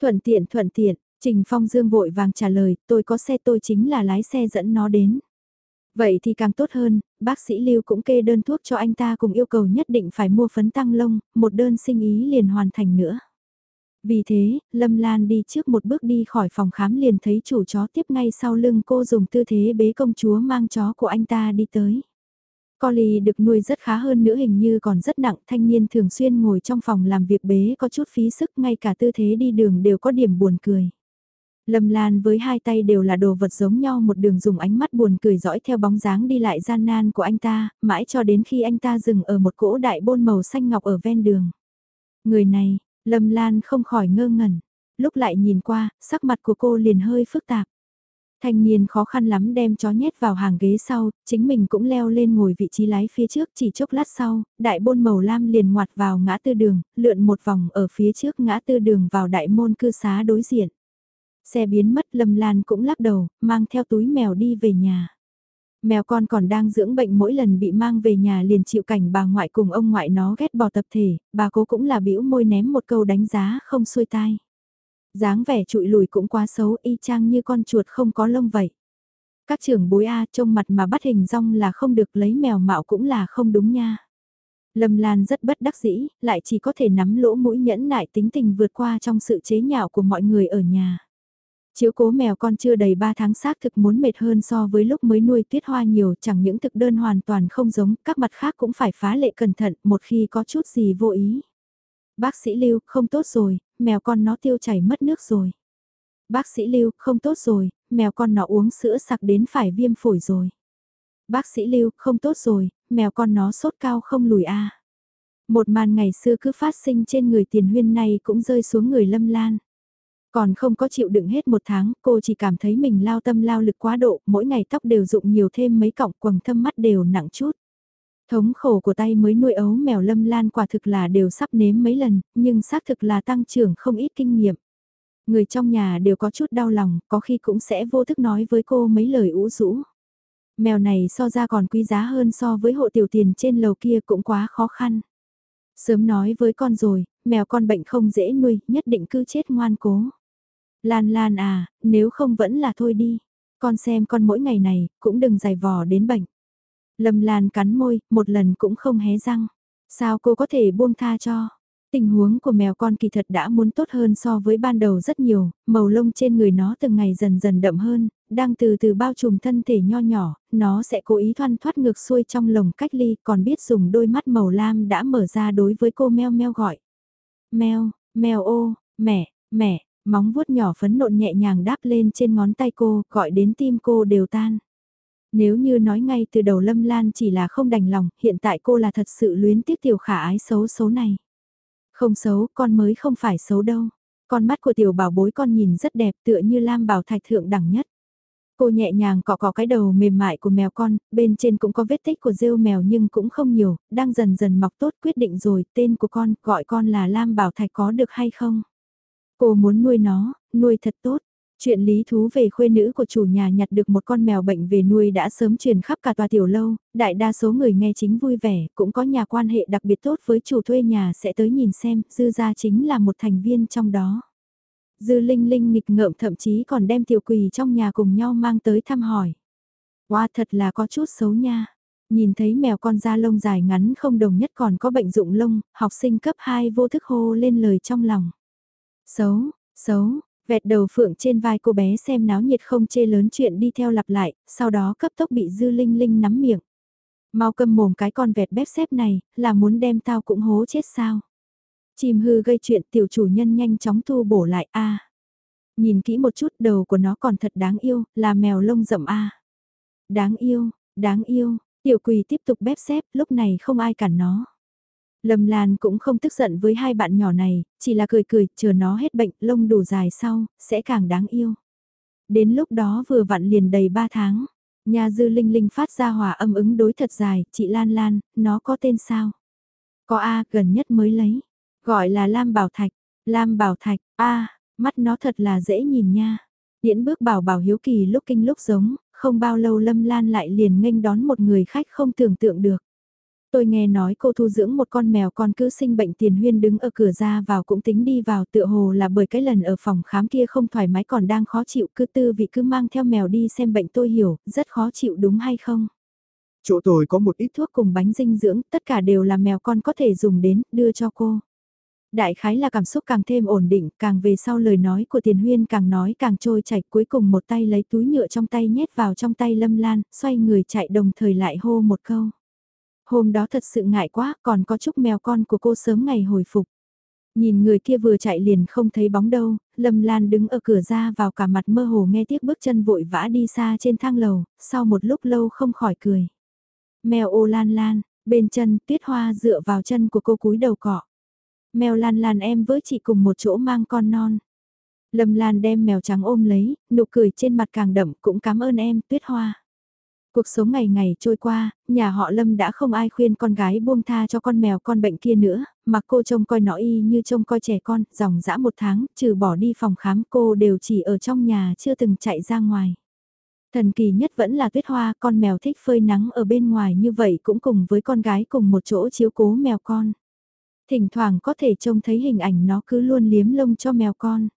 Thuận tiện thuận tiện, Trình Phong Dương vội vàng trả lời, tôi có xe tôi chính là lái xe dẫn nó đến. Vậy thì càng tốt hơn, bác sĩ Lưu cũng kê đơn thuốc cho anh ta cùng yêu cầu nhất định phải mua phấn tăng lông, một đơn sinh ý liền hoàn thành nữa. Vì thế, Lâm Lan đi trước một bước đi khỏi phòng khám liền thấy chủ chó tiếp ngay sau lưng cô dùng tư thế bế công chúa mang chó của anh ta đi tới. Collie được nuôi rất khá hơn nữa hình như còn rất nặng, thanh niên thường xuyên ngồi trong phòng làm việc bế có chút phí sức ngay cả tư thế đi đường đều có điểm buồn cười. Lâm Lan với hai tay đều là đồ vật giống nhau một đường dùng ánh mắt buồn cười dõi theo bóng dáng đi lại gian nan của anh ta, mãi cho đến khi anh ta dừng ở một cỗ đại bôn màu xanh ngọc ở ven đường. Người này, Lâm Lan không khỏi ngơ ngẩn, lúc lại nhìn qua, sắc mặt của cô liền hơi phức tạp. Thanh niên khó khăn lắm đem chó nhét vào hàng ghế sau, chính mình cũng leo lên ngồi vị trí lái phía trước chỉ chốc lát sau, đại bôn màu lam liền ngoặt vào ngã tư đường, lượn một vòng ở phía trước ngã tư đường vào đại môn cư xá đối diện. Xe biến mất Lâm Lan cũng lắc đầu, mang theo túi mèo đi về nhà. Mèo con còn đang dưỡng bệnh mỗi lần bị mang về nhà liền chịu cảnh bà ngoại cùng ông ngoại nó ghét bỏ tập thể, bà cố cũng là bĩu môi ném một câu đánh giá không xuôi tai dáng vẻ trụi lùi cũng quá xấu y chang như con chuột không có lông vậy. Các trưởng bối A trông mặt mà bắt hình rong là không được lấy mèo mạo cũng là không đúng nha. Lâm Lan rất bất đắc dĩ, lại chỉ có thể nắm lỗ mũi nhẫn nại tính tình vượt qua trong sự chế nhạo của mọi người ở nhà. Chiếu cố mèo con chưa đầy 3 tháng xác thực muốn mệt hơn so với lúc mới nuôi tuyết hoa nhiều chẳng những thực đơn hoàn toàn không giống, các mặt khác cũng phải phá lệ cẩn thận một khi có chút gì vô ý. Bác sĩ Lưu, không tốt rồi, mèo con nó tiêu chảy mất nước rồi. Bác sĩ Lưu, không tốt rồi, mèo con nó uống sữa sặc đến phải viêm phổi rồi. Bác sĩ Lưu, không tốt rồi, mèo con nó sốt cao không lùi a. Một màn ngày xưa cứ phát sinh trên người tiền huyên này cũng rơi xuống người lâm lan. Còn không có chịu đựng hết một tháng, cô chỉ cảm thấy mình lao tâm lao lực quá độ, mỗi ngày tóc đều dụng nhiều thêm mấy cọng quầng thâm mắt đều nặng chút. Thống khổ của tay mới nuôi ấu mèo lâm lan quả thực là đều sắp nếm mấy lần, nhưng xác thực là tăng trưởng không ít kinh nghiệm. Người trong nhà đều có chút đau lòng, có khi cũng sẽ vô thức nói với cô mấy lời ủ rũ. Mèo này so ra còn quý giá hơn so với hộ tiểu tiền trên lầu kia cũng quá khó khăn. Sớm nói với con rồi, mèo con bệnh không dễ nuôi, nhất định cứ chết ngoan cố. Lan Lan à, nếu không vẫn là thôi đi. Con xem con mỗi ngày này, cũng đừng dài vò đến bệnh. Lâm Lan cắn môi, một lần cũng không hé răng. Sao cô có thể buông tha cho? Tình huống của mèo con kỳ thật đã muốn tốt hơn so với ban đầu rất nhiều, màu lông trên người nó từng ngày dần dần đậm hơn, đang từ từ bao trùm thân thể nho nhỏ, nó sẽ cố ý thoăn thoát ngược xuôi trong lồng cách ly, còn biết dùng đôi mắt màu lam đã mở ra đối với cô meo meo gọi. Meo, mèo ô, mẹ, mẹ, móng vuốt nhỏ phấn nộn nhẹ nhàng đáp lên trên ngón tay cô, gọi đến tim cô đều tan. Nếu như nói ngay từ đầu Lâm Lan chỉ là không đành lòng, hiện tại cô là thật sự luyến tiếc tiểu khả ái xấu xấu này. Không xấu, con mới không phải xấu đâu. Con mắt của tiểu bảo bối con nhìn rất đẹp tựa như lam bảo thạch thượng đẳng nhất. Cô nhẹ nhàng cọ cọ cái đầu mềm mại của mèo con, bên trên cũng có vết tích của rêu mèo nhưng cũng không nhiều, đang dần dần mọc tốt quyết định rồi, tên của con, gọi con là Lam Bảo Thạch có được hay không? Cô muốn nuôi nó, nuôi thật tốt, Chuyện lý thú về khuê nữ của chủ nhà nhặt được một con mèo bệnh về nuôi đã sớm truyền khắp cả tòa tiểu lâu, đại đa số người nghe chính vui vẻ, cũng có nhà quan hệ đặc biệt tốt với chủ thuê nhà sẽ tới nhìn xem, dư gia chính là một thành viên trong đó. Dư Linh Linh nghịch ngợm thậm chí còn đem tiểu quỳ trong nhà cùng nhau mang tới thăm hỏi. Wow thật là có chút xấu nha. Nhìn thấy mèo con da lông dài ngắn không đồng nhất còn có bệnh dụng lông, học sinh cấp 2 vô thức hô lên lời trong lòng. Xấu, xấu, Vẹt đầu phượng trên vai cô bé xem náo nhiệt không chê lớn chuyện đi theo lặp lại, sau đó cấp tốc bị dư linh linh nắm miệng. Mau cầm mồm cái con vẹt bếp xếp này, là muốn đem tao cũng hố chết sao. Chim hư gây chuyện tiểu chủ nhân nhanh chóng thu bổ lại a Nhìn kỹ một chút đầu của nó còn thật đáng yêu, là mèo lông rậm a Đáng yêu, đáng yêu, tiểu quỳ tiếp tục bếp xếp, lúc này không ai cản nó. Lâm Lan cũng không tức giận với hai bạn nhỏ này, chỉ là cười cười, chờ nó hết bệnh, lông đủ dài sau, sẽ càng đáng yêu. Đến lúc đó vừa vặn liền đầy 3 tháng, nhà dư linh linh phát ra hòa âm ứng đối thật dài, chị Lan Lan, nó có tên sao? Có A, gần nhất mới lấy, gọi là Lam Bảo Thạch, Lam Bảo Thạch, A, mắt nó thật là dễ nhìn nha. Điễn bước bảo bảo hiếu kỳ lúc kinh lúc giống, không bao lâu Lâm Lan lại liền nghênh đón một người khách không tưởng tượng được. Tôi nghe nói cô thu dưỡng một con mèo con cứ sinh bệnh tiền huyên đứng ở cửa ra vào cũng tính đi vào tựa hồ là bởi cái lần ở phòng khám kia không thoải mái còn đang khó chịu cứ tư vị cứ mang theo mèo đi xem bệnh tôi hiểu, rất khó chịu đúng hay không? Chỗ tôi có một ít thuốc cùng bánh dinh dưỡng, tất cả đều là mèo con có thể dùng đến, đưa cho cô. Đại khái là cảm xúc càng thêm ổn định, càng về sau lời nói của tiền huyên càng nói càng trôi chảy cuối cùng một tay lấy túi nhựa trong tay nhét vào trong tay lâm lan, xoay người chạy đồng thời lại hô một câu. Hôm đó thật sự ngại quá, còn có chúc mèo con của cô sớm ngày hồi phục. Nhìn người kia vừa chạy liền không thấy bóng đâu, Lâm Lan đứng ở cửa ra vào cả mặt mơ hồ nghe tiếc bước chân vội vã đi xa trên thang lầu, sau một lúc lâu không khỏi cười. Mèo ô lan lan, bên chân tuyết hoa dựa vào chân của cô cúi đầu cọ. Mèo lan lan em với chị cùng một chỗ mang con non. Lâm Lan đem mèo trắng ôm lấy, nụ cười trên mặt càng đậm cũng cảm ơn em tuyết hoa. Cuộc sống ngày ngày trôi qua, nhà họ Lâm đã không ai khuyên con gái buông tha cho con mèo con bệnh kia nữa, mà cô trông coi nó y như trông coi trẻ con, dòng dã một tháng, trừ bỏ đi phòng khám cô đều chỉ ở trong nhà chưa từng chạy ra ngoài. Thần kỳ nhất vẫn là tuyết hoa, con mèo thích phơi nắng ở bên ngoài như vậy cũng cùng với con gái cùng một chỗ chiếu cố mèo con. Thỉnh thoảng có thể trông thấy hình ảnh nó cứ luôn liếm lông cho mèo con.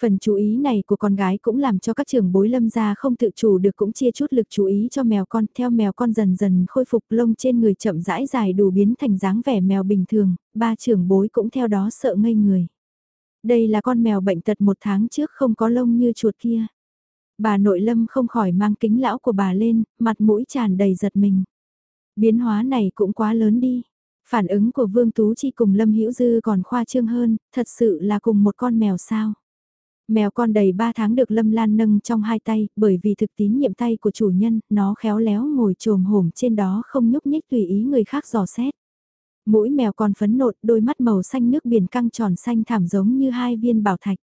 Phần chú ý này của con gái cũng làm cho các trưởng bối lâm gia không tự chủ được cũng chia chút lực chú ý cho mèo con. Theo mèo con dần dần khôi phục lông trên người chậm rãi dài đủ biến thành dáng vẻ mèo bình thường, ba trưởng bối cũng theo đó sợ ngây người. Đây là con mèo bệnh tật một tháng trước không có lông như chuột kia. Bà nội lâm không khỏi mang kính lão của bà lên, mặt mũi tràn đầy giật mình. Biến hóa này cũng quá lớn đi. Phản ứng của Vương Tú Chi cùng Lâm Hữu Dư còn khoa trương hơn, thật sự là cùng một con mèo sao. Mèo con đầy 3 tháng được Lâm Lan nâng trong hai tay, bởi vì thực tín nhiệm tay của chủ nhân, nó khéo léo ngồi trồm hổm trên đó không nhúc nhích tùy ý người khác dò xét. Mũi mèo con phấn nộn, đôi mắt màu xanh nước biển căng tròn xanh thảm giống như hai viên bảo thạch.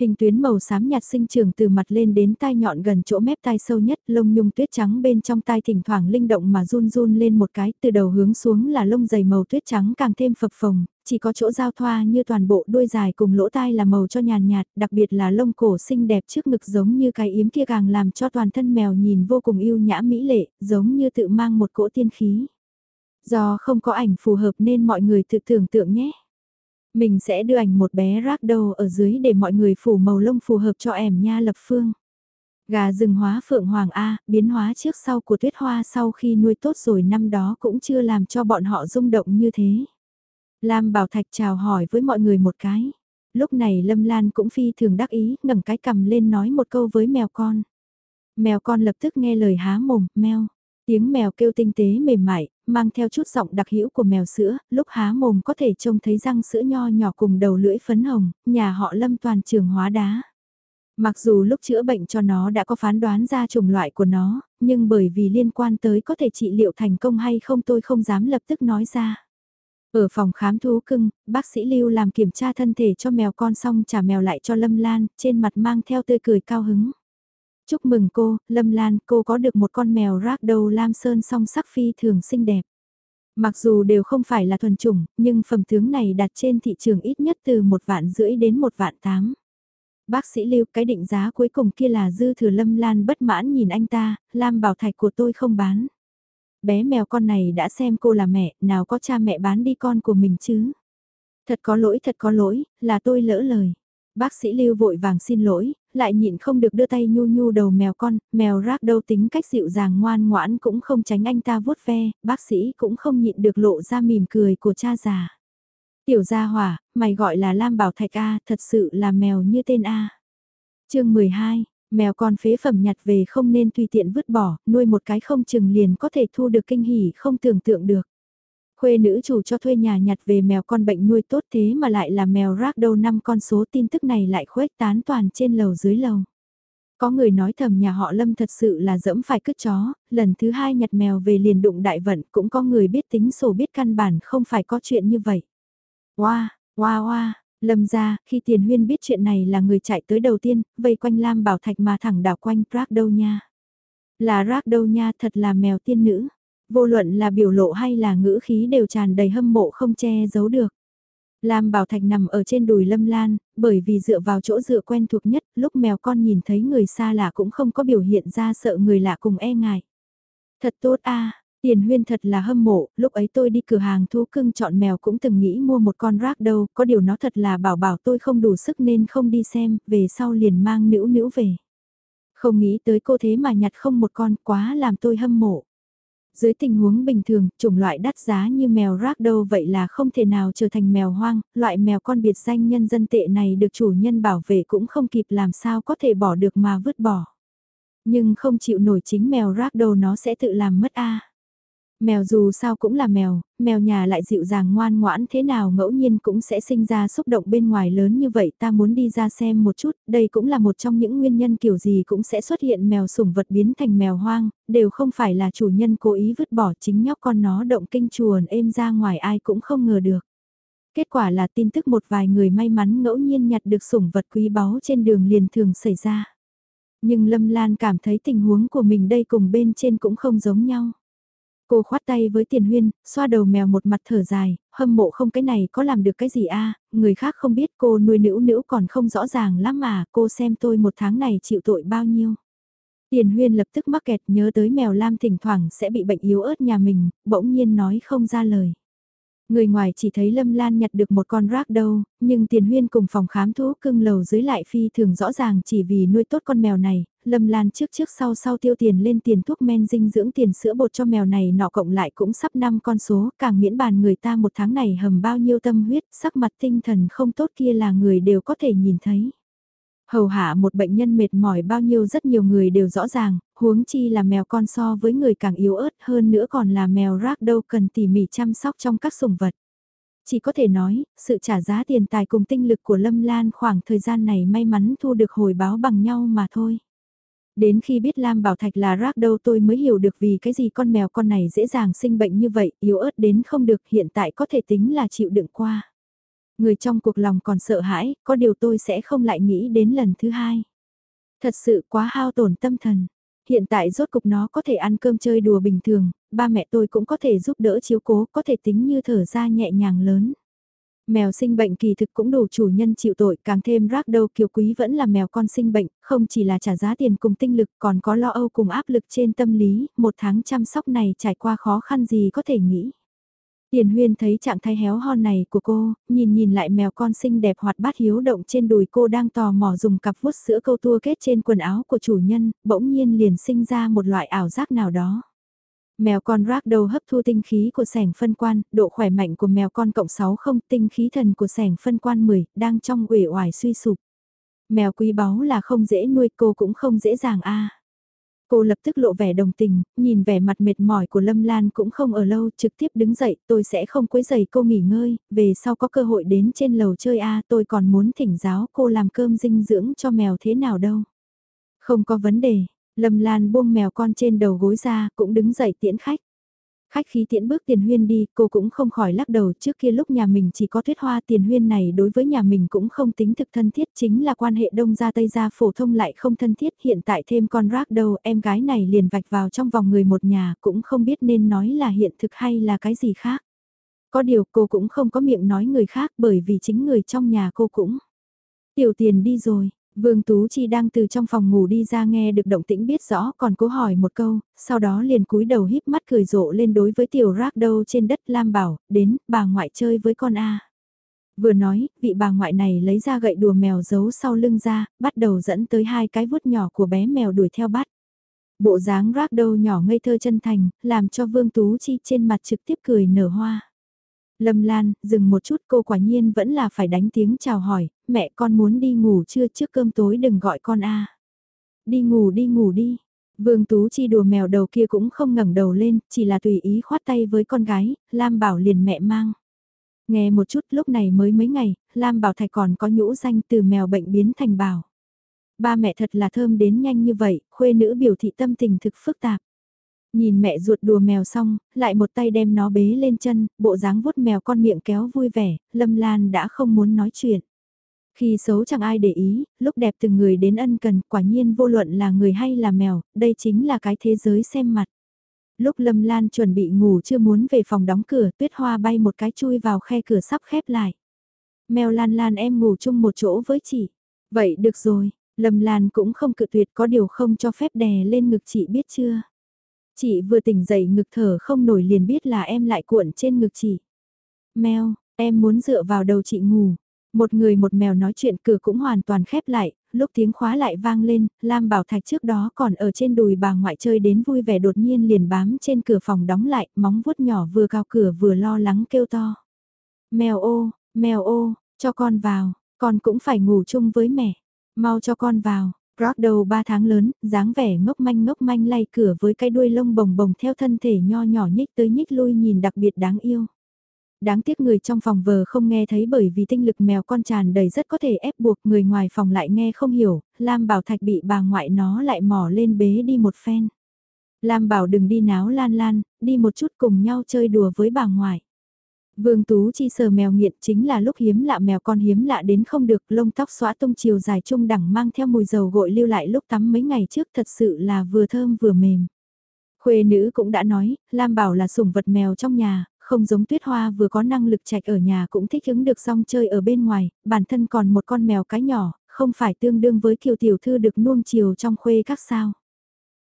Hình tuyến màu xám nhạt sinh trường từ mặt lên đến tai nhọn gần chỗ mép tai sâu nhất, lông nhung tuyết trắng bên trong tai thỉnh thoảng linh động mà run run lên một cái, từ đầu hướng xuống là lông dày màu tuyết trắng càng thêm phập phồng, chỉ có chỗ giao thoa như toàn bộ đuôi dài cùng lỗ tai là màu cho nhàn nhạt, đặc biệt là lông cổ xinh đẹp trước ngực giống như cái yếm kia càng làm cho toàn thân mèo nhìn vô cùng yêu nhã mỹ lệ, giống như tự mang một cỗ tiên khí. Do không có ảnh phù hợp nên mọi người tự tưởng tượng nhé. Mình sẽ đưa ảnh một bé rác đầu ở dưới để mọi người phủ màu lông phù hợp cho ẻm nha lập phương. Gà rừng hóa phượng hoàng A, biến hóa trước sau của tuyết hoa sau khi nuôi tốt rồi năm đó cũng chưa làm cho bọn họ rung động như thế. Lam Bảo Thạch chào hỏi với mọi người một cái. Lúc này Lâm Lan cũng phi thường đắc ý, ngẩng cái cầm lên nói một câu với mèo con. Mèo con lập tức nghe lời há mồm, mèo. Tiếng mèo kêu tinh tế mềm mại, mang theo chút giọng đặc hữu của mèo sữa, lúc há mồm có thể trông thấy răng sữa nho nhỏ cùng đầu lưỡi phấn hồng, nhà họ lâm toàn trường hóa đá. Mặc dù lúc chữa bệnh cho nó đã có phán đoán ra chủng loại của nó, nhưng bởi vì liên quan tới có thể trị liệu thành công hay không tôi không dám lập tức nói ra. Ở phòng khám thú cưng, bác sĩ Lưu làm kiểm tra thân thể cho mèo con xong trả mèo lại cho Lâm Lan, trên mặt mang theo tươi cười cao hứng. Chúc mừng cô, Lâm Lan, cô có được một con mèo rác đầu lam sơn song sắc phi thường xinh đẹp. Mặc dù đều không phải là thuần chủng, nhưng phẩm tướng này đặt trên thị trường ít nhất từ một vạn rưỡi đến một vạn tám. Bác sĩ lưu cái định giá cuối cùng kia là dư thừa Lâm Lan bất mãn nhìn anh ta, Lam bảo thạch của tôi không bán. Bé mèo con này đã xem cô là mẹ, nào có cha mẹ bán đi con của mình chứ. Thật có lỗi, thật có lỗi, là tôi lỡ lời. Bác sĩ Lưu vội vàng xin lỗi, lại nhịn không được đưa tay nhu nhu đầu mèo con, mèo rác đâu tính cách dịu dàng ngoan ngoãn cũng không tránh anh ta vuốt ve, bác sĩ cũng không nhịn được lộ ra mỉm cười của cha già. Tiểu gia hỏa, mày gọi là Lam Bảo Thạch A, thật sự là mèo như tên A. chương 12, mèo con phế phẩm nhặt về không nên tùy tiện vứt bỏ, nuôi một cái không chừng liền có thể thu được kinh hỉ không tưởng tượng được. Khuê nữ chủ cho thuê nhà nhặt về mèo con bệnh nuôi tốt thế mà lại là mèo rác đâu năm con số tin tức này lại khuếch tán toàn trên lầu dưới lầu. Có người nói thầm nhà họ Lâm thật sự là dẫm phải cứt chó, lần thứ hai nhặt mèo về liền đụng đại vận cũng có người biết tính sổ biết căn bản không phải có chuyện như vậy. Hoa, hoa hoa, Lâm ra, khi tiền huyên biết chuyện này là người chạy tới đầu tiên, vây quanh Lam Bảo Thạch mà thẳng đảo quanh rác đâu nha. Là rác đâu nha thật là mèo tiên nữ. Vô luận là biểu lộ hay là ngữ khí đều tràn đầy hâm mộ không che giấu được. Lam Bảo Thạch nằm ở trên đùi Lâm Lan, bởi vì dựa vào chỗ dựa quen thuộc nhất, lúc mèo con nhìn thấy người xa lạ cũng không có biểu hiện ra sợ người lạ cùng e ngại. Thật tốt a Tiền huyên thật là hâm mộ, lúc ấy tôi đi cửa hàng thú cưng chọn mèo cũng từng nghĩ mua một con rác đâu, có điều nó thật là bảo bảo tôi không đủ sức nên không đi xem, về sau liền mang nữ nữ về. Không nghĩ tới cô thế mà nhặt không một con quá làm tôi hâm mộ. Dưới tình huống bình thường, chủng loại đắt giá như mèo rác đâu vậy là không thể nào trở thành mèo hoang, loại mèo con biệt danh nhân dân tệ này được chủ nhân bảo vệ cũng không kịp làm sao có thể bỏ được mà vứt bỏ. Nhưng không chịu nổi chính mèo rác đâu nó sẽ tự làm mất a Mèo dù sao cũng là mèo, mèo nhà lại dịu dàng ngoan ngoãn thế nào ngẫu nhiên cũng sẽ sinh ra xúc động bên ngoài lớn như vậy ta muốn đi ra xem một chút, đây cũng là một trong những nguyên nhân kiểu gì cũng sẽ xuất hiện mèo sủng vật biến thành mèo hoang, đều không phải là chủ nhân cố ý vứt bỏ chính nhóc con nó động kinh chuồn êm ra ngoài ai cũng không ngờ được. Kết quả là tin tức một vài người may mắn ngẫu nhiên nhặt được sủng vật quý báu trên đường liền thường xảy ra. Nhưng Lâm Lan cảm thấy tình huống của mình đây cùng bên trên cũng không giống nhau. Cô khoát tay với tiền huyên, xoa đầu mèo một mặt thở dài, hâm mộ không cái này có làm được cái gì a người khác không biết cô nuôi nữ nữ còn không rõ ràng lắm mà cô xem tôi một tháng này chịu tội bao nhiêu. Tiền huyên lập tức mắc kẹt nhớ tới mèo lam thỉnh thoảng sẽ bị bệnh yếu ớt nhà mình, bỗng nhiên nói không ra lời. Người ngoài chỉ thấy Lâm Lan nhặt được một con rác đâu, nhưng tiền huyên cùng phòng khám thú cưng lầu dưới lại phi thường rõ ràng chỉ vì nuôi tốt con mèo này, Lâm Lan trước trước sau sau tiêu tiền lên tiền thuốc men dinh dưỡng tiền sữa bột cho mèo này nọ cộng lại cũng sắp 5 con số, càng miễn bàn người ta một tháng này hầm bao nhiêu tâm huyết, sắc mặt tinh thần không tốt kia là người đều có thể nhìn thấy. Hầu hạ một bệnh nhân mệt mỏi bao nhiêu rất nhiều người đều rõ ràng, huống chi là mèo con so với người càng yếu ớt hơn nữa còn là mèo rác đâu cần tỉ mỉ chăm sóc trong các sủng vật. Chỉ có thể nói, sự trả giá tiền tài cùng tinh lực của Lâm Lan khoảng thời gian này may mắn thu được hồi báo bằng nhau mà thôi. Đến khi biết Lam Bảo Thạch là rác đâu tôi mới hiểu được vì cái gì con mèo con này dễ dàng sinh bệnh như vậy, yếu ớt đến không được hiện tại có thể tính là chịu đựng qua. Người trong cuộc lòng còn sợ hãi, có điều tôi sẽ không lại nghĩ đến lần thứ hai. Thật sự quá hao tổn tâm thần. Hiện tại rốt cục nó có thể ăn cơm chơi đùa bình thường, ba mẹ tôi cũng có thể giúp đỡ chiếu cố, có thể tính như thở ra nhẹ nhàng lớn. Mèo sinh bệnh kỳ thực cũng đủ chủ nhân chịu tội, càng thêm rác đâu kiều quý vẫn là mèo con sinh bệnh, không chỉ là trả giá tiền cùng tinh lực còn có lo âu cùng áp lực trên tâm lý, một tháng chăm sóc này trải qua khó khăn gì có thể nghĩ. Tiền huyên thấy trạng thái héo hon này của cô, nhìn nhìn lại mèo con xinh đẹp hoạt bát hiếu động trên đùi cô đang tò mò dùng cặp vuốt sữa câu tua kết trên quần áo của chủ nhân, bỗng nhiên liền sinh ra một loại ảo giác nào đó. Mèo con rác đầu hấp thu tinh khí của sẻng phân quan, độ khỏe mạnh của mèo con cộng 6 không tinh khí thần của sẻng phân quan 10, đang trong uể oải suy sụp. Mèo quý báu là không dễ nuôi cô cũng không dễ dàng a Cô lập tức lộ vẻ đồng tình, nhìn vẻ mặt mệt mỏi của Lâm Lan cũng không ở lâu, trực tiếp đứng dậy, tôi sẽ không quấy giày cô nghỉ ngơi, về sau có cơ hội đến trên lầu chơi a tôi còn muốn thỉnh giáo cô làm cơm dinh dưỡng cho mèo thế nào đâu. Không có vấn đề, Lâm Lan buông mèo con trên đầu gối ra, cũng đứng dậy tiễn khách. Khách khí tiễn bước tiền huyên đi, cô cũng không khỏi lắc đầu trước kia lúc nhà mình chỉ có thuyết hoa tiền huyên này đối với nhà mình cũng không tính thực thân thiết chính là quan hệ đông gia tây gia phổ thông lại không thân thiết hiện tại thêm con rác đâu em gái này liền vạch vào trong vòng người một nhà cũng không biết nên nói là hiện thực hay là cái gì khác. Có điều cô cũng không có miệng nói người khác bởi vì chính người trong nhà cô cũng. Tiểu tiền đi rồi, Vương Tú Chi đang từ trong phòng ngủ đi ra nghe được động tĩnh biết rõ còn cố hỏi một câu, sau đó liền cúi đầu híp mắt cười rộ lên đối với tiểu rác đâu trên đất Lam bảo, đến, bà ngoại chơi với con A. Vừa nói, vị bà ngoại này lấy ra gậy đùa mèo giấu sau lưng ra, bắt đầu dẫn tới hai cái vuốt nhỏ của bé mèo đuổi theo bắt. Bộ dáng rác đâu nhỏ ngây thơ chân thành, làm cho Vương Tú Chi trên mặt trực tiếp cười nở hoa. Lâm Lan, dừng một chút cô quả nhiên vẫn là phải đánh tiếng chào hỏi, mẹ con muốn đi ngủ chưa trước cơm tối đừng gọi con a Đi ngủ đi ngủ đi. Vương Tú Chi đùa mèo đầu kia cũng không ngẩng đầu lên, chỉ là tùy ý khoát tay với con gái, Lam bảo liền mẹ mang. Nghe một chút lúc này mới mấy ngày, Lam bảo thạch còn có nhũ danh từ mèo bệnh biến thành bảo. Ba mẹ thật là thơm đến nhanh như vậy, khuê nữ biểu thị tâm tình thực phức tạp. Nhìn mẹ ruột đùa mèo xong, lại một tay đem nó bế lên chân, bộ dáng vuốt mèo con miệng kéo vui vẻ, Lâm Lan đã không muốn nói chuyện. Khi xấu chẳng ai để ý, lúc đẹp từng người đến ân cần, quả nhiên vô luận là người hay là mèo, đây chính là cái thế giới xem mặt. Lúc Lâm Lan chuẩn bị ngủ chưa muốn về phòng đóng cửa, tuyết hoa bay một cái chui vào khe cửa sắp khép lại. Mèo Lan Lan em ngủ chung một chỗ với chị. Vậy được rồi, Lâm Lan cũng không cự tuyệt có điều không cho phép đè lên ngực chị biết chưa. Chị vừa tỉnh dậy ngực thở không nổi liền biết là em lại cuộn trên ngực chị. Mèo, em muốn dựa vào đầu chị ngủ. Một người một mèo nói chuyện cửa cũng hoàn toàn khép lại, lúc tiếng khóa lại vang lên, Lam Bảo Thạch trước đó còn ở trên đùi bà ngoại chơi đến vui vẻ đột nhiên liền bám trên cửa phòng đóng lại, móng vuốt nhỏ vừa cao cửa vừa lo lắng kêu to. Mèo ô, mèo ô, cho con vào, con cũng phải ngủ chung với mẹ, mau cho con vào, Rock đầu 3 tháng lớn, dáng vẻ ngốc manh ngốc manh lay cửa với cái đuôi lông bồng bồng theo thân thể nho nhỏ nhích tới nhích lui nhìn đặc biệt đáng yêu. Đáng tiếc người trong phòng vờ không nghe thấy bởi vì tinh lực mèo con tràn đầy rất có thể ép buộc người ngoài phòng lại nghe không hiểu, Lam Bảo Thạch bị bà ngoại nó lại mò lên bế đi một phen. Lam Bảo đừng đi náo lan lan, đi một chút cùng nhau chơi đùa với bà ngoại. Vương Tú chi sờ mèo nghiện chính là lúc hiếm lạ mèo con hiếm lạ đến không được lông tóc xóa tung chiều dài trung đẳng mang theo mùi dầu gội lưu lại lúc tắm mấy ngày trước thật sự là vừa thơm vừa mềm. Khuê nữ cũng đã nói, Lam Bảo là sủng vật mèo trong nhà, không giống tuyết hoa vừa có năng lực chạy ở nhà cũng thích ứng được song chơi ở bên ngoài, bản thân còn một con mèo cái nhỏ, không phải tương đương với kiều tiểu thư được nuông chiều trong khuê các sao.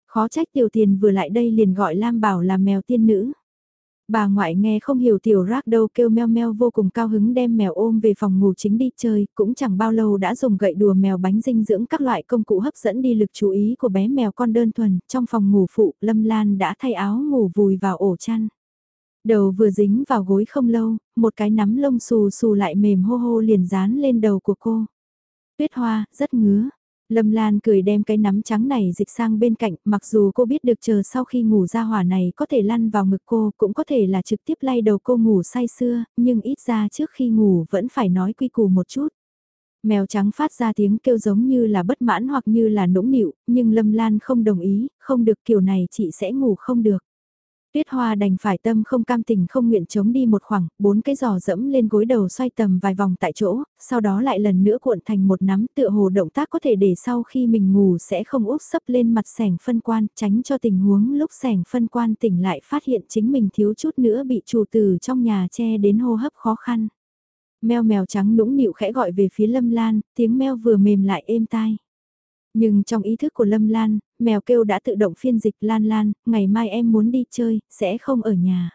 Khó trách tiểu tiền vừa lại đây liền gọi Lam Bảo là mèo tiên nữ. Bà ngoại nghe không hiểu tiểu rác đâu kêu meo meo vô cùng cao hứng đem mèo ôm về phòng ngủ chính đi chơi, cũng chẳng bao lâu đã dùng gậy đùa mèo bánh dinh dưỡng các loại công cụ hấp dẫn đi lực chú ý của bé mèo con đơn thuần, trong phòng ngủ phụ, Lâm Lan đã thay áo ngủ vùi vào ổ chăn. Đầu vừa dính vào gối không lâu, một cái nắm lông xù xù lại mềm hô hô liền dán lên đầu của cô. Tuyết hoa, rất ngứa. Lâm Lan cười đem cái nắm trắng này dịch sang bên cạnh, mặc dù cô biết được chờ sau khi ngủ ra hỏa này có thể lăn vào ngực cô, cũng có thể là trực tiếp lay đầu cô ngủ say xưa, nhưng ít ra trước khi ngủ vẫn phải nói quy củ một chút. Mèo trắng phát ra tiếng kêu giống như là bất mãn hoặc như là nũng nịu, nhưng Lâm Lan không đồng ý, không được kiểu này chị sẽ ngủ không được. Tuyết Hoa đành phải tâm không cam tình không nguyện chống đi một khoảng, bốn cái giò dẫm lên gối đầu xoay tầm vài vòng tại chỗ, sau đó lại lần nữa cuộn thành một nắm tựa hồ động tác có thể để sau khi mình ngủ sẽ không úp sấp lên mặt sẻng phân quan, tránh cho tình huống lúc sẻng phân quan tỉnh lại phát hiện chính mình thiếu chút nữa bị chủ tử trong nhà che đến hô hấp khó khăn. Mèo mèo trắng nũng nịu khẽ gọi về phía lâm lan, tiếng mèo vừa mềm lại êm tai. Nhưng trong ý thức của Lâm Lan, mèo kêu đã tự động phiên dịch Lan Lan, ngày mai em muốn đi chơi, sẽ không ở nhà.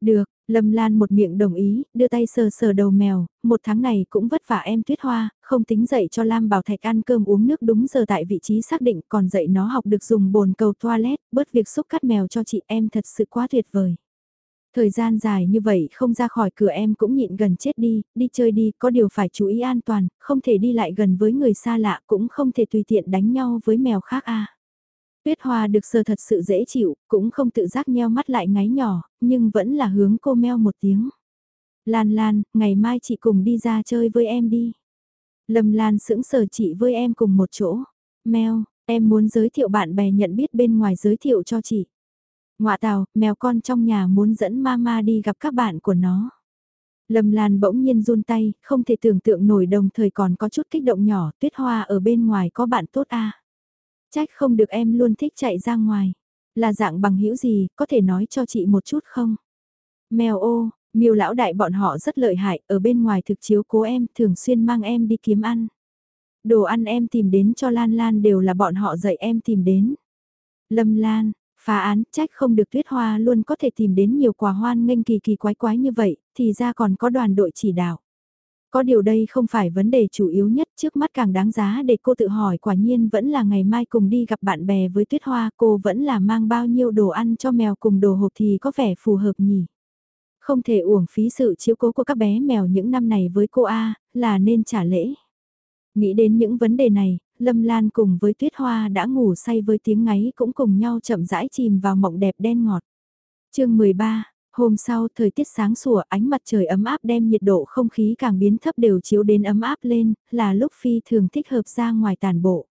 Được, Lâm Lan một miệng đồng ý, đưa tay sờ sờ đầu mèo, một tháng này cũng vất vả em tuyết hoa, không tính dậy cho Lam Bảo Thạch ăn cơm uống nước đúng giờ tại vị trí xác định, còn dạy nó học được dùng bồn cầu toilet, bớt việc xúc cắt mèo cho chị em thật sự quá tuyệt vời. Thời gian dài như vậy không ra khỏi cửa em cũng nhịn gần chết đi, đi chơi đi, có điều phải chú ý an toàn, không thể đi lại gần với người xa lạ cũng không thể tùy tiện đánh nhau với mèo khác a. Tuyết Hoa được sờ thật sự dễ chịu, cũng không tự giác nheo mắt lại ngáy nhỏ, nhưng vẫn là hướng cô meo một tiếng. Lan Lan, ngày mai chị cùng đi ra chơi với em đi. Lâm Lan sững sờ chị với em cùng một chỗ. Meo, em muốn giới thiệu bạn bè nhận biết bên ngoài giới thiệu cho chị. Ngoạ tào, mèo con trong nhà muốn dẫn mama đi gặp các bạn của nó. Lâm Lan bỗng nhiên run tay, không thể tưởng tượng nổi đồng thời còn có chút kích động nhỏ, tuyết hoa ở bên ngoài có bạn tốt a Trách không được em luôn thích chạy ra ngoài. Là dạng bằng hữu gì, có thể nói cho chị một chút không? Mèo ô, miêu lão đại bọn họ rất lợi hại, ở bên ngoài thực chiếu cố em, thường xuyên mang em đi kiếm ăn. Đồ ăn em tìm đến cho Lan Lan đều là bọn họ dạy em tìm đến. Lâm Lan, Phá án trách không được tuyết hoa luôn có thể tìm đến nhiều quà hoan nghênh kỳ kỳ quái quái như vậy, thì ra còn có đoàn đội chỉ đạo. Có điều đây không phải vấn đề chủ yếu nhất trước mắt càng đáng giá để cô tự hỏi quả nhiên vẫn là ngày mai cùng đi gặp bạn bè với tuyết hoa cô vẫn là mang bao nhiêu đồ ăn cho mèo cùng đồ hộp thì có vẻ phù hợp nhỉ. Không thể uổng phí sự chiếu cố của các bé mèo những năm này với cô A, là nên trả lễ. Nghĩ đến những vấn đề này, Lâm Lan cùng với Tuyết Hoa đã ngủ say với tiếng ngáy cũng cùng nhau chậm rãi chìm vào mộng đẹp đen ngọt. chương 13, hôm sau thời tiết sáng sủa ánh mặt trời ấm áp đem nhiệt độ không khí càng biến thấp đều chiếu đến ấm áp lên, là lúc Phi thường thích hợp ra ngoài tàn bộ.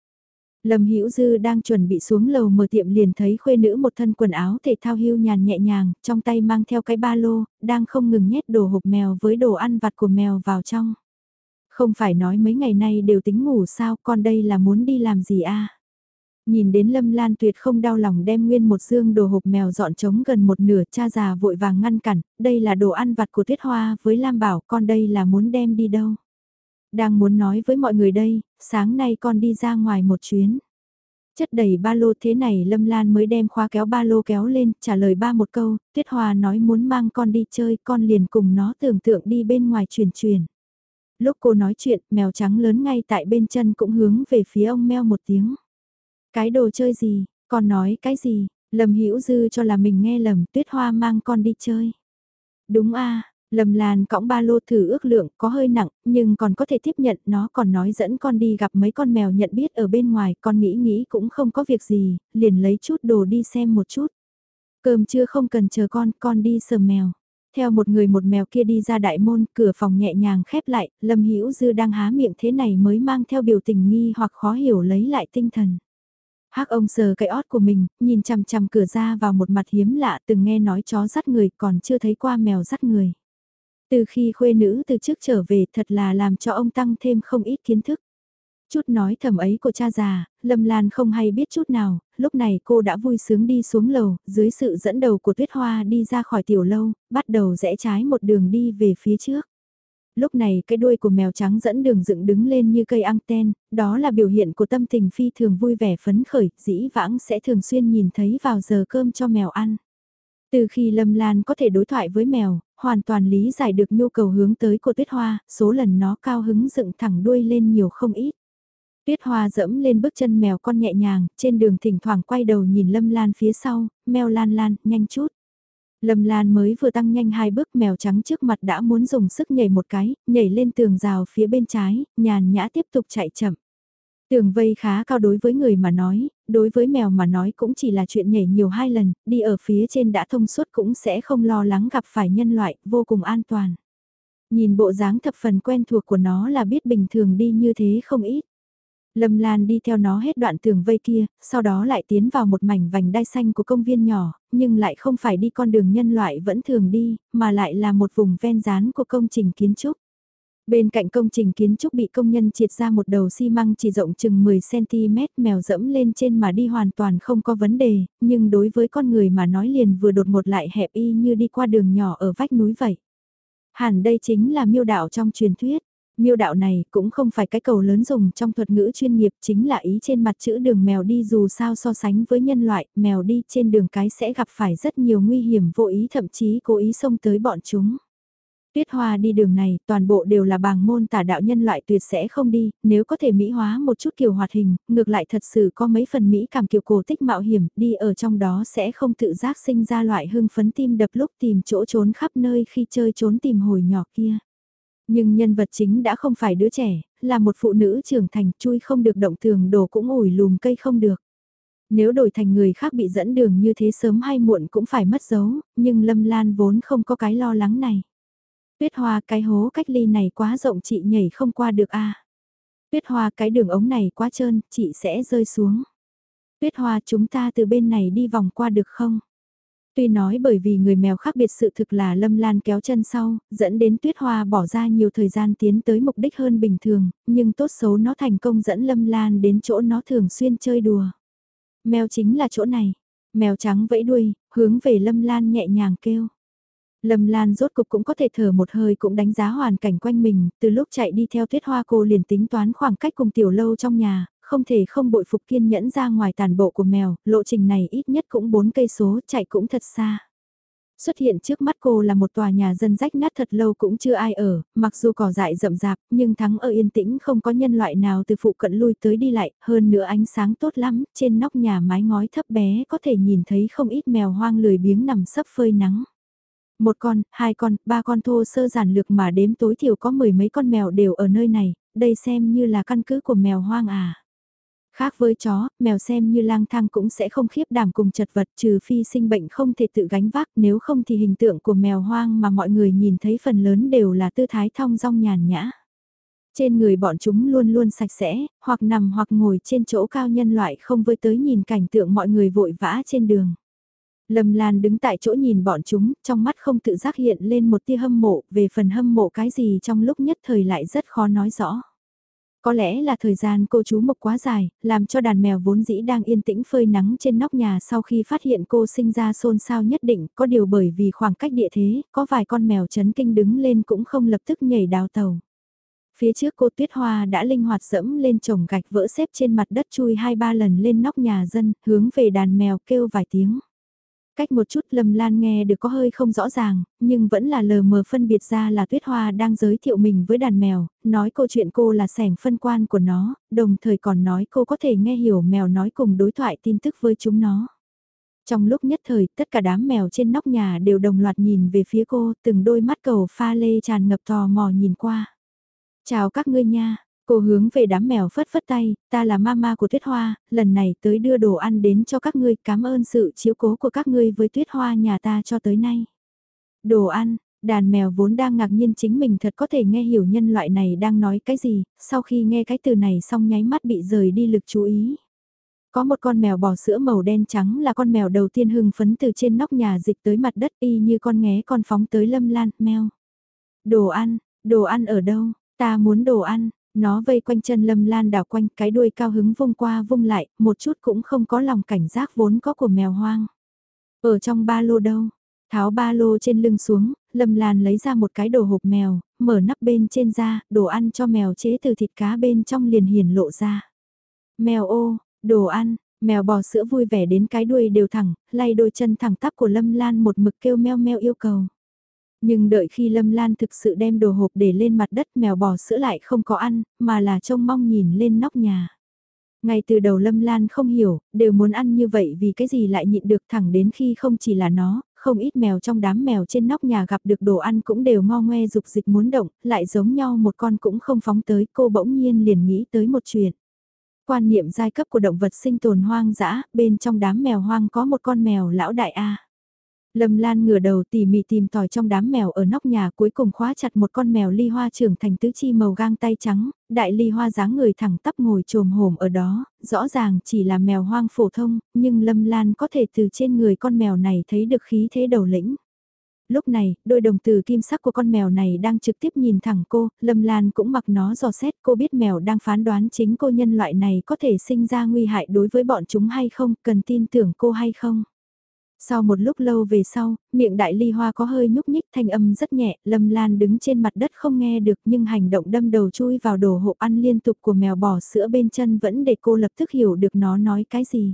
Lâm Hữu Dư đang chuẩn bị xuống lầu mở tiệm liền thấy khuê nữ một thân quần áo thể thao hưu nhàn nhẹ nhàng, trong tay mang theo cái ba lô, đang không ngừng nhét đồ hộp mèo với đồ ăn vặt của mèo vào trong. Không phải nói mấy ngày nay đều tính ngủ sao, con đây là muốn đi làm gì a? Nhìn đến Lâm Lan tuyệt không đau lòng đem nguyên một dương đồ hộp mèo dọn trống gần một nửa cha già vội vàng ngăn cản, đây là đồ ăn vặt của Tuyết Hoa với Lam bảo con đây là muốn đem đi đâu. Đang muốn nói với mọi người đây, sáng nay con đi ra ngoài một chuyến. Chất đầy ba lô thế này Lâm Lan mới đem khóa kéo ba lô kéo lên, trả lời ba một câu, Tuyết Hoa nói muốn mang con đi chơi, con liền cùng nó tưởng tượng đi bên ngoài truyền truyền lúc cô nói chuyện, mèo trắng lớn ngay tại bên chân cũng hướng về phía ông meo một tiếng. Cái đồ chơi gì, con nói cái gì, lầm Hữu Dư cho là mình nghe lầm tuyết hoa mang con đi chơi. Đúng a lầm Lan cõng ba lô thử ước lượng có hơi nặng, nhưng còn có thể tiếp nhận, nó còn nói dẫn con đi gặp mấy con mèo nhận biết ở bên ngoài, con nghĩ nghĩ cũng không có việc gì, liền lấy chút đồ đi xem một chút. Cơm chưa không cần chờ con, con đi sờ mèo. Theo một người một mèo kia đi ra đại môn, cửa phòng nhẹ nhàng khép lại, Lâm Hữu Dư đang há miệng thế này mới mang theo biểu tình nghi hoặc khó hiểu lấy lại tinh thần. Hắc ông sờ cái ót của mình, nhìn chằm chằm cửa ra vào một mặt hiếm lạ từng nghe nói chó dắt người còn chưa thấy qua mèo dắt người. Từ khi khuê nữ từ trước trở về thật là làm cho ông tăng thêm không ít kiến thức. Chút nói thầm ấy của cha già, Lâm Lan không hay biết chút nào, lúc này cô đã vui sướng đi xuống lầu, dưới sự dẫn đầu của Tuyết Hoa đi ra khỏi tiểu lâu, bắt đầu rẽ trái một đường đi về phía trước. Lúc này cái đuôi của mèo trắng dẫn đường dựng đứng lên như cây anten, đó là biểu hiện của tâm tình phi thường vui vẻ phấn khởi, dĩ vãng sẽ thường xuyên nhìn thấy vào giờ cơm cho mèo ăn. Từ khi Lâm Lan có thể đối thoại với mèo, hoàn toàn lý giải được nhu cầu hướng tới của Tuyết Hoa, số lần nó cao hứng dựng thẳng đuôi lên nhiều không ít. Tuyết Hoa dẫm lên bước chân mèo con nhẹ nhàng, trên đường thỉnh thoảng quay đầu nhìn Lâm Lan phía sau, mèo lan lan, nhanh chút. Lâm Lan mới vừa tăng nhanh hai bước mèo trắng trước mặt đã muốn dùng sức nhảy một cái, nhảy lên tường rào phía bên trái, nhàn nhã tiếp tục chạy chậm. Tường vây khá cao đối với người mà nói, đối với mèo mà nói cũng chỉ là chuyện nhảy nhiều hai lần, đi ở phía trên đã thông suốt cũng sẽ không lo lắng gặp phải nhân loại, vô cùng an toàn. Nhìn bộ dáng thập phần quen thuộc của nó là biết bình thường đi như thế không ít. Lâm Lan đi theo nó hết đoạn tường vây kia, sau đó lại tiến vào một mảnh vành đai xanh của công viên nhỏ, nhưng lại không phải đi con đường nhân loại vẫn thường đi, mà lại là một vùng ven rán của công trình kiến trúc. Bên cạnh công trình kiến trúc bị công nhân triệt ra một đầu xi măng chỉ rộng chừng 10cm mèo dẫm lên trên mà đi hoàn toàn không có vấn đề, nhưng đối với con người mà nói liền vừa đột ngột lại hẹp y như đi qua đường nhỏ ở vách núi vậy. Hẳn đây chính là miêu đạo trong truyền thuyết. Miêu đạo này cũng không phải cái cầu lớn dùng trong thuật ngữ chuyên nghiệp chính là ý trên mặt chữ đường mèo đi dù sao so sánh với nhân loại, mèo đi trên đường cái sẽ gặp phải rất nhiều nguy hiểm vô ý thậm chí cố ý xông tới bọn chúng. Tuyết Hoa đi đường này, toàn bộ đều là bàng môn tả đạo nhân loại tuyệt sẽ không đi, nếu có thể mỹ hóa một chút kiểu hoạt hình, ngược lại thật sự có mấy phần mỹ cảm kiểu cổ tích mạo hiểm, đi ở trong đó sẽ không tự giác sinh ra loại hưng phấn tim đập lúc tìm chỗ trốn khắp nơi khi chơi trốn tìm hồi nhỏ kia. Nhưng nhân vật chính đã không phải đứa trẻ, là một phụ nữ trưởng thành chui không được động tường đổ cũng ủi lùm cây không được. Nếu đổi thành người khác bị dẫn đường như thế sớm hay muộn cũng phải mất dấu, nhưng Lâm Lan vốn không có cái lo lắng này. Tuyết Hoa cái hố cách ly này quá rộng chị nhảy không qua được a. Tuyết Hoa cái đường ống này quá trơn, chị sẽ rơi xuống. Tuyết Hoa chúng ta từ bên này đi vòng qua được không? Tuy nói bởi vì người mèo khác biệt sự thực là Lâm Lan kéo chân sau, dẫn đến Tuyết Hoa bỏ ra nhiều thời gian tiến tới mục đích hơn bình thường, nhưng tốt xấu nó thành công dẫn Lâm Lan đến chỗ nó thường xuyên chơi đùa. Mèo chính là chỗ này. Mèo trắng vẫy đuôi, hướng về Lâm Lan nhẹ nhàng kêu. Lâm Lan rốt cục cũng có thể thở một hơi cũng đánh giá hoàn cảnh quanh mình, từ lúc chạy đi theo tuyết hoa cô liền tính toán khoảng cách cùng tiểu lâu trong nhà, không thể không bội phục kiên nhẫn ra ngoài tàn bộ của mèo, lộ trình này ít nhất cũng 4 cây số, chạy cũng thật xa. Xuất hiện trước mắt cô là một tòa nhà dân rách nát thật lâu cũng chưa ai ở, mặc dù cỏ dại rậm rạp, nhưng thắng ở yên tĩnh không có nhân loại nào từ phụ cận lui tới đi lại, hơn nữa ánh sáng tốt lắm, trên nóc nhà mái ngói thấp bé có thể nhìn thấy không ít mèo hoang lười biếng nằm sấp phơi nắng. Một con, hai con, ba con thô sơ giản lược mà đếm tối thiểu có mười mấy con mèo đều ở nơi này, đây xem như là căn cứ của mèo hoang à. Khác với chó, mèo xem như lang thang cũng sẽ không khiếp đảm cùng chật vật trừ phi sinh bệnh không thể tự gánh vác nếu không thì hình tượng của mèo hoang mà mọi người nhìn thấy phần lớn đều là tư thái thong dong nhàn nhã. Trên người bọn chúng luôn luôn sạch sẽ, hoặc nằm hoặc ngồi trên chỗ cao nhân loại không với tới nhìn cảnh tượng mọi người vội vã trên đường. Lâm Lan đứng tại chỗ nhìn bọn chúng, trong mắt không tự giác hiện lên một tia hâm mộ, về phần hâm mộ cái gì trong lúc nhất thời lại rất khó nói rõ. Có lẽ là thời gian cô chú mộc quá dài, làm cho đàn mèo vốn dĩ đang yên tĩnh phơi nắng trên nóc nhà sau khi phát hiện cô sinh ra xôn xao nhất định, có điều bởi vì khoảng cách địa thế, có vài con mèo chấn kinh đứng lên cũng không lập tức nhảy đào tàu. Phía trước cô Tuyết Hoa đã linh hoạt dẫm lên chồng gạch vỡ xếp trên mặt đất chui hai ba lần lên nóc nhà dân, hướng về đàn mèo kêu vài tiếng. Cách một chút Lâm Lan nghe được có hơi không rõ ràng, nhưng vẫn là lờ mờ phân biệt ra là Tuyết Hoa đang giới thiệu mình với đàn mèo, nói câu chuyện cô là sẻng phân quan của nó, đồng thời còn nói cô có thể nghe hiểu mèo nói cùng đối thoại tin tức với chúng nó. Trong lúc nhất thời, tất cả đám mèo trên nóc nhà đều đồng loạt nhìn về phía cô, từng đôi mắt cầu pha lê tràn ngập tò mò nhìn qua. Chào các ngươi nha, cô hướng về đám mèo phất phất tay, ta là mama của Tuyết Hoa, lần này tới đưa đồ ăn đến cho các ngươi, cảm ơn sự chiếu cố của các ngươi với Tuyết Hoa nhà ta cho tới nay. Đồ ăn, đàn mèo vốn đang ngạc nhiên chính mình thật có thể nghe hiểu nhân loại này đang nói cái gì, sau khi nghe cái từ này xong nháy mắt bị rời đi lực chú ý. Có một con mèo bò sữa màu đen trắng là con mèo đầu tiên hưng phấn từ trên nóc nhà dịch tới mặt đất y như con nghé con phóng tới lâm lan, mèo. Đồ ăn, đồ ăn ở đâu, ta muốn đồ ăn, nó vây quanh chân lâm lan đảo quanh cái đuôi cao hứng vung qua vung lại, một chút cũng không có lòng cảnh giác vốn có của mèo hoang. Ở trong ba lô đâu, tháo ba lô trên lưng xuống, lâm lan lấy ra một cái đồ hộp mèo, mở nắp bên trên ra, đồ ăn cho mèo chế từ thịt cá bên trong liền hiển lộ ra. Mèo ô, Đồ ăn, mèo bò sữa vui vẻ đến cái đuôi đều thẳng, lay đôi chân thẳng tắp của Lâm Lan một mực kêu meo meo yêu cầu. Nhưng đợi khi Lâm Lan thực sự đem đồ hộp để lên mặt đất mèo bò sữa lại không có ăn, mà là trông mong nhìn lên nóc nhà. Ngay từ đầu Lâm Lan không hiểu, đều muốn ăn như vậy vì cái gì lại nhịn được thẳng đến khi không chỉ là nó, không ít mèo trong đám mèo trên nóc nhà gặp được đồ ăn cũng đều ngo ngoe dục dịch muốn động, lại giống nhau một con cũng không phóng tới cô bỗng nhiên liền nghĩ tới một chuyện. Quan niệm giai cấp của động vật sinh tồn hoang dã, bên trong đám mèo hoang có một con mèo lão đại A. Lâm Lan ngửa đầu tỉ mỉ tìm tòi trong đám mèo ở nóc nhà cuối cùng khóa chặt một con mèo ly hoa trưởng thành tứ chi màu gang tay trắng, đại ly hoa dáng người thẳng tắp ngồi trồm hổm ở đó, rõ ràng chỉ là mèo hoang phổ thông, nhưng Lâm Lan có thể từ trên người con mèo này thấy được khí thế đầu lĩnh lúc này, đôi đồng từ kim sắc của con mèo này đang trực tiếp nhìn thẳng cô, Lâm Lan cũng mặc nó dò xét cô biết mèo đang phán đoán chính cô nhân loại này có thể sinh ra nguy hại đối với bọn chúng hay không, cần tin tưởng cô hay không. Sau một lúc lâu về sau, miệng đại ly hoa có hơi nhúc nhích thanh âm rất nhẹ, Lâm Lan đứng trên mặt đất không nghe được nhưng hành động đâm đầu chui vào đồ hộp ăn liên tục của mèo bò sữa bên chân vẫn để cô lập tức hiểu được nó nói cái gì.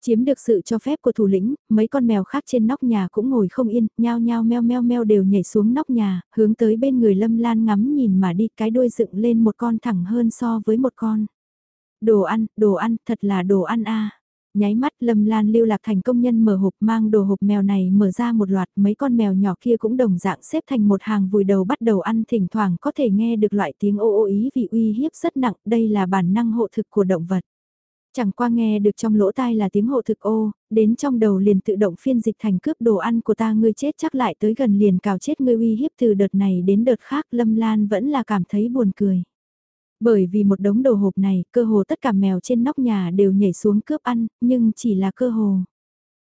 Chiếm được sự cho phép của thủ lĩnh, mấy con mèo khác trên nóc nhà cũng ngồi không yên, nhao nhao meo meo meo đều nhảy xuống nóc nhà, hướng tới bên người Lâm Lan ngắm nhìn mà đi cái đuôi dựng lên một con thẳng hơn so với một con. Đồ ăn, đồ ăn, thật là đồ ăn a. Nháy mắt Lâm Lan lưu lạc thành công nhân mở hộp mang đồ hộp mèo này mở ra một loạt mấy con mèo nhỏ kia cũng đồng dạng xếp thành một hàng vùi đầu bắt đầu ăn thỉnh thoảng có thể nghe được loại tiếng ô ô ý vì uy hiếp rất nặng đây là bản năng hộ thực của động vật. Chẳng qua nghe được trong lỗ tai là tiếng hộ thực ô, đến trong đầu liền tự động phiên dịch thành cướp đồ ăn của ta ngươi chết chắc lại tới gần liền cào chết ngươi uy hiếp từ đợt này đến đợt khác Lâm Lan vẫn là cảm thấy buồn cười. Bởi vì một đống đồ hộp này, cơ hồ tất cả mèo trên nóc nhà đều nhảy xuống cướp ăn, nhưng chỉ là cơ hồ.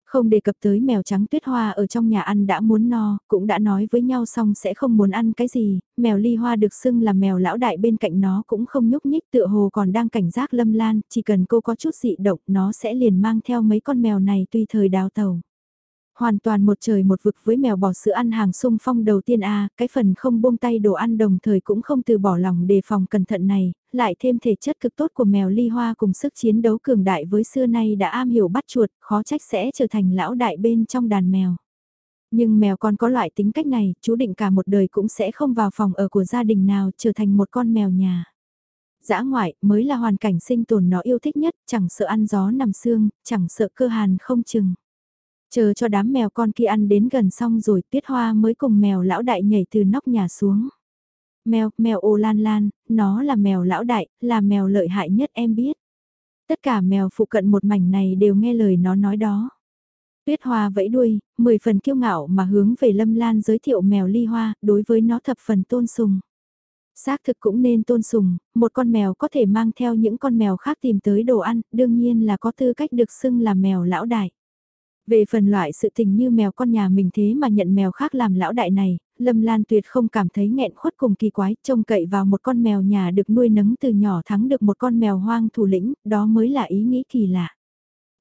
Không đề cập tới mèo trắng tuyết hoa ở trong nhà ăn đã muốn no, cũng đã nói với nhau xong sẽ không muốn ăn cái gì, mèo ly hoa được xưng là mèo lão đại bên cạnh nó cũng không nhúc nhích tựa hồ còn đang cảnh giác lâm lan, chỉ cần cô có chút dị động nó sẽ liền mang theo mấy con mèo này tùy thời đào tàu. Hoàn toàn một trời một vực với mèo bò sữa ăn hàng sung phong đầu tiên a cái phần không buông tay đồ ăn đồng thời cũng không từ bỏ lòng đề phòng cẩn thận này, lại thêm thể chất cực tốt của mèo ly hoa cùng sức chiến đấu cường đại với xưa nay đã am hiểu bắt chuột, khó trách sẽ trở thành lão đại bên trong đàn mèo. Nhưng mèo con có loại tính cách này, chú định cả một đời cũng sẽ không vào phòng ở của gia đình nào trở thành một con mèo nhà. Dã ngoại mới là hoàn cảnh sinh tồn nó yêu thích nhất, chẳng sợ ăn gió nằm xương, chẳng sợ cơ hàn không chừng. Chờ cho đám mèo con kia ăn đến gần xong rồi Tuyết Hoa mới cùng mèo lão đại nhảy từ nóc nhà xuống. Mèo, mèo ô lan lan, nó là mèo lão đại, là mèo lợi hại nhất em biết. Tất cả mèo phụ cận một mảnh này đều nghe lời nó nói đó. Tuyết Hoa vẫy đuôi, mười phần kiêu ngạo mà hướng về Lâm Lan giới thiệu mèo ly hoa, đối với nó thập phần tôn sùng. Xác thực cũng nên tôn sùng, một con mèo có thể mang theo những con mèo khác tìm tới đồ ăn, đương nhiên là có tư cách được xưng là mèo lão đại. Về phần loại sự tình như mèo con nhà mình thế mà nhận mèo khác làm lão đại này, Lâm Lan tuyệt không cảm thấy nghẹn khuất cùng kỳ quái, trông cậy vào một con mèo nhà được nuôi nấng từ nhỏ thắng được một con mèo hoang thủ lĩnh, đó mới là ý nghĩ kỳ lạ.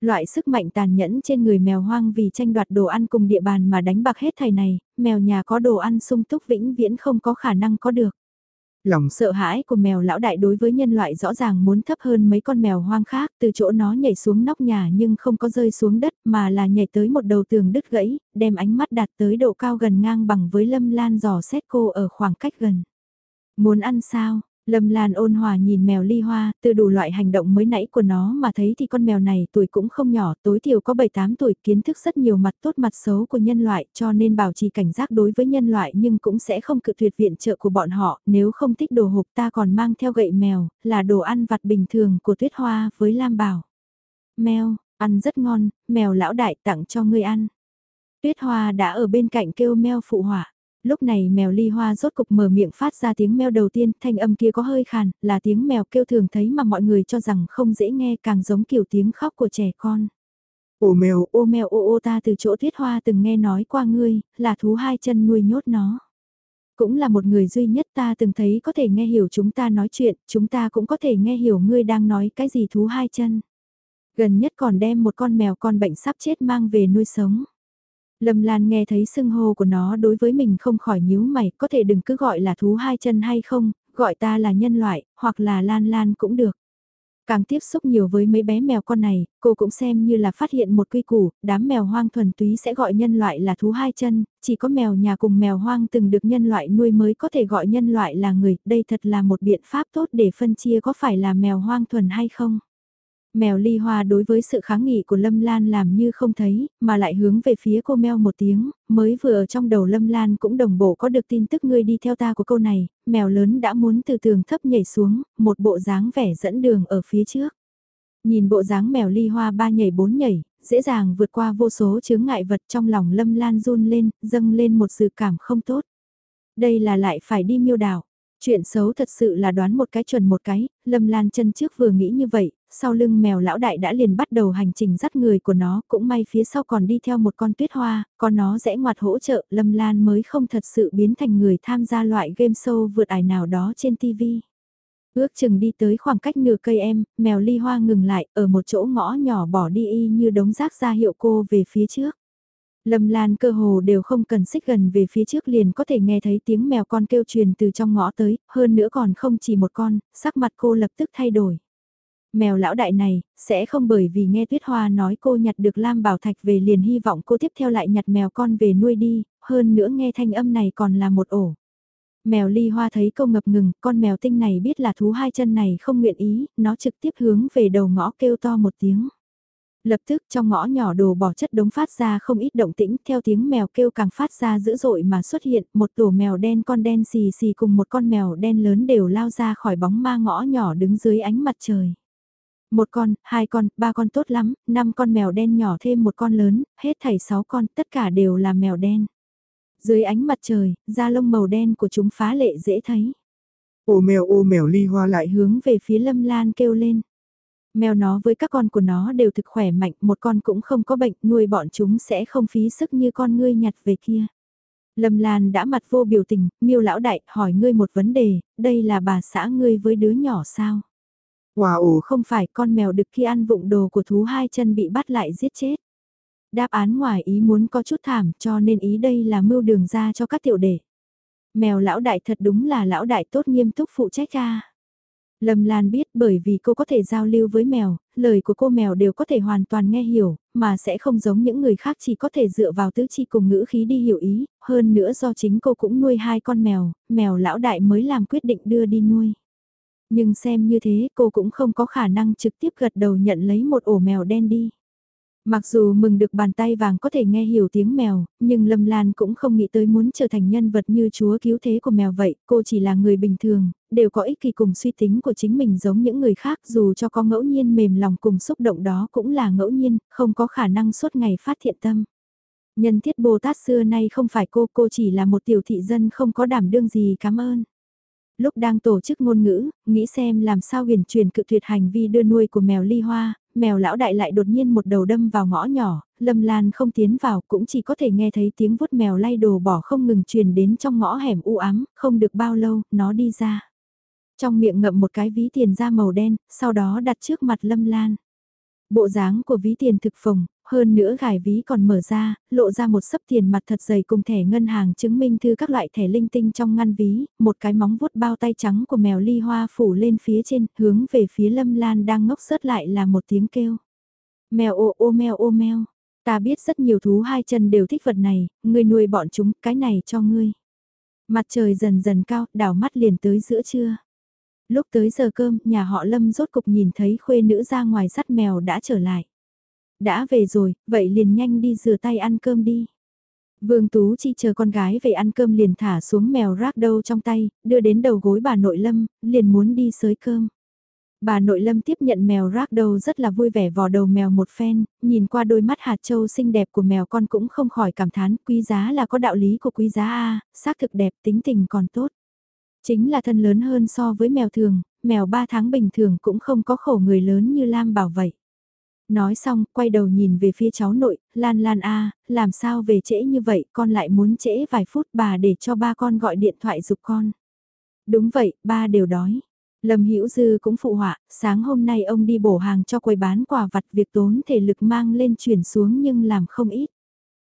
Loại sức mạnh tàn nhẫn trên người mèo hoang vì tranh đoạt đồ ăn cùng địa bàn mà đánh bạc hết thầy này, mèo nhà có đồ ăn sung túc vĩnh viễn không có khả năng có được. Lòng sợ hãi của mèo lão đại đối với nhân loại rõ ràng muốn thấp hơn mấy con mèo hoang khác từ chỗ nó nhảy xuống nóc nhà nhưng không có rơi xuống đất mà là nhảy tới một đầu tường đứt gãy, đem ánh mắt đạt tới độ cao gần ngang bằng với lâm lan giò xét cô ở khoảng cách gần. Muốn ăn sao? Lâm Lan ôn hòa nhìn mèo ly hoa, từ đủ loại hành động mới nãy của nó mà thấy thì con mèo này tuổi cũng không nhỏ, tối thiểu có 7-8 tuổi, kiến thức rất nhiều mặt tốt mặt xấu của nhân loại, cho nên bảo trì cảnh giác đối với nhân loại nhưng cũng sẽ không cự tuyệt viện trợ của bọn họ, nếu không thích đồ hộp ta còn mang theo gậy mèo, là đồ ăn vặt bình thường của tuyết hoa với Lam Bảo. Mèo, ăn rất ngon, mèo lão đại tặng cho ngươi ăn. Tuyết hoa đã ở bên cạnh kêu mèo phụ họa. Lúc này mèo ly hoa rốt cục mở miệng phát ra tiếng mèo đầu tiên, thanh âm kia có hơi khàn, là tiếng mèo kêu thường thấy mà mọi người cho rằng không dễ nghe càng giống kiểu tiếng khóc của trẻ con. Ô mèo, ô mèo ô ô ta từ chỗ tuyết hoa từng nghe nói qua ngươi, là thú hai chân nuôi nhốt nó. Cũng là một người duy nhất ta từng thấy có thể nghe hiểu chúng ta nói chuyện, chúng ta cũng có thể nghe hiểu ngươi đang nói cái gì thú hai chân. Gần nhất còn đem một con mèo con bệnh sắp chết mang về nuôi sống. Lâm Lan nghe thấy sưng hô của nó đối với mình không khỏi nhíu mày, có thể đừng cứ gọi là thú hai chân hay không, gọi ta là nhân loại, hoặc là Lan Lan cũng được. Càng tiếp xúc nhiều với mấy bé mèo con này, cô cũng xem như là phát hiện một quy củ, đám mèo hoang thuần túy sẽ gọi nhân loại là thú hai chân, chỉ có mèo nhà cùng mèo hoang từng được nhân loại nuôi mới có thể gọi nhân loại là người, đây thật là một biện pháp tốt để phân chia có phải là mèo hoang thuần hay không. Mèo ly hoa đối với sự kháng nghị của Lâm Lan làm như không thấy, mà lại hướng về phía cô mèo một tiếng, mới vừa ở trong đầu Lâm Lan cũng đồng bộ có được tin tức ngươi đi theo ta của câu này, mèo lớn đã muốn từ tường thấp nhảy xuống, một bộ dáng vẻ dẫn đường ở phía trước. Nhìn bộ dáng mèo ly hoa ba nhảy bốn nhảy, dễ dàng vượt qua vô số chướng ngại vật trong lòng Lâm Lan run lên, dâng lên một sự cảm không tốt. Đây là lại phải đi miêu đảo. Chuyện xấu thật sự là đoán một cái chuẩn một cái, Lâm Lan chân trước vừa nghĩ như vậy, sau lưng mèo lão đại đã liền bắt đầu hành trình dắt người của nó, cũng may phía sau còn đi theo một con tuyết hoa, con nó rẽ ngoặt hỗ trợ, Lâm Lan mới không thật sự biến thành người tham gia loại game show vượt ải nào đó trên TV. Ước chừng đi tới khoảng cách nửa cây em, mèo ly hoa ngừng lại, ở một chỗ ngõ nhỏ bỏ đi y như đống rác ra hiệu cô về phía trước. Lâm Lan cơ hồ đều không cần xích gần về phía trước liền có thể nghe thấy tiếng mèo con kêu truyền từ trong ngõ tới, hơn nữa còn không chỉ một con, sắc mặt cô lập tức thay đổi. Mèo lão đại này, sẽ không bởi vì nghe Tuyết Hoa nói cô nhặt được Lam Bảo Thạch về liền hy vọng cô tiếp theo lại nhặt mèo con về nuôi đi, hơn nữa nghe thanh âm này còn là một ổ. Mèo ly hoa thấy câu ngập ngừng, con mèo tinh này biết là thú hai chân này không nguyện ý, nó trực tiếp hướng về đầu ngõ kêu to một tiếng. Lập tức trong ngõ nhỏ đồ bỏ chất đống phát ra không ít động tĩnh, theo tiếng mèo kêu càng phát ra dữ dội mà xuất hiện, một tổ mèo đen con đen xì xì cùng một con mèo đen lớn đều lao ra khỏi bóng ma ngõ nhỏ đứng dưới ánh mặt trời. Một con, hai con, ba con tốt lắm, năm con mèo đen nhỏ thêm một con lớn, hết thảy sáu con, tất cả đều là mèo đen. Dưới ánh mặt trời, da lông màu đen của chúng phá lệ dễ thấy. Ô mèo ô mèo ly hoa lại hướng về phía lâm lan kêu lên. Mèo nó với các con của nó đều thực khỏe mạnh, một con cũng không có bệnh, nuôi bọn chúng sẽ không phí sức như con ngươi nhặt về kia. Lâm Lan đã mặt vô biểu tình, miêu lão đại, hỏi ngươi một vấn đề, đây là bà xã ngươi với đứa nhỏ sao? Wow, không phải con mèo đực khi ăn vụng đồ của thú hai chân bị bắt lại giết chết. Đáp án ngoài ý muốn có chút thảm cho nên ý đây là mưu đường ra cho các tiểu đệ. Mèo lão đại thật đúng là lão đại tốt nghiêm túc phụ trách ra. Lâm Lan biết bởi vì cô có thể giao lưu với mèo, lời của cô mèo đều có thể hoàn toàn nghe hiểu, mà sẽ không giống những người khác chỉ có thể dựa vào tứ chi cùng ngữ khí đi hiểu ý, hơn nữa do chính cô cũng nuôi hai con mèo, mèo lão đại mới làm quyết định đưa đi nuôi. Nhưng xem như thế cô cũng không có khả năng trực tiếp gật đầu nhận lấy một ổ mèo đen đi. Mặc dù mừng được bàn tay vàng có thể nghe hiểu tiếng mèo, nhưng Lâm Lan cũng không nghĩ tới muốn trở thành nhân vật như chúa cứu thế của mèo vậy, cô chỉ là người bình thường, đều có ích kỳ cùng suy tính của chính mình giống những người khác dù cho có ngẫu nhiên mềm lòng cùng xúc động đó cũng là ngẫu nhiên, không có khả năng suốt ngày phát thiện tâm. Nhân thiết Bồ Tát xưa nay không phải cô, cô chỉ là một tiểu thị dân không có đảm đương gì cảm ơn lúc đang tổ chức ngôn ngữ, nghĩ xem làm sao huyền truyền cự tuyệt hành vi đưa nuôi của mèo ly hoa, mèo lão đại lại đột nhiên một đầu đâm vào ngõ nhỏ, lâm lan không tiến vào cũng chỉ có thể nghe thấy tiếng vuốt mèo lay đồ bỏ không ngừng truyền đến trong ngõ hẻm u ám, không được bao lâu, nó đi ra. Trong miệng ngậm một cái ví tiền da màu đen, sau đó đặt trước mặt lâm lan. Bộ dáng của ví tiền thực phồng, hơn nữa gài ví còn mở ra, lộ ra một sấp tiền mặt thật dày cùng thẻ ngân hàng chứng minh thư các loại thẻ linh tinh trong ngăn ví, một cái móng vuốt bao tay trắng của mèo ly hoa phủ lên phía trên, hướng về phía lâm lan đang ngốc sớt lại là một tiếng kêu. Mèo ô ô mèo ô mèo, ta biết rất nhiều thú hai chân đều thích vật này, ngươi nuôi bọn chúng, cái này cho ngươi. Mặt trời dần dần cao, đảo mắt liền tới giữa trưa. Lúc tới giờ cơm, nhà họ Lâm rốt cục nhìn thấy khuê nữ ra ngoài sắt mèo đã trở lại. Đã về rồi, vậy liền nhanh đi rửa tay ăn cơm đi. Vương Tú Chi chờ con gái về ăn cơm liền thả xuống mèo rác đâu trong tay, đưa đến đầu gối bà nội Lâm, liền muốn đi sới cơm. Bà nội Lâm tiếp nhận mèo rác đầu rất là vui vẻ vò đầu mèo một phen, nhìn qua đôi mắt hạt châu xinh đẹp của mèo con cũng không khỏi cảm thán quý giá là có đạo lý của quý giá A, xác thực đẹp tính tình còn tốt. Chính là thân lớn hơn so với mèo thường, mèo 3 tháng bình thường cũng không có khổ người lớn như Lam bảo vậy. Nói xong, quay đầu nhìn về phía cháu nội, Lan Lan A, làm sao về trễ như vậy, con lại muốn trễ vài phút bà để cho ba con gọi điện thoại giúp con. Đúng vậy, ba đều đói. Lâm Hữu Dư cũng phụ họa, sáng hôm nay ông đi bổ hàng cho quầy bán quà vặt việc tốn thể lực mang lên chuyển xuống nhưng làm không ít.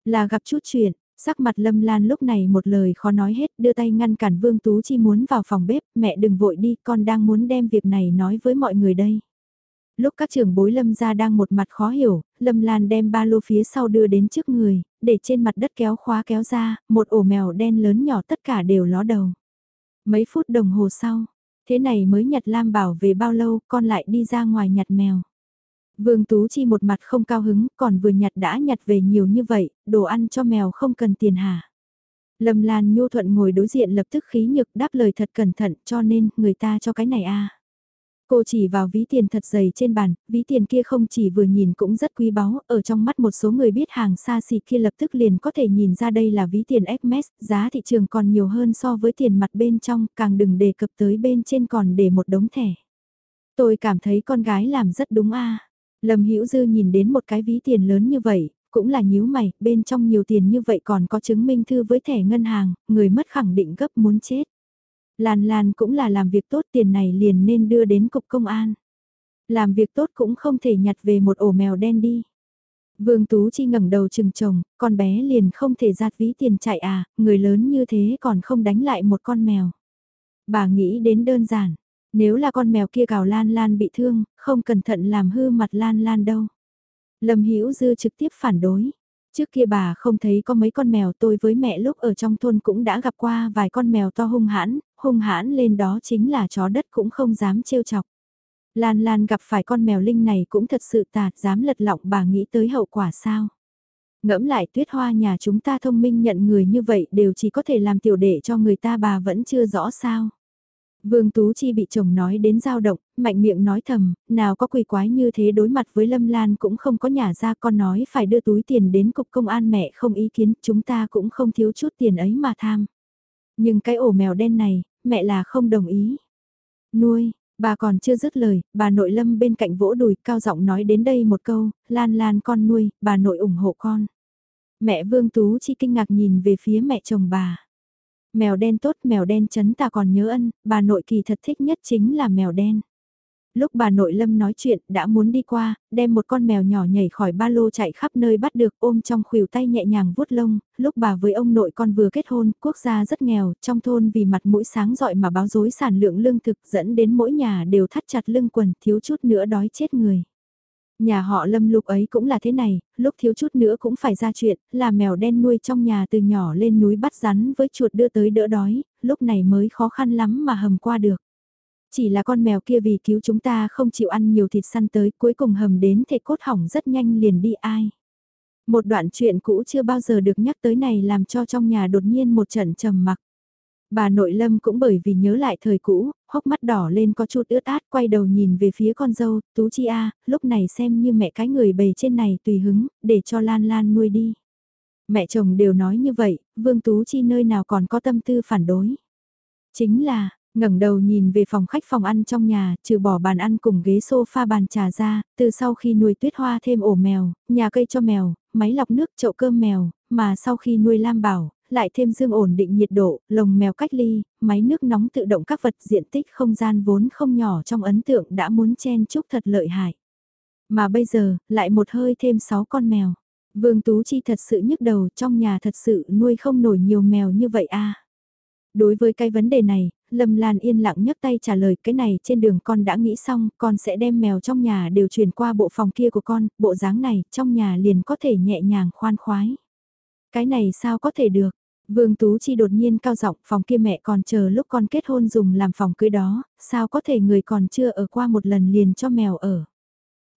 Là gặp chút chuyện, sắc mặt Lâm Lan lúc này một lời khó nói hết đưa tay ngăn cản Vương Tú Chi muốn vào phòng bếp, mẹ đừng vội đi, con đang muốn đem việc này nói với mọi người đây. Lúc các trưởng bối Lâm ra đang một mặt khó hiểu, Lâm Lan đem ba lô phía sau đưa đến trước người, để trên mặt đất kéo khóa kéo ra, một ổ mèo đen lớn nhỏ tất cả đều ló đầu. Mấy phút đồng hồ sau, thế này mới nhặt Lam bảo về bao lâu con lại đi ra ngoài nhặt mèo. Vương Tú Chi một mặt không cao hứng, còn vừa nhặt đã nhặt về nhiều như vậy, đồ ăn cho mèo không cần tiền hả. Lâm Lan nhu thuận ngồi đối diện lập tức khí nhược đáp lời thật cẩn thận cho nên người ta cho cái này a à. Cô chỉ vào ví tiền thật dày trên bàn, ví tiền kia không chỉ vừa nhìn cũng rất quý báu, ở trong mắt một số người biết hàng xa xỉ kia lập tức liền có thể nhìn ra đây là ví tiền Hermes, giá thị trường còn nhiều hơn so với tiền mặt bên trong, càng đừng đề cập tới bên trên còn để một đống thẻ. Tôi cảm thấy con gái làm rất đúng a. Lâm Hữu Dư nhìn đến một cái ví tiền lớn như vậy, cũng là nhíu mày, bên trong nhiều tiền như vậy còn có chứng minh thư với thẻ ngân hàng, người mất khẳng định gấp muốn chết. Lan Lan cũng là làm việc tốt tiền này liền nên đưa đến cục công an. Làm việc tốt cũng không thể nhặt về một ổ mèo đen đi. Vương Tú Chi ngẩng đầu chừng chồng, con bé liền không thể giạt ví tiền chạy à, người lớn như thế còn không đánh lại một con mèo. Bà nghĩ đến đơn giản, nếu là con mèo kia cào Lan Lan bị thương, không cẩn thận làm hư mặt Lan Lan đâu. Lâm Hữu Dư trực tiếp phản đối. Trước kia bà không thấy có mấy con mèo tôi với mẹ lúc ở trong thôn cũng đã gặp qua vài con mèo to hung hãn, hung hãn lên đó chính là chó đất cũng không dám trêu chọc. Lan Lan gặp phải con mèo linh này cũng thật sự tạt dám lật lọng bà nghĩ tới hậu quả sao. Ngẫm lại tuyết hoa nhà chúng ta thông minh nhận người như vậy đều chỉ có thể làm tiểu đệ cho người ta bà vẫn chưa rõ sao. Vương Tú Chi bị chồng nói đến dao động, mạnh miệng nói thầm, nào có quỷ quái như thế đối mặt với Lâm Lan cũng không có nhà ra con nói phải đưa túi tiền đến cục công an mẹ không ý kiến, chúng ta cũng không thiếu chút tiền ấy mà tham. Nhưng cái ổ mèo đen này, mẹ là không đồng ý. Nuôi, bà còn chưa dứt lời, bà nội Lâm bên cạnh vỗ đùi cao giọng nói đến đây một câu, Lan Lan con nuôi, bà nội ủng hộ con. Mẹ Vương Tú Chi kinh ngạc nhìn về phía mẹ chồng bà. Mèo đen tốt mèo đen chấn ta còn nhớ ân, bà nội kỳ thật thích nhất chính là mèo đen. Lúc bà nội lâm nói chuyện đã muốn đi qua, đem một con mèo nhỏ nhảy khỏi ba lô chạy khắp nơi bắt được ôm trong khuỷu tay nhẹ nhàng vuốt lông, lúc bà với ông nội con vừa kết hôn, quốc gia rất nghèo, trong thôn vì mặt mũi sáng dọi mà báo dối sản lượng lương thực dẫn đến mỗi nhà đều thắt chặt lưng quần thiếu chút nữa đói chết người. Nhà họ lâm lục ấy cũng là thế này, lúc thiếu chút nữa cũng phải ra chuyện, là mèo đen nuôi trong nhà từ nhỏ lên núi bắt rắn với chuột đưa tới đỡ đói, lúc này mới khó khăn lắm mà hầm qua được. Chỉ là con mèo kia vì cứu chúng ta không chịu ăn nhiều thịt săn tới cuối cùng hầm đến thể cốt hỏng rất nhanh liền đi ai. Một đoạn chuyện cũ chưa bao giờ được nhắc tới này làm cho trong nhà đột nhiên một trận trầm mặc. Bà nội lâm cũng bởi vì nhớ lại thời cũ, hốc mắt đỏ lên có chút ướt át quay đầu nhìn về phía con dâu, Tú Chi A, lúc này xem như mẹ cái người bầy trên này tùy hứng, để cho Lan Lan nuôi đi. Mẹ chồng đều nói như vậy, Vương Tú Chi nơi nào còn có tâm tư phản đối. Chính là, ngẩng đầu nhìn về phòng khách phòng ăn trong nhà, trừ bỏ bàn ăn cùng ghế sofa bàn trà ra, từ sau khi nuôi tuyết hoa thêm ổ mèo, nhà cây cho mèo, máy lọc nước chậu cơm mèo, mà sau khi nuôi Lam Bảo, lại thêm dương ổn định nhiệt độ, lồng mèo cách ly, máy nước nóng tự động các vật diện tích không gian vốn không nhỏ trong ấn tượng đã muốn chen chúc thật lợi hại. Mà bây giờ, lại một hơi thêm 6 con mèo. Vương Tú Chi thật sự nhức đầu trong nhà thật sự nuôi không nổi nhiều mèo như vậy à. Đối với cái vấn đề này, Lâm Lan yên lặng nhấc tay trả lời cái này trên đường con đã nghĩ xong, con sẽ đem mèo trong nhà đều chuyển qua bộ phòng kia của con, bộ dáng này trong nhà liền có thể nhẹ nhàng khoan khoái. Cái này sao có thể được? Vương Tú Chi đột nhiên cao giọng phòng kia mẹ còn chờ lúc con kết hôn dùng làm phòng cưới đó, sao có thể người còn chưa ở qua một lần liền cho mèo ở.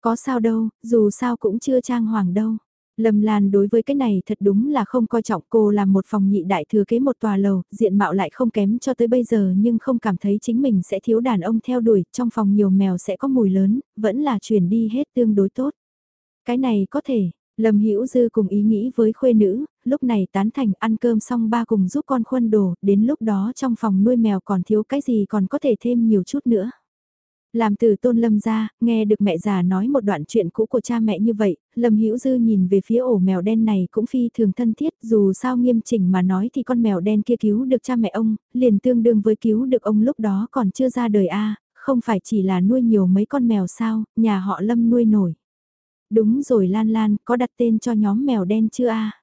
Có sao đâu, dù sao cũng chưa trang hoàng đâu. Lâm Lan đối với cái này thật đúng là không coi trọng cô làm một phòng nhị đại thừa kế một tòa lầu, diện mạo lại không kém cho tới bây giờ nhưng không cảm thấy chính mình sẽ thiếu đàn ông theo đuổi, trong phòng nhiều mèo sẽ có mùi lớn, vẫn là chuyển đi hết tương đối tốt. Cái này có thể, Lâm Hữu Dư cùng ý nghĩ với khuê nữ, lúc này tán thành ăn cơm xong ba cùng giúp con khuân đồ, đến lúc đó trong phòng nuôi mèo còn thiếu cái gì còn có thể thêm nhiều chút nữa. Làm từ tôn lâm ra, nghe được mẹ già nói một đoạn chuyện cũ của cha mẹ như vậy, lâm hữu dư nhìn về phía ổ mèo đen này cũng phi thường thân thiết, dù sao nghiêm chỉnh mà nói thì con mèo đen kia cứu được cha mẹ ông, liền tương đương với cứu được ông lúc đó còn chưa ra đời a không phải chỉ là nuôi nhiều mấy con mèo sao, nhà họ lâm nuôi nổi. Đúng rồi Lan Lan, có đặt tên cho nhóm mèo đen chưa a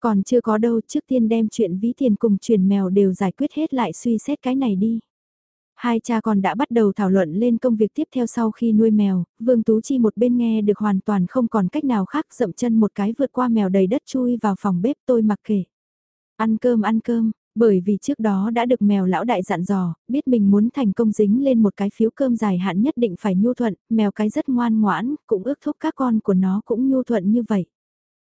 Còn chưa có đâu, trước tiên đem chuyện ví tiền cùng truyền mèo đều giải quyết hết lại suy xét cái này đi. Hai cha con đã bắt đầu thảo luận lên công việc tiếp theo sau khi nuôi mèo, Vương Tú Chi một bên nghe được hoàn toàn không còn cách nào khác dậm chân một cái vượt qua mèo đầy đất chui vào phòng bếp tôi mặc kệ. Ăn cơm ăn cơm, bởi vì trước đó đã được mèo lão đại dặn dò, biết mình muốn thành công dính lên một cái phiếu cơm dài hạn nhất định phải nhu thuận, mèo cái rất ngoan ngoãn, cũng ước thúc các con của nó cũng nhu thuận như vậy.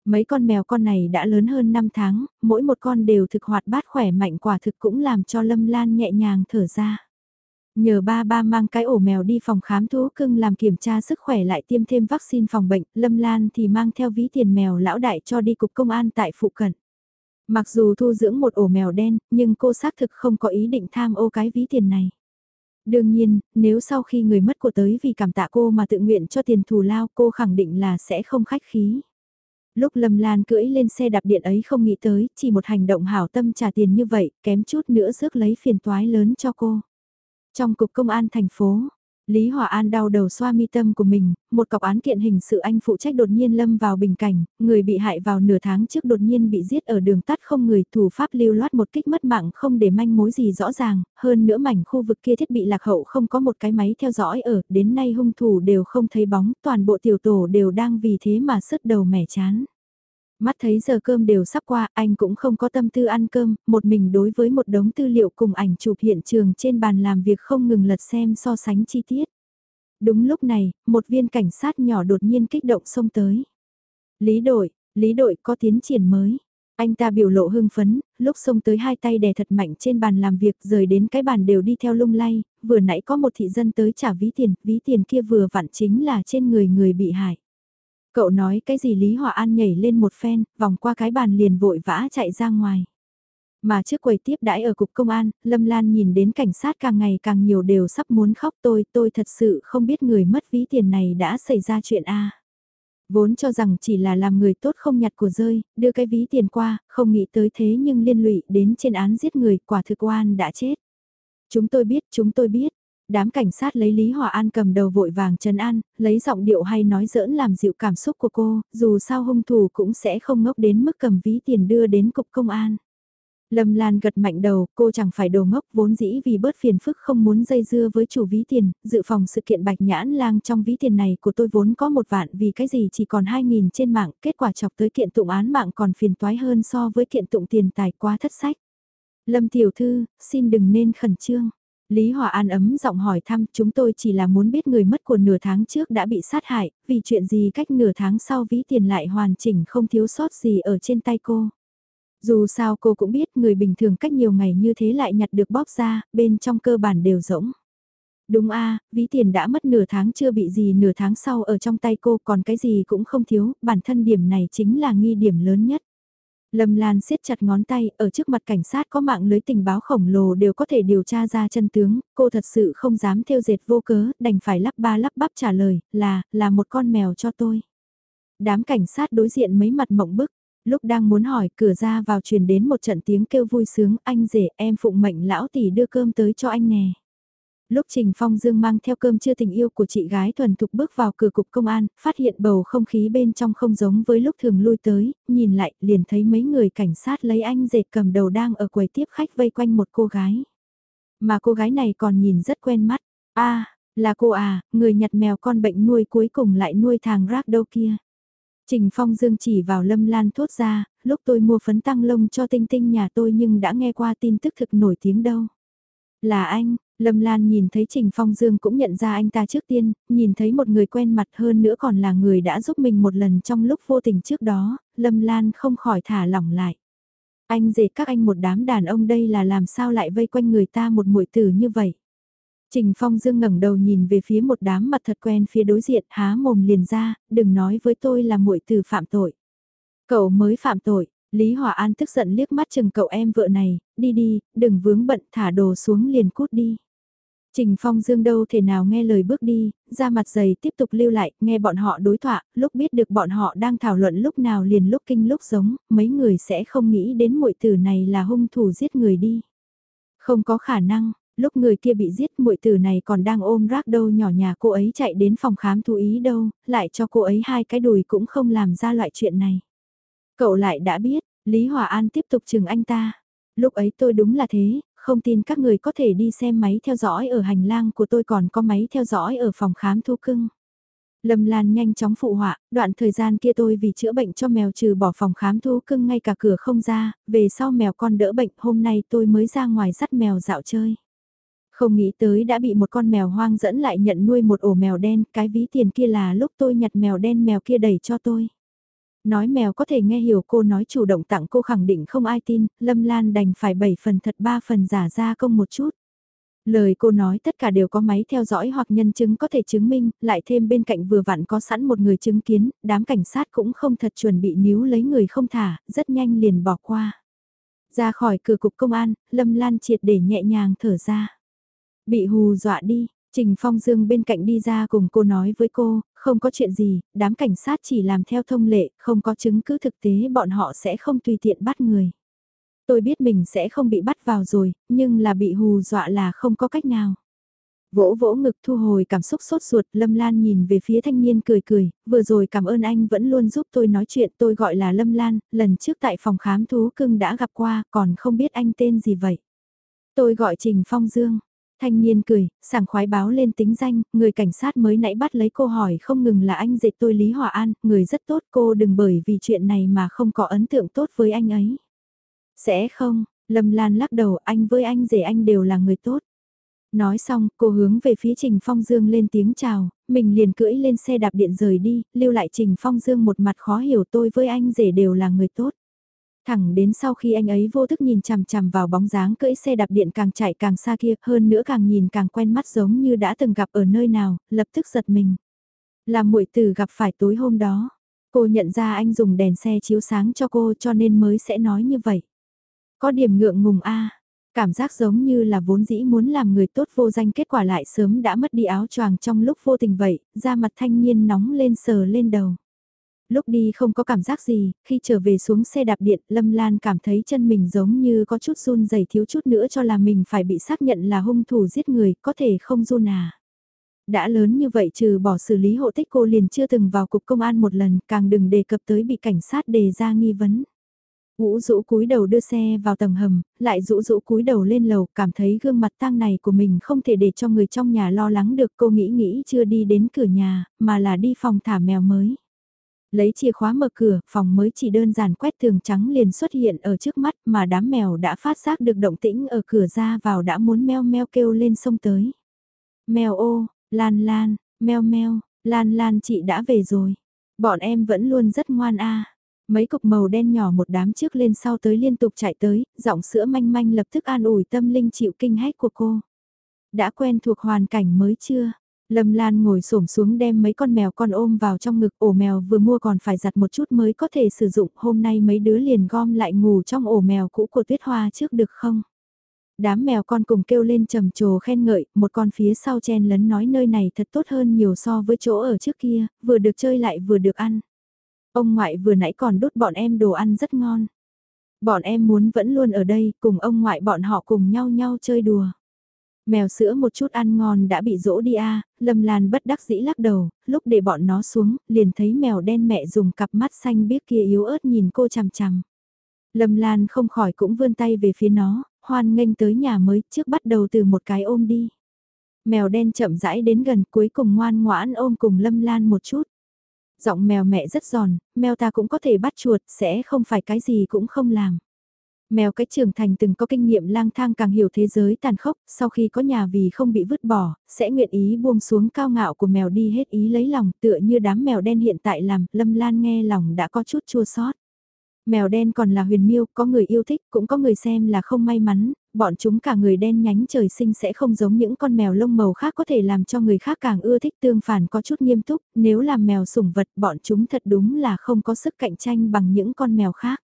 Mấy con mèo con này đã lớn hơn 5 tháng, mỗi một con đều thực hoạt bát khỏe mạnh quả thực cũng làm cho Lâm Lan nhẹ nhàng thở ra. Nhờ ba ba mang cái ổ mèo đi phòng khám thú cưng làm kiểm tra sức khỏe lại tiêm thêm vaccine phòng bệnh, Lâm Lan thì mang theo ví tiền mèo lão đại cho đi cục công an tại phụ cận. Mặc dù thu dưỡng một ổ mèo đen, nhưng cô xác thực không có ý định tham ô cái ví tiền này. Đương nhiên, nếu sau khi người mất của tới vì cảm tạ cô mà tự nguyện cho tiền thù lao cô khẳng định là sẽ không khách khí. Lúc Lâm Lan cưỡi lên xe đạp điện ấy không nghĩ tới, chỉ một hành động hảo tâm trả tiền như vậy, kém chút nữa rước lấy phiền toái lớn cho cô. Trong cục công an thành phố, Lý Hòa An đau đầu xoa mi tâm của mình, một cọc án kiện hình sự anh phụ trách đột nhiên lâm vào bình cảnh, người bị hại vào nửa tháng trước đột nhiên bị giết ở đường tắt không người thủ pháp lưu loát một kích mất mạng không để manh mối gì rõ ràng, hơn nữa mảnh khu vực kia thiết bị lạc hậu không có một cái máy theo dõi ở, đến nay hung thủ đều không thấy bóng, toàn bộ tiểu tổ đều đang vì thế mà sứt đầu mẻ chán. Mắt thấy giờ cơm đều sắp qua, anh cũng không có tâm tư ăn cơm, một mình đối với một đống tư liệu cùng ảnh chụp hiện trường trên bàn làm việc không ngừng lật xem so sánh chi tiết. Đúng lúc này, một viên cảnh sát nhỏ đột nhiên kích động xông tới. Lý đội, Lý đội có tiến triển mới. Anh ta biểu lộ hưng phấn, lúc xông tới hai tay đè thật mạnh trên bàn làm việc rời đến cái bàn đều đi theo lung lay, vừa nãy có một thị dân tới trả ví tiền, ví tiền kia vừa vặn chính là trên người người bị hại. Cậu nói cái gì Lý Hòa An nhảy lên một phen, vòng qua cái bàn liền vội vã chạy ra ngoài. Mà trước quầy tiếp đãi ở cục công an, Lâm Lan nhìn đến cảnh sát càng ngày càng nhiều đều sắp muốn khóc tôi, tôi thật sự không biết người mất ví tiền này đã xảy ra chuyện A. Vốn cho rằng chỉ là làm người tốt không nhặt của rơi, đưa cái ví tiền qua, không nghĩ tới thế nhưng liên lụy đến trên án giết người, quả thực oan đã chết. Chúng tôi biết, chúng tôi biết, Đám cảnh sát lấy Lý Hòa An cầm đầu vội vàng trấn an, lấy giọng điệu hay nói giỡn làm dịu cảm xúc của cô, dù sao hung thủ cũng sẽ không ngốc đến mức cầm ví tiền đưa đến cục công an. Lâm Lan gật mạnh đầu, cô chẳng phải đồ ngốc vốn dĩ vì bớt phiền phức không muốn dây dưa với chủ ví tiền, dự phòng sự kiện bạch nhãn lang trong ví tiền này của tôi vốn có một vạn vì cái gì chỉ còn 2.000 trên mạng, kết quả chọc tới kiện tụng án mạng còn phiền toái hơn so với kiện tụng tiền tài quá thất sách. Lâm Tiểu Thư, xin đừng nên khẩn trương. Lý Hòa An ấm giọng hỏi thăm chúng tôi chỉ là muốn biết người mất của nửa tháng trước đã bị sát hại, vì chuyện gì cách nửa tháng sau ví tiền lại hoàn chỉnh không thiếu sót gì ở trên tay cô. Dù sao cô cũng biết người bình thường cách nhiều ngày như thế lại nhặt được bóp ra, bên trong cơ bản đều rỗng. Đúng a ví tiền đã mất nửa tháng chưa bị gì nửa tháng sau ở trong tay cô còn cái gì cũng không thiếu, bản thân điểm này chính là nghi điểm lớn nhất. Lâm Lan siết chặt ngón tay, ở trước mặt cảnh sát có mạng lưới tình báo khổng lồ đều có thể điều tra ra chân tướng, cô thật sự không dám theo dệt vô cớ, đành phải lắp ba lắp bắp trả lời, là, là một con mèo cho tôi. Đám cảnh sát đối diện mấy mặt mộng bức, lúc đang muốn hỏi cửa ra vào truyền đến một trận tiếng kêu vui sướng, anh rể em phụng mệnh lão tỷ đưa cơm tới cho anh nè. Lúc Trình Phong Dương mang theo cơm chưa tình yêu của chị gái thuần thục bước vào cửa cục công an, phát hiện bầu không khí bên trong không giống với lúc thường lui tới, nhìn lại liền thấy mấy người cảnh sát lấy anh dệt cầm đầu đang ở quầy tiếp khách vây quanh một cô gái. Mà cô gái này còn nhìn rất quen mắt. a là cô à, người nhặt mèo con bệnh nuôi cuối cùng lại nuôi thằng rác đâu kia. Trình Phong Dương chỉ vào Lâm Lan thốt ra, lúc tôi mua phấn tăng lông cho tinh tinh nhà tôi nhưng đã nghe qua tin tức thực nổi tiếng đâu. Là anh, Lâm Lan nhìn thấy Trình Phong Dương cũng nhận ra anh ta trước tiên, nhìn thấy một người quen mặt hơn nữa còn là người đã giúp mình một lần trong lúc vô tình trước đó, Lâm Lan không khỏi thả lỏng lại. Anh dệt các anh một đám đàn ông đây là làm sao lại vây quanh người ta một muội tử như vậy. Trình Phong Dương ngẩng đầu nhìn về phía một đám mặt thật quen phía đối diện há mồm liền ra, đừng nói với tôi là muội tử phạm tội. Cậu mới phạm tội, Lý Hòa An tức giận liếc mắt chừng cậu em vợ này, đi đi, đừng vướng bận thả đồ xuống liền cút đi. Trình Phong Dương đâu thể nào nghe lời bước đi, ra mặt dày tiếp tục lưu lại, nghe bọn họ đối thoại, lúc biết được bọn họ đang thảo luận lúc nào liền lúc kinh lúc giống, mấy người sẽ không nghĩ đến muội tử này là hung thủ giết người đi. Không có khả năng, lúc người kia bị giết muội tử này còn đang ôm rác đâu nhỏ nhà cô ấy chạy đến phòng khám thú ý đâu, lại cho cô ấy hai cái đùi cũng không làm ra loại chuyện này. Cậu lại đã biết, Lý Hòa An tiếp tục chừng anh ta. Lúc ấy tôi đúng là thế, không tin các người có thể đi xem máy theo dõi ở hành lang của tôi còn có máy theo dõi ở phòng khám thu cưng. Lâm Lan nhanh chóng phụ họa, đoạn thời gian kia tôi vì chữa bệnh cho mèo trừ bỏ phòng khám thú cưng ngay cả cửa không ra, về sau mèo con đỡ bệnh hôm nay tôi mới ra ngoài dắt mèo dạo chơi. Không nghĩ tới đã bị một con mèo hoang dẫn lại nhận nuôi một ổ mèo đen, cái ví tiền kia là lúc tôi nhặt mèo đen mèo kia đẩy cho tôi. Nói mèo có thể nghe hiểu cô nói chủ động tặng cô khẳng định không ai tin, Lâm Lan đành phải 7 phần thật 3 phần giả ra công một chút. Lời cô nói tất cả đều có máy theo dõi hoặc nhân chứng có thể chứng minh, lại thêm bên cạnh vừa vặn có sẵn một người chứng kiến, đám cảnh sát cũng không thật chuẩn bị níu lấy người không thả, rất nhanh liền bỏ qua. Ra khỏi cửa cục công an, Lâm Lan triệt để nhẹ nhàng thở ra. Bị hù dọa đi, Trình Phong Dương bên cạnh đi ra cùng cô nói với cô, không có chuyện gì, đám cảnh sát chỉ làm theo thông lệ, không có chứng cứ thực tế bọn họ sẽ không tùy tiện bắt người. Tôi biết mình sẽ không bị bắt vào rồi, nhưng là bị hù dọa là không có cách nào. Vỗ vỗ ngực thu hồi cảm xúc sốt ruột, Lâm Lan nhìn về phía thanh niên cười cười, vừa rồi cảm ơn anh vẫn luôn giúp tôi nói chuyện, tôi gọi là Lâm Lan, lần trước tại phòng khám thú cưng đã gặp qua, còn không biết anh tên gì vậy. Tôi gọi Trình Phong Dương, Thanh niên cười, sảng khoái báo lên tính danh, người cảnh sát mới nãy bắt lấy cô hỏi không ngừng là anh dệt tôi Lý Hòa An, người rất tốt cô đừng bởi vì chuyện này mà không có ấn tượng tốt với anh ấy. Sẽ không, Lâm Lan lắc đầu anh với anh rể anh đều là người tốt. Nói xong, cô hướng về phía Trình Phong Dương lên tiếng chào, mình liền cưỡi lên xe đạp điện rời đi, lưu lại Trình Phong Dương một mặt khó hiểu tôi với anh rể đều là người tốt. Thẳng đến sau khi anh ấy vô thức nhìn chằm chằm vào bóng dáng cưỡi xe đạp điện càng chạy càng xa kia, hơn nữa càng nhìn càng quen mắt giống như đã từng gặp ở nơi nào, lập tức giật mình. Là muội tử gặp phải tối hôm đó. Cô nhận ra anh dùng đèn xe chiếu sáng cho cô cho nên mới sẽ nói như vậy. Có điểm ngượng ngùng a cảm giác giống như là vốn dĩ muốn làm người tốt vô danh kết quả lại sớm đã mất đi áo choàng trong lúc vô tình vậy, da mặt thanh niên nóng lên sờ lên đầu. Lúc đi không có cảm giác gì, khi trở về xuống xe đạp điện, Lâm Lan cảm thấy chân mình giống như có chút run dày thiếu chút nữa cho là mình phải bị xác nhận là hung thủ giết người, có thể không run à. Đã lớn như vậy trừ bỏ xử lý hộ tích cô liền chưa từng vào cục công an một lần, càng đừng đề cập tới bị cảnh sát đề ra nghi vấn. Vũ rũ cúi đầu đưa xe vào tầng hầm, lại rũ rũ cúi đầu lên lầu, cảm thấy gương mặt tang này của mình không thể để cho người trong nhà lo lắng được. Cô nghĩ nghĩ chưa đi đến cửa nhà, mà là đi phòng thả mèo mới. Lấy chìa khóa mở cửa, phòng mới chỉ đơn giản quét tường trắng liền xuất hiện ở trước mắt mà đám mèo đã phát giác được động tĩnh ở cửa ra vào đã muốn meo meo kêu lên sông tới. Mèo ô, lan lan, meo meo, lan lan chị đã về rồi. Bọn em vẫn luôn rất ngoan a. Mấy cục màu đen nhỏ một đám trước lên sau tới liên tục chạy tới, giọng sữa manh manh lập tức an ủi tâm linh chịu kinh hách của cô. Đã quen thuộc hoàn cảnh mới chưa? Lâm Lan ngồi xổm xuống đem mấy con mèo con ôm vào trong ngực, ổ mèo vừa mua còn phải giặt một chút mới có thể sử dụng, hôm nay mấy đứa liền gom lại ngủ trong ổ mèo cũ của Tuyết Hoa trước được không? Đám mèo con cùng kêu lên trầm trồ khen ngợi, một con phía sau chen lấn nói nơi này thật tốt hơn nhiều so với chỗ ở trước kia, vừa được chơi lại vừa được ăn. Ông ngoại vừa nãy còn đút bọn em đồ ăn rất ngon. Bọn em muốn vẫn luôn ở đây, cùng ông ngoại bọn họ cùng nhau nhau chơi đùa. Mèo sữa một chút ăn ngon đã bị dỗ đi a Lâm Lan bất đắc dĩ lắc đầu, lúc để bọn nó xuống, liền thấy mèo đen mẹ dùng cặp mắt xanh biếc kia yếu ớt nhìn cô chằm chằm. Lâm Lan không khỏi cũng vươn tay về phía nó, hoan nghênh tới nhà mới trước bắt đầu từ một cái ôm đi. Mèo đen chậm rãi đến gần cuối cùng ngoan ngoãn ôm cùng Lâm Lan một chút. Giọng mèo mẹ rất giòn, mèo ta cũng có thể bắt chuột, sẽ không phải cái gì cũng không làm. Mèo cái trưởng thành từng có kinh nghiệm lang thang càng hiểu thế giới tàn khốc, sau khi có nhà vì không bị vứt bỏ, sẽ nguyện ý buông xuống cao ngạo của mèo đi hết ý lấy lòng tựa như đám mèo đen hiện tại làm, Lâm Lan nghe lòng đã có chút chua xót. Mèo đen còn là huyền miêu, có người yêu thích, cũng có người xem là không may mắn, bọn chúng cả người đen nhánh trời sinh sẽ không giống những con mèo lông màu khác có thể làm cho người khác càng ưa thích tương phản có chút nghiêm túc, nếu làm mèo sủng vật bọn chúng thật đúng là không có sức cạnh tranh bằng những con mèo khác.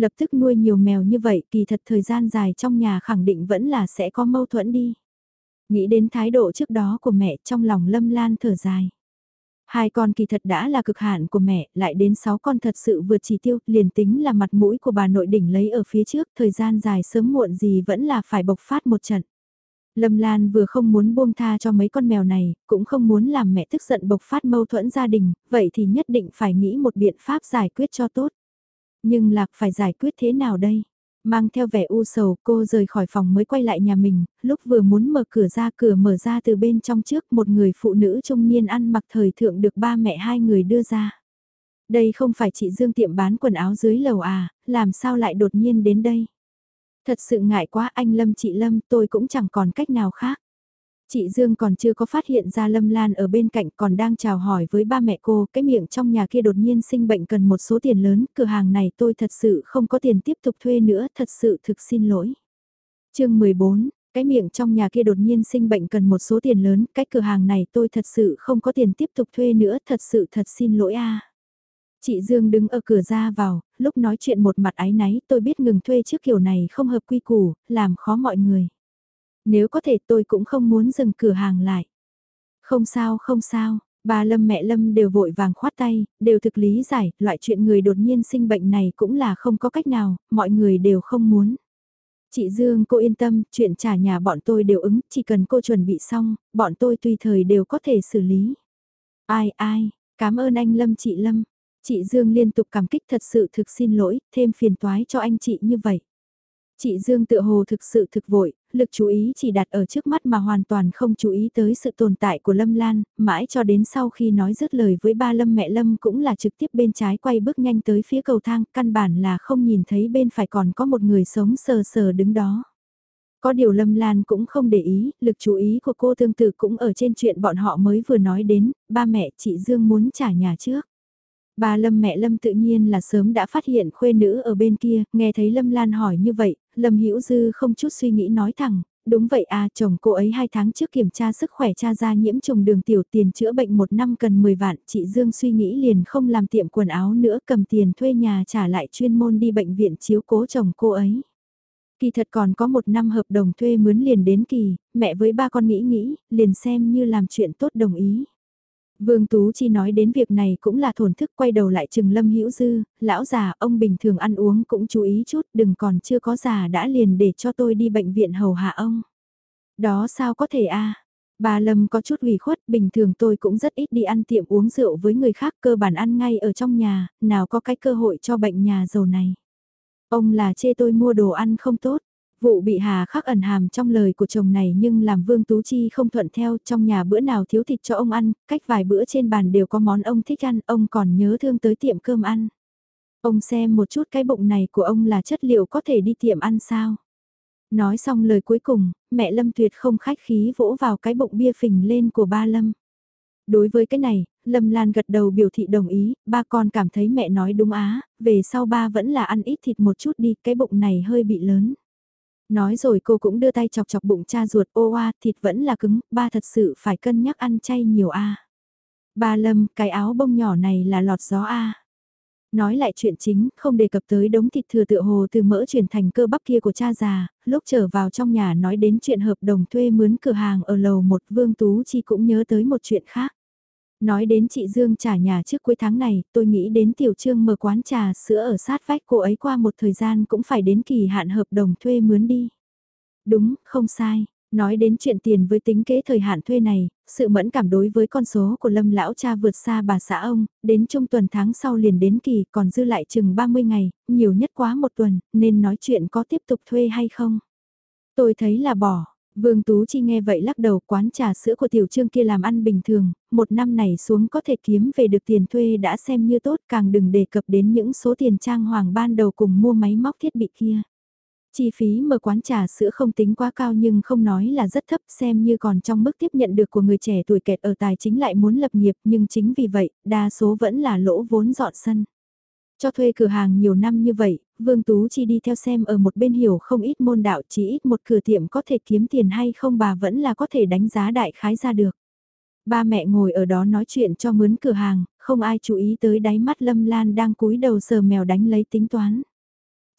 Lập tức nuôi nhiều mèo như vậy kỳ thật thời gian dài trong nhà khẳng định vẫn là sẽ có mâu thuẫn đi. Nghĩ đến thái độ trước đó của mẹ trong lòng lâm lan thở dài. Hai con kỳ thật đã là cực hạn của mẹ, lại đến sáu con thật sự vượt chỉ tiêu, liền tính là mặt mũi của bà nội đỉnh lấy ở phía trước, thời gian dài sớm muộn gì vẫn là phải bộc phát một trận. Lâm Lan vừa không muốn buông tha cho mấy con mèo này, cũng không muốn làm mẹ tức giận bộc phát mâu thuẫn gia đình, vậy thì nhất định phải nghĩ một biện pháp giải quyết cho tốt. Nhưng lạc phải giải quyết thế nào đây? Mang theo vẻ u sầu cô rời khỏi phòng mới quay lại nhà mình, lúc vừa muốn mở cửa ra cửa mở ra từ bên trong trước một người phụ nữ trung niên ăn mặc thời thượng được ba mẹ hai người đưa ra. Đây không phải chị Dương tiệm bán quần áo dưới lầu à, làm sao lại đột nhiên đến đây? Thật sự ngại quá anh Lâm chị Lâm tôi cũng chẳng còn cách nào khác. Chị Dương còn chưa có phát hiện ra Lâm Lan ở bên cạnh còn đang chào hỏi với ba mẹ cô, cái miệng trong nhà kia đột nhiên sinh bệnh cần một số tiền lớn, cửa hàng này tôi thật sự không có tiền tiếp tục thuê nữa, thật sự thực xin lỗi. chương 14, cái miệng trong nhà kia đột nhiên sinh bệnh cần một số tiền lớn, cái cửa hàng này tôi thật sự không có tiền tiếp tục thuê nữa, thật sự thật xin lỗi a Chị Dương đứng ở cửa ra vào, lúc nói chuyện một mặt ái náy tôi biết ngừng thuê trước kiểu này không hợp quy củ, làm khó mọi người. Nếu có thể tôi cũng không muốn dừng cửa hàng lại. Không sao không sao, bà Lâm mẹ Lâm đều vội vàng khoát tay, đều thực lý giải, loại chuyện người đột nhiên sinh bệnh này cũng là không có cách nào, mọi người đều không muốn. Chị Dương cô yên tâm, chuyện trả nhà bọn tôi đều ứng, chỉ cần cô chuẩn bị xong, bọn tôi tùy thời đều có thể xử lý. Ai ai, cảm ơn anh Lâm chị Lâm. Chị Dương liên tục cảm kích thật sự thực xin lỗi, thêm phiền toái cho anh chị như vậy. Chị Dương tự hồ thực sự thực vội, lực chú ý chỉ đặt ở trước mắt mà hoàn toàn không chú ý tới sự tồn tại của Lâm Lan, mãi cho đến sau khi nói dứt lời với ba Lâm mẹ Lâm cũng là trực tiếp bên trái quay bước nhanh tới phía cầu thang, căn bản là không nhìn thấy bên phải còn có một người sống sờ sờ đứng đó. Có điều Lâm Lan cũng không để ý, lực chú ý của cô tương tự cũng ở trên chuyện bọn họ mới vừa nói đến, ba mẹ chị Dương muốn trả nhà trước. Bà Lâm mẹ Lâm tự nhiên là sớm đã phát hiện khuê nữ ở bên kia, nghe thấy Lâm Lan hỏi như vậy, Lâm Hữu Dư không chút suy nghĩ nói thẳng, đúng vậy à chồng cô ấy hai tháng trước kiểm tra sức khỏe cha ra nhiễm trùng đường tiểu tiền chữa bệnh một năm cần 10 vạn, chị Dương suy nghĩ liền không làm tiệm quần áo nữa cầm tiền thuê nhà trả lại chuyên môn đi bệnh viện chiếu cố chồng cô ấy. Kỳ thật còn có một năm hợp đồng thuê mướn liền đến kỳ, mẹ với ba con nghĩ nghĩ, liền xem như làm chuyện tốt đồng ý. Vương Tú Chi nói đến việc này cũng là thổn thức quay đầu lại chừng Lâm Hữu Dư, lão già ông bình thường ăn uống cũng chú ý chút đừng còn chưa có già đã liền để cho tôi đi bệnh viện hầu hạ ông. Đó sao có thể a Bà Lâm có chút ủy khuất, bình thường tôi cũng rất ít đi ăn tiệm uống rượu với người khác cơ bản ăn ngay ở trong nhà, nào có cái cơ hội cho bệnh nhà giàu này. Ông là chê tôi mua đồ ăn không tốt, Vụ bị hà khắc ẩn hàm trong lời của chồng này nhưng làm Vương Tú Chi không thuận theo trong nhà bữa nào thiếu thịt cho ông ăn, cách vài bữa trên bàn đều có món ông thích ăn, ông còn nhớ thương tới tiệm cơm ăn. Ông xem một chút cái bụng này của ông là chất liệu có thể đi tiệm ăn sao. Nói xong lời cuối cùng, mẹ Lâm Tuyệt không khách khí vỗ vào cái bụng bia phình lên của ba Lâm. Đối với cái này, Lâm Lan gật đầu biểu thị đồng ý, ba con cảm thấy mẹ nói đúng á, về sau ba vẫn là ăn ít thịt một chút đi, cái bụng này hơi bị lớn. Nói rồi cô cũng đưa tay chọc chọc bụng cha ruột ô a thịt vẫn là cứng, ba thật sự phải cân nhắc ăn chay nhiều a. Ba Lâm, cái áo bông nhỏ này là lọt gió a. Nói lại chuyện chính, không đề cập tới đống thịt thừa tựa hồ từ mỡ chuyển thành cơ bắp kia của cha già, lúc trở vào trong nhà nói đến chuyện hợp đồng thuê mướn cửa hàng ở lầu một Vương Tú Chi cũng nhớ tới một chuyện khác. Nói đến chị Dương trả nhà trước cuối tháng này, tôi nghĩ đến Tiểu Trương mở quán trà sữa ở sát vách cô ấy qua một thời gian cũng phải đến kỳ hạn hợp đồng thuê mướn đi. Đúng, không sai. Nói đến chuyện tiền với tính kế thời hạn thuê này, sự mẫn cảm đối với con số của lâm lão cha vượt xa bà xã ông, đến trung tuần tháng sau liền đến kỳ còn dư lại chừng 30 ngày, nhiều nhất quá một tuần, nên nói chuyện có tiếp tục thuê hay không. Tôi thấy là bỏ, Vương Tú Chi nghe vậy lắc đầu quán trà sữa của tiểu trương kia làm ăn bình thường, một năm này xuống có thể kiếm về được tiền thuê đã xem như tốt càng đừng đề cập đến những số tiền trang hoàng ban đầu cùng mua máy móc thiết bị kia. Chi phí mở quán trà sữa không tính quá cao nhưng không nói là rất thấp xem như còn trong mức tiếp nhận được của người trẻ tuổi kẹt ở tài chính lại muốn lập nghiệp nhưng chính vì vậy, đa số vẫn là lỗ vốn dọn sân. Cho thuê cửa hàng nhiều năm như vậy, Vương Tú chỉ đi theo xem ở một bên hiểu không ít môn đạo chỉ ít một cửa tiệm có thể kiếm tiền hay không bà vẫn là có thể đánh giá đại khái ra được. Ba mẹ ngồi ở đó nói chuyện cho mướn cửa hàng, không ai chú ý tới đáy mắt Lâm Lan đang cúi đầu sờ mèo đánh lấy tính toán.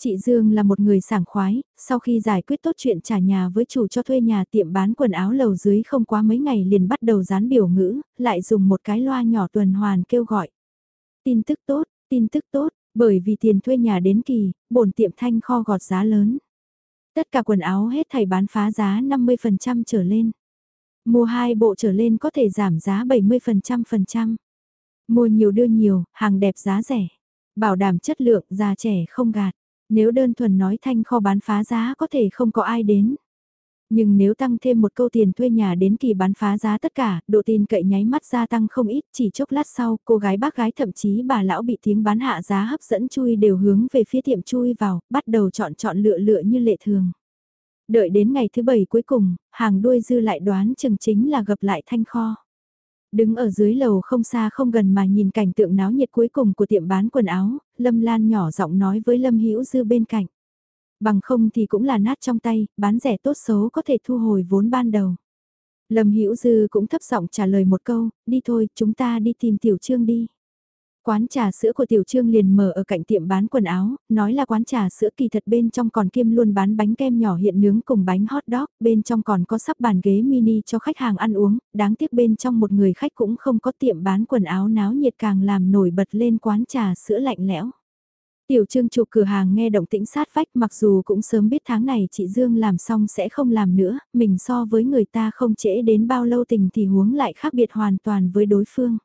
Chị Dương là một người sảng khoái, sau khi giải quyết tốt chuyện trả nhà với chủ cho thuê nhà tiệm bán quần áo lầu dưới không quá mấy ngày liền bắt đầu dán biểu ngữ, lại dùng một cái loa nhỏ tuần hoàn kêu gọi. Tin tức tốt, tin tức tốt, bởi vì tiền thuê nhà đến kỳ, bổn tiệm thanh kho gọt giá lớn. Tất cả quần áo hết thảy bán phá giá 50% trở lên. Mua hai bộ trở lên có thể giảm giá 70% phần trăm. Mua nhiều đưa nhiều, hàng đẹp giá rẻ. Bảo đảm chất lượng, già trẻ không gạt. Nếu đơn thuần nói thanh kho bán phá giá có thể không có ai đến. Nhưng nếu tăng thêm một câu tiền thuê nhà đến kỳ bán phá giá tất cả, độ tin cậy nháy mắt gia tăng không ít, chỉ chốc lát sau, cô gái bác gái thậm chí bà lão bị tiếng bán hạ giá hấp dẫn chui đều hướng về phía tiệm chui vào, bắt đầu chọn chọn lựa lựa như lệ thường. Đợi đến ngày thứ bảy cuối cùng, hàng đuôi dư lại đoán chừng chính là gặp lại thanh kho. Đứng ở dưới lầu không xa không gần mà nhìn cảnh tượng náo nhiệt cuối cùng của tiệm bán quần áo, Lâm Lan nhỏ giọng nói với Lâm Hữu Dư bên cạnh. Bằng không thì cũng là nát trong tay, bán rẻ tốt xấu có thể thu hồi vốn ban đầu. Lâm Hữu Dư cũng thấp giọng trả lời một câu, đi thôi, chúng ta đi tìm Tiểu Trương đi. Quán trà sữa của Tiểu Trương liền mở ở cạnh tiệm bán quần áo, nói là quán trà sữa kỳ thật bên trong còn kiêm luôn bán bánh kem nhỏ hiện nướng cùng bánh hot dog, bên trong còn có sắp bàn ghế mini cho khách hàng ăn uống, đáng tiếc bên trong một người khách cũng không có tiệm bán quần áo náo nhiệt càng làm nổi bật lên quán trà sữa lạnh lẽo. Tiểu Trương chụp cửa hàng nghe động tĩnh sát vách mặc dù cũng sớm biết tháng này chị Dương làm xong sẽ không làm nữa, mình so với người ta không trễ đến bao lâu tình thì huống lại khác biệt hoàn toàn với đối phương.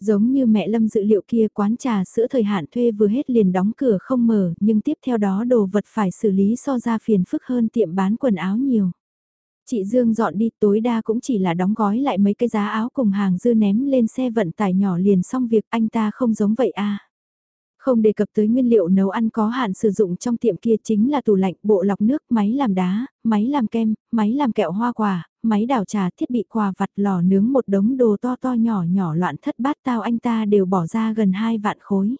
Giống như mẹ Lâm dự liệu kia quán trà sữa thời hạn thuê vừa hết liền đóng cửa không mở nhưng tiếp theo đó đồ vật phải xử lý so ra phiền phức hơn tiệm bán quần áo nhiều. Chị Dương dọn đi tối đa cũng chỉ là đóng gói lại mấy cái giá áo cùng hàng dư ném lên xe vận tải nhỏ liền xong việc anh ta không giống vậy à. Không đề cập tới nguyên liệu nấu ăn có hạn sử dụng trong tiệm kia chính là tủ lạnh, bộ lọc nước, máy làm đá, máy làm kem, máy làm kẹo hoa quả, máy đảo trà, thiết bị quà vặt lò nướng một đống đồ to to nhỏ nhỏ loạn thất bát tao anh ta đều bỏ ra gần 2 vạn khối.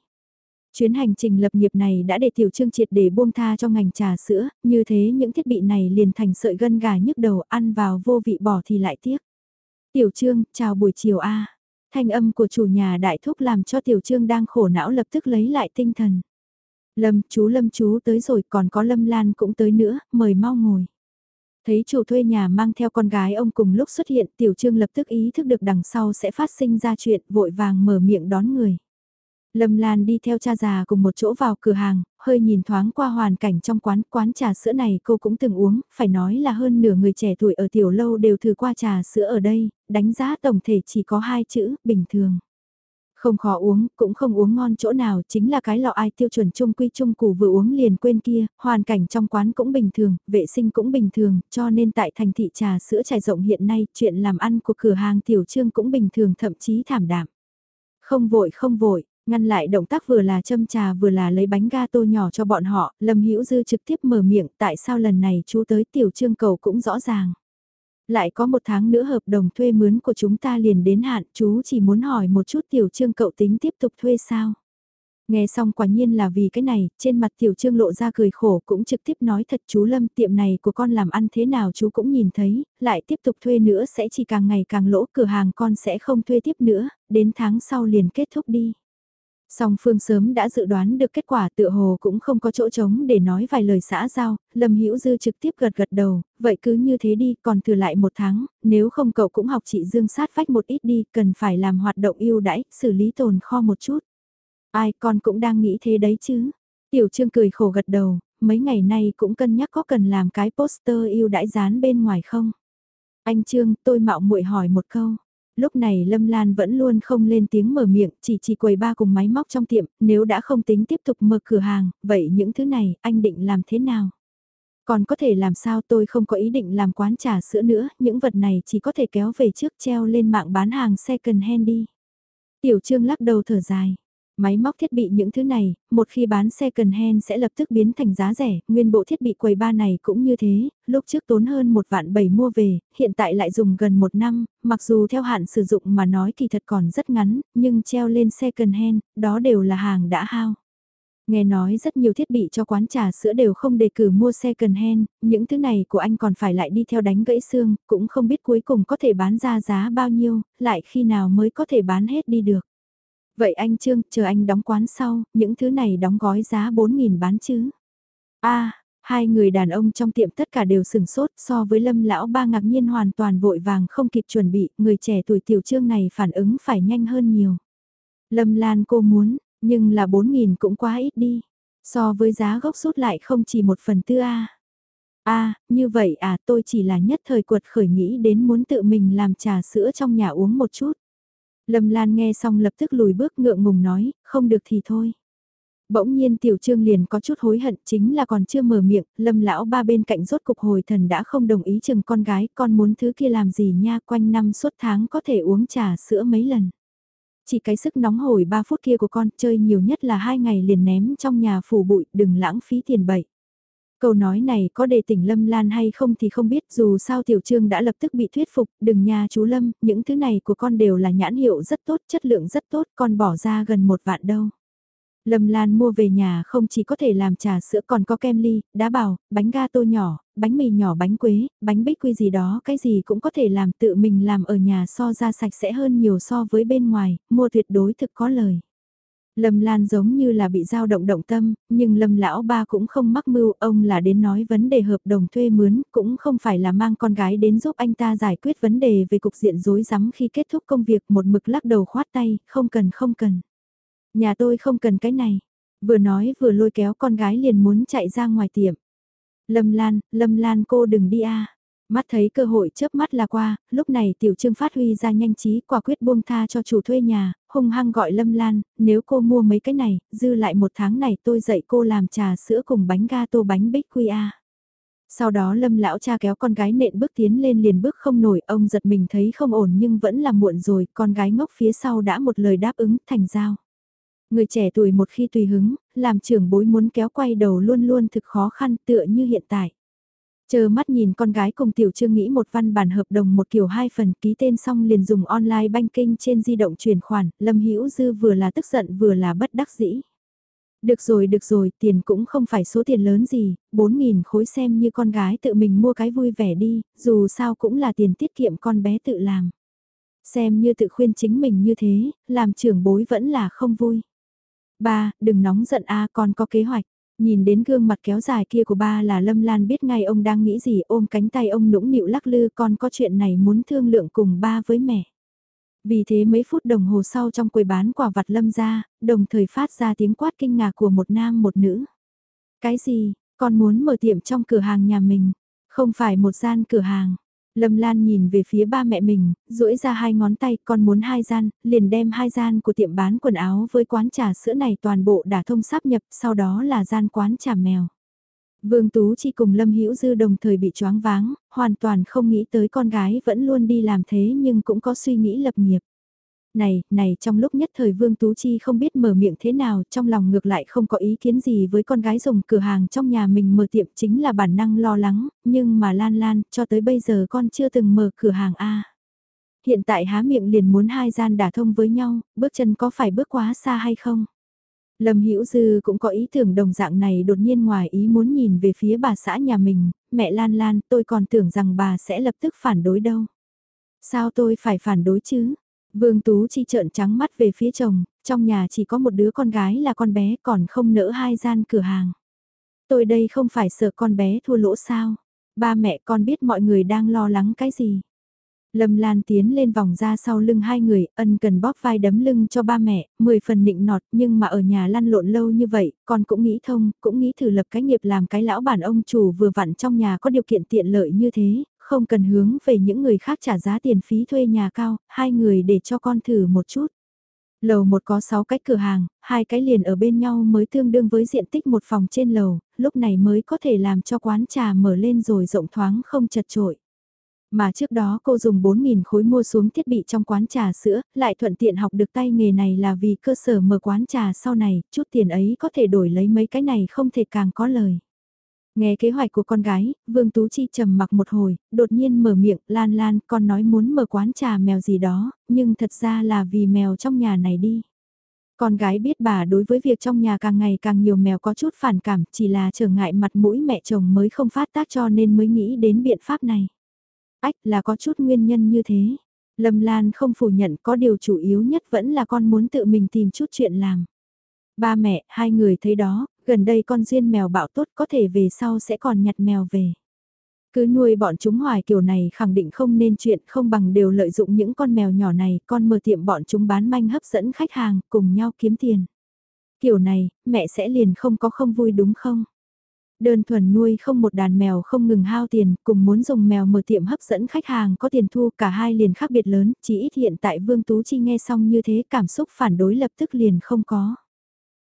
Chuyến hành trình lập nghiệp này đã để tiểu trương triệt để buông tha cho ngành trà sữa, như thế những thiết bị này liền thành sợi gân gà nhức đầu ăn vào vô vị bỏ thì lại tiếc. Tiểu trương, chào buổi chiều A. Thanh âm của chủ nhà đại thúc làm cho tiểu trương đang khổ não lập tức lấy lại tinh thần. Lâm, chú Lâm chú tới rồi còn có Lâm Lan cũng tới nữa, mời mau ngồi. Thấy chủ thuê nhà mang theo con gái ông cùng lúc xuất hiện tiểu trương lập tức ý thức được đằng sau sẽ phát sinh ra chuyện vội vàng mở miệng đón người. Lâm Lan đi theo cha già cùng một chỗ vào cửa hàng, hơi nhìn thoáng qua hoàn cảnh trong quán, quán trà sữa này cô cũng từng uống, phải nói là hơn nửa người trẻ tuổi ở tiểu lâu đều thử qua trà sữa ở đây, đánh giá tổng thể chỉ có hai chữ, bình thường. Không khó uống, cũng không uống ngon chỗ nào, chính là cái lọ ai tiêu chuẩn trung quy trung củ vừa uống liền quên kia, hoàn cảnh trong quán cũng bình thường, vệ sinh cũng bình thường, cho nên tại thành thị trà sữa trải rộng hiện nay, chuyện làm ăn của cửa hàng tiểu trương cũng bình thường thậm chí thảm đạm. Không vội không vội, ngăn lại động tác vừa là châm trà vừa là lấy bánh ga tô nhỏ cho bọn họ, Lâm Hữu Dư trực tiếp mở miệng, tại sao lần này chú tới tiểu trương cầu cũng rõ ràng. Lại có một tháng nữa hợp đồng thuê mướn của chúng ta liền đến hạn, chú chỉ muốn hỏi một chút tiểu trương cậu tính tiếp tục thuê sao. Nghe xong quả nhiên là vì cái này, trên mặt tiểu trương lộ ra cười khổ cũng trực tiếp nói thật chú Lâm tiệm này của con làm ăn thế nào chú cũng nhìn thấy, lại tiếp tục thuê nữa sẽ chỉ càng ngày càng lỗ cửa hàng con sẽ không thuê tiếp nữa, đến tháng sau liền kết thúc đi. Song Phương sớm đã dự đoán được kết quả tựa hồ cũng không có chỗ trống để nói vài lời xã giao, Lâm Hữu Dư trực tiếp gật gật đầu, vậy cứ như thế đi, còn thừa lại một tháng, nếu không cậu cũng học chị Dương sát vách một ít đi, cần phải làm hoạt động yêu đãi, xử lý tồn kho một chút. Ai con cũng đang nghĩ thế đấy chứ. Tiểu Trương cười khổ gật đầu, mấy ngày nay cũng cân nhắc có cần làm cái poster yêu đãi dán bên ngoài không. Anh Trương, tôi mạo muội hỏi một câu lúc này Lâm Lan vẫn luôn không lên tiếng mở miệng, chỉ chỉ quầy ba cùng máy móc trong tiệm, nếu đã không tính tiếp tục mở cửa hàng, vậy những thứ này, anh định làm thế nào? Còn có thể làm sao tôi không có ý định làm quán trà sữa nữa, những vật này chỉ có thể kéo về trước treo lên mạng bán hàng second hand đi. Tiểu Trương lắc đầu thở dài. Máy móc thiết bị những thứ này, một khi bán xe cần hen sẽ lập tức biến thành giá rẻ, nguyên bộ thiết bị quầy ba này cũng như thế, lúc trước tốn hơn một vạn bảy mua về, hiện tại lại dùng gần một năm, mặc dù theo hạn sử dụng mà nói kỳ thật còn rất ngắn, nhưng treo lên xe cần hen đó đều là hàng đã hao. Nghe nói rất nhiều thiết bị cho quán trà sữa đều không đề cử mua xe cần hen những thứ này của anh còn phải lại đi theo đánh gãy xương, cũng không biết cuối cùng có thể bán ra giá bao nhiêu, lại khi nào mới có thể bán hết đi được. Vậy anh Trương, chờ anh đóng quán sau, những thứ này đóng gói giá 4.000 bán chứ? a hai người đàn ông trong tiệm tất cả đều sừng sốt so với lâm lão ba ngạc nhiên hoàn toàn vội vàng không kịp chuẩn bị, người trẻ tuổi tiểu trương này phản ứng phải nhanh hơn nhiều. Lâm Lan cô muốn, nhưng là 4.000 cũng quá ít đi. So với giá gốc rút lại không chỉ một phần tư A. A, như vậy à tôi chỉ là nhất thời cuột khởi nghĩ đến muốn tự mình làm trà sữa trong nhà uống một chút. Lâm Lan nghe xong lập tức lùi bước ngượng ngùng nói, không được thì thôi. Bỗng nhiên tiểu trương liền có chút hối hận chính là còn chưa mở miệng, lâm lão ba bên cạnh rốt cục hồi thần đã không đồng ý chừng con gái, con muốn thứ kia làm gì nha, quanh năm suốt tháng có thể uống trà sữa mấy lần. Chỉ cái sức nóng hồi 3 phút kia của con chơi nhiều nhất là hai ngày liền ném trong nhà phủ bụi, đừng lãng phí tiền bậy. Câu nói này có để tỉnh Lâm Lan hay không thì không biết dù sao Tiểu Trương đã lập tức bị thuyết phục, đừng nha chú Lâm, những thứ này của con đều là nhãn hiệu rất tốt, chất lượng rất tốt, con bỏ ra gần một vạn đâu. Lâm Lan mua về nhà không chỉ có thể làm trà sữa còn có kem ly, đá bào, bánh gato nhỏ, bánh mì nhỏ bánh quế, bánh bích quy gì đó cái gì cũng có thể làm tự mình làm ở nhà so ra sạch sẽ hơn nhiều so với bên ngoài, mua tuyệt đối thực có lời. Lâm Lan giống như là bị dao động động tâm, nhưng Lâm lão ba cũng không mắc mưu, ông là đến nói vấn đề hợp đồng thuê mướn, cũng không phải là mang con gái đến giúp anh ta giải quyết vấn đề về cục diện rối rắm khi kết thúc công việc một mực lắc đầu khoát tay, không cần không cần. Nhà tôi không cần cái này. Vừa nói vừa lôi kéo con gái liền muốn chạy ra ngoài tiệm. Lâm Lan, Lâm Lan cô đừng đi a. Mắt thấy cơ hội chớp mắt là qua, lúc này tiểu trương phát huy ra nhanh trí quả quyết buông tha cho chủ thuê nhà, hung hăng gọi Lâm Lan, nếu cô mua mấy cái này, dư lại một tháng này tôi dạy cô làm trà sữa cùng bánh ga tô bánh bích quy a. Sau đó lâm lão cha kéo con gái nện bước tiến lên liền bước không nổi, ông giật mình thấy không ổn nhưng vẫn là muộn rồi, con gái ngốc phía sau đã một lời đáp ứng thành giao. Người trẻ tuổi một khi tùy hứng, làm trưởng bối muốn kéo quay đầu luôn luôn thực khó khăn tựa như hiện tại. Chờ mắt nhìn con gái cùng tiểu trương nghĩ một văn bản hợp đồng một kiểu hai phần ký tên xong liền dùng online banking trên di động chuyển khoản, Lâm Hữu Dư vừa là tức giận vừa là bất đắc dĩ. Được rồi được rồi, tiền cũng không phải số tiền lớn gì, 4.000 khối xem như con gái tự mình mua cái vui vẻ đi, dù sao cũng là tiền tiết kiệm con bé tự làm. Xem như tự khuyên chính mình như thế, làm trưởng bối vẫn là không vui. Ba, đừng nóng giận a con có kế hoạch. Nhìn đến gương mặt kéo dài kia của ba là Lâm Lan biết ngay ông đang nghĩ gì ôm cánh tay ông nũng nịu lắc lư con có chuyện này muốn thương lượng cùng ba với mẹ. Vì thế mấy phút đồng hồ sau trong quầy bán quả vặt Lâm ra, đồng thời phát ra tiếng quát kinh ngạc của một nam một nữ. Cái gì, con muốn mở tiệm trong cửa hàng nhà mình, không phải một gian cửa hàng. Lâm Lan nhìn về phía ba mẹ mình, duỗi ra hai ngón tay, con muốn hai gian, liền đem hai gian của tiệm bán quần áo với quán trà sữa này toàn bộ đã thông sáp nhập, sau đó là gian quán trà mèo. Vương Tú Chi cùng Lâm Hữu Dư đồng thời bị choáng váng, hoàn toàn không nghĩ tới con gái vẫn luôn đi làm thế nhưng cũng có suy nghĩ lập nghiệp. Này, này trong lúc nhất thời Vương Tú Chi không biết mở miệng thế nào, trong lòng ngược lại không có ý kiến gì với con gái dùng cửa hàng trong nhà mình mở tiệm chính là bản năng lo lắng, nhưng mà Lan Lan, cho tới bây giờ con chưa từng mở cửa hàng A. Hiện tại há miệng liền muốn hai gian đả thông với nhau, bước chân có phải bước quá xa hay không? Lâm Hữu Dư cũng có ý tưởng đồng dạng này đột nhiên ngoài ý muốn nhìn về phía bà xã nhà mình, mẹ Lan Lan tôi còn tưởng rằng bà sẽ lập tức phản đối đâu. Sao tôi phải phản đối chứ? Vương Tú Chi trợn trắng mắt về phía chồng, trong nhà chỉ có một đứa con gái là con bé còn không nỡ hai gian cửa hàng. Tôi đây không phải sợ con bé thua lỗ sao? Ba mẹ con biết mọi người đang lo lắng cái gì? Lâm Lan tiến lên vòng ra sau lưng hai người, ân cần bóp vai đấm lưng cho ba mẹ, mười phần nịnh nọt, nhưng mà ở nhà lăn lộn lâu như vậy, con cũng nghĩ thông, cũng nghĩ thử lập cái nghiệp làm cái lão bản ông chủ vừa vặn trong nhà có điều kiện tiện lợi như thế, không cần hướng về những người khác trả giá tiền phí thuê nhà cao, hai người để cho con thử một chút. Lầu một có 6 cái cửa hàng, hai cái liền ở bên nhau mới tương đương với diện tích một phòng trên lầu, lúc này mới có thể làm cho quán trà mở lên rồi rộng thoáng không chật trội. Mà trước đó cô dùng 4.000 khối mua xuống thiết bị trong quán trà sữa, lại thuận tiện học được tay nghề này là vì cơ sở mở quán trà sau này, chút tiền ấy có thể đổi lấy mấy cái này không thể càng có lời. Nghe kế hoạch của con gái, Vương Tú Chi trầm mặc một hồi, đột nhiên mở miệng, Lan Lan, con nói muốn mở quán trà mèo gì đó, nhưng thật ra là vì mèo trong nhà này đi. Con gái biết bà đối với việc trong nhà càng ngày càng nhiều mèo có chút phản cảm, chỉ là trở ngại mặt mũi mẹ chồng mới không phát tác cho nên mới nghĩ đến biện pháp này. Ách là có chút nguyên nhân như thế. Lâm Lan không phủ nhận có điều chủ yếu nhất vẫn là con muốn tự mình tìm chút chuyện làm. Ba mẹ, hai người thấy đó, gần đây con duyên mèo bạo tốt có thể về sau sẽ còn nhặt mèo về. Cứ nuôi bọn chúng hoài kiểu này khẳng định không nên chuyện không bằng đều lợi dụng những con mèo nhỏ này, con mở tiệm bọn chúng bán manh hấp dẫn khách hàng, cùng nhau kiếm tiền. Kiểu này, mẹ sẽ liền không có không vui đúng không? Đơn thuần nuôi không một đàn mèo không ngừng hao tiền, cùng muốn dùng mèo mở tiệm hấp dẫn khách hàng có tiền thu cả hai liền khác biệt lớn, chỉ ít hiện tại Vương Tú Chi nghe xong như thế cảm xúc phản đối lập tức liền không có.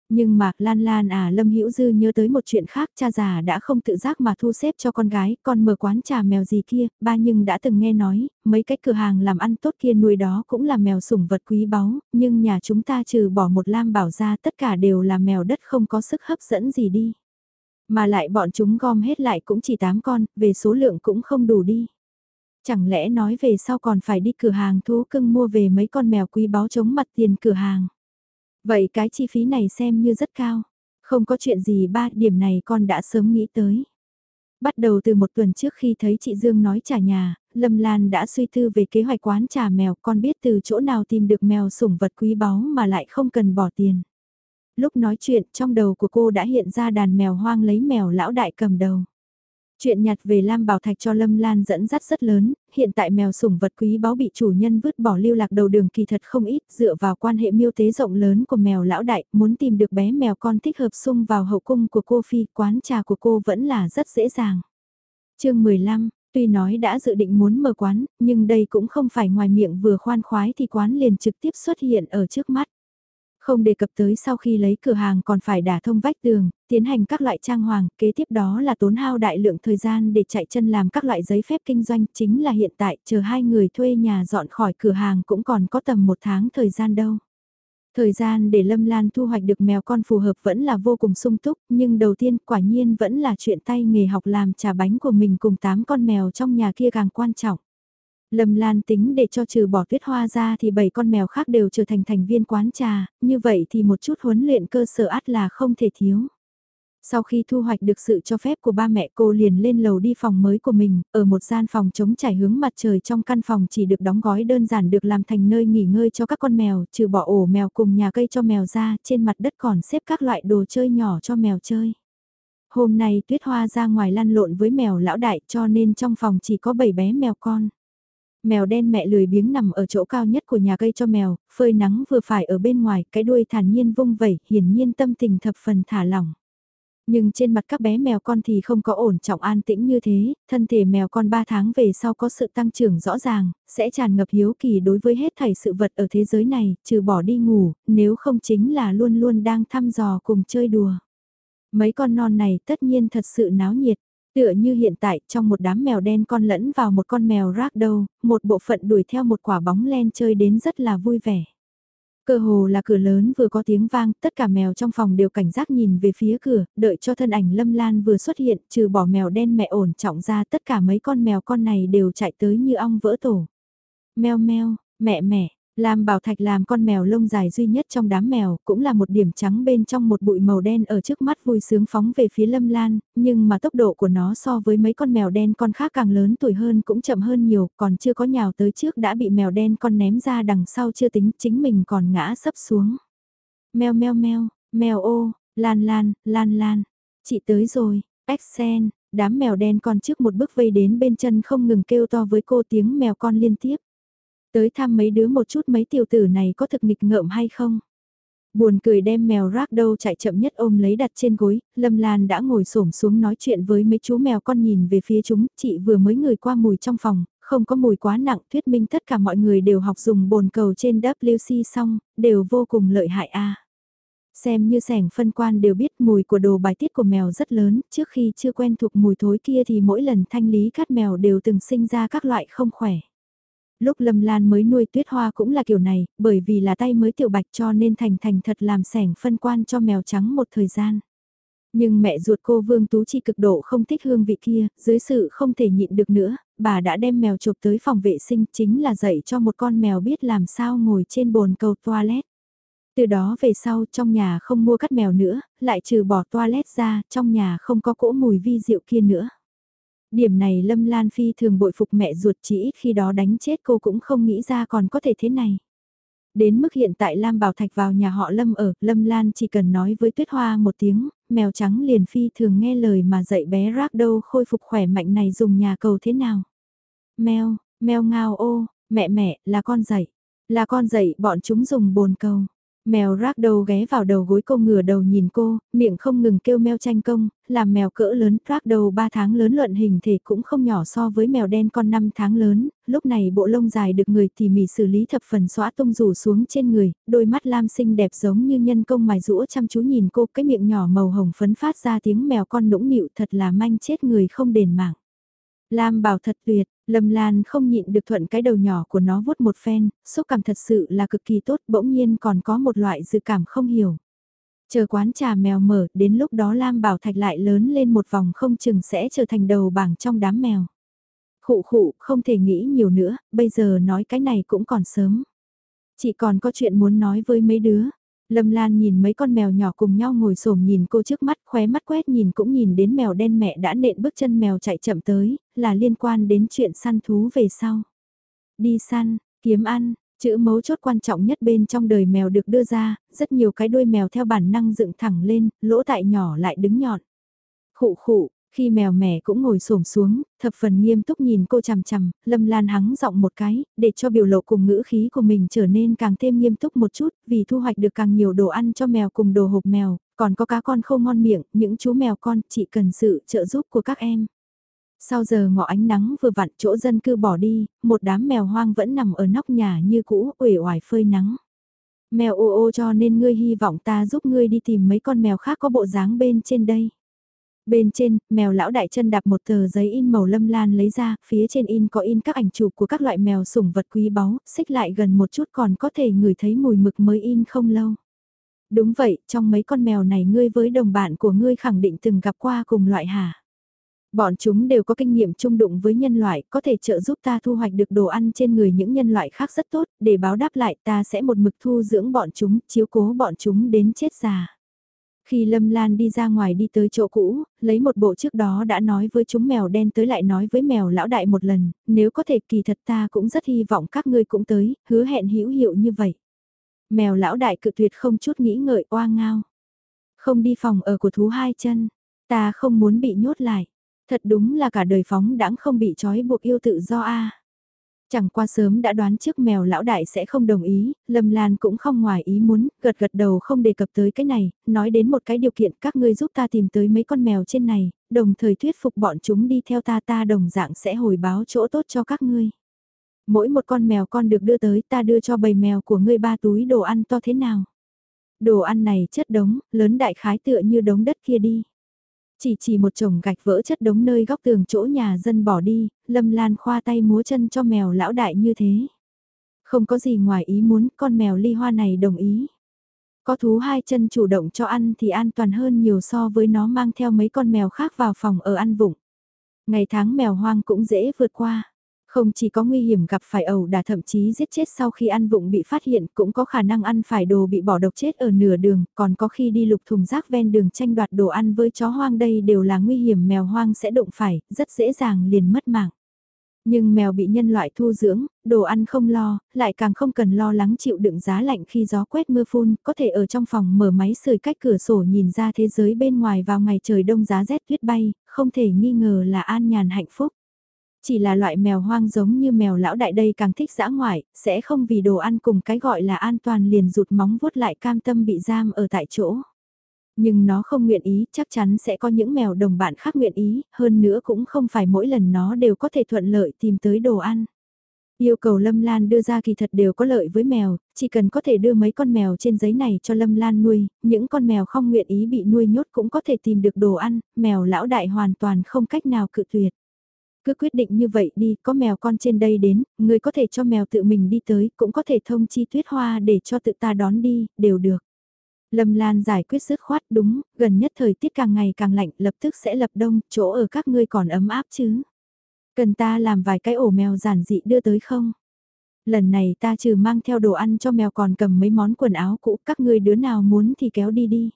Nhưng mà, Lan Lan à Lâm Hữu Dư nhớ tới một chuyện khác, cha già đã không tự giác mà thu xếp cho con gái, con mở quán trà mèo gì kia, ba nhưng đã từng nghe nói, mấy cái cửa hàng làm ăn tốt kia nuôi đó cũng là mèo sủng vật quý báu, nhưng nhà chúng ta trừ bỏ một lam bảo ra tất cả đều là mèo đất không có sức hấp dẫn gì đi. Mà lại bọn chúng gom hết lại cũng chỉ 8 con, về số lượng cũng không đủ đi. Chẳng lẽ nói về sau còn phải đi cửa hàng thú cưng mua về mấy con mèo quý báu chống mặt tiền cửa hàng. Vậy cái chi phí này xem như rất cao. Không có chuyện gì ba điểm này con đã sớm nghĩ tới. Bắt đầu từ một tuần trước khi thấy chị Dương nói trả nhà, Lâm Lan đã suy tư về kế hoạch quán trà mèo con biết từ chỗ nào tìm được mèo sủng vật quý báu mà lại không cần bỏ tiền. Lúc nói chuyện trong đầu của cô đã hiện ra đàn mèo hoang lấy mèo lão đại cầm đầu. Chuyện nhặt về Lam Bảo Thạch cho Lâm Lan dẫn dắt rất lớn, hiện tại mèo sủng vật quý báu bị chủ nhân vứt bỏ lưu lạc đầu đường kỳ thật không ít, dựa vào quan hệ miêu tế rộng lớn của mèo lão đại, muốn tìm được bé mèo con thích hợp sung vào hậu cung của cô Phi, quán trà của cô vẫn là rất dễ dàng. chương 15, tuy nói đã dự định muốn mở quán, nhưng đây cũng không phải ngoài miệng vừa khoan khoái thì quán liền trực tiếp xuất hiện ở trước mắt. Không đề cập tới sau khi lấy cửa hàng còn phải đả thông vách tường, tiến hành các loại trang hoàng, kế tiếp đó là tốn hao đại lượng thời gian để chạy chân làm các loại giấy phép kinh doanh, chính là hiện tại chờ hai người thuê nhà dọn khỏi cửa hàng cũng còn có tầm một tháng thời gian đâu. Thời gian để Lâm Lan thu hoạch được mèo con phù hợp vẫn là vô cùng sung túc, nhưng đầu tiên quả nhiên vẫn là chuyện tay nghề học làm trà bánh của mình cùng tám con mèo trong nhà kia càng quan trọng. Lâm Lan tính để cho trừ bỏ tuyết hoa ra thì bảy con mèo khác đều trở thành thành viên quán trà, như vậy thì một chút huấn luyện cơ sở át là không thể thiếu. Sau khi thu hoạch được sự cho phép của ba mẹ cô liền lên lầu đi phòng mới của mình, ở một gian phòng chống trải hướng mặt trời trong căn phòng chỉ được đóng gói đơn giản được làm thành nơi nghỉ ngơi cho các con mèo, trừ bỏ ổ mèo cùng nhà cây cho mèo ra, trên mặt đất còn xếp các loại đồ chơi nhỏ cho mèo chơi. Hôm nay tuyết hoa ra ngoài lăn lộn với mèo lão đại cho nên trong phòng chỉ có 7 bé mèo con. Mèo đen mẹ lười biếng nằm ở chỗ cao nhất của nhà cây cho mèo, phơi nắng vừa phải ở bên ngoài, cái đuôi thản nhiên vung vẩy, hiển nhiên tâm tình thập phần thả lỏng. Nhưng trên mặt các bé mèo con thì không có ổn trọng an tĩnh như thế, thân thể mèo con 3 tháng về sau có sự tăng trưởng rõ ràng, sẽ tràn ngập hiếu kỳ đối với hết thảy sự vật ở thế giới này, trừ bỏ đi ngủ, nếu không chính là luôn luôn đang thăm dò cùng chơi đùa. Mấy con non này tất nhiên thật sự náo nhiệt. Tựa như hiện tại trong một đám mèo đen con lẫn vào một con mèo rác đâu, một bộ phận đuổi theo một quả bóng len chơi đến rất là vui vẻ. Cơ hồ là cửa lớn vừa có tiếng vang, tất cả mèo trong phòng đều cảnh giác nhìn về phía cửa, đợi cho thân ảnh lâm lan vừa xuất hiện, trừ bỏ mèo đen mẹ ổn trọng ra tất cả mấy con mèo con này đều chạy tới như ong vỡ tổ. Mèo mèo, mẹ mẹ, Lam Bảo Thạch làm con mèo lông dài duy nhất trong đám mèo, cũng là một điểm trắng bên trong một bụi màu đen ở trước mắt vui sướng phóng về phía Lâm Lan, nhưng mà tốc độ của nó so với mấy con mèo đen con khác càng lớn tuổi hơn cũng chậm hơn nhiều, còn chưa có nhào tới trước đã bị mèo đen con ném ra đằng sau chưa tính chính mình còn ngã sấp xuống. Mèo mèo mèo, mèo ô, Lan Lan, Lan Lan, chị tới rồi, Excel, đám mèo đen con trước một bước vây đến bên chân không ngừng kêu to với cô tiếng mèo con liên tiếp. Tới thăm mấy đứa một chút mấy tiểu tử này có thực nghịch ngợm hay không? Buồn cười đem mèo rác đâu chạy chậm nhất ôm lấy đặt trên gối, Lâm Lan đã ngồi xổm xuống nói chuyện với mấy chú mèo con nhìn về phía chúng, chị vừa mới ngửi qua mùi trong phòng, không có mùi quá nặng, thuyết minh tất cả mọi người đều học dùng bồn cầu trên WC xong, đều vô cùng lợi hại a. Xem như sẻng phân quan đều biết mùi của đồ bài tiết của mèo rất lớn, trước khi chưa quen thuộc mùi thối kia thì mỗi lần thanh lý cắt mèo đều từng sinh ra các loại không khỏe. Lúc Lâm Lan mới nuôi tuyết hoa cũng là kiểu này, bởi vì là tay mới tiểu bạch cho nên thành thành thật làm sẻng phân quan cho mèo trắng một thời gian. Nhưng mẹ ruột cô Vương Tú Chi cực độ không thích hương vị kia, dưới sự không thể nhịn được nữa, bà đã đem mèo chụp tới phòng vệ sinh chính là dạy cho một con mèo biết làm sao ngồi trên bồn cầu toilet. Từ đó về sau trong nhà không mua cắt mèo nữa, lại trừ bỏ toilet ra, trong nhà không có cỗ mùi vi rượu kia nữa. Điểm này Lâm Lan Phi thường bội phục mẹ ruột chỉ khi đó đánh chết cô cũng không nghĩ ra còn có thể thế này. Đến mức hiện tại Lam Bảo Thạch vào nhà họ Lâm ở, Lâm Lan chỉ cần nói với Tuyết Hoa một tiếng, mèo trắng liền phi thường nghe lời mà dạy bé rác đâu khôi phục khỏe mạnh này dùng nhà cầu thế nào. Mèo, mèo ngao ô, mẹ mẹ, là con dạy, là con dạy bọn chúng dùng bồn cầu. Mèo rác đầu ghé vào đầu gối cô ngửa đầu nhìn cô, miệng không ngừng kêu mèo tranh công, làm mèo cỡ lớn, rác đầu 3 tháng lớn luận hình thể cũng không nhỏ so với mèo đen con 5 tháng lớn, lúc này bộ lông dài được người tỉ mỉ xử lý thập phần xóa tung rủ xuống trên người, đôi mắt lam xinh đẹp giống như nhân công mài rũa chăm chú nhìn cô, cái miệng nhỏ màu hồng phấn phát ra tiếng mèo con nũng nịu thật là manh chết người không đền mạng. Lam bảo thật tuyệt, Lâm Lan không nhịn được thuận cái đầu nhỏ của nó vuốt một phen, xúc cảm thật sự là cực kỳ tốt, bỗng nhiên còn có một loại dự cảm không hiểu. Chờ quán trà mèo mở, đến lúc đó Lam Bảo Thạch lại lớn lên một vòng không chừng sẽ trở thành đầu bảng trong đám mèo. Khụ khụ, không thể nghĩ nhiều nữa, bây giờ nói cái này cũng còn sớm. Chỉ còn có chuyện muốn nói với mấy đứa, Lâm Lan nhìn mấy con mèo nhỏ cùng nhau ngồi xổm nhìn cô trước mắt khóe mắt quét nhìn cũng nhìn đến mèo đen mẹ đã nện bước chân mèo chạy chậm tới, là liên quan đến chuyện săn thú về sau. Đi săn, kiếm ăn, chữ mấu chốt quan trọng nhất bên trong đời mèo được đưa ra, rất nhiều cái đuôi mèo theo bản năng dựng thẳng lên, lỗ tại nhỏ lại đứng nhọn. Khụ khụ, khi mèo mẻ cũng ngồi xổm xuống, thập phần nghiêm túc nhìn cô chằm chằm, Lâm Lan hắng giọng một cái, để cho biểu lộ cùng ngữ khí của mình trở nên càng thêm nghiêm túc một chút, vì thu hoạch được càng nhiều đồ ăn cho mèo cùng đồ hộp mèo, còn có cá con không ngon miệng, những chú mèo con chỉ cần sự trợ giúp của các em. Sau giờ ngọ ánh nắng vừa vặn chỗ dân cư bỏ đi, một đám mèo hoang vẫn nằm ở nóc nhà như cũ, uể oải phơi nắng. Mèo ô ô cho nên ngươi hy vọng ta giúp ngươi đi tìm mấy con mèo khác có bộ dáng bên trên đây. Bên trên, mèo lão đại chân đạp một tờ giấy in màu lâm lan lấy ra, phía trên in có in các ảnh chụp của các loại mèo sủng vật quý báu, xích lại gần một chút còn có thể ngửi thấy mùi mực mới in không lâu. Đúng vậy, trong mấy con mèo này ngươi với đồng bạn của ngươi khẳng định từng gặp qua cùng loại hả? Bọn chúng đều có kinh nghiệm chung đụng với nhân loại, có thể trợ giúp ta thu hoạch được đồ ăn trên người những nhân loại khác rất tốt, để báo đáp lại ta sẽ một mực thu dưỡng bọn chúng, chiếu cố bọn chúng đến chết già. Khi Lâm Lan đi ra ngoài đi tới chỗ cũ, lấy một bộ trước đó đã nói với chúng mèo đen tới lại nói với mèo lão đại một lần, nếu có thể kỳ thật ta cũng rất hy vọng các ngươi cũng tới, hứa hẹn hữu hiệu như vậy. Mèo lão đại cự tuyệt không chút nghĩ ngợi oa ngao. Không đi phòng ở của thú hai chân, ta không muốn bị nhốt lại. Thật đúng là cả đời phóng đãng không bị trói buộc yêu tự do a. Chẳng qua sớm đã đoán trước mèo lão đại sẽ không đồng ý, Lâm Lan cũng không ngoài ý muốn, gật gật đầu không đề cập tới cái này, nói đến một cái điều kiện các ngươi giúp ta tìm tới mấy con mèo trên này, đồng thời thuyết phục bọn chúng đi theo ta ta đồng dạng sẽ hồi báo chỗ tốt cho các ngươi. Mỗi một con mèo con được đưa tới ta đưa cho bầy mèo của ngươi ba túi đồ ăn to thế nào. Đồ ăn này chất đống, lớn đại khái tựa như đống đất kia đi. Chỉ chỉ một chồng gạch vỡ chất đống nơi góc tường chỗ nhà dân bỏ đi, Lâm Lan khoa tay múa chân cho mèo lão đại như thế. Không có gì ngoài ý muốn con mèo ly hoa này đồng ý. Có thú hai chân chủ động cho ăn thì an toàn hơn nhiều so với nó mang theo mấy con mèo khác vào phòng ở ăn vụng. Ngày tháng mèo hoang cũng dễ vượt qua. Không chỉ có nguy hiểm gặp phải ẩu đả thậm chí giết chết sau khi ăn vụng bị phát hiện cũng có khả năng ăn phải đồ bị bỏ độc chết ở nửa đường, còn có khi đi lục thùng rác ven đường tranh đoạt đồ ăn với chó hoang đây đều là nguy hiểm mèo hoang sẽ đụng phải, rất dễ dàng liền mất mạng. Nhưng mèo bị nhân loại thu dưỡng, đồ ăn không lo, lại càng không cần lo lắng chịu đựng giá lạnh khi gió quét mưa phun, có thể ở trong phòng mở máy sưởi cách cửa sổ nhìn ra thế giới bên ngoài vào ngày trời đông giá rét tuyết bay, không thể nghi ngờ là an nhàn hạnh phúc. Chỉ là loại mèo hoang giống như mèo lão đại đây càng thích dã ngoại, sẽ không vì đồ ăn cùng cái gọi là an toàn liền rụt móng vuốt lại cam tâm bị giam ở tại chỗ. Nhưng nó không nguyện ý, chắc chắn sẽ có những mèo đồng bạn khác nguyện ý, hơn nữa cũng không phải mỗi lần nó đều có thể thuận lợi tìm tới đồ ăn. Yêu cầu Lâm Lan đưa ra kỳ thật đều có lợi với mèo, chỉ cần có thể đưa mấy con mèo trên giấy này cho Lâm Lan nuôi, những con mèo không nguyện ý bị nuôi nhốt cũng có thể tìm được đồ ăn, mèo lão đại hoàn toàn không cách nào cự tuyệt. Cứ quyết định như vậy đi, có mèo con trên đây đến, người có thể cho mèo tự mình đi tới, cũng có thể thông chi tuyết hoa để cho tự ta đón đi, đều được. Lâm Lan giải quyết dứt khoát đúng, gần nhất thời tiết càng ngày càng lạnh lập tức sẽ lập đông, chỗ ở các ngươi còn ấm áp chứ. Cần ta làm vài cái ổ mèo giản dị đưa tới không? Lần này ta trừ mang theo đồ ăn cho mèo còn cầm mấy món quần áo cũ, các ngươi đứa nào muốn thì kéo đi đi.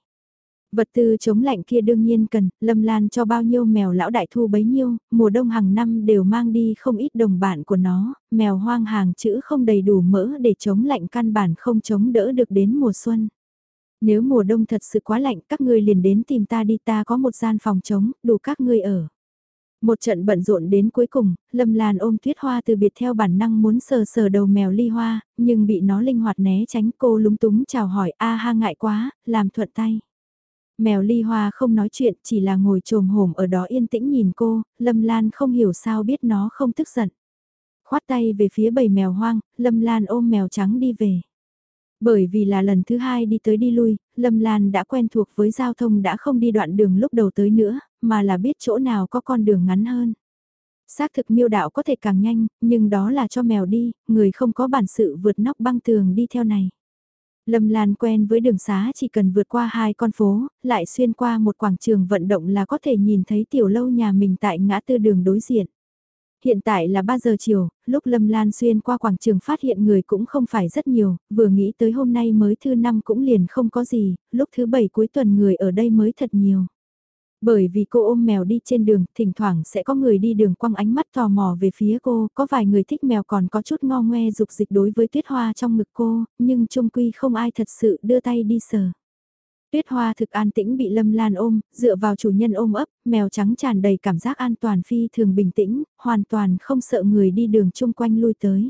Vật tư chống lạnh kia đương nhiên cần, Lâm Lan cho bao nhiêu mèo lão đại thu bấy nhiêu, mùa đông hàng năm đều mang đi không ít đồng bạn của nó, mèo hoang hàng chữ không đầy đủ mỡ để chống lạnh căn bản không chống đỡ được đến mùa xuân. Nếu mùa đông thật sự quá lạnh các ngươi liền đến tìm ta đi ta có một gian phòng trống, đủ các ngươi ở. Một trận bận rộn đến cuối cùng, Lâm Lan ôm tuyết hoa từ biệt theo bản năng muốn sờ sờ đầu mèo ly hoa, nhưng bị nó linh hoạt né tránh cô lúng túng chào hỏi a ha ngại quá, làm thuận tay. Mèo ly hoa không nói chuyện chỉ là ngồi trồm hổm ở đó yên tĩnh nhìn cô, Lâm Lan không hiểu sao biết nó không tức giận. Khoát tay về phía bầy mèo hoang, Lâm Lan ôm mèo trắng đi về. Bởi vì là lần thứ hai đi tới đi lui, Lâm Lan đã quen thuộc với giao thông đã không đi đoạn đường lúc đầu tới nữa, mà là biết chỗ nào có con đường ngắn hơn. Xác thực miêu đạo có thể càng nhanh, nhưng đó là cho mèo đi, người không có bản sự vượt nóc băng tường đi theo này. Lâm Lan quen với đường xá chỉ cần vượt qua hai con phố, lại xuyên qua một quảng trường vận động là có thể nhìn thấy tiểu lâu nhà mình tại ngã tư đường đối diện. Hiện tại là 3 giờ chiều, lúc Lâm Lan xuyên qua quảng trường phát hiện người cũng không phải rất nhiều, vừa nghĩ tới hôm nay mới thứ năm cũng liền không có gì, lúc thứ bảy cuối tuần người ở đây mới thật nhiều. Bởi vì cô ôm mèo đi trên đường, thỉnh thoảng sẽ có người đi đường quăng ánh mắt tò mò về phía cô, có vài người thích mèo còn có chút ngo ngoe dục dịch đối với tuyết hoa trong ngực cô, nhưng trung quy không ai thật sự đưa tay đi sờ. Tuyết hoa thực an tĩnh bị Lâm Lan ôm, dựa vào chủ nhân ôm ấp, mèo trắng tràn đầy cảm giác an toàn phi thường bình tĩnh, hoàn toàn không sợ người đi đường chung quanh lui tới.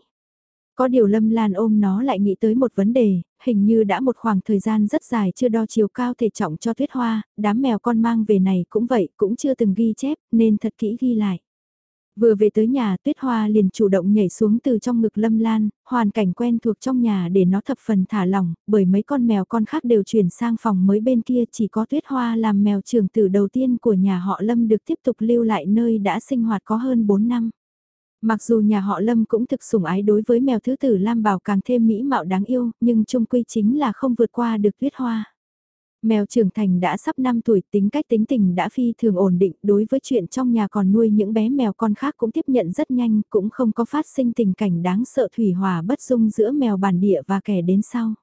Có điều Lâm Lan ôm nó lại nghĩ tới một vấn đề, hình như đã một khoảng thời gian rất dài chưa đo chiều cao thể trọng cho tuyết hoa, đám mèo con mang về này cũng vậy, cũng chưa từng ghi chép, nên thật kỹ ghi lại. Vừa về tới nhà tuyết hoa liền chủ động nhảy xuống từ trong ngực lâm lan, hoàn cảnh quen thuộc trong nhà để nó thập phần thả lỏng, bởi mấy con mèo con khác đều chuyển sang phòng mới bên kia chỉ có tuyết hoa làm mèo trưởng tử đầu tiên của nhà họ lâm được tiếp tục lưu lại nơi đã sinh hoạt có hơn 4 năm. Mặc dù nhà họ Lâm cũng thực sủng ái đối với mèo thứ tử Lam Bảo càng thêm mỹ mạo đáng yêu, nhưng chung quy chính là không vượt qua được tuyết hoa. Mèo trưởng thành đã sắp 5 tuổi tính cách tính tình đã phi thường ổn định đối với chuyện trong nhà còn nuôi những bé mèo con khác cũng tiếp nhận rất nhanh cũng không có phát sinh tình cảnh đáng sợ thủy hòa bất dung giữa mèo bản địa và kẻ đến sau.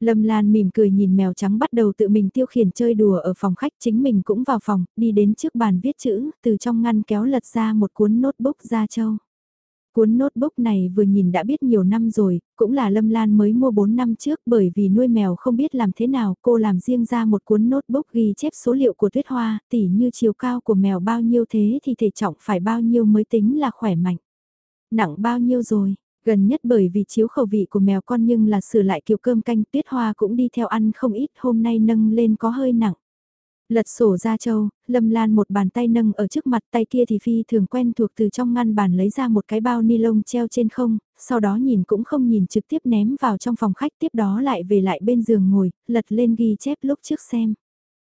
Lâm Lan mỉm cười nhìn mèo trắng bắt đầu tự mình tiêu khiển chơi đùa ở phòng khách chính mình cũng vào phòng, đi đến trước bàn viết chữ, từ trong ngăn kéo lật ra một cuốn notebook ra châu. Cuốn notebook này vừa nhìn đã biết nhiều năm rồi, cũng là Lâm Lan mới mua 4 năm trước bởi vì nuôi mèo không biết làm thế nào, cô làm riêng ra một cuốn notebook ghi chép số liệu của tuyết hoa, tỉ như chiều cao của mèo bao nhiêu thế thì thể trọng phải bao nhiêu mới tính là khỏe mạnh. Nặng bao nhiêu rồi, Gần nhất bởi vì chiếu khẩu vị của mèo con nhưng là sửa lại kiểu cơm canh tuyết hoa cũng đi theo ăn không ít hôm nay nâng lên có hơi nặng. Lật sổ ra châu, Lâm Lan một bàn tay nâng ở trước mặt tay kia thì Phi thường quen thuộc từ trong ngăn bàn lấy ra một cái bao ni lông treo trên không, sau đó nhìn cũng không nhìn trực tiếp ném vào trong phòng khách tiếp đó lại về lại bên giường ngồi, lật lên ghi chép lúc trước xem.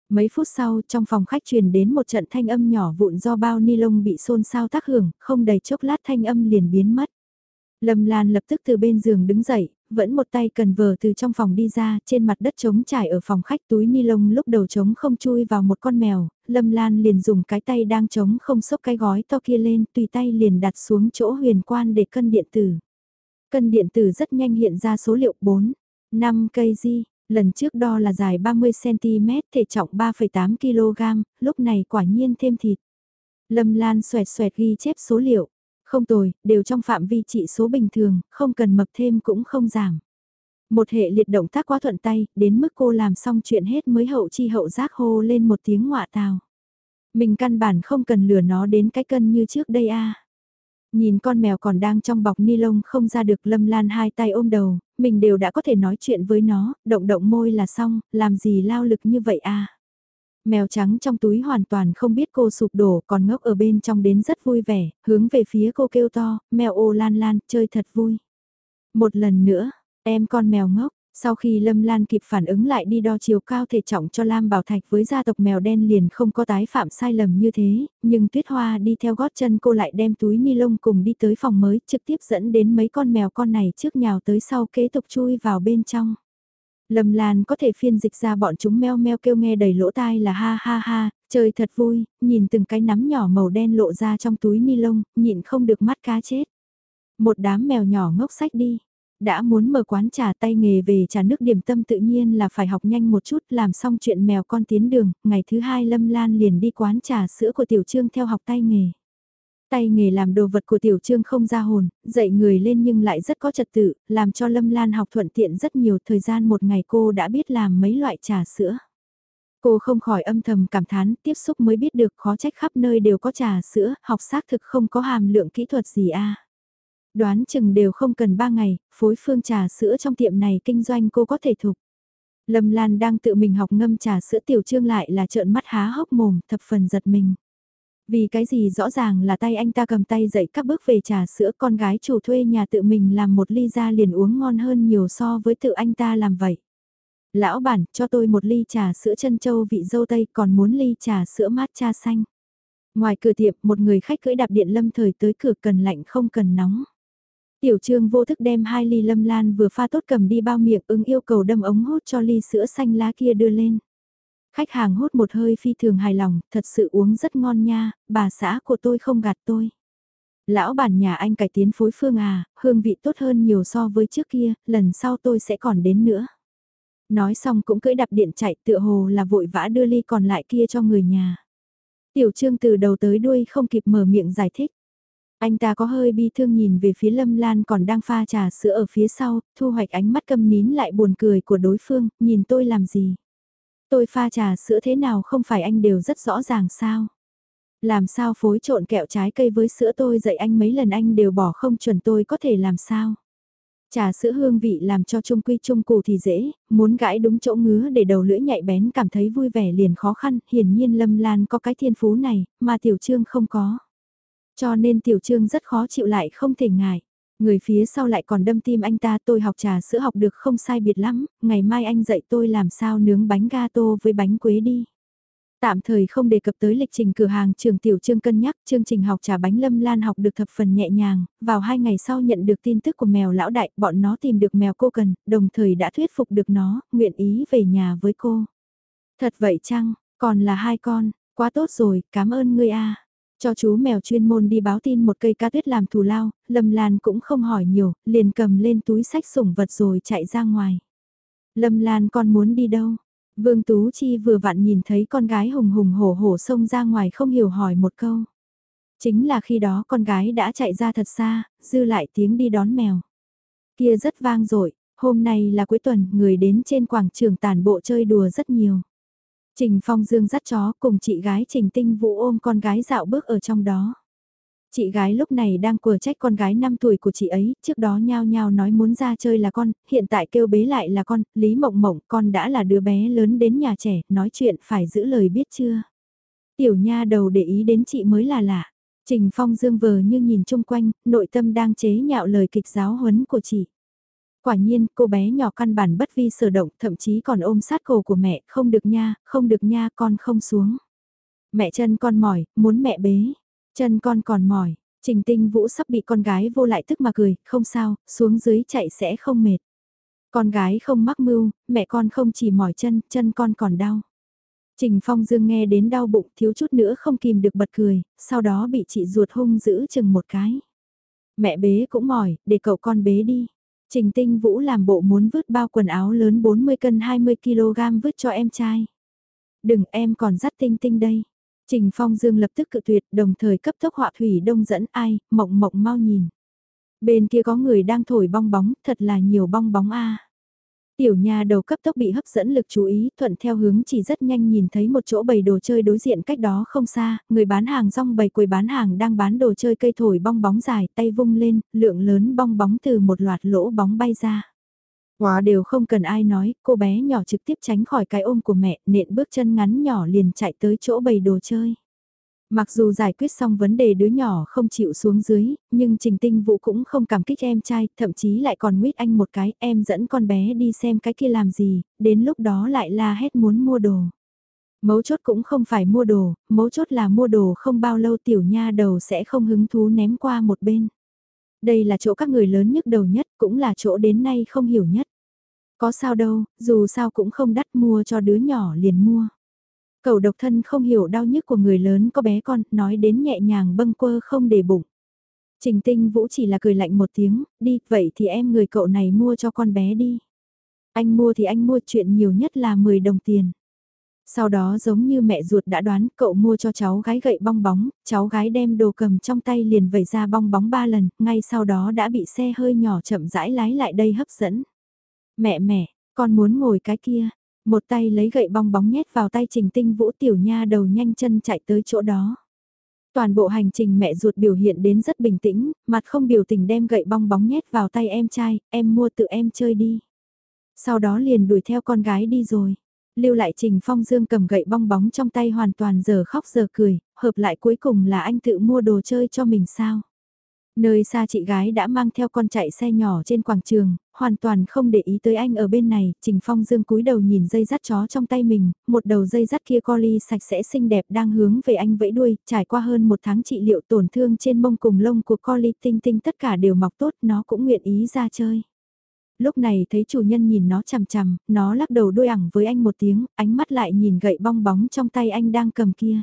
Mấy phút sau trong phòng khách truyền đến một trận thanh âm nhỏ vụn do bao ni lông bị xôn xao tác hưởng, không đầy chốc lát thanh âm liền biến mất. Lâm Lan lập tức từ bên giường đứng dậy, vẫn một tay cần vờ từ trong phòng đi ra, trên mặt đất trống trải ở phòng khách túi ni lông lúc đầu trống không chui vào một con mèo, Lâm Lan liền dùng cái tay đang trống không xốc cái gói to kia lên, tùy tay liền đặt xuống chỗ huyền quan để cân điện tử. Cân điện tử rất nhanh hiện ra số liệu 4, 5 cây di, lần trước đo là dài 30cm, thể trọng 3,8kg, lúc này quả nhiên thêm thịt. Lâm Lan xoẹt xoẹt ghi chép số liệu, không tồi, đều trong phạm vi trị số bình thường, không cần mập thêm cũng không giảm. Một hệ liệt động tác quá thuận tay, đến mức cô làm xong chuyện hết mới hậu chi hậu giác hô lên một tiếng ngọa tào. Mình căn bản không cần lừa nó đến cái cân như trước đây a. Nhìn con mèo còn đang trong bọc ni lông không ra được lâm lan hai tay ôm đầu, mình đều đã có thể nói chuyện với nó, động động môi là xong, làm gì lao lực như vậy a Mèo trắng trong túi hoàn toàn không biết cô sụp đổ còn ngốc ở bên trong đến rất vui vẻ, hướng về phía cô kêu to, mèo ô lan lan, chơi thật vui. Một lần nữa, em con mèo ngốc, sau khi Lâm Lan kịp phản ứng lại đi đo chiều cao thể trọng cho Lam Bảo Thạch với gia tộc mèo đen liền không có tái phạm sai lầm như thế, nhưng Tuyết Hoa đi theo gót chân cô lại đem túi ni lông cùng đi tới phòng mới trực tiếp dẫn đến mấy con mèo con này trước nhào tới sau kế tục chui vào bên trong. Lâm Lan có thể phiên dịch ra bọn chúng meo meo kêu nghe đầy lỗ tai là ha ha ha, trời thật vui, nhìn từng cái nắm nhỏ màu đen lộ ra trong túi ni lông, nhịn không được mắt cá chết. Một đám mèo nhỏ ngốc sách đi, đã muốn mở quán trà tay nghề về trà nước điểm tâm tự nhiên là phải học nhanh một chút làm xong chuyện mèo con tiến đường, ngày thứ hai Lâm Lan liền đi quán trà sữa của Tiểu Trương theo học tay nghề. Tay nghề làm đồ vật của Tiểu Trương không ra hồn, dạy người lên nhưng lại rất có trật tự, làm cho Lâm Lan học thuận tiện rất nhiều thời gian một ngày cô đã biết làm mấy loại trà sữa. Cô không khỏi âm thầm cảm thán, tiếp xúc mới biết được khó trách khắp nơi đều có trà sữa, học xác thực không có hàm lượng kỹ thuật gì a. Đoán chừng đều không cần 3 ngày, phối phương trà sữa trong tiệm này kinh doanh cô có thể thục. Lâm Lan đang tự mình học ngâm trà sữa tiểu trương lại là trợn mắt há hốc mồm, thập phần giật mình. Vì cái gì rõ ràng là tay anh ta cầm tay dậy các bước về trà sữa con gái chủ thuê nhà tự mình làm một ly ra liền uống ngon hơn nhiều so với tự anh ta làm vậy. Lão bản, cho tôi một ly trà sữa chân châu vị dâu tây còn muốn ly trà sữa mát cha xanh. Ngoài cửa tiệm, một người khách cưỡi đạp điện lâm thời tới cửa cần lạnh không cần nóng. Tiểu trương vô thức đem hai ly lâm lan vừa pha tốt cầm đi bao miệng ứng yêu cầu đâm ống hút cho ly sữa xanh lá kia đưa lên. Khách hàng hút một hơi phi thường hài lòng, thật sự uống rất ngon nha, bà xã của tôi không gạt tôi. Lão bản nhà anh cải tiến phối phương à, hương vị tốt hơn nhiều so với trước kia, lần sau tôi sẽ còn đến nữa. Nói xong cũng cưỡi đạp điện chạy tựa hồ là vội vã đưa ly còn lại kia cho người nhà. Tiểu trương từ đầu tới đuôi không kịp mở miệng giải thích. Anh ta có hơi bi thương nhìn về phía Lâm Lan còn đang pha trà sữa ở phía sau, thu hoạch ánh mắt câm nín lại buồn cười của đối phương, nhìn tôi làm gì. Tôi pha trà sữa thế nào không phải anh đều rất rõ ràng sao. Làm sao phối trộn kẹo trái cây với sữa tôi dạy anh mấy lần anh đều bỏ không chuẩn tôi có thể làm sao. Trà sữa hương vị làm cho trung quy trung cụ thì dễ, muốn gãi đúng chỗ ngứa để đầu lưỡi nhạy bén cảm thấy vui vẻ liền khó khăn, hiển nhiên Lâm Lan có cái thiên phú này, mà Tiểu Trương không có. Cho nên Tiểu Trương rất khó chịu lại không thể ngại. Người phía sau lại còn đâm tim anh ta tôi học trà sữa học được không sai biệt lắm, ngày mai anh dạy tôi làm sao nướng bánh gato với bánh quế đi. Tạm thời không đề cập tới lịch trình cửa hàng trường Tiểu Trương cân nhắc chương trình học trà bánh lâm lan học được thập phần nhẹ nhàng, vào hai ngày sau nhận được tin tức của mèo lão đại, bọn nó tìm được mèo cô cần, đồng thời đã thuyết phục được nó, nguyện ý về nhà với cô. Thật vậy chăng, còn là hai con, quá tốt rồi, cảm ơn ngươi a. Cho chú mèo chuyên môn đi báo tin một cây ca tuyết làm thù lao, Lâm Lan cũng không hỏi nhiều, liền cầm lên túi sách sủng vật rồi chạy ra ngoài. Lâm Lan con muốn đi đâu? Vương Tú Chi vừa vặn nhìn thấy con gái hùng hùng hổ hổ xông ra ngoài không hiểu hỏi một câu. Chính là khi đó con gái đã chạy ra thật xa, dư lại tiếng đi đón mèo. Kia rất vang dội hôm nay là cuối tuần, người đến trên quảng trường tàn bộ chơi đùa rất nhiều. Trình Phong Dương dắt chó cùng chị gái Trình Tinh Vũ ôm con gái dạo bước ở trong đó. Chị gái lúc này đang quờ trách con gái 5 tuổi của chị ấy, trước đó nhao nhao nói muốn ra chơi là con, hiện tại kêu bế lại là con, Lý Mộng Mộng con đã là đứa bé lớn đến nhà trẻ, nói chuyện phải giữ lời biết chưa. Tiểu nha đầu để ý đến chị mới là lạ. Trình Phong Dương vờ như nhìn chung quanh, nội tâm đang chế nhạo lời kịch giáo huấn của chị. Quả nhiên, cô bé nhỏ căn bản bất vi sở động, thậm chí còn ôm sát cổ của mẹ, không được nha, không được nha, con không xuống. Mẹ chân con mỏi, muốn mẹ bế. Chân con còn mỏi, Trình Tinh Vũ sắp bị con gái vô lại tức mà cười, không sao, xuống dưới chạy sẽ không mệt. Con gái không mắc mưu, mẹ con không chỉ mỏi chân, chân con còn đau. Trình Phong Dương nghe đến đau bụng thiếu chút nữa không kìm được bật cười, sau đó bị chị ruột hung giữ chừng một cái. Mẹ bế cũng mỏi, để cậu con bế đi. Trình Tinh Vũ làm bộ muốn vứt bao quần áo lớn 40 cân 20 kg vứt cho em trai. Đừng em còn dắt Tinh Tinh đây. Trình Phong Dương lập tức cự tuyệt đồng thời cấp tốc họa thủy đông dẫn ai, mộng mộng mau nhìn. Bên kia có người đang thổi bong bóng, thật là nhiều bong bóng a. Tiểu nhà đầu cấp tốc bị hấp dẫn lực chú ý, thuận theo hướng chỉ rất nhanh nhìn thấy một chỗ bày đồ chơi đối diện cách đó không xa, người bán hàng rong bày quầy bán hàng đang bán đồ chơi cây thổi bong bóng dài, tay vung lên, lượng lớn bong bóng từ một loạt lỗ bóng bay ra. Quá đều không cần ai nói, cô bé nhỏ trực tiếp tránh khỏi cái ôm của mẹ, nện bước chân ngắn nhỏ liền chạy tới chỗ bầy đồ chơi. Mặc dù giải quyết xong vấn đề đứa nhỏ không chịu xuống dưới, nhưng Trình Tinh Vũ cũng không cảm kích em trai, thậm chí lại còn nguyết anh một cái, em dẫn con bé đi xem cái kia làm gì, đến lúc đó lại la hét muốn mua đồ. Mấu chốt cũng không phải mua đồ, mấu chốt là mua đồ không bao lâu tiểu nha đầu sẽ không hứng thú ném qua một bên. Đây là chỗ các người lớn nhất đầu nhất, cũng là chỗ đến nay không hiểu nhất. Có sao đâu, dù sao cũng không đắt mua cho đứa nhỏ liền mua cậu độc thân không hiểu đau nhức của người lớn có bé con, nói đến nhẹ nhàng bâng quơ không để bụng. Trình tinh vũ chỉ là cười lạnh một tiếng, đi, vậy thì em người cậu này mua cho con bé đi. Anh mua thì anh mua chuyện nhiều nhất là 10 đồng tiền. Sau đó giống như mẹ ruột đã đoán cậu mua cho cháu gái gậy bong bóng, cháu gái đem đồ cầm trong tay liền vẩy ra bong bóng ba lần, ngay sau đó đã bị xe hơi nhỏ chậm rãi lái lại đây hấp dẫn. Mẹ mẹ, con muốn ngồi cái kia, một tay lấy gậy bong bóng nhét vào tay trình tinh vũ tiểu nha đầu nhanh chân chạy tới chỗ đó. Toàn bộ hành trình mẹ ruột biểu hiện đến rất bình tĩnh, mặt không biểu tình đem gậy bong bóng nhét vào tay em trai, em mua tự em chơi đi. Sau đó liền đuổi theo con gái đi rồi lưu lại Trình Phong Dương cầm gậy bong bóng trong tay hoàn toàn giờ khóc giờ cười, hợp lại cuối cùng là anh tự mua đồ chơi cho mình sao. Nơi xa chị gái đã mang theo con chạy xe nhỏ trên quảng trường, hoàn toàn không để ý tới anh ở bên này, Trình Phong Dương cúi đầu nhìn dây dắt chó trong tay mình, một đầu dây dắt kia collie sạch sẽ xinh đẹp đang hướng về anh vẫy đuôi, trải qua hơn một tháng trị liệu tổn thương trên mông cùng lông của collie tinh tinh tất cả đều mọc tốt, nó cũng nguyện ý ra chơi. Lúc này thấy chủ nhân nhìn nó chằm chằm, nó lắc đầu đuôi ẳng với anh một tiếng, ánh mắt lại nhìn gậy bong bóng trong tay anh đang cầm kia.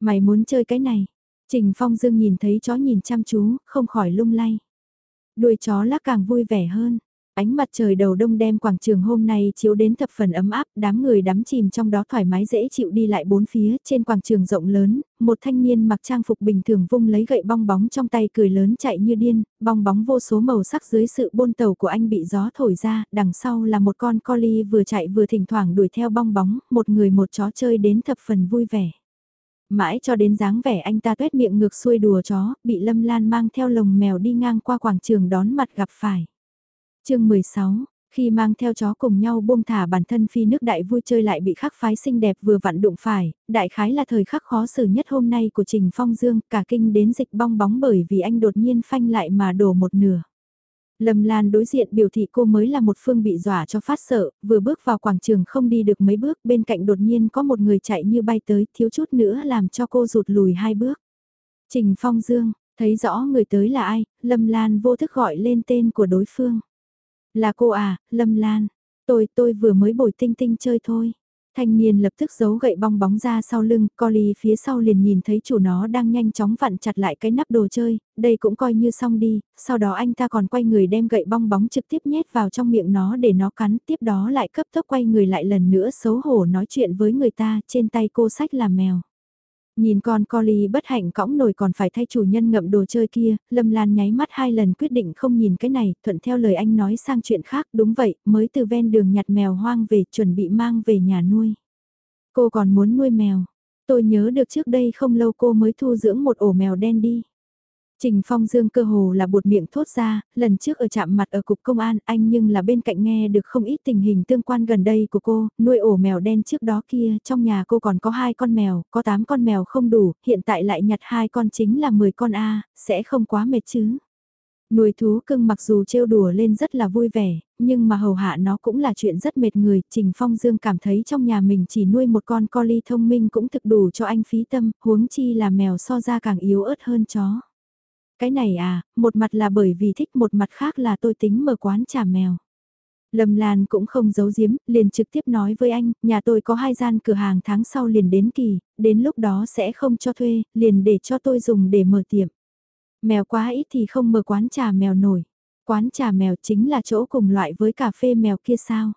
Mày muốn chơi cái này? Trình Phong Dương nhìn thấy chó nhìn chăm chú, không khỏi lung lay. Đuôi chó lắc càng vui vẻ hơn. Ánh mặt trời đầu đông đem quảng trường hôm nay chiếu đến thập phần ấm áp, đám người đắm chìm trong đó thoải mái dễ chịu đi lại bốn phía, trên quảng trường rộng lớn, một thanh niên mặc trang phục bình thường vung lấy gậy bong bóng trong tay cười lớn chạy như điên, bong bóng vô số màu sắc dưới sự bôn tàu của anh bị gió thổi ra, đằng sau là một con collie vừa chạy vừa thỉnh thoảng đuổi theo bong bóng, một người một chó chơi đến thập phần vui vẻ. Mãi cho đến dáng vẻ anh ta tuét miệng ngược xuôi đùa chó, bị Lâm Lan mang theo lồng mèo đi ngang qua quảng trường đón mặt gặp phải chương 16, khi mang theo chó cùng nhau buông thả bản thân phi nước đại vui chơi lại bị khắc phái xinh đẹp vừa vặn đụng phải, đại khái là thời khắc khó xử nhất hôm nay của Trình Phong Dương, cả kinh đến dịch bong bóng bởi vì anh đột nhiên phanh lại mà đổ một nửa. Lâm Lan đối diện biểu thị cô mới là một phương bị dọa cho phát sợ, vừa bước vào quảng trường không đi được mấy bước, bên cạnh đột nhiên có một người chạy như bay tới, thiếu chút nữa làm cho cô rụt lùi hai bước. Trình Phong Dương, thấy rõ người tới là ai, Lâm Lan vô thức gọi lên tên của đối phương. Là cô à, Lâm Lan. Tôi, tôi vừa mới bồi tinh tinh chơi thôi. Thanh niên lập tức giấu gậy bong bóng ra sau lưng, collie phía sau liền nhìn thấy chủ nó đang nhanh chóng vặn chặt lại cái nắp đồ chơi, đây cũng coi như xong đi, sau đó anh ta còn quay người đem gậy bong bóng trực tiếp nhét vào trong miệng nó để nó cắn, tiếp đó lại cấp tốc quay người lại lần nữa xấu hổ nói chuyện với người ta, trên tay cô sách là mèo. Nhìn con Collie bất hạnh cõng nổi còn phải thay chủ nhân ngậm đồ chơi kia, Lâm Lan nháy mắt hai lần quyết định không nhìn cái này, thuận theo lời anh nói sang chuyện khác, đúng vậy, mới từ ven đường nhặt mèo hoang về, chuẩn bị mang về nhà nuôi. Cô còn muốn nuôi mèo. Tôi nhớ được trước đây không lâu cô mới thu dưỡng một ổ mèo đen đi. Trình Phong Dương cơ hồ là buột miệng thốt ra, lần trước ở chạm mặt ở cục công an anh nhưng là bên cạnh nghe được không ít tình hình tương quan gần đây của cô, nuôi ổ mèo đen trước đó kia, trong nhà cô còn có hai con mèo, có 8 con mèo không đủ, hiện tại lại nhặt hai con chính là 10 con A, sẽ không quá mệt chứ. Nuôi thú cưng mặc dù trêu đùa lên rất là vui vẻ, nhưng mà hầu hạ nó cũng là chuyện rất mệt người. Trình Phong Dương cảm thấy trong nhà mình chỉ nuôi một con collie thông minh cũng thực đủ cho anh phí tâm, huống chi là mèo so ra càng yếu ớt hơn chó. Cái này à, một mặt là bởi vì thích một mặt khác là tôi tính mở quán trà mèo. Lâm Lan cũng không giấu giếm, liền trực tiếp nói với anh, nhà tôi có hai gian cửa hàng tháng sau liền đến kỳ, đến lúc đó sẽ không cho thuê, liền để cho tôi dùng để mở tiệm. Mèo quá ít thì không mở quán trà mèo nổi. Quán trà mèo chính là chỗ cùng loại với cà phê mèo kia sao?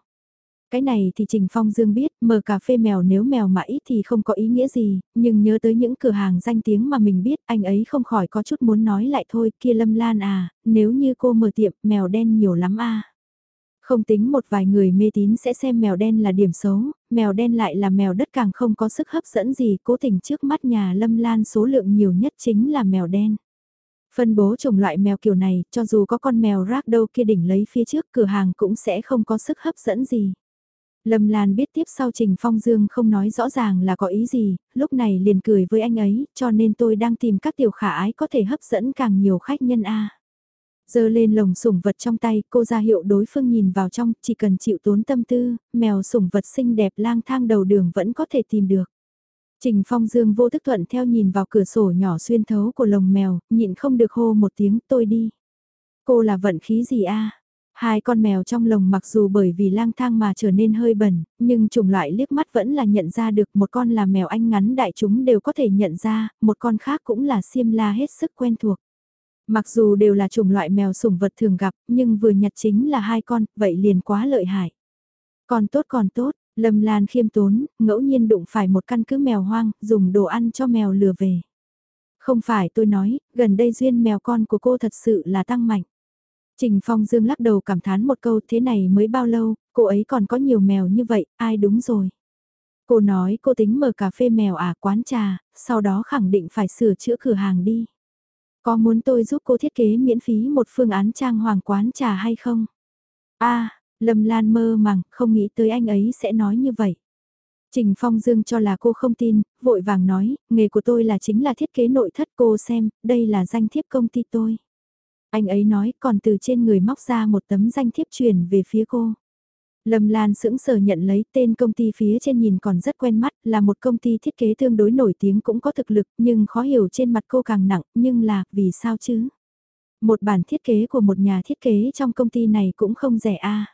Cái này thì Trình Phong Dương biết, mở cà phê mèo nếu mèo mà ít thì không có ý nghĩa gì, nhưng nhớ tới những cửa hàng danh tiếng mà mình biết, anh ấy không khỏi có chút muốn nói lại thôi, kia Lâm Lan à, nếu như cô mở tiệm, mèo đen nhiều lắm à. Không tính một vài người mê tín sẽ xem mèo đen là điểm xấu, mèo đen lại là mèo đất càng không có sức hấp dẫn gì, cố tình trước mắt nhà Lâm Lan số lượng nhiều nhất chính là mèo đen. Phân bố chủng loại mèo kiểu này, cho dù có con mèo rác đâu kia đỉnh lấy phía trước cửa hàng cũng sẽ không có sức hấp dẫn gì. Lâm Lan biết tiếp sau Trình Phong Dương không nói rõ ràng là có ý gì, lúc này liền cười với anh ấy, cho nên tôi đang tìm các tiểu khả ái có thể hấp dẫn càng nhiều khách nhân A. Giơ lên lồng sủng vật trong tay, cô ra hiệu đối phương nhìn vào trong, chỉ cần chịu tốn tâm tư, mèo sủng vật xinh đẹp lang thang đầu đường vẫn có thể tìm được. Trình Phong Dương vô thức thuận theo nhìn vào cửa sổ nhỏ xuyên thấu của lồng mèo, nhịn không được hô một tiếng tôi đi. Cô là vận khí gì a? Hai con mèo trong lồng mặc dù bởi vì lang thang mà trở nên hơi bẩn, nhưng chủng loại liếc mắt vẫn là nhận ra được một con là mèo anh ngắn đại chúng đều có thể nhận ra, một con khác cũng là xiêm la hết sức quen thuộc. Mặc dù đều là chủng loại mèo sủng vật thường gặp, nhưng vừa nhặt chính là hai con, vậy liền quá lợi hại. Còn tốt còn tốt, Lâm Lan khiêm tốn, ngẫu nhiên đụng phải một căn cứ mèo hoang, dùng đồ ăn cho mèo lừa về. Không phải tôi nói, gần đây duyên mèo con của cô thật sự là tăng mạnh. Trình Phong Dương lắc đầu cảm thán một câu thế này mới bao lâu, cô ấy còn có nhiều mèo như vậy, ai đúng rồi. Cô nói cô tính mở cà phê mèo à quán trà, sau đó khẳng định phải sửa chữa cửa hàng đi. Có muốn tôi giúp cô thiết kế miễn phí một phương án trang hoàng quán trà hay không? a Lâm Lan mơ màng, không nghĩ tới anh ấy sẽ nói như vậy. Trình Phong Dương cho là cô không tin, vội vàng nói, nghề của tôi là chính là thiết kế nội thất cô xem, đây là danh thiếp công ty tôi. Anh ấy nói còn từ trên người móc ra một tấm danh thiếp truyền về phía cô. Lâm Lan sững sờ nhận lấy tên công ty phía trên nhìn còn rất quen mắt, là một công ty thiết kế tương đối nổi tiếng cũng có thực lực, nhưng khó hiểu trên mặt cô càng nặng, nhưng là, vì sao chứ? Một bản thiết kế của một nhà thiết kế trong công ty này cũng không rẻ a.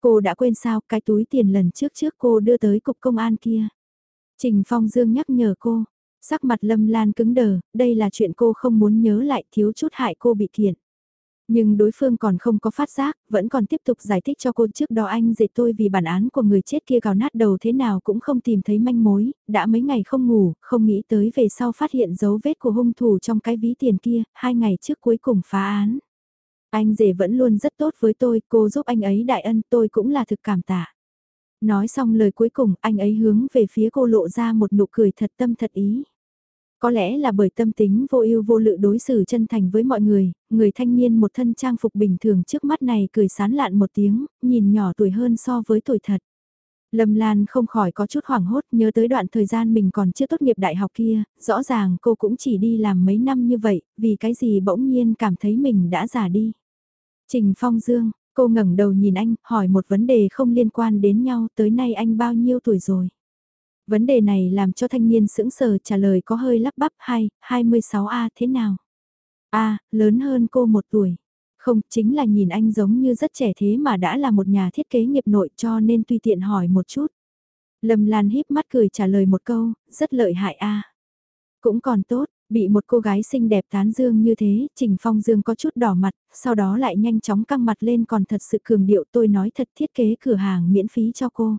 Cô đã quên sao cái túi tiền lần trước trước cô đưa tới cục công an kia. Trình Phong Dương nhắc nhở cô, sắc mặt Lâm Lan cứng đờ, đây là chuyện cô không muốn nhớ lại thiếu chút hại cô bị kiện. Nhưng đối phương còn không có phát giác, vẫn còn tiếp tục giải thích cho cô trước đó anh dệt tôi vì bản án của người chết kia gào nát đầu thế nào cũng không tìm thấy manh mối, đã mấy ngày không ngủ, không nghĩ tới về sau phát hiện dấu vết của hung thủ trong cái ví tiền kia, hai ngày trước cuối cùng phá án. Anh rể vẫn luôn rất tốt với tôi, cô giúp anh ấy đại ân tôi cũng là thực cảm tạ. Nói xong lời cuối cùng, anh ấy hướng về phía cô lộ ra một nụ cười thật tâm thật ý. Có lẽ là bởi tâm tính vô ưu vô lự đối xử chân thành với mọi người, người thanh niên một thân trang phục bình thường trước mắt này cười sán lạn một tiếng, nhìn nhỏ tuổi hơn so với tuổi thật. Lâm Lan không khỏi có chút hoảng hốt nhớ tới đoạn thời gian mình còn chưa tốt nghiệp đại học kia, rõ ràng cô cũng chỉ đi làm mấy năm như vậy, vì cái gì bỗng nhiên cảm thấy mình đã già đi. Trình Phong Dương, cô ngẩng đầu nhìn anh, hỏi một vấn đề không liên quan đến nhau, tới nay anh bao nhiêu tuổi rồi? Vấn đề này làm cho thanh niên sững sờ trả lời có hơi lắp bắp hai, 26A thế nào? A, lớn hơn cô một tuổi. Không, chính là nhìn anh giống như rất trẻ thế mà đã là một nhà thiết kế nghiệp nội cho nên tùy tiện hỏi một chút. Lâm Lan híp mắt cười trả lời một câu, rất lợi hại a. Cũng còn tốt, bị một cô gái xinh đẹp tán dương như thế, Trình Phong Dương có chút đỏ mặt, sau đó lại nhanh chóng căng mặt lên còn thật sự cường điệu tôi nói thật thiết kế cửa hàng miễn phí cho cô.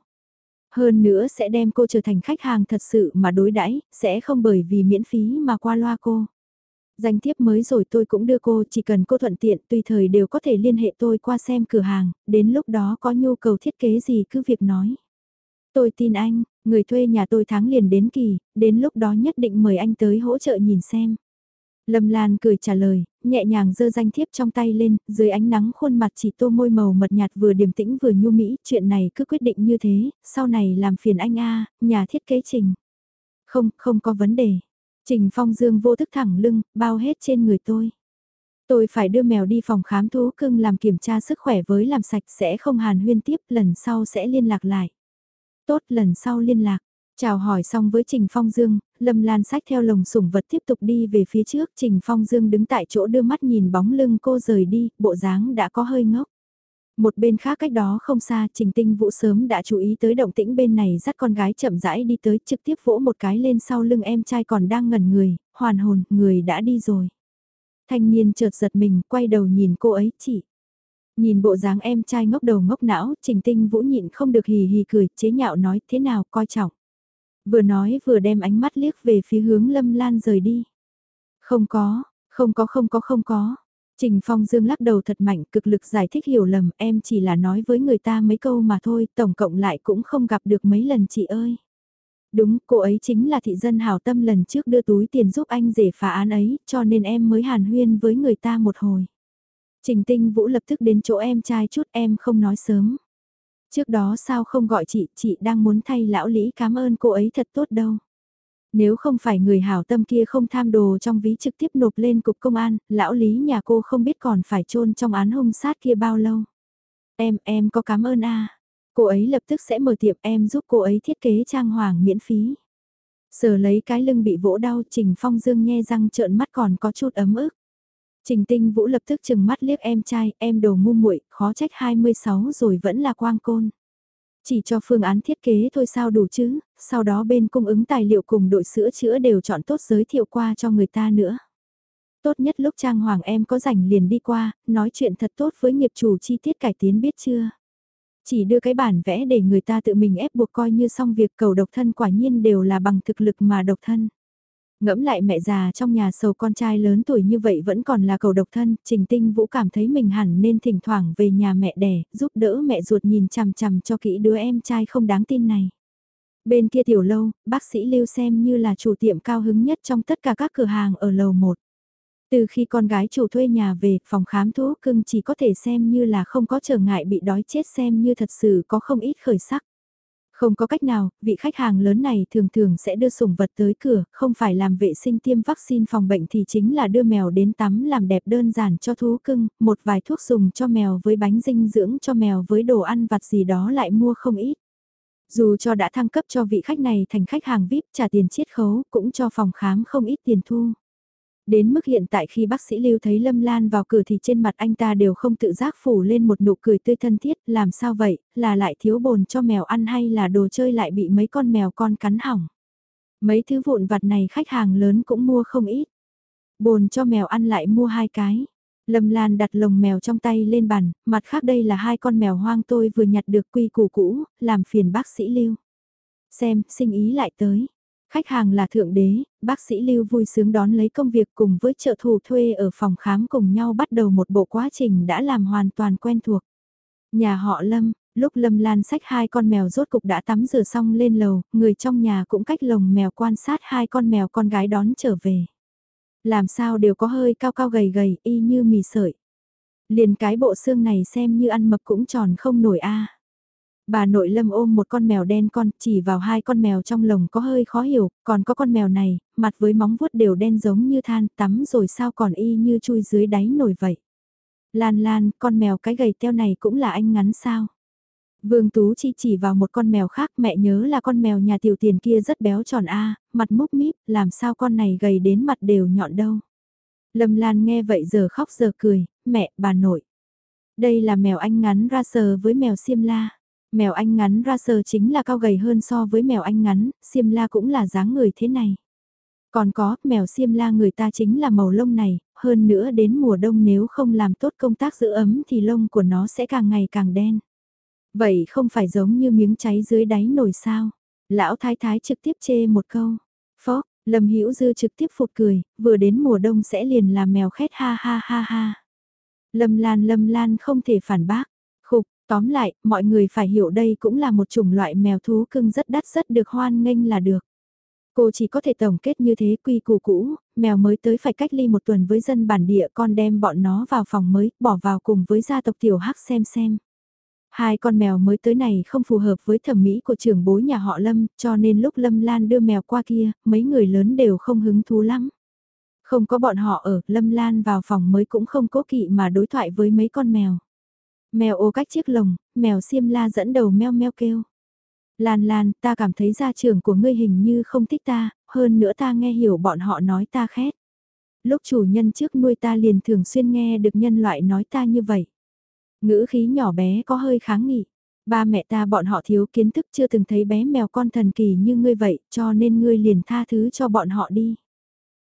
Hơn nữa sẽ đem cô trở thành khách hàng thật sự mà đối đãi sẽ không bởi vì miễn phí mà qua loa cô. Danh thiếp mới rồi tôi cũng đưa cô, chỉ cần cô thuận tiện tùy thời đều có thể liên hệ tôi qua xem cửa hàng, đến lúc đó có nhu cầu thiết kế gì cứ việc nói. Tôi tin anh, người thuê nhà tôi tháng liền đến kỳ, đến lúc đó nhất định mời anh tới hỗ trợ nhìn xem. Lâm Lan cười trả lời, nhẹ nhàng giơ danh thiếp trong tay lên, dưới ánh nắng khuôn mặt chỉ tô môi màu mật nhạt vừa điềm tĩnh vừa nhu mỹ, chuyện này cứ quyết định như thế, sau này làm phiền anh a, nhà thiết kế trình. Không, không có vấn đề. Trình Phong Dương vô thức thẳng lưng, bao hết trên người tôi. Tôi phải đưa mèo đi phòng khám thú cưng làm kiểm tra sức khỏe với làm sạch sẽ không hàn huyên tiếp, lần sau sẽ liên lạc lại. Tốt, lần sau liên lạc. Chào hỏi xong với Trình Phong Dương, Lâm Lan sách theo lồng sủng vật tiếp tục đi về phía trước. Trình Phong Dương đứng tại chỗ đưa mắt nhìn bóng lưng cô rời đi, bộ dáng đã có hơi ngốc. Một bên khác cách đó không xa, Trình Tinh Vũ sớm đã chú ý tới động tĩnh bên này dắt con gái chậm rãi đi tới trực tiếp vỗ một cái lên sau lưng em trai còn đang ngẩn người, hoàn hồn, người đã đi rồi. Thanh niên chợt giật mình, quay đầu nhìn cô ấy, chị. Nhìn bộ dáng em trai ngốc đầu ngốc não, Trình Tinh Vũ nhịn không được hì hì cười, chế nhạo nói thế nào coi trọng. Vừa nói vừa đem ánh mắt liếc về phía hướng Lâm Lan rời đi. Không có, không có không có không có. Trình Phong Dương lắc đầu thật mạnh cực lực giải thích hiểu lầm em chỉ là nói với người ta mấy câu mà thôi tổng cộng lại cũng không gặp được mấy lần chị ơi. Đúng, cô ấy chính là thị dân hảo tâm lần trước đưa túi tiền giúp anh rể phá án ấy, cho nên em mới hàn huyên với người ta một hồi. Trình Tinh Vũ lập tức đến chỗ em trai chút em không nói sớm. Trước đó sao không gọi chị, chị đang muốn thay lão Lý cảm ơn cô ấy thật tốt đâu. Nếu không phải người hảo tâm kia không tham đồ trong ví trực tiếp nộp lên cục công an, lão Lý nhà cô không biết còn phải chôn trong án hung sát kia bao lâu. Em, em có cảm ơn a Cô ấy lập tức sẽ mở tiệm em giúp cô ấy thiết kế trang hoàng miễn phí. Sờ lấy cái lưng bị vỗ đau Trình Phong Dương nghe răng trợn mắt còn có chút ấm ức. Trình Tinh Vũ lập tức chừng mắt liếc em trai, em đồ ngu muội, khó trách 26 rồi vẫn là quang côn. Chỉ cho phương án thiết kế thôi sao đủ chứ, sau đó bên cung ứng tài liệu cùng đội sữa chữa đều chọn tốt giới thiệu qua cho người ta nữa. Tốt nhất lúc Trang Hoàng em có rảnh liền đi qua, nói chuyện thật tốt với nghiệp chủ chi tiết cải tiến biết chưa. Chỉ đưa cái bản vẽ để người ta tự mình ép buộc coi như xong việc cầu độc thân quả nhiên đều là bằng thực lực mà độc thân. Ngẫm lại mẹ già trong nhà sầu con trai lớn tuổi như vậy vẫn còn là cầu độc thân, Trình Tinh Vũ cảm thấy mình hẳn nên thỉnh thoảng về nhà mẹ đẻ, giúp đỡ mẹ ruột nhìn chằm chằm cho kỹ đứa em trai không đáng tin này. Bên kia tiểu lâu, bác sĩ Lưu xem như là chủ tiệm cao hứng nhất trong tất cả các cửa hàng ở lầu 1. Từ khi con gái chủ thuê nhà về, phòng khám thú cưng chỉ có thể xem như là không có trở ngại bị đói chết xem như thật sự có không ít khởi sắc. Không có cách nào, vị khách hàng lớn này thường thường sẽ đưa sủng vật tới cửa, không phải làm vệ sinh tiêm vaccine phòng bệnh thì chính là đưa mèo đến tắm làm đẹp đơn giản cho thú cưng, một vài thuốc dùng cho mèo với bánh dinh dưỡng cho mèo với đồ ăn vặt gì đó lại mua không ít. Dù cho đã thăng cấp cho vị khách này thành khách hàng VIP trả tiền chiết khấu, cũng cho phòng khám không ít tiền thu. Đến mức hiện tại khi bác sĩ Lưu thấy Lâm Lan vào cửa thì trên mặt anh ta đều không tự giác phủ lên một nụ cười tươi thân thiết, làm sao vậy, là lại thiếu bồn cho mèo ăn hay là đồ chơi lại bị mấy con mèo con cắn hỏng. Mấy thứ vụn vặt này khách hàng lớn cũng mua không ít. Bồn cho mèo ăn lại mua hai cái. Lâm Lan đặt lồng mèo trong tay lên bàn, mặt khác đây là hai con mèo hoang tôi vừa nhặt được quy củ cũ, làm phiền bác sĩ Lưu. Xem, sinh ý lại tới. Khách hàng là thượng đế, bác sĩ Lưu vui sướng đón lấy công việc cùng với trợ thủ thuê ở phòng khám cùng nhau bắt đầu một bộ quá trình đã làm hoàn toàn quen thuộc. Nhà họ Lâm, lúc Lâm Lan sách hai con mèo rốt cục đã tắm rửa xong lên lầu, người trong nhà cũng cách lồng mèo quan sát hai con mèo con gái đón trở về. Làm sao đều có hơi cao cao gầy gầy y như mì sợi. Liền cái bộ xương này xem như ăn mập cũng tròn không nổi a. Bà nội lâm ôm một con mèo đen con, chỉ vào hai con mèo trong lồng có hơi khó hiểu, còn có con mèo này, mặt với móng vuốt đều đen giống như than, tắm rồi sao còn y như chui dưới đáy nổi vậy. Lan Lan, con mèo cái gầy teo này cũng là anh ngắn sao? Vương Tú Chi chỉ vào một con mèo khác mẹ nhớ là con mèo nhà tiểu tiền kia rất béo tròn a mặt múc míp, làm sao con này gầy đến mặt đều nhọn đâu. Lâm Lan nghe vậy giờ khóc giờ cười, mẹ, bà nội. Đây là mèo anh ngắn ra sờ với mèo xiêm la. Mèo anh ngắn ra sờ chính là cao gầy hơn so với mèo anh ngắn, xiêm la cũng là dáng người thế này. Còn có, mèo xiêm la người ta chính là màu lông này, hơn nữa đến mùa đông nếu không làm tốt công tác giữ ấm thì lông của nó sẽ càng ngày càng đen. Vậy không phải giống như miếng cháy dưới đáy nồi sao? Lão thái thái trực tiếp chê một câu. Phó, Lâm Hữu Dư trực tiếp phụt cười, vừa đến mùa đông sẽ liền làm mèo khét ha ha ha ha. Lâm Lan Lâm Lan không thể phản bác. Tóm lại, mọi người phải hiểu đây cũng là một chủng loại mèo thú cưng rất đắt rất được hoan nghênh là được. Cô chỉ có thể tổng kết như thế quy củ cũ, mèo mới tới phải cách ly một tuần với dân bản địa con đem bọn nó vào phòng mới, bỏ vào cùng với gia tộc tiểu hắc xem xem. Hai con mèo mới tới này không phù hợp với thẩm mỹ của trưởng bối nhà họ Lâm, cho nên lúc Lâm Lan đưa mèo qua kia, mấy người lớn đều không hứng thú lắm. Không có bọn họ ở, Lâm Lan vào phòng mới cũng không cố kỵ mà đối thoại với mấy con mèo. Mèo ô cách chiếc lồng, mèo xiêm la dẫn đầu meo meo kêu. Lan Lan, ta cảm thấy gia trưởng của ngươi hình như không thích ta, hơn nữa ta nghe hiểu bọn họ nói ta khét. Lúc chủ nhân trước nuôi ta liền thường xuyên nghe được nhân loại nói ta như vậy. Ngữ khí nhỏ bé có hơi kháng nghị. Ba mẹ ta bọn họ thiếu kiến thức chưa từng thấy bé mèo con thần kỳ như ngươi vậy, cho nên ngươi liền tha thứ cho bọn họ đi.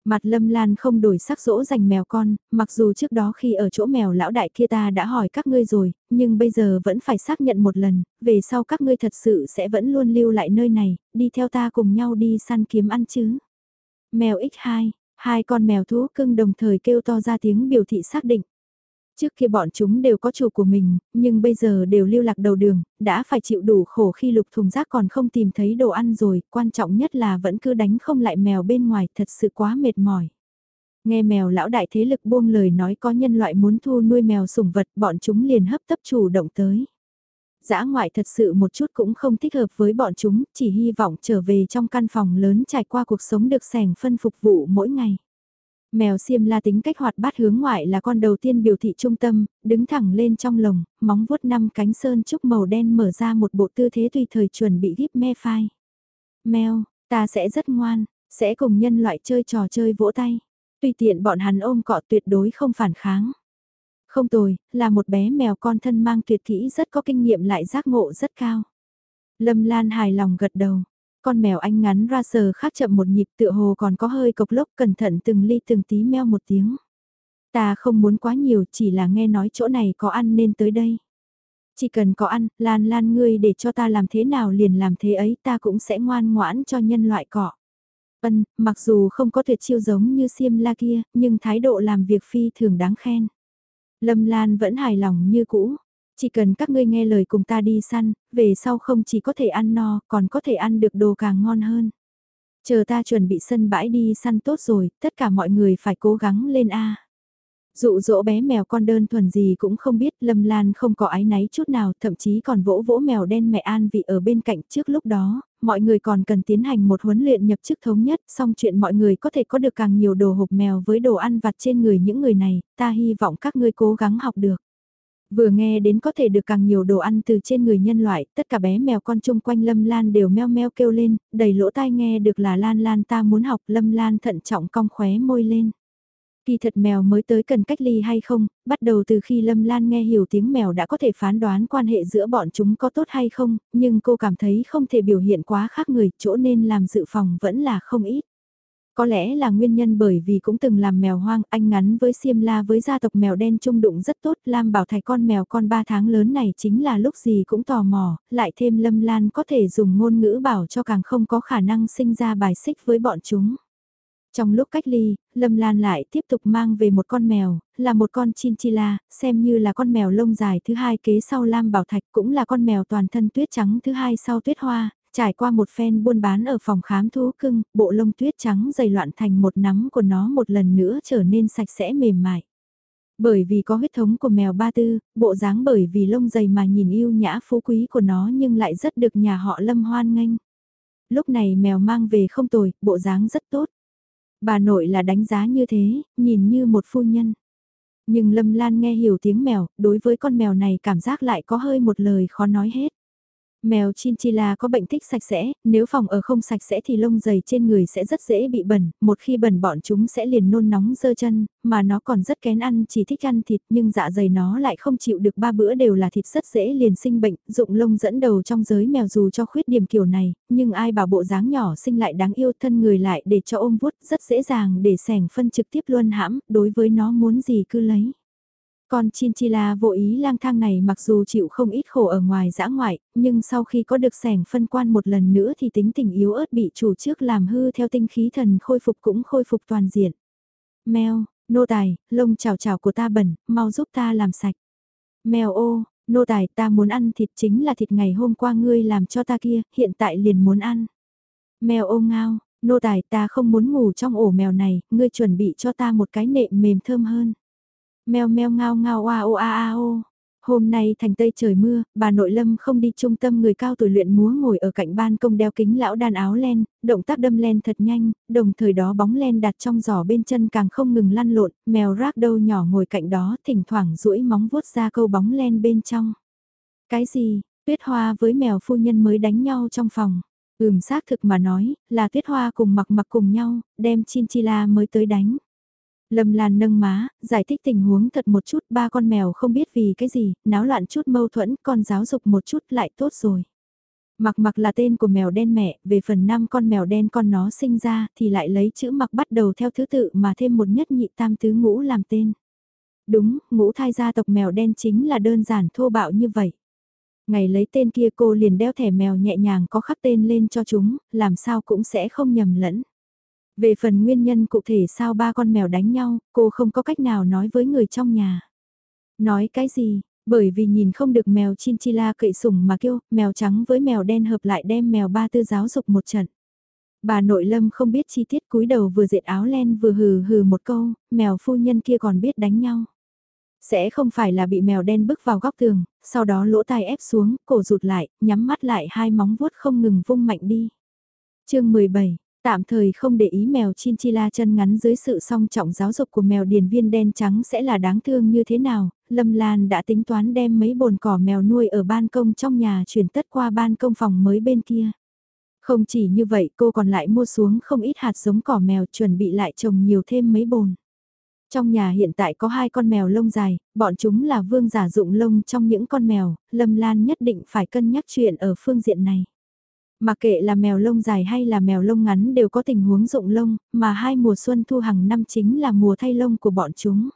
Mặt lâm lan không đổi sắc dỗ dành mèo con, mặc dù trước đó khi ở chỗ mèo lão đại kia ta đã hỏi các ngươi rồi, nhưng bây giờ vẫn phải xác nhận một lần, về sau các ngươi thật sự sẽ vẫn luôn lưu lại nơi này, đi theo ta cùng nhau đi săn kiếm ăn chứ. Mèo X2, hai con mèo thú cưng đồng thời kêu to ra tiếng biểu thị xác định. Trước kia bọn chúng đều có chủ của mình, nhưng bây giờ đều lưu lạc đầu đường, đã phải chịu đủ khổ khi lục thùng rác còn không tìm thấy đồ ăn rồi, quan trọng nhất là vẫn cứ đánh không lại mèo bên ngoài, thật sự quá mệt mỏi. Nghe mèo lão đại thế lực buông lời nói có nhân loại muốn thu nuôi mèo sủng vật, bọn chúng liền hấp tấp chủ động tới. giã ngoại thật sự một chút cũng không thích hợp với bọn chúng, chỉ hy vọng trở về trong căn phòng lớn trải qua cuộc sống được sẻng phân phục vụ mỗi ngày. Mèo xiêm la tính cách hoạt bát hướng ngoại là con đầu tiên biểu thị trung tâm, đứng thẳng lên trong lồng, móng vuốt năm cánh sơn trúc màu đen mở ra một bộ tư thế tùy thời chuẩn bị gíp me phai. Mèo, ta sẽ rất ngoan, sẽ cùng nhân loại chơi trò chơi vỗ tay. Tùy tiện bọn hắn ôm cọ tuyệt đối không phản kháng. Không tồi, là một bé mèo con thân mang tuyệt kỹ rất có kinh nghiệm lại giác ngộ rất cao. Lâm Lan hài lòng gật đầu. Con mèo anh ngắn ra sờ khác chậm một nhịp tựa hồ còn có hơi cộc lốc cẩn thận từng ly từng tí meo một tiếng. Ta không muốn quá nhiều chỉ là nghe nói chỗ này có ăn nên tới đây. Chỉ cần có ăn, Lan Lan ngươi để cho ta làm thế nào liền làm thế ấy ta cũng sẽ ngoan ngoãn cho nhân loại cọ. Ân, mặc dù không có tuyệt chiêu giống như Siêm La kia, nhưng thái độ làm việc phi thường đáng khen. Lâm Lan vẫn hài lòng như cũ. Chỉ cần các ngươi nghe lời cùng ta đi săn, về sau không chỉ có thể ăn no, còn có thể ăn được đồ càng ngon hơn. Chờ ta chuẩn bị sân bãi đi săn tốt rồi, tất cả mọi người phải cố gắng lên A. Dụ dỗ bé mèo con đơn thuần gì cũng không biết, Lâm Lan không có ái náy chút nào, thậm chí còn vỗ vỗ mèo đen mẹ An vị ở bên cạnh trước lúc đó, mọi người còn cần tiến hành một huấn luyện nhập chức thống nhất, xong chuyện mọi người có thể có được càng nhiều đồ hộp mèo với đồ ăn vặt trên người những người này, ta hy vọng các ngươi cố gắng học được. Vừa nghe đến có thể được càng nhiều đồ ăn từ trên người nhân loại, tất cả bé mèo con chung quanh Lâm Lan đều meo meo kêu lên, đầy lỗ tai nghe được là Lan Lan ta muốn học Lâm Lan thận trọng cong khóe môi lên. Kỳ thật mèo mới tới cần cách ly hay không, bắt đầu từ khi Lâm Lan nghe hiểu tiếng mèo đã có thể phán đoán quan hệ giữa bọn chúng có tốt hay không, nhưng cô cảm thấy không thể biểu hiện quá khác người, chỗ nên làm dự phòng vẫn là không ít. Có lẽ là nguyên nhân bởi vì cũng từng làm mèo hoang, anh ngắn với Siêm La với gia tộc mèo đen trung đụng rất tốt, Lam bảo thạch con mèo con 3 tháng lớn này chính là lúc gì cũng tò mò, lại thêm Lâm Lan có thể dùng ngôn ngữ bảo cho càng không có khả năng sinh ra bài xích với bọn chúng. Trong lúc cách ly, Lâm Lan lại tiếp tục mang về một con mèo, là một con chinchilla, xem như là con mèo lông dài thứ hai kế sau Lam Bảo Thạch cũng là con mèo toàn thân tuyết trắng thứ hai sau tuyết hoa, trải qua một phen buôn bán ở phòng khám thú cưng, bộ lông tuyết trắng dày loạn thành một nắm của nó một lần nữa trở nên sạch sẽ mềm mại. Bởi vì có huyết thống của mèo ba tư, bộ dáng bởi vì lông dày mà nhìn yêu nhã phú quý của nó nhưng lại rất được nhà họ lâm hoan nghênh. Lúc này mèo mang về không tồi, bộ dáng rất tốt. Bà nội là đánh giá như thế, nhìn như một phu nhân. Nhưng Lâm Lan nghe hiểu tiếng mèo, đối với con mèo này cảm giác lại có hơi một lời khó nói hết. Mèo chinchilla có bệnh thích sạch sẽ, nếu phòng ở không sạch sẽ thì lông dày trên người sẽ rất dễ bị bẩn, một khi bẩn bọn chúng sẽ liền nôn nóng dơ chân, mà nó còn rất kén ăn chỉ thích ăn thịt nhưng dạ dày nó lại không chịu được ba bữa đều là thịt rất dễ liền sinh bệnh, dụng lông dẫn đầu trong giới mèo dù cho khuyết điểm kiểu này, nhưng ai bảo bộ dáng nhỏ sinh lại đáng yêu thân người lại để cho ôm vuốt rất dễ dàng để sẻng phân trực tiếp luôn hãm, đối với nó muốn gì cứ lấy. Con chinchilla vô ý lang thang này mặc dù chịu không ít khổ ở ngoài dã ngoại, nhưng sau khi có được sẻng phân quan một lần nữa thì tính tình yếu ớt bị chủ trước làm hư theo tinh khí thần khôi phục cũng khôi phục toàn diện. Mèo, nô tài, lông chào chào của ta bẩn, mau giúp ta làm sạch. Mèo ô, nô tài ta muốn ăn thịt chính là thịt ngày hôm qua ngươi làm cho ta kia, hiện tại liền muốn ăn. Mèo ô ngao, nô tài ta không muốn ngủ trong ổ mèo này, ngươi chuẩn bị cho ta một cái nệm mềm thơm hơn. Mèo meo ngao ngao oa o a a o. Hôm nay thành tây trời mưa, bà nội lâm không đi trung tâm người cao tuổi luyện múa ngồi ở cạnh ban công đeo kính lão đàn áo len, động tác đâm len thật nhanh, đồng thời đó bóng len đặt trong giỏ bên chân càng không ngừng lăn lộn, mèo rác đâu nhỏ ngồi cạnh đó thỉnh thoảng duỗi móng vuốt ra câu bóng len bên trong. Cái gì, tuyết hoa với mèo phu nhân mới đánh nhau trong phòng. Ừm xác thực mà nói, là tuyết hoa cùng mặc mặc cùng nhau, đem chinchilla mới tới đánh. Lâm Lan nâng má, giải thích tình huống thật một chút, ba con mèo không biết vì cái gì, náo loạn chút mâu thuẫn, con giáo dục một chút lại tốt rồi. Mặc mặc là tên của mèo đen mẹ, về phần năm con mèo đen con nó sinh ra thì lại lấy chữ mặc bắt đầu theo thứ tự mà thêm một nhất nhị tam tứ ngũ làm tên. Đúng, ngũ thai gia tộc mèo đen chính là đơn giản thô bạo như vậy. Ngày lấy tên kia cô liền đeo thẻ mèo nhẹ nhàng có khắc tên lên cho chúng, làm sao cũng sẽ không nhầm lẫn. Về phần nguyên nhân cụ thể sao ba con mèo đánh nhau, cô không có cách nào nói với người trong nhà. Nói cái gì? Bởi vì nhìn không được mèo chinchilla cậy sủng mà kêu, mèo trắng với mèo đen hợp lại đem mèo ba tư giáo dục một trận. Bà nội lâm không biết chi tiết cúi đầu vừa dệt áo len vừa hừ hừ một câu, mèo phu nhân kia còn biết đánh nhau. Sẽ không phải là bị mèo đen bước vào góc tường, sau đó lỗ tai ép xuống, cổ rụt lại, nhắm mắt lại hai móng vuốt không ngừng vung mạnh đi. chương 17 Tạm thời không để ý mèo chinchilla chân ngắn dưới sự song trọng giáo dục của mèo điền viên đen trắng sẽ là đáng thương như thế nào, Lâm Lan đã tính toán đem mấy bồn cỏ mèo nuôi ở ban công trong nhà chuyển tất qua ban công phòng mới bên kia. Không chỉ như vậy cô còn lại mua xuống không ít hạt giống cỏ mèo chuẩn bị lại trồng nhiều thêm mấy bồn. Trong nhà hiện tại có hai con mèo lông dài, bọn chúng là vương giả dụng lông trong những con mèo, Lâm Lan nhất định phải cân nhắc chuyện ở phương diện này. Mà kệ là mèo lông dài hay là mèo lông ngắn đều có tình huống dụng lông, mà hai mùa xuân thu hàng năm chính là mùa thay lông của bọn chúng.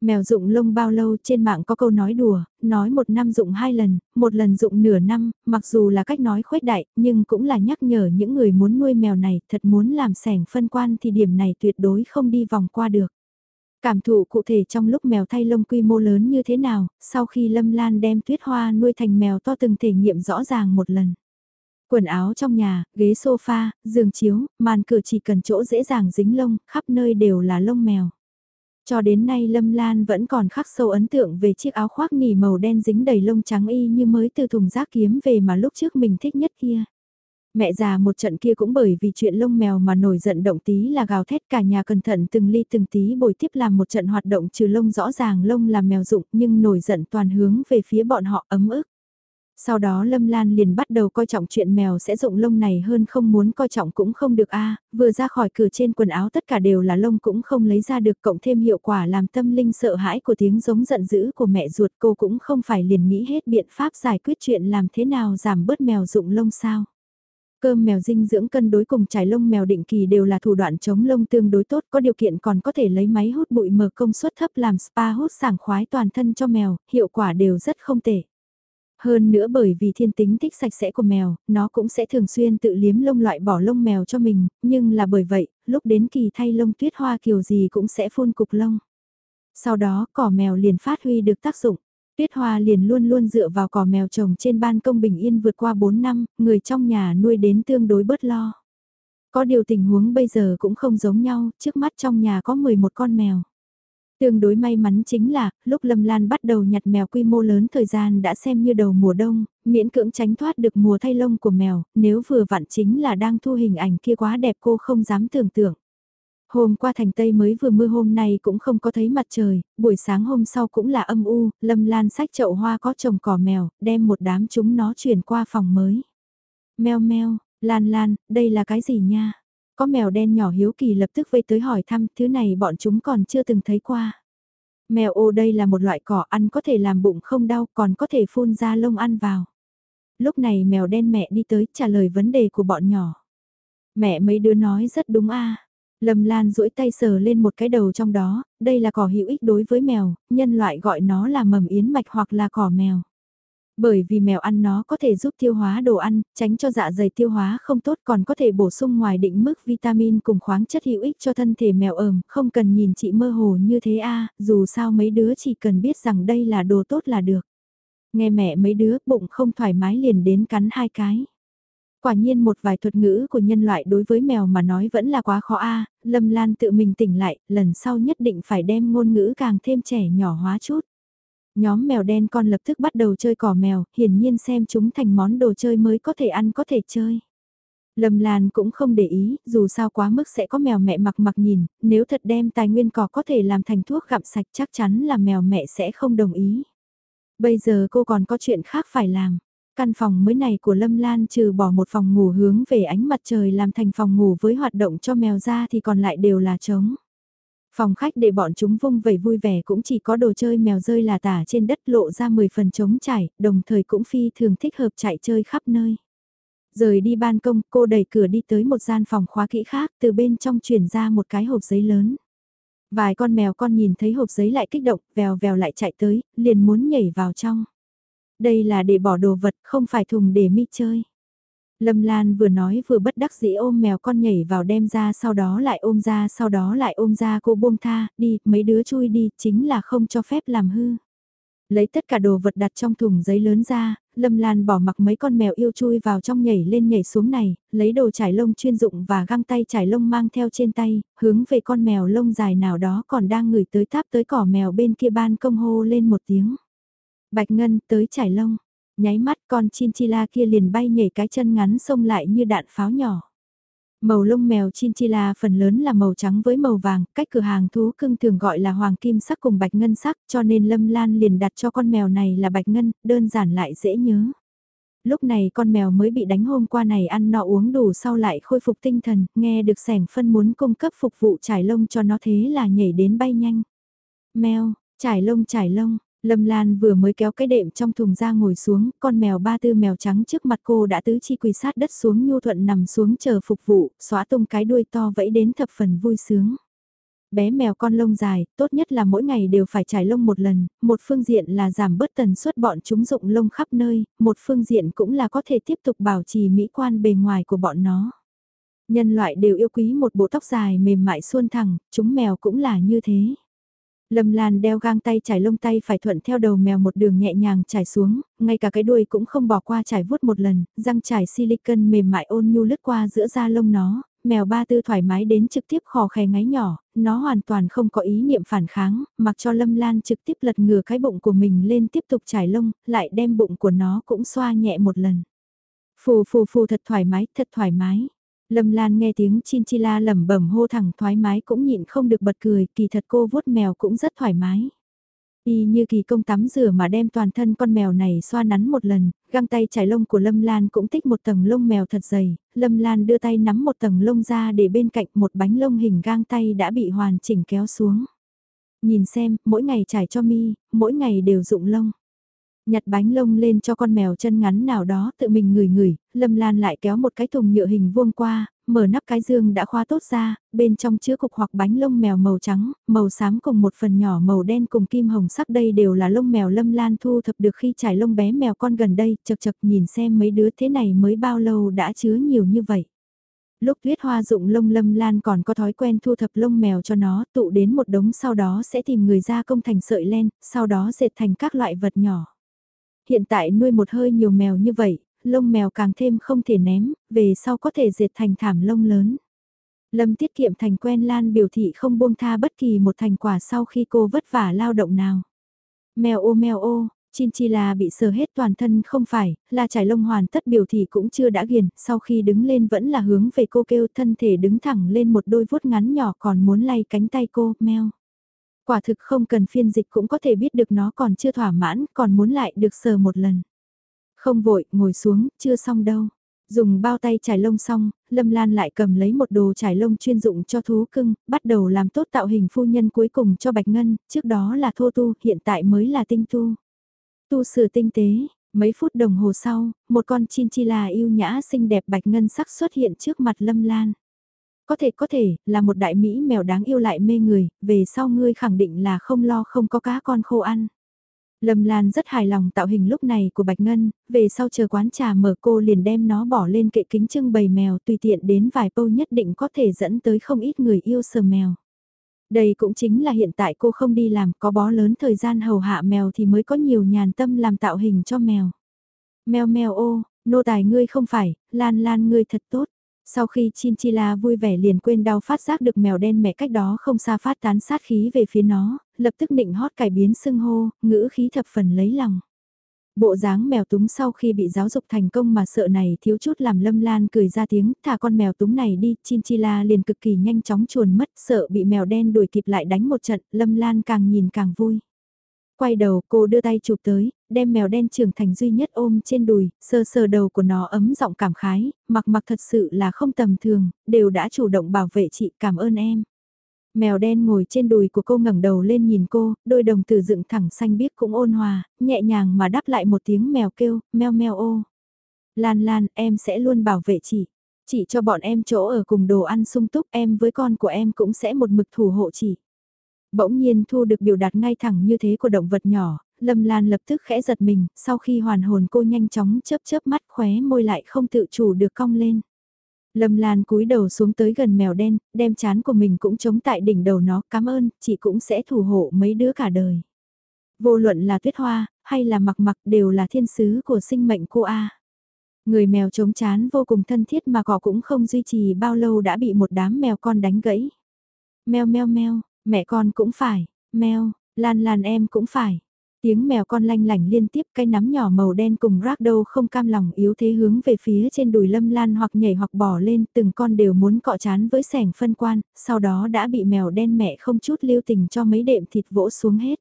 Mèo dụng lông bao lâu trên mạng có câu nói đùa, nói một năm dụng hai lần, một lần dụng nửa năm, mặc dù là cách nói khuếch đại, nhưng cũng là nhắc nhở những người muốn nuôi mèo này thật muốn làm sẻng phân quan thì điểm này tuyệt đối không đi vòng qua được. Cảm thụ cụ thể trong lúc mèo thay lông quy mô lớn như thế nào, sau khi Lâm Lan đem tuyết hoa nuôi thành mèo to từng thể nghiệm rõ ràng một lần. Quần áo trong nhà, ghế sofa, giường chiếu, màn cửa chỉ cần chỗ dễ dàng dính lông, khắp nơi đều là lông mèo. Cho đến nay Lâm Lan vẫn còn khắc sâu ấn tượng về chiếc áo khoác nỉ màu đen dính đầy lông trắng y như mới từ thùng rác kiếm về mà lúc trước mình thích nhất kia. Mẹ già một trận kia cũng bởi vì chuyện lông mèo mà nổi giận động tí là gào thét cả nhà cẩn thận từng ly từng tí bồi tiếp làm một trận hoạt động trừ lông rõ ràng lông làm mèo dụng nhưng nổi giận toàn hướng về phía bọn họ ấm ức. Sau đó Lâm Lan liền bắt đầu coi trọng chuyện mèo sẽ rụng lông này hơn không muốn coi trọng cũng không được a vừa ra khỏi cửa trên quần áo tất cả đều là lông cũng không lấy ra được cộng thêm hiệu quả làm tâm linh sợ hãi của tiếng giống giận dữ của mẹ ruột cô cũng không phải liền nghĩ hết biện pháp giải quyết chuyện làm thế nào giảm bớt mèo rụng lông sao. Cơm mèo dinh dưỡng cân đối cùng trải lông mèo định kỳ đều là thủ đoạn chống lông tương đối tốt, có điều kiện còn có thể lấy máy hút bụi mở công suất thấp làm spa hút sảng khoái toàn thân cho mèo, hiệu quả đều rất không tệ. Hơn nữa bởi vì thiên tính thích sạch sẽ của mèo, nó cũng sẽ thường xuyên tự liếm lông loại bỏ lông mèo cho mình, nhưng là bởi vậy, lúc đến kỳ thay lông tuyết hoa kiểu gì cũng sẽ phun cục lông. Sau đó cỏ mèo liền phát huy được tác dụng. Tuyết hoa liền luôn luôn dựa vào cỏ mèo trồng trên ban công bình yên vượt qua 4 năm, người trong nhà nuôi đến tương đối bớt lo. Có điều tình huống bây giờ cũng không giống nhau, trước mắt trong nhà có 11 con mèo. Tương đối may mắn chính là, lúc Lâm Lan bắt đầu nhặt mèo quy mô lớn thời gian đã xem như đầu mùa đông, miễn cưỡng tránh thoát được mùa thay lông của mèo, nếu vừa vặn chính là đang thu hình ảnh kia quá đẹp cô không dám tưởng tượng. Hôm qua thành Tây mới vừa mưa hôm nay cũng không có thấy mặt trời, buổi sáng hôm sau cũng là âm u, Lâm Lan sách chậu hoa có trồng cỏ mèo, đem một đám chúng nó chuyển qua phòng mới. Mèo mèo, Lan Lan, đây là cái gì nha? Có mèo đen nhỏ hiếu kỳ lập tức vây tới hỏi thăm, thứ này bọn chúng còn chưa từng thấy qua. Mèo ô đây là một loại cỏ ăn có thể làm bụng không đau còn có thể phun ra lông ăn vào. Lúc này mèo đen mẹ đi tới trả lời vấn đề của bọn nhỏ. Mẹ mấy đứa nói rất đúng a Lâm Lan duỗi tay sờ lên một cái đầu trong đó, đây là cỏ hữu ích đối với mèo, nhân loại gọi nó là mầm yến mạch hoặc là cỏ mèo. Bởi vì mèo ăn nó có thể giúp tiêu hóa đồ ăn, tránh cho dạ dày tiêu hóa không tốt còn có thể bổ sung ngoài định mức vitamin cùng khoáng chất hữu ích cho thân thể mèo ẩm, không cần nhìn chị mơ hồ như thế a dù sao mấy đứa chỉ cần biết rằng đây là đồ tốt là được. Nghe mẹ mấy đứa bụng không thoải mái liền đến cắn hai cái. Quả nhiên một vài thuật ngữ của nhân loại đối với mèo mà nói vẫn là quá khó a Lâm Lan tự mình tỉnh lại, lần sau nhất định phải đem ngôn ngữ càng thêm trẻ nhỏ hóa chút. Nhóm mèo đen con lập tức bắt đầu chơi cỏ mèo, hiển nhiên xem chúng thành món đồ chơi mới có thể ăn có thể chơi. Lâm Lan cũng không để ý, dù sao quá mức sẽ có mèo mẹ mặc mặc nhìn, nếu thật đem tài nguyên cỏ có thể làm thành thuốc gặm sạch chắc chắn là mèo mẹ sẽ không đồng ý. Bây giờ cô còn có chuyện khác phải làm. Căn phòng mới này của Lâm Lan trừ bỏ một phòng ngủ hướng về ánh mặt trời làm thành phòng ngủ với hoạt động cho mèo ra thì còn lại đều là trống. Phòng khách để bọn chúng vung vẩy vui vẻ cũng chỉ có đồ chơi mèo rơi là tả trên đất lộ ra 10 phần trống trải, đồng thời cũng phi thường thích hợp chạy chơi khắp nơi. Rời đi ban công, cô đẩy cửa đi tới một gian phòng khóa kỹ khác, từ bên trong chuyển ra một cái hộp giấy lớn. Vài con mèo con nhìn thấy hộp giấy lại kích động, vèo vèo lại chạy tới, liền muốn nhảy vào trong. Đây là để bỏ đồ vật, không phải thùng để mi chơi. Lâm Lan vừa nói vừa bất đắc dĩ ôm mèo con nhảy vào đem ra sau đó lại ôm ra sau đó lại ôm ra cô buông tha, đi, mấy đứa chui đi, chính là không cho phép làm hư. Lấy tất cả đồ vật đặt trong thùng giấy lớn ra, Lâm Lan bỏ mặc mấy con mèo yêu chui vào trong nhảy lên nhảy xuống này, lấy đồ trải lông chuyên dụng và găng tay trải lông mang theo trên tay, hướng về con mèo lông dài nào đó còn đang ngửi tới táp tới cỏ mèo bên kia ban công hô lên một tiếng. Bạch Ngân tới trải lông, nháy mắt con chinchilla kia liền bay nhảy cái chân ngắn xông lại như đạn pháo nhỏ. Màu lông mèo chinchilla phần lớn là màu trắng với màu vàng, cách cửa hàng thú cưng thường gọi là hoàng kim sắc cùng bạch ngân sắc, cho nên Lâm Lan liền đặt cho con mèo này là bạch ngân, đơn giản lại dễ nhớ. Lúc này con mèo mới bị đánh hôm qua này ăn no uống đủ sau lại khôi phục tinh thần, nghe được sẻng phân muốn cung cấp phục vụ trải lông cho nó thế là nhảy đến bay nhanh. Mèo, trải lông trải lông, Lâm Lan vừa mới kéo cái đệm trong thùng ra ngồi xuống, con mèo ba tư mèo trắng trước mặt cô đã tứ chi quỳ sát đất xuống nhu thuận nằm xuống chờ phục vụ, xóa tung cái đuôi to vẫy đến thập phần vui sướng. Bé mèo con lông dài, tốt nhất là mỗi ngày đều phải trải lông một lần, một phương diện là giảm bớt tần suất bọn chúng dụng lông khắp nơi, một phương diện cũng là có thể tiếp tục bảo trì mỹ quan bề ngoài của bọn nó. Nhân loại đều yêu quý một bộ tóc dài mềm mại suôn thẳng, chúng mèo cũng là như thế. Lâm Lan đeo gang tay trải lông tay phải thuận theo đầu mèo một đường nhẹ nhàng trải xuống, ngay cả cái đuôi cũng không bỏ qua trải vuốt một lần, răng trải silicon mềm mại ôn nhu lướt qua giữa da lông nó, mèo ba tư thoải mái đến trực tiếp khò khè ngáy nhỏ, nó hoàn toàn không có ý niệm phản kháng, mặc cho Lâm Lan trực tiếp lật ngừa cái bụng của mình lên tiếp tục trải lông, lại đem bụng của nó cũng xoa nhẹ một lần. Phù phù phù thật thoải mái, thật thoải mái. Lâm Lan nghe tiếng chinchilla lẩm bẩm hô thẳng thoải mái cũng nhịn không được bật cười, kỳ thật cô vuốt mèo cũng rất thoải mái. Y như kỳ công tắm rửa mà đem toàn thân con mèo này xoa nắn một lần, găng tay trải lông của Lâm Lan cũng tích một tầng lông mèo thật dày, Lâm Lan đưa tay nắm một tầng lông ra để bên cạnh một bánh lông hình gang tay đã bị hoàn chỉnh kéo xuống. Nhìn xem, mỗi ngày trải cho mi, mỗi ngày đều dụng lông. Nhặt bánh lông lên cho con mèo chân ngắn nào đó tự mình ngửi ngửi, Lâm Lan lại kéo một cái thùng nhựa hình vuông qua, mở nắp cái dương đã khóa tốt ra, bên trong chứa cục hoặc bánh lông mèo màu trắng, màu xám cùng một phần nhỏ màu đen cùng kim hồng sắc đây đều là lông mèo Lâm Lan thu thập được khi trải lông bé mèo con gần đây, chật chật nhìn xem mấy đứa thế này mới bao lâu đã chứa nhiều như vậy. Lúc tuyết hoa dụng lông Lâm Lan còn có thói quen thu thập lông mèo cho nó, tụ đến một đống sau đó sẽ tìm người ra công thành sợi len, sau đó dệt thành các loại vật nhỏ. Hiện tại nuôi một hơi nhiều mèo như vậy, lông mèo càng thêm không thể ném, về sau có thể dệt thành thảm lông lớn. Lâm tiết kiệm thành quen Lan biểu thị không buông tha bất kỳ một thành quả sau khi cô vất vả lao động nào. Mèo ô mèo ô, Chinchilla bị sờ hết toàn thân không phải, là trải lông hoàn tất biểu thị cũng chưa đã ghiền, sau khi đứng lên vẫn là hướng về cô kêu thân thể đứng thẳng lên một đôi vuốt ngắn nhỏ còn muốn lay cánh tay cô, mèo. Quả thực không cần phiên dịch cũng có thể biết được nó còn chưa thỏa mãn, còn muốn lại được sờ một lần. Không vội, ngồi xuống, chưa xong đâu. Dùng bao tay trải lông xong, Lâm Lan lại cầm lấy một đồ trải lông chuyên dụng cho thú cưng, bắt đầu làm tốt tạo hình phu nhân cuối cùng cho Bạch Ngân, trước đó là thô tu, hiện tại mới là tinh tu. Tu sửa tinh tế, mấy phút đồng hồ sau, một con chinchilla yêu nhã xinh đẹp Bạch Ngân sắc xuất hiện trước mặt Lâm Lan. Có thể có thể, là một đại mỹ mèo đáng yêu lại mê người, về sau ngươi khẳng định là không lo không có cá con khô ăn. Lâm Lan rất hài lòng tạo hình lúc này của Bạch Ngân, về sau chờ quán trà mở cô liền đem nó bỏ lên kệ kính trưng bày mèo tùy tiện đến vài câu nhất định có thể dẫn tới không ít người yêu sờ mèo. Đây cũng chính là hiện tại cô không đi làm có bó lớn thời gian hầu hạ mèo thì mới có nhiều nhàn tâm làm tạo hình cho mèo. Mèo mèo ô, nô tài ngươi không phải, Lan Lan ngươi thật tốt. Sau khi Chinchilla vui vẻ liền quên đau phát giác được mèo đen mẹ cách đó không xa phát tán sát khí về phía nó, lập tức định hót cải biến sưng hô, ngữ khí thập phần lấy lòng. Bộ dáng mèo túng sau khi bị giáo dục thành công mà sợ này thiếu chút làm lâm lan cười ra tiếng, thả con mèo túng này đi, Chinchilla liền cực kỳ nhanh chóng chuồn mất, sợ bị mèo đen đuổi kịp lại đánh một trận, lâm lan càng nhìn càng vui. Quay đầu cô đưa tay chụp tới, đem mèo đen trưởng thành duy nhất ôm trên đùi, sờ sờ đầu của nó ấm giọng cảm khái, mặc mặc thật sự là không tầm thường, đều đã chủ động bảo vệ chị cảm ơn em. Mèo đen ngồi trên đùi của cô ngẩng đầu lên nhìn cô, đôi đồng tử dựng thẳng xanh biếc cũng ôn hòa, nhẹ nhàng mà đáp lại một tiếng mèo kêu, meo meo ô. Lan Lan, em sẽ luôn bảo vệ chị. Chị cho bọn em chỗ ở cùng đồ ăn sung túc, em với con của em cũng sẽ một mực thủ hộ chị. Bỗng nhiên thu được biểu đạt ngay thẳng như thế của động vật nhỏ, Lâm Lan lập tức khẽ giật mình, sau khi hoàn hồn cô nhanh chóng chớp chớp mắt khóe môi lại không tự chủ được cong lên. Lâm Lan cúi đầu xuống tới gần mèo đen, đem chán của mình cũng chống tại đỉnh đầu nó, cảm ơn, chị cũng sẽ thủ hộ mấy đứa cả đời. Vô luận là tuyết hoa, hay là mặc mặc đều là thiên sứ của sinh mệnh cô A. Người mèo chống chán vô cùng thân thiết mà cỏ cũng không duy trì bao lâu đã bị một đám mèo con đánh gãy. Mèo meo meo, mẹ con cũng phải, mèo, lan lan em cũng phải. Tiếng mèo con lanh lảnh liên tiếp cây nắm nhỏ màu đen cùng rác đâu không cam lòng yếu thế hướng về phía trên đùi lâm lan hoặc nhảy hoặc bỏ lên từng con đều muốn cọ chán với sẻng phân quan, sau đó đã bị mèo đen mẹ không chút lưu tình cho mấy đệm thịt vỗ xuống hết.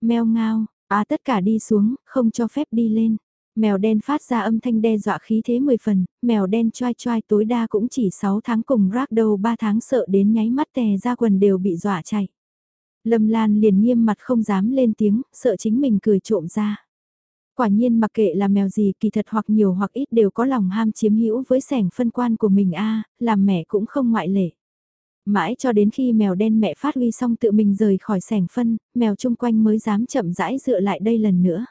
Mèo ngao, à tất cả đi xuống, không cho phép đi lên. Mèo đen phát ra âm thanh đe dọa khí thế 10 phần, mèo đen choai choai tối đa cũng chỉ 6 tháng cùng rác đầu 3 tháng sợ đến nháy mắt tè ra quần đều bị dọa chạy. Lâm Lan liền nghiêm mặt không dám lên tiếng, sợ chính mình cười trộm ra. Quả nhiên mặc kệ là mèo gì kỳ thật hoặc nhiều hoặc ít đều có lòng ham chiếm hữu với sẻng phân quan của mình a làm mẹ cũng không ngoại lệ. Mãi cho đến khi mèo đen mẹ phát huy xong tự mình rời khỏi sẻng phân, mèo chung quanh mới dám chậm rãi dựa lại đây lần nữa.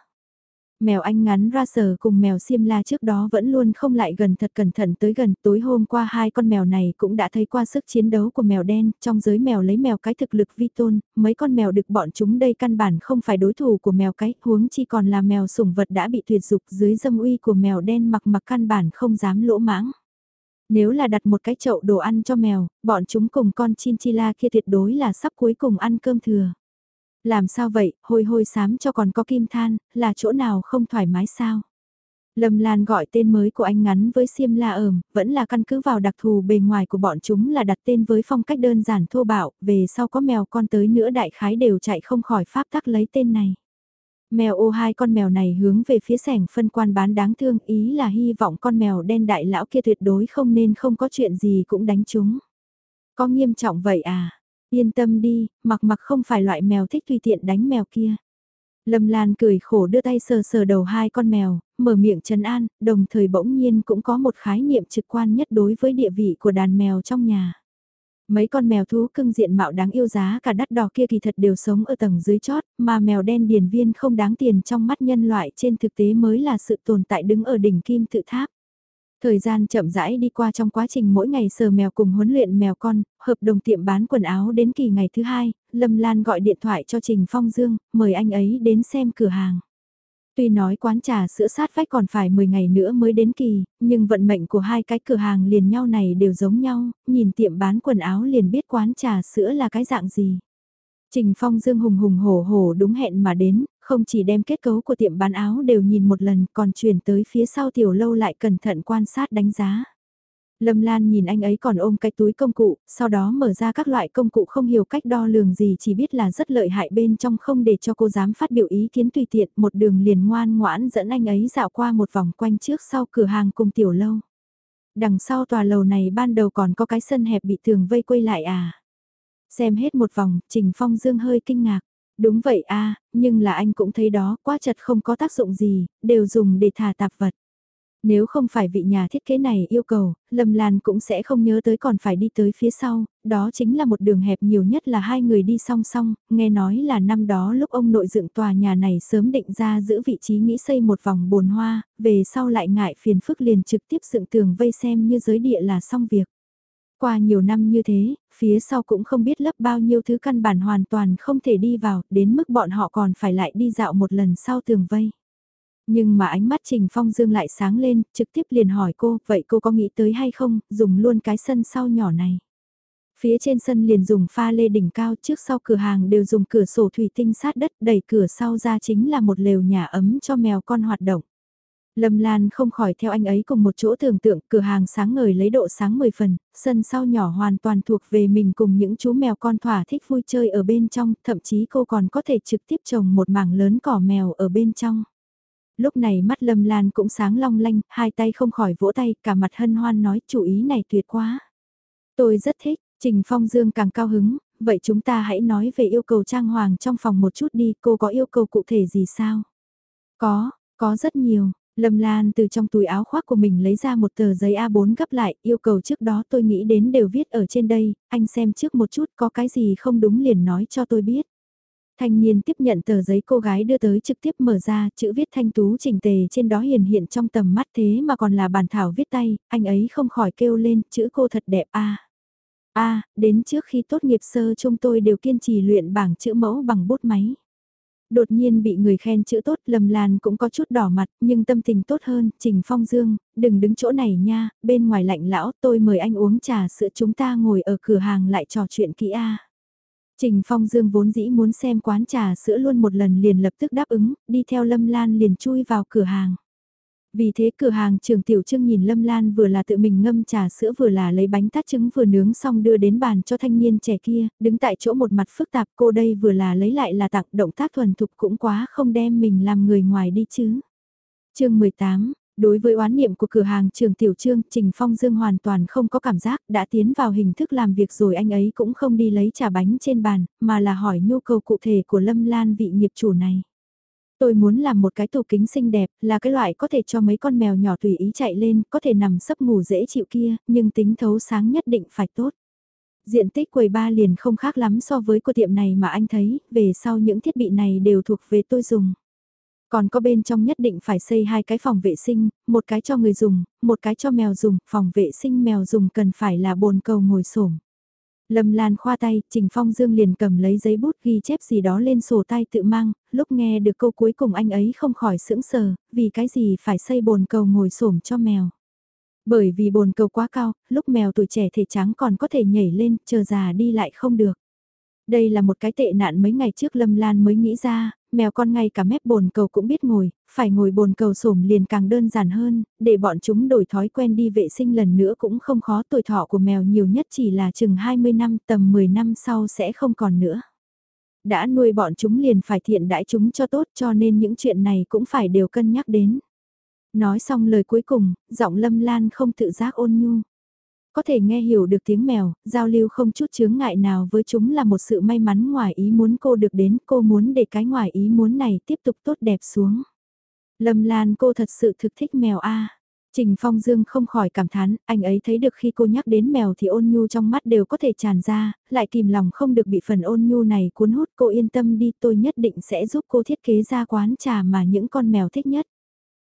Mèo anh ngắn ra sờ cùng mèo xiêm la trước đó vẫn luôn không lại gần thật cẩn thận tới gần. Tối hôm qua hai con mèo này cũng đã thấy qua sức chiến đấu của mèo đen. Trong giới mèo lấy mèo cái thực lực vi tôn, mấy con mèo được bọn chúng đây căn bản không phải đối thủ của mèo cái. Huống chi còn là mèo sủng vật đã bị tuyệt dục dưới dâm uy của mèo đen mặc mặc căn bản không dám lỗ mãng. Nếu là đặt một cái chậu đồ ăn cho mèo, bọn chúng cùng con chinchilla kia tuyệt đối là sắp cuối cùng ăn cơm thừa. Làm sao vậy, hôi hôi sám cho còn có kim than, là chỗ nào không thoải mái sao? Lâm Lan gọi tên mới của anh ngắn với Siêm La ờm, vẫn là căn cứ vào đặc thù bề ngoài của bọn chúng là đặt tên với phong cách đơn giản thô bạo, về sau có mèo con tới nữa đại khái đều chạy không khỏi pháp tắc lấy tên này. Mèo ô hai con mèo này hướng về phía sảnh phân quan bán đáng thương ý là hy vọng con mèo đen đại lão kia tuyệt đối không nên không có chuyện gì cũng đánh chúng. Có nghiêm trọng vậy à? Yên tâm đi, mặc mặc không phải loại mèo thích tùy tiện đánh mèo kia. Lâm Lan cười khổ đưa tay sờ sờ đầu hai con mèo, mở miệng trấn an, đồng thời bỗng nhiên cũng có một khái niệm trực quan nhất đối với địa vị của đàn mèo trong nhà. Mấy con mèo thú cưng diện mạo đáng yêu giá cả đắt đỏ kia kỳ thật đều sống ở tầng dưới chót, mà mèo đen điển viên không đáng tiền trong mắt nhân loại trên thực tế mới là sự tồn tại đứng ở đỉnh kim tự tháp. Thời gian chậm rãi đi qua trong quá trình mỗi ngày sờ mèo cùng huấn luyện mèo con, hợp đồng tiệm bán quần áo đến kỳ ngày thứ hai, Lâm Lan gọi điện thoại cho Trình Phong Dương, mời anh ấy đến xem cửa hàng. Tuy nói quán trà sữa sát vách còn phải 10 ngày nữa mới đến kỳ, nhưng vận mệnh của hai cái cửa hàng liền nhau này đều giống nhau, nhìn tiệm bán quần áo liền biết quán trà sữa là cái dạng gì. Trình Phong Dương hùng hùng hổ hổ đúng hẹn mà đến, không chỉ đem kết cấu của tiệm bán áo đều nhìn một lần còn chuyển tới phía sau tiểu lâu lại cẩn thận quan sát đánh giá. Lâm Lan nhìn anh ấy còn ôm cái túi công cụ, sau đó mở ra các loại công cụ không hiểu cách đo lường gì chỉ biết là rất lợi hại bên trong không để cho cô dám phát biểu ý kiến tùy tiện một đường liền ngoan ngoãn dẫn anh ấy dạo qua một vòng quanh trước sau cửa hàng cùng tiểu lâu. Đằng sau tòa lầu này ban đầu còn có cái sân hẹp bị tường vây quay lại à. Xem hết một vòng, Trình Phong Dương hơi kinh ngạc. Đúng vậy a nhưng là anh cũng thấy đó, quá chật không có tác dụng gì, đều dùng để thả tạp vật. Nếu không phải vị nhà thiết kế này yêu cầu, Lâm Lan cũng sẽ không nhớ tới còn phải đi tới phía sau, đó chính là một đường hẹp nhiều nhất là hai người đi song song, nghe nói là năm đó lúc ông nội dựng tòa nhà này sớm định ra giữ vị trí nghĩ xây một vòng bồn hoa, về sau lại ngại phiền phức liền trực tiếp dựng tường vây xem như giới địa là xong việc. Qua nhiều năm như thế, phía sau cũng không biết lấp bao nhiêu thứ căn bản hoàn toàn không thể đi vào, đến mức bọn họ còn phải lại đi dạo một lần sau tường vây. Nhưng mà ánh mắt Trình Phong Dương lại sáng lên, trực tiếp liền hỏi cô, vậy cô có nghĩ tới hay không, dùng luôn cái sân sau nhỏ này. Phía trên sân liền dùng pha lê đỉnh cao trước sau cửa hàng đều dùng cửa sổ thủy tinh sát đất đẩy cửa sau ra chính là một lều nhà ấm cho mèo con hoạt động. Lâm Lan không khỏi theo anh ấy cùng một chỗ tưởng tượng cửa hàng sáng ngời lấy độ sáng 10 phần, sân sau nhỏ hoàn toàn thuộc về mình cùng những chú mèo con thỏa thích vui chơi ở bên trong, thậm chí cô còn có thể trực tiếp trồng một mảng lớn cỏ mèo ở bên trong. Lúc này mắt Lâm Lan cũng sáng long lanh, hai tay không khỏi vỗ tay, cả mặt hân hoan nói chủ ý này tuyệt quá. Tôi rất thích, Trình Phong Dương càng cao hứng, vậy chúng ta hãy nói về yêu cầu trang hoàng trong phòng một chút đi, cô có yêu cầu cụ thể gì sao? Có, có rất nhiều, Lâm Lan từ trong túi áo khoác của mình lấy ra một tờ giấy A4 gấp lại, yêu cầu trước đó tôi nghĩ đến đều viết ở trên đây, anh xem trước một chút có cái gì không đúng liền nói cho tôi biết. Thanh niên tiếp nhận tờ giấy cô gái đưa tới trực tiếp mở ra, chữ viết thanh tú chỉnh tề trên đó hiền hiện trong tầm mắt thế mà còn là bản thảo viết tay, anh ấy không khỏi kêu lên, chữ cô thật đẹp a a đến trước khi tốt nghiệp sơ chúng tôi đều kiên trì luyện bảng chữ mẫu bằng bút máy. Đột nhiên bị người khen chữ tốt, Lâm Lan cũng có chút đỏ mặt, nhưng tâm tình tốt hơn, Trình Phong Dương, đừng đứng chỗ này nha, bên ngoài lạnh lão, tôi mời anh uống trà sữa chúng ta ngồi ở cửa hàng lại trò chuyện kỹ a. Trình Phong Dương vốn dĩ muốn xem quán trà sữa luôn một lần liền lập tức đáp ứng, đi theo Lâm Lan liền chui vào cửa hàng. Vì thế cửa hàng trường tiểu trương nhìn Lâm Lan vừa là tự mình ngâm trà sữa vừa là lấy bánh tát trứng vừa nướng xong đưa đến bàn cho thanh niên trẻ kia, đứng tại chỗ một mặt phức tạp cô đây vừa là lấy lại là tặng động tác thuần thục cũng quá không đem mình làm người ngoài đi chứ. chương 18 Đối với oán niệm của cửa hàng trường tiểu trương, Trình Phong Dương hoàn toàn không có cảm giác, đã tiến vào hình thức làm việc rồi anh ấy cũng không đi lấy trà bánh trên bàn, mà là hỏi nhu cầu cụ thể của Lâm Lan vị nghiệp chủ này. Tôi muốn làm một cái tủ kính xinh đẹp, là cái loại có thể cho mấy con mèo nhỏ tùy ý chạy lên, có thể nằm sấp ngủ dễ chịu kia, nhưng tính thấu sáng nhất định phải tốt. Diện tích quầy ba liền không khác lắm so với của tiệm này mà anh thấy, về sau những thiết bị này đều thuộc về tôi dùng. Còn có bên trong nhất định phải xây hai cái phòng vệ sinh, một cái cho người dùng, một cái cho mèo dùng, phòng vệ sinh mèo dùng cần phải là bồn cầu ngồi xổm Lâm Lan khoa tay, Trình Phong Dương liền cầm lấy giấy bút ghi chép gì đó lên sổ tay tự mang, lúc nghe được câu cuối cùng anh ấy không khỏi sững sờ, vì cái gì phải xây bồn cầu ngồi xổm cho mèo. Bởi vì bồn cầu quá cao, lúc mèo tuổi trẻ thể trắng còn có thể nhảy lên, chờ già đi lại không được. Đây là một cái tệ nạn mấy ngày trước Lâm Lan mới nghĩ ra, mèo con ngay cả mép bồn cầu cũng biết ngồi, phải ngồi bồn cầu sổm liền càng đơn giản hơn, để bọn chúng đổi thói quen đi vệ sinh lần nữa cũng không khó tuổi thọ của mèo nhiều nhất chỉ là chừng 20 năm tầm 10 năm sau sẽ không còn nữa. Đã nuôi bọn chúng liền phải thiện đãi chúng cho tốt cho nên những chuyện này cũng phải đều cân nhắc đến. Nói xong lời cuối cùng, giọng lâm lan không tự giác ôn nhu. Có thể nghe hiểu được tiếng mèo, giao lưu không chút chướng ngại nào với chúng là một sự may mắn ngoài ý muốn cô được đến, cô muốn để cái ngoài ý muốn này tiếp tục tốt đẹp xuống. Lâm Lan cô thật sự thực thích mèo a. Trình Phong Dương không khỏi cảm thán, anh ấy thấy được khi cô nhắc đến mèo thì ôn nhu trong mắt đều có thể tràn ra, lại kìm lòng không được bị phần ôn nhu này cuốn hút cô yên tâm đi tôi nhất định sẽ giúp cô thiết kế ra quán trà mà những con mèo thích nhất.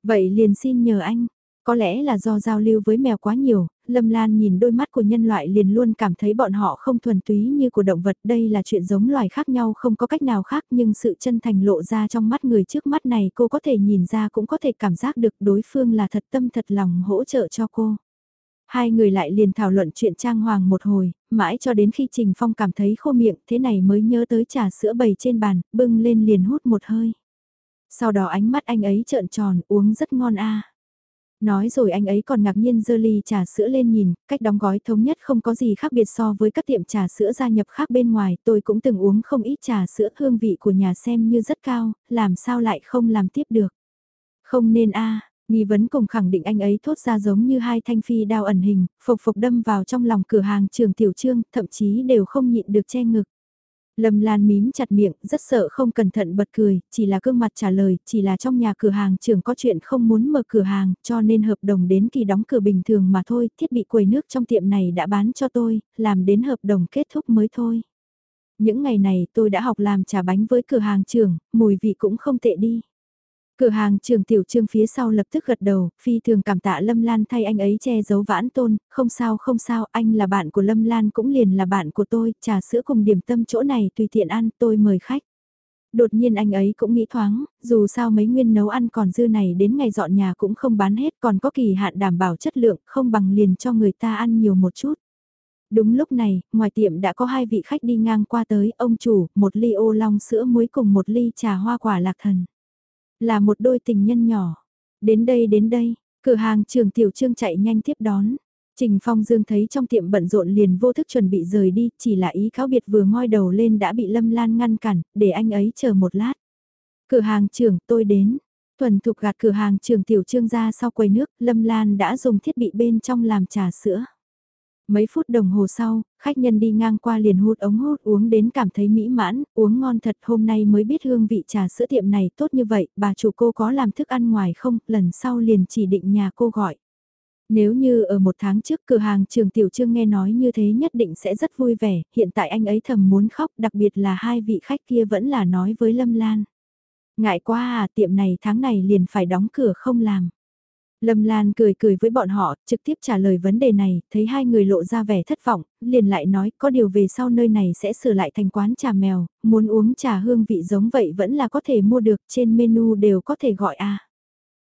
Vậy liền xin nhờ anh, có lẽ là do giao lưu với mèo quá nhiều, Lâm Lan nhìn đôi mắt của nhân loại liền luôn cảm thấy bọn họ không thuần túy như của động vật. Đây là chuyện giống loài khác nhau không có cách nào khác nhưng sự chân thành lộ ra trong mắt người trước mắt này cô có thể nhìn ra cũng có thể cảm giác được đối phương là thật tâm thật lòng hỗ trợ cho cô. Hai người lại liền thảo luận chuyện trang hoàng một hồi, mãi cho đến khi Trình Phong cảm thấy khô miệng thế này mới nhớ tới trà sữa bầy trên bàn, bưng lên liền hút một hơi. Sau đó ánh mắt anh ấy trợn tròn uống rất ngon a Nói rồi anh ấy còn ngạc nhiên dơ ly trà sữa lên nhìn, cách đóng gói thống nhất không có gì khác biệt so với các tiệm trà sữa gia nhập khác bên ngoài, tôi cũng từng uống không ít trà sữa hương vị của nhà xem như rất cao, làm sao lại không làm tiếp được. Không nên a nghi vấn cùng khẳng định anh ấy thốt ra giống như hai thanh phi đao ẩn hình, phục phục đâm vào trong lòng cửa hàng trường tiểu trương, thậm chí đều không nhịn được che ngực. Lâm Lan mím chặt miệng, rất sợ không cẩn thận bật cười, chỉ là gương mặt trả lời, chỉ là trong nhà cửa hàng trưởng có chuyện không muốn mở cửa hàng, cho nên hợp đồng đến kỳ đóng cửa bình thường mà thôi, thiết bị quầy nước trong tiệm này đã bán cho tôi, làm đến hợp đồng kết thúc mới thôi. Những ngày này tôi đã học làm trà bánh với cửa hàng trưởng, mùi vị cũng không tệ đi. Cửa hàng trường tiểu trương phía sau lập tức gật đầu, phi thường cảm tạ Lâm Lan thay anh ấy che giấu vãn tôn, không sao không sao, anh là bạn của Lâm Lan cũng liền là bạn của tôi, trà sữa cùng điểm tâm chỗ này tùy tiện ăn, tôi mời khách. Đột nhiên anh ấy cũng nghĩ thoáng, dù sao mấy nguyên nấu ăn còn dư này đến ngày dọn nhà cũng không bán hết còn có kỳ hạn đảm bảo chất lượng, không bằng liền cho người ta ăn nhiều một chút. Đúng lúc này, ngoài tiệm đã có hai vị khách đi ngang qua tới, ông chủ, một ly ô long sữa muối cùng một ly trà hoa quả lạc thần. Là một đôi tình nhân nhỏ. Đến đây đến đây, cửa hàng trường tiểu trương chạy nhanh tiếp đón. Trình Phong Dương thấy trong tiệm bận rộn liền vô thức chuẩn bị rời đi, chỉ là ý cáo biệt vừa ngoi đầu lên đã bị Lâm Lan ngăn cản, để anh ấy chờ một lát. Cửa hàng trưởng tôi đến. Thuần thục gạt cửa hàng trường tiểu trương ra sau quầy nước, Lâm Lan đã dùng thiết bị bên trong làm trà sữa. Mấy phút đồng hồ sau, khách nhân đi ngang qua liền hút ống hút uống đến cảm thấy mỹ mãn, uống ngon thật hôm nay mới biết hương vị trà sữa tiệm này tốt như vậy, bà chủ cô có làm thức ăn ngoài không, lần sau liền chỉ định nhà cô gọi. Nếu như ở một tháng trước cửa hàng trường Tiểu Trương nghe nói như thế nhất định sẽ rất vui vẻ, hiện tại anh ấy thầm muốn khóc, đặc biệt là hai vị khách kia vẫn là nói với Lâm Lan. Ngại quá à, tiệm này tháng này liền phải đóng cửa không làm. Lâm Lan cười cười với bọn họ, trực tiếp trả lời vấn đề này, thấy hai người lộ ra vẻ thất vọng, liền lại nói có điều về sau nơi này sẽ sửa lại thành quán trà mèo, muốn uống trà hương vị giống vậy vẫn là có thể mua được, trên menu đều có thể gọi a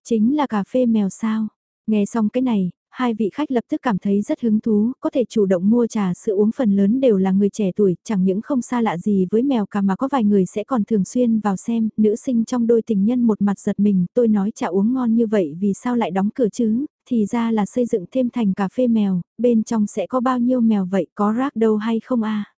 Chính là cà phê mèo sao? Nghe xong cái này, hai vị khách lập tức cảm thấy rất hứng thú, có thể chủ động mua trà sữa uống phần lớn đều là người trẻ tuổi, chẳng những không xa lạ gì với mèo cả mà có vài người sẽ còn thường xuyên vào xem, nữ sinh trong đôi tình nhân một mặt giật mình, tôi nói trà uống ngon như vậy vì sao lại đóng cửa chứ, thì ra là xây dựng thêm thành cà phê mèo, bên trong sẽ có bao nhiêu mèo vậy, có rác đâu hay không a?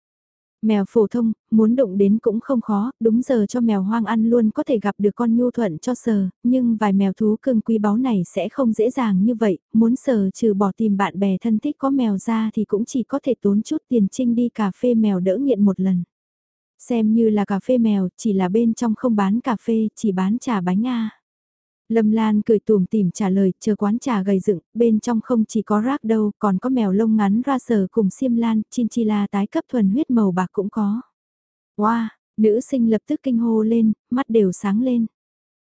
Mèo phổ thông, muốn đụng đến cũng không khó, đúng giờ cho mèo hoang ăn luôn có thể gặp được con nhu thuận cho sờ, nhưng vài mèo thú cưng quý báu này sẽ không dễ dàng như vậy, muốn sờ trừ bỏ tìm bạn bè thân thích có mèo ra thì cũng chỉ có thể tốn chút tiền trinh đi cà phê mèo đỡ nghiện một lần. Xem như là cà phê mèo, chỉ là bên trong không bán cà phê, chỉ bán trà bánh a. Lâm Lan cười tùm tìm trả lời, chờ quán trà gầy dựng, bên trong không chỉ có rác đâu, còn có mèo lông ngắn ra sờ cùng xiêm lan, chinchilla tái cấp thuần huyết màu bạc cũng có. Wow, nữ sinh lập tức kinh hô lên, mắt đều sáng lên.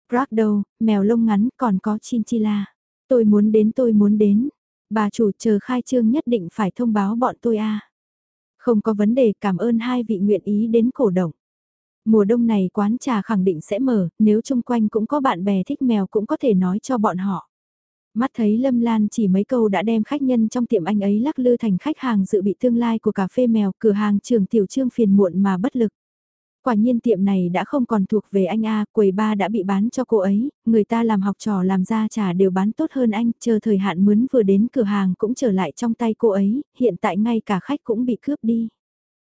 Rác đâu, mèo lông ngắn còn có chinchilla. Tôi muốn đến tôi muốn đến. Bà chủ chờ khai trương nhất định phải thông báo bọn tôi a. Không có vấn đề cảm ơn hai vị nguyện ý đến cổ động. Mùa đông này quán trà khẳng định sẽ mở, nếu chung quanh cũng có bạn bè thích mèo cũng có thể nói cho bọn họ. Mắt thấy Lâm Lan chỉ mấy câu đã đem khách nhân trong tiệm anh ấy lắc lư thành khách hàng dự bị tương lai của cà phê mèo cửa hàng trường tiểu trương phiền muộn mà bất lực. Quả nhiên tiệm này đã không còn thuộc về anh A, quầy ba đã bị bán cho cô ấy, người ta làm học trò làm ra trà đều bán tốt hơn anh, chờ thời hạn mướn vừa đến cửa hàng cũng trở lại trong tay cô ấy, hiện tại ngay cả khách cũng bị cướp đi.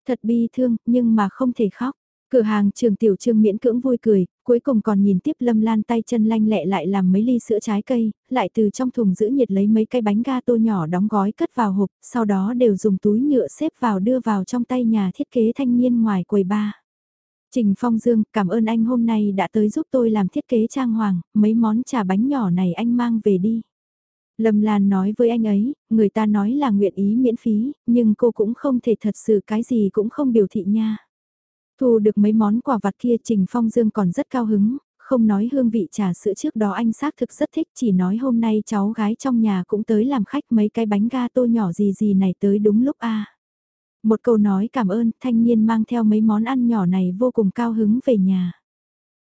Thật bi thương, nhưng mà không thể khóc. Cửa hàng trường tiểu trương miễn cưỡng vui cười, cuối cùng còn nhìn tiếp lâm lan tay chân lanh lẹ lại làm mấy ly sữa trái cây, lại từ trong thùng giữ nhiệt lấy mấy cái bánh ga tô nhỏ đóng gói cất vào hộp, sau đó đều dùng túi nhựa xếp vào đưa vào trong tay nhà thiết kế thanh niên ngoài quầy ba. Trình Phong Dương, cảm ơn anh hôm nay đã tới giúp tôi làm thiết kế trang hoàng, mấy món trà bánh nhỏ này anh mang về đi. Lâm Lan nói với anh ấy, người ta nói là nguyện ý miễn phí, nhưng cô cũng không thể thật sự cái gì cũng không biểu thị nha. Thu được mấy món quà vặt kia Trình Phong Dương còn rất cao hứng, không nói hương vị trà sữa trước đó anh xác thực rất thích chỉ nói hôm nay cháu gái trong nhà cũng tới làm khách mấy cái bánh ga tô nhỏ gì gì này tới đúng lúc a Một câu nói cảm ơn thanh niên mang theo mấy món ăn nhỏ này vô cùng cao hứng về nhà.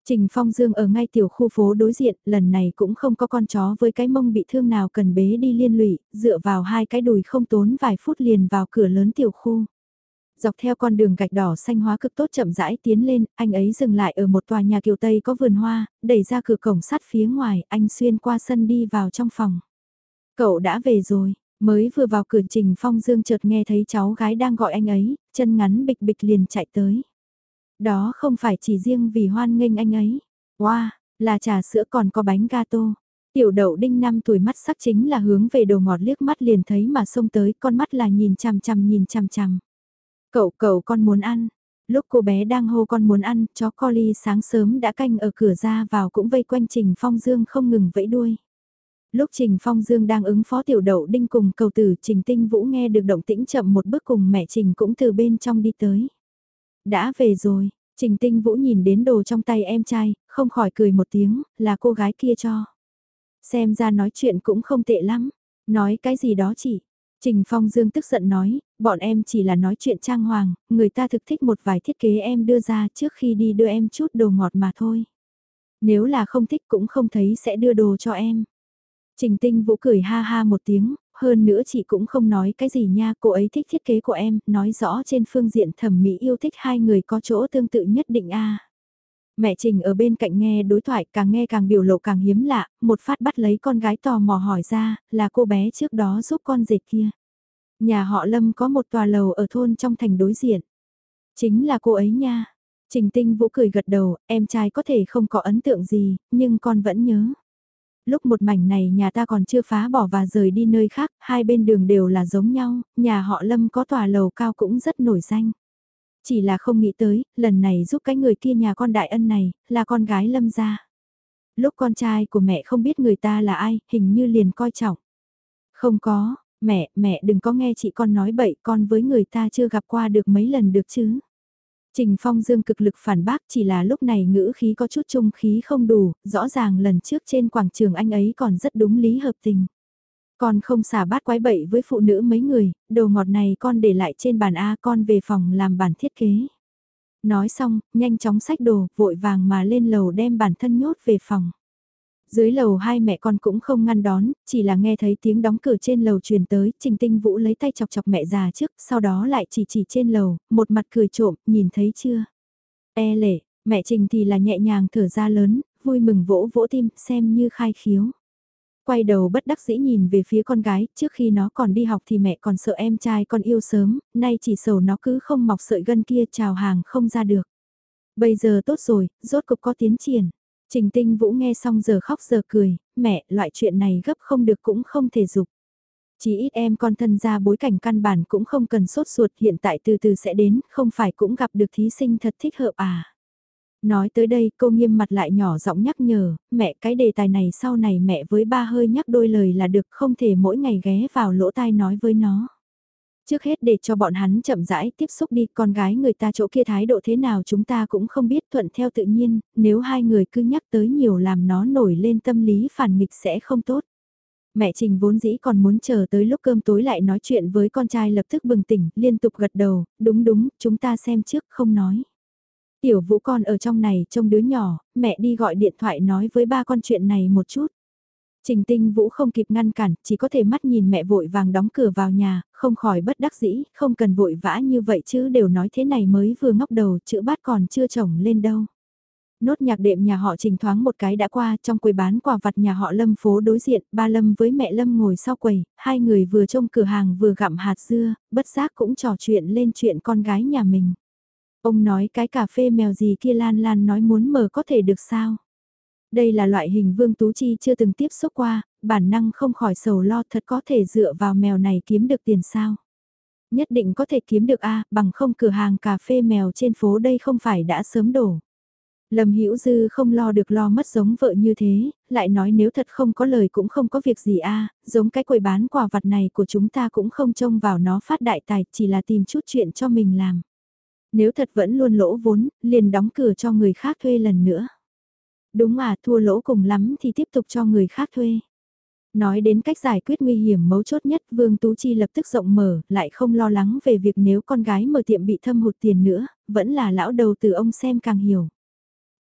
Trình Phong Dương ở ngay tiểu khu phố đối diện, lần này cũng không có con chó với cái mông bị thương nào cần bế đi liên lụy, dựa vào hai cái đùi không tốn vài phút liền vào cửa lớn tiểu khu. Dọc theo con đường gạch đỏ xanh hóa cực tốt chậm rãi tiến lên, anh ấy dừng lại ở một tòa nhà kiều Tây có vườn hoa, đẩy ra cửa cổng sắt phía ngoài, anh xuyên qua sân đi vào trong phòng. Cậu đã về rồi, mới vừa vào cửa trình phong dương chợt nghe thấy cháu gái đang gọi anh ấy, chân ngắn bịch bịch liền chạy tới. Đó không phải chỉ riêng vì hoan nghênh anh ấy. Wow, là trà sữa còn có bánh gato. Tiểu đậu đinh năm tuổi mắt sắc chính là hướng về đồ ngọt liếc mắt liền thấy mà xông tới, con mắt là nhìn chằm chằm nhìn chằm chằm. Cậu cậu con muốn ăn. Lúc cô bé đang hô con muốn ăn, chó Collie sáng sớm đã canh ở cửa ra vào cũng vây quanh Trình Phong Dương không ngừng vẫy đuôi. Lúc Trình Phong Dương đang ứng phó tiểu đậu đinh cùng cầu tử Trình Tinh Vũ nghe được động tĩnh chậm một bước cùng mẹ Trình cũng từ bên trong đi tới. Đã về rồi, Trình Tinh Vũ nhìn đến đồ trong tay em trai, không khỏi cười một tiếng, là cô gái kia cho. Xem ra nói chuyện cũng không tệ lắm, nói cái gì đó chỉ. Trình Phong Dương tức giận nói, bọn em chỉ là nói chuyện trang hoàng, người ta thực thích một vài thiết kế em đưa ra trước khi đi đưa em chút đồ ngọt mà thôi. Nếu là không thích cũng không thấy sẽ đưa đồ cho em. Trình Tinh Vũ cười ha ha một tiếng, hơn nữa chị cũng không nói cái gì nha, cô ấy thích thiết kế của em, nói rõ trên phương diện thẩm mỹ yêu thích hai người có chỗ tương tự nhất định a. Mẹ Trình ở bên cạnh nghe đối thoại càng nghe càng biểu lộ càng hiếm lạ, một phát bắt lấy con gái tò mò hỏi ra, là cô bé trước đó giúp con dịch kia. Nhà họ Lâm có một tòa lầu ở thôn trong thành đối diện. Chính là cô ấy nha. Trình Tinh Vũ cười gật đầu, em trai có thể không có ấn tượng gì, nhưng con vẫn nhớ. Lúc một mảnh này nhà ta còn chưa phá bỏ và rời đi nơi khác, hai bên đường đều là giống nhau, nhà họ Lâm có tòa lầu cao cũng rất nổi danh. Chỉ là không nghĩ tới, lần này giúp cái người kia nhà con đại ân này, là con gái Lâm gia. Lúc con trai của mẹ không biết người ta là ai, hình như liền coi trọng. Không có, mẹ, mẹ đừng có nghe chị con nói bậy, con với người ta chưa gặp qua được mấy lần được chứ. Trình Phong Dương cực lực phản bác chỉ là lúc này ngữ khí có chút trung khí không đủ, rõ ràng lần trước trên quảng trường anh ấy còn rất đúng lý hợp tình. Con không xả bát quái bậy với phụ nữ mấy người, đồ ngọt này con để lại trên bàn A con về phòng làm bản thiết kế. Nói xong, nhanh chóng xách đồ, vội vàng mà lên lầu đem bản thân nhốt về phòng. Dưới lầu hai mẹ con cũng không ngăn đón, chỉ là nghe thấy tiếng đóng cửa trên lầu truyền tới, Trình Tinh Vũ lấy tay chọc chọc mẹ già trước, sau đó lại chỉ chỉ trên lầu, một mặt cười trộm, nhìn thấy chưa? E lệ, mẹ Trình thì là nhẹ nhàng thở ra lớn, vui mừng vỗ vỗ tim, xem như khai khiếu. Quay đầu bất đắc dĩ nhìn về phía con gái, trước khi nó còn đi học thì mẹ còn sợ em trai con yêu sớm, nay chỉ sầu nó cứ không mọc sợi gân kia trào hàng không ra được. Bây giờ tốt rồi, rốt cục có tiến triển. Trình Tinh Vũ nghe xong giờ khóc giờ cười, mẹ, loại chuyện này gấp không được cũng không thể dục. Chỉ ít em con thân ra bối cảnh căn bản cũng không cần sốt ruột hiện tại từ từ sẽ đến, không phải cũng gặp được thí sinh thật thích hợp à. Nói tới đây cô nghiêm mặt lại nhỏ giọng nhắc nhở, mẹ cái đề tài này sau này mẹ với ba hơi nhắc đôi lời là được không thể mỗi ngày ghé vào lỗ tai nói với nó. Trước hết để cho bọn hắn chậm rãi tiếp xúc đi, con gái người ta chỗ kia thái độ thế nào chúng ta cũng không biết thuận theo tự nhiên, nếu hai người cứ nhắc tới nhiều làm nó nổi lên tâm lý phản nghịch sẽ không tốt. Mẹ Trình vốn dĩ còn muốn chờ tới lúc cơm tối lại nói chuyện với con trai lập tức bừng tỉnh, liên tục gật đầu, đúng đúng, chúng ta xem trước, không nói. Tiểu vũ con ở trong này trông đứa nhỏ, mẹ đi gọi điện thoại nói với ba con chuyện này một chút. Trình tinh vũ không kịp ngăn cản, chỉ có thể mắt nhìn mẹ vội vàng đóng cửa vào nhà, không khỏi bất đắc dĩ, không cần vội vã như vậy chứ đều nói thế này mới vừa ngóc đầu, chữ bát còn chưa trồng lên đâu. Nốt nhạc đệm nhà họ trình thoáng một cái đã qua, trong quầy bán quà vặt nhà họ Lâm phố đối diện, ba Lâm với mẹ Lâm ngồi sau quầy, hai người vừa trông cửa hàng vừa gặm hạt dưa, bất giác cũng trò chuyện lên chuyện con gái nhà mình. Ông nói cái cà phê mèo gì kia Lan Lan nói muốn mở có thể được sao? Đây là loại hình Vương Tú Chi chưa từng tiếp xúc qua, bản năng không khỏi sầu lo thật có thể dựa vào mèo này kiếm được tiền sao? Nhất định có thể kiếm được a bằng không cửa hàng cà phê mèo trên phố đây không phải đã sớm đổ. Lâm Hữu Dư không lo được lo mất giống vợ như thế, lại nói nếu thật không có lời cũng không có việc gì a, giống cái quầy bán quà vặt này của chúng ta cũng không trông vào nó phát đại tài, chỉ là tìm chút chuyện cho mình làm. Nếu thật vẫn luôn lỗ vốn, liền đóng cửa cho người khác thuê lần nữa. Đúng à, thua lỗ cùng lắm thì tiếp tục cho người khác thuê. Nói đến cách giải quyết nguy hiểm mấu chốt nhất Vương Tú Chi lập tức rộng mở, lại không lo lắng về việc nếu con gái mở tiệm bị thâm hụt tiền nữa, vẫn là lão đầu từ ông xem càng hiểu.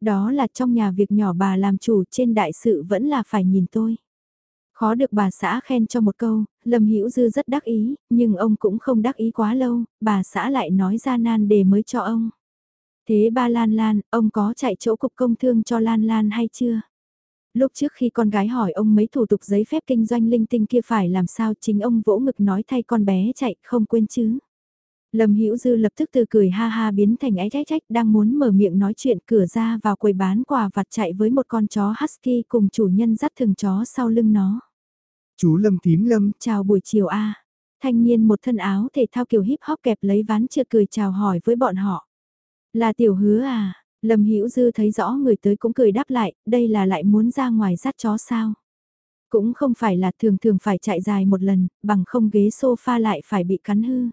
Đó là trong nhà việc nhỏ bà làm chủ trên đại sự vẫn là phải nhìn tôi. Khó được bà xã khen cho một câu, Lâm Hữu Dư rất đắc ý, nhưng ông cũng không đắc ý quá lâu, bà xã lại nói ra nan đề mới cho ông. Thế ba Lan Lan, ông có chạy chỗ cục công thương cho Lan Lan hay chưa? Lúc trước khi con gái hỏi ông mấy thủ tục giấy phép kinh doanh linh tinh kia phải làm sao chính ông vỗ ngực nói thay con bé chạy không quên chứ. Lâm Hữu Dư lập tức từ cười ha ha biến thành ái trách trách đang muốn mở miệng nói chuyện cửa ra vào quầy bán quà vặt chạy với một con chó husky cùng chủ nhân dắt thường chó sau lưng nó. Chú Lâm tím Lâm. Chào buổi chiều a. Thanh niên một thân áo thể thao kiểu hip hop kẹp lấy ván trượt cười chào hỏi với bọn họ. Là tiểu hứa à, Lâm Hữu Dư thấy rõ người tới cũng cười đáp lại, đây là lại muốn ra ngoài dắt chó sao. Cũng không phải là thường thường phải chạy dài một lần, bằng không ghế sofa lại phải bị cắn hư.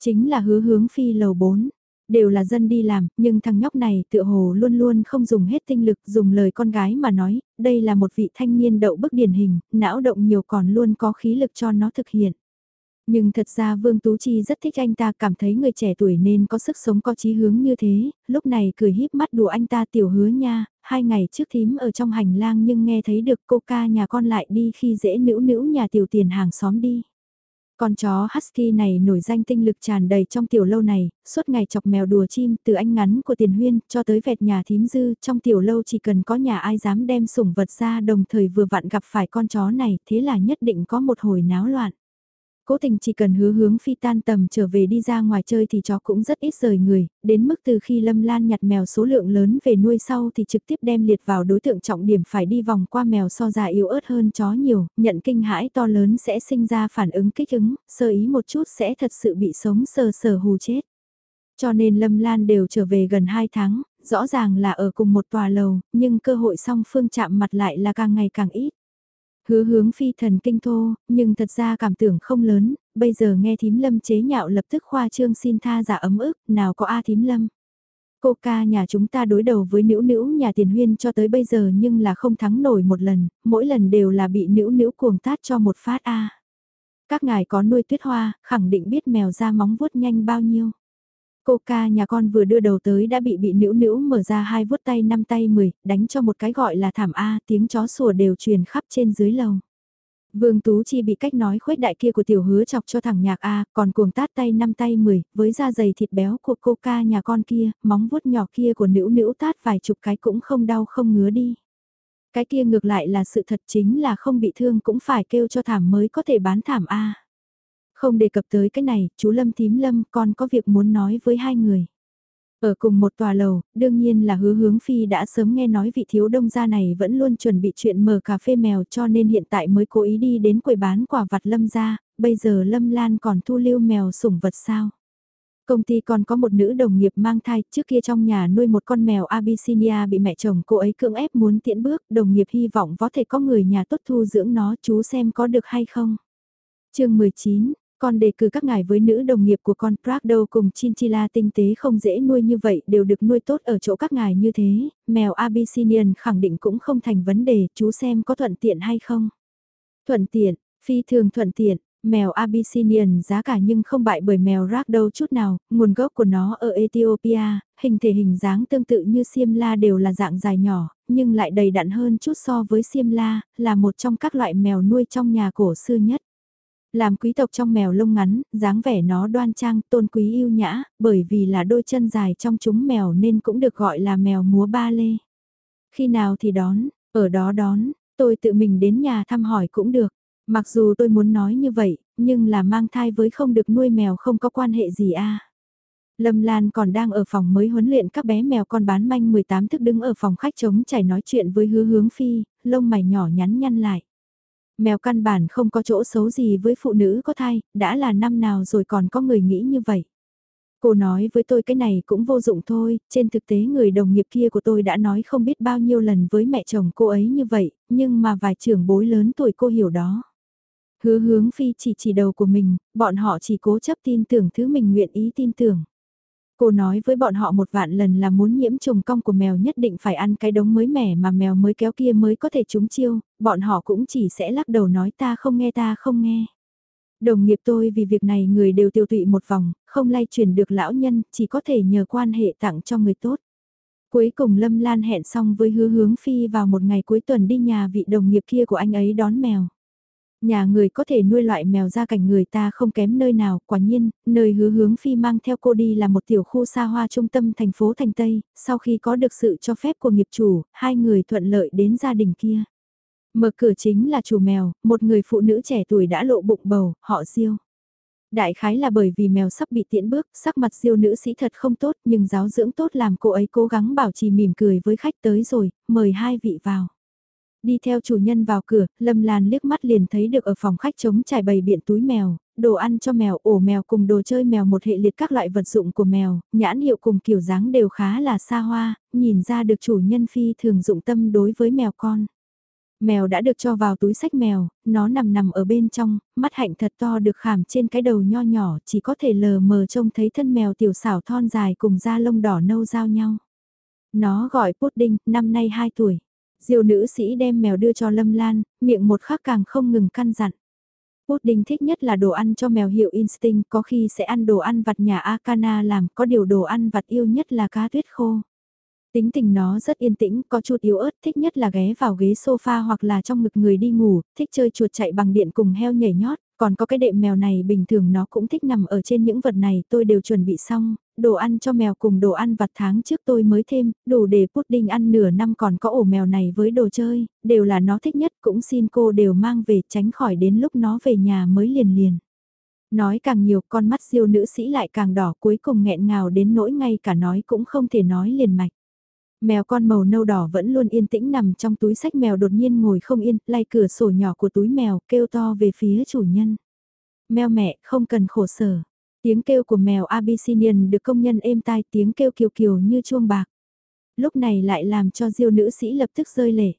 Chính là hứa hướng phi lầu 4, đều là dân đi làm, nhưng thằng nhóc này tựa hồ luôn luôn không dùng hết tinh lực, dùng lời con gái mà nói, đây là một vị thanh niên đậu bức điển hình, não động nhiều còn luôn có khí lực cho nó thực hiện. Nhưng thật ra Vương Tú Chi rất thích anh ta cảm thấy người trẻ tuổi nên có sức sống có chí hướng như thế, lúc này cười híp mắt đùa anh ta tiểu hứa nha, hai ngày trước thím ở trong hành lang nhưng nghe thấy được cô ca nhà con lại đi khi dễ nữ nữ nhà tiểu tiền hàng xóm đi. Con chó Husky này nổi danh tinh lực tràn đầy trong tiểu lâu này, suốt ngày chọc mèo đùa chim từ anh ngắn của tiền huyên cho tới vẹt nhà thím dư trong tiểu lâu chỉ cần có nhà ai dám đem sủng vật ra đồng thời vừa vặn gặp phải con chó này thế là nhất định có một hồi náo loạn. Cố tình chỉ cần hứa hướng phi tan tầm trở về đi ra ngoài chơi thì chó cũng rất ít rời người, đến mức từ khi Lâm Lan nhặt mèo số lượng lớn về nuôi sau thì trực tiếp đem liệt vào đối tượng trọng điểm phải đi vòng qua mèo so già yếu ớt hơn chó nhiều, nhận kinh hãi to lớn sẽ sinh ra phản ứng kích ứng, sơ ý một chút sẽ thật sự bị sống sờ sờ hù chết. Cho nên Lâm Lan đều trở về gần 2 tháng, rõ ràng là ở cùng một tòa lầu, nhưng cơ hội song phương chạm mặt lại là càng ngày càng ít. Hứa hướng phi thần kinh thô, nhưng thật ra cảm tưởng không lớn, bây giờ nghe thím lâm chế nhạo lập tức khoa trương xin tha giả ấm ức, nào có A thím lâm. Cô ca nhà chúng ta đối đầu với nữ nữ nhà tiền huyên cho tới bây giờ nhưng là không thắng nổi một lần, mỗi lần đều là bị nữ nữ cuồng tát cho một phát A. Các ngài có nuôi tuyết hoa, khẳng định biết mèo ra móng vuốt nhanh bao nhiêu. Cô ca nhà con vừa đưa đầu tới đã bị bị nữ nữ mở ra hai vuốt tay năm tay mười, đánh cho một cái gọi là thảm A, tiếng chó sủa đều truyền khắp trên dưới lầu. Vương Tú Chi bị cách nói khuếch đại kia của tiểu hứa chọc cho thẳng nhạc A, còn cuồng tát tay năm tay mười, với da dày thịt béo của cô ca nhà con kia, móng vuốt nhỏ kia của nữ nữ tát vài chục cái cũng không đau không ngứa đi. Cái kia ngược lại là sự thật chính là không bị thương cũng phải kêu cho thảm mới có thể bán thảm A. Không đề cập tới cái này, chú Lâm Thím Lâm còn có việc muốn nói với hai người. Ở cùng một tòa lầu, đương nhiên là hứa hướng phi đã sớm nghe nói vị thiếu đông gia này vẫn luôn chuẩn bị chuyện mở cà phê mèo cho nên hiện tại mới cố ý đi đến quầy bán quả vặt lâm gia, bây giờ lâm lan còn thu lưu mèo sủng vật sao. Công ty còn có một nữ đồng nghiệp mang thai, trước kia trong nhà nuôi một con mèo Abyssinia bị mẹ chồng cô ấy cưỡng ép muốn tiễn bước, đồng nghiệp hy vọng có thể có người nhà tốt thu dưỡng nó, chú xem có được hay không. chương 19, con đề cử các ngài với nữ đồng nghiệp của con Prado cùng Chinchilla tinh tế không dễ nuôi như vậy đều được nuôi tốt ở chỗ các ngài như thế, mèo Abyssinian khẳng định cũng không thành vấn đề, chú xem có thuận tiện hay không. Thuận tiện, phi thường thuận tiện, mèo Abyssinian giá cả nhưng không bại bởi mèo Ragdoll chút nào, nguồn gốc của nó ở Ethiopia, hình thể hình dáng tương tự như Siêm La đều là dạng dài nhỏ, nhưng lại đầy đặn hơn chút so với Siêm La, là một trong các loại mèo nuôi trong nhà cổ xưa nhất. Làm quý tộc trong mèo lông ngắn, dáng vẻ nó đoan trang, tôn quý yêu nhã, bởi vì là đôi chân dài trong chúng mèo nên cũng được gọi là mèo múa ba lê. Khi nào thì đón, ở đó đón, tôi tự mình đến nhà thăm hỏi cũng được. Mặc dù tôi muốn nói như vậy, nhưng là mang thai với không được nuôi mèo không có quan hệ gì a. Lâm Lan còn đang ở phòng mới huấn luyện các bé mèo con bán manh 18 thức đứng ở phòng khách trống chảy nói chuyện với hứa hướng phi, lông mày nhỏ nhắn nhăn lại. Mèo căn bản không có chỗ xấu gì với phụ nữ có thai, đã là năm nào rồi còn có người nghĩ như vậy. Cô nói với tôi cái này cũng vô dụng thôi, trên thực tế người đồng nghiệp kia của tôi đã nói không biết bao nhiêu lần với mẹ chồng cô ấy như vậy, nhưng mà vài trưởng bối lớn tuổi cô hiểu đó. Hứa hướng phi chỉ chỉ đầu của mình, bọn họ chỉ cố chấp tin tưởng thứ mình nguyện ý tin tưởng. Cô nói với bọn họ một vạn lần là muốn nhiễm trùng cong của mèo nhất định phải ăn cái đống mới mẻ mà mèo mới kéo kia mới có thể trúng chiêu, bọn họ cũng chỉ sẽ lắc đầu nói ta không nghe ta không nghe. Đồng nghiệp tôi vì việc này người đều tiêu tụy một vòng, không lay chuyển được lão nhân, chỉ có thể nhờ quan hệ tặng cho người tốt. Cuối cùng Lâm Lan hẹn xong với hứa hướng phi vào một ngày cuối tuần đi nhà vị đồng nghiệp kia của anh ấy đón mèo. Nhà người có thể nuôi loại mèo ra cảnh người ta không kém nơi nào, quả nhiên, nơi hứa hướng phi mang theo cô đi là một tiểu khu xa hoa trung tâm thành phố Thành Tây, sau khi có được sự cho phép của nghiệp chủ, hai người thuận lợi đến gia đình kia. Mở cửa chính là chủ mèo, một người phụ nữ trẻ tuổi đã lộ bụng bầu, họ Diêu. Đại khái là bởi vì mèo sắp bị tiễn bước, sắc mặt Diêu nữ sĩ thật không tốt nhưng giáo dưỡng tốt làm cô ấy cố gắng bảo trì mỉm cười với khách tới rồi, mời hai vị vào. Đi theo chủ nhân vào cửa, Lâm Lan liếc mắt liền thấy được ở phòng khách trống trải bày biện túi mèo, đồ ăn cho mèo, ổ mèo cùng đồ chơi mèo một hệ liệt các loại vật dụng của mèo, nhãn hiệu cùng kiểu dáng đều khá là xa hoa, nhìn ra được chủ nhân phi thường dụng tâm đối với mèo con. Mèo đã được cho vào túi sách mèo, nó nằm nằm ở bên trong, mắt hạnh thật to được khảm trên cái đầu nho nhỏ, chỉ có thể lờ mờ trông thấy thân mèo tiểu xảo thon dài cùng da lông đỏ nâu giao nhau. Nó gọi Pudding, năm nay 2 tuổi. Diêu nữ sĩ đem mèo đưa cho Lâm Lan, miệng một khắc càng không ngừng căn dặn. Pudding thích nhất là đồ ăn cho mèo hiệu Instinct, có khi sẽ ăn đồ ăn vặt nhà Akana làm, có điều đồ ăn vặt yêu nhất là cá tuyết khô. Tính tình nó rất yên tĩnh, có chút yếu ớt, thích nhất là ghé vào ghế sofa hoặc là trong ngực người đi ngủ, thích chơi chuột chạy bằng điện cùng heo nhảy nhót, còn có cái đệm mèo này bình thường nó cũng thích nằm ở trên những vật này tôi đều chuẩn bị xong, đồ ăn cho mèo cùng đồ ăn vặt tháng trước tôi mới thêm, đủ để pudding ăn nửa năm còn có ổ mèo này với đồ chơi, đều là nó thích nhất cũng xin cô đều mang về tránh khỏi đến lúc nó về nhà mới liền liền. Nói càng nhiều con mắt siêu nữ sĩ lại càng đỏ cuối cùng nghẹn ngào đến nỗi ngay cả nói cũng không thể nói liền mạch. Mèo con màu nâu đỏ vẫn luôn yên tĩnh nằm trong túi sách mèo đột nhiên ngồi không yên, lay cửa sổ nhỏ của túi mèo, kêu to về phía chủ nhân. Mèo mẹ, không cần khổ sở. Tiếng kêu của mèo Abyssinian được công nhân êm tai tiếng kêu kiều kiều như chuông bạc. Lúc này lại làm cho diêu nữ sĩ lập tức rơi lệ.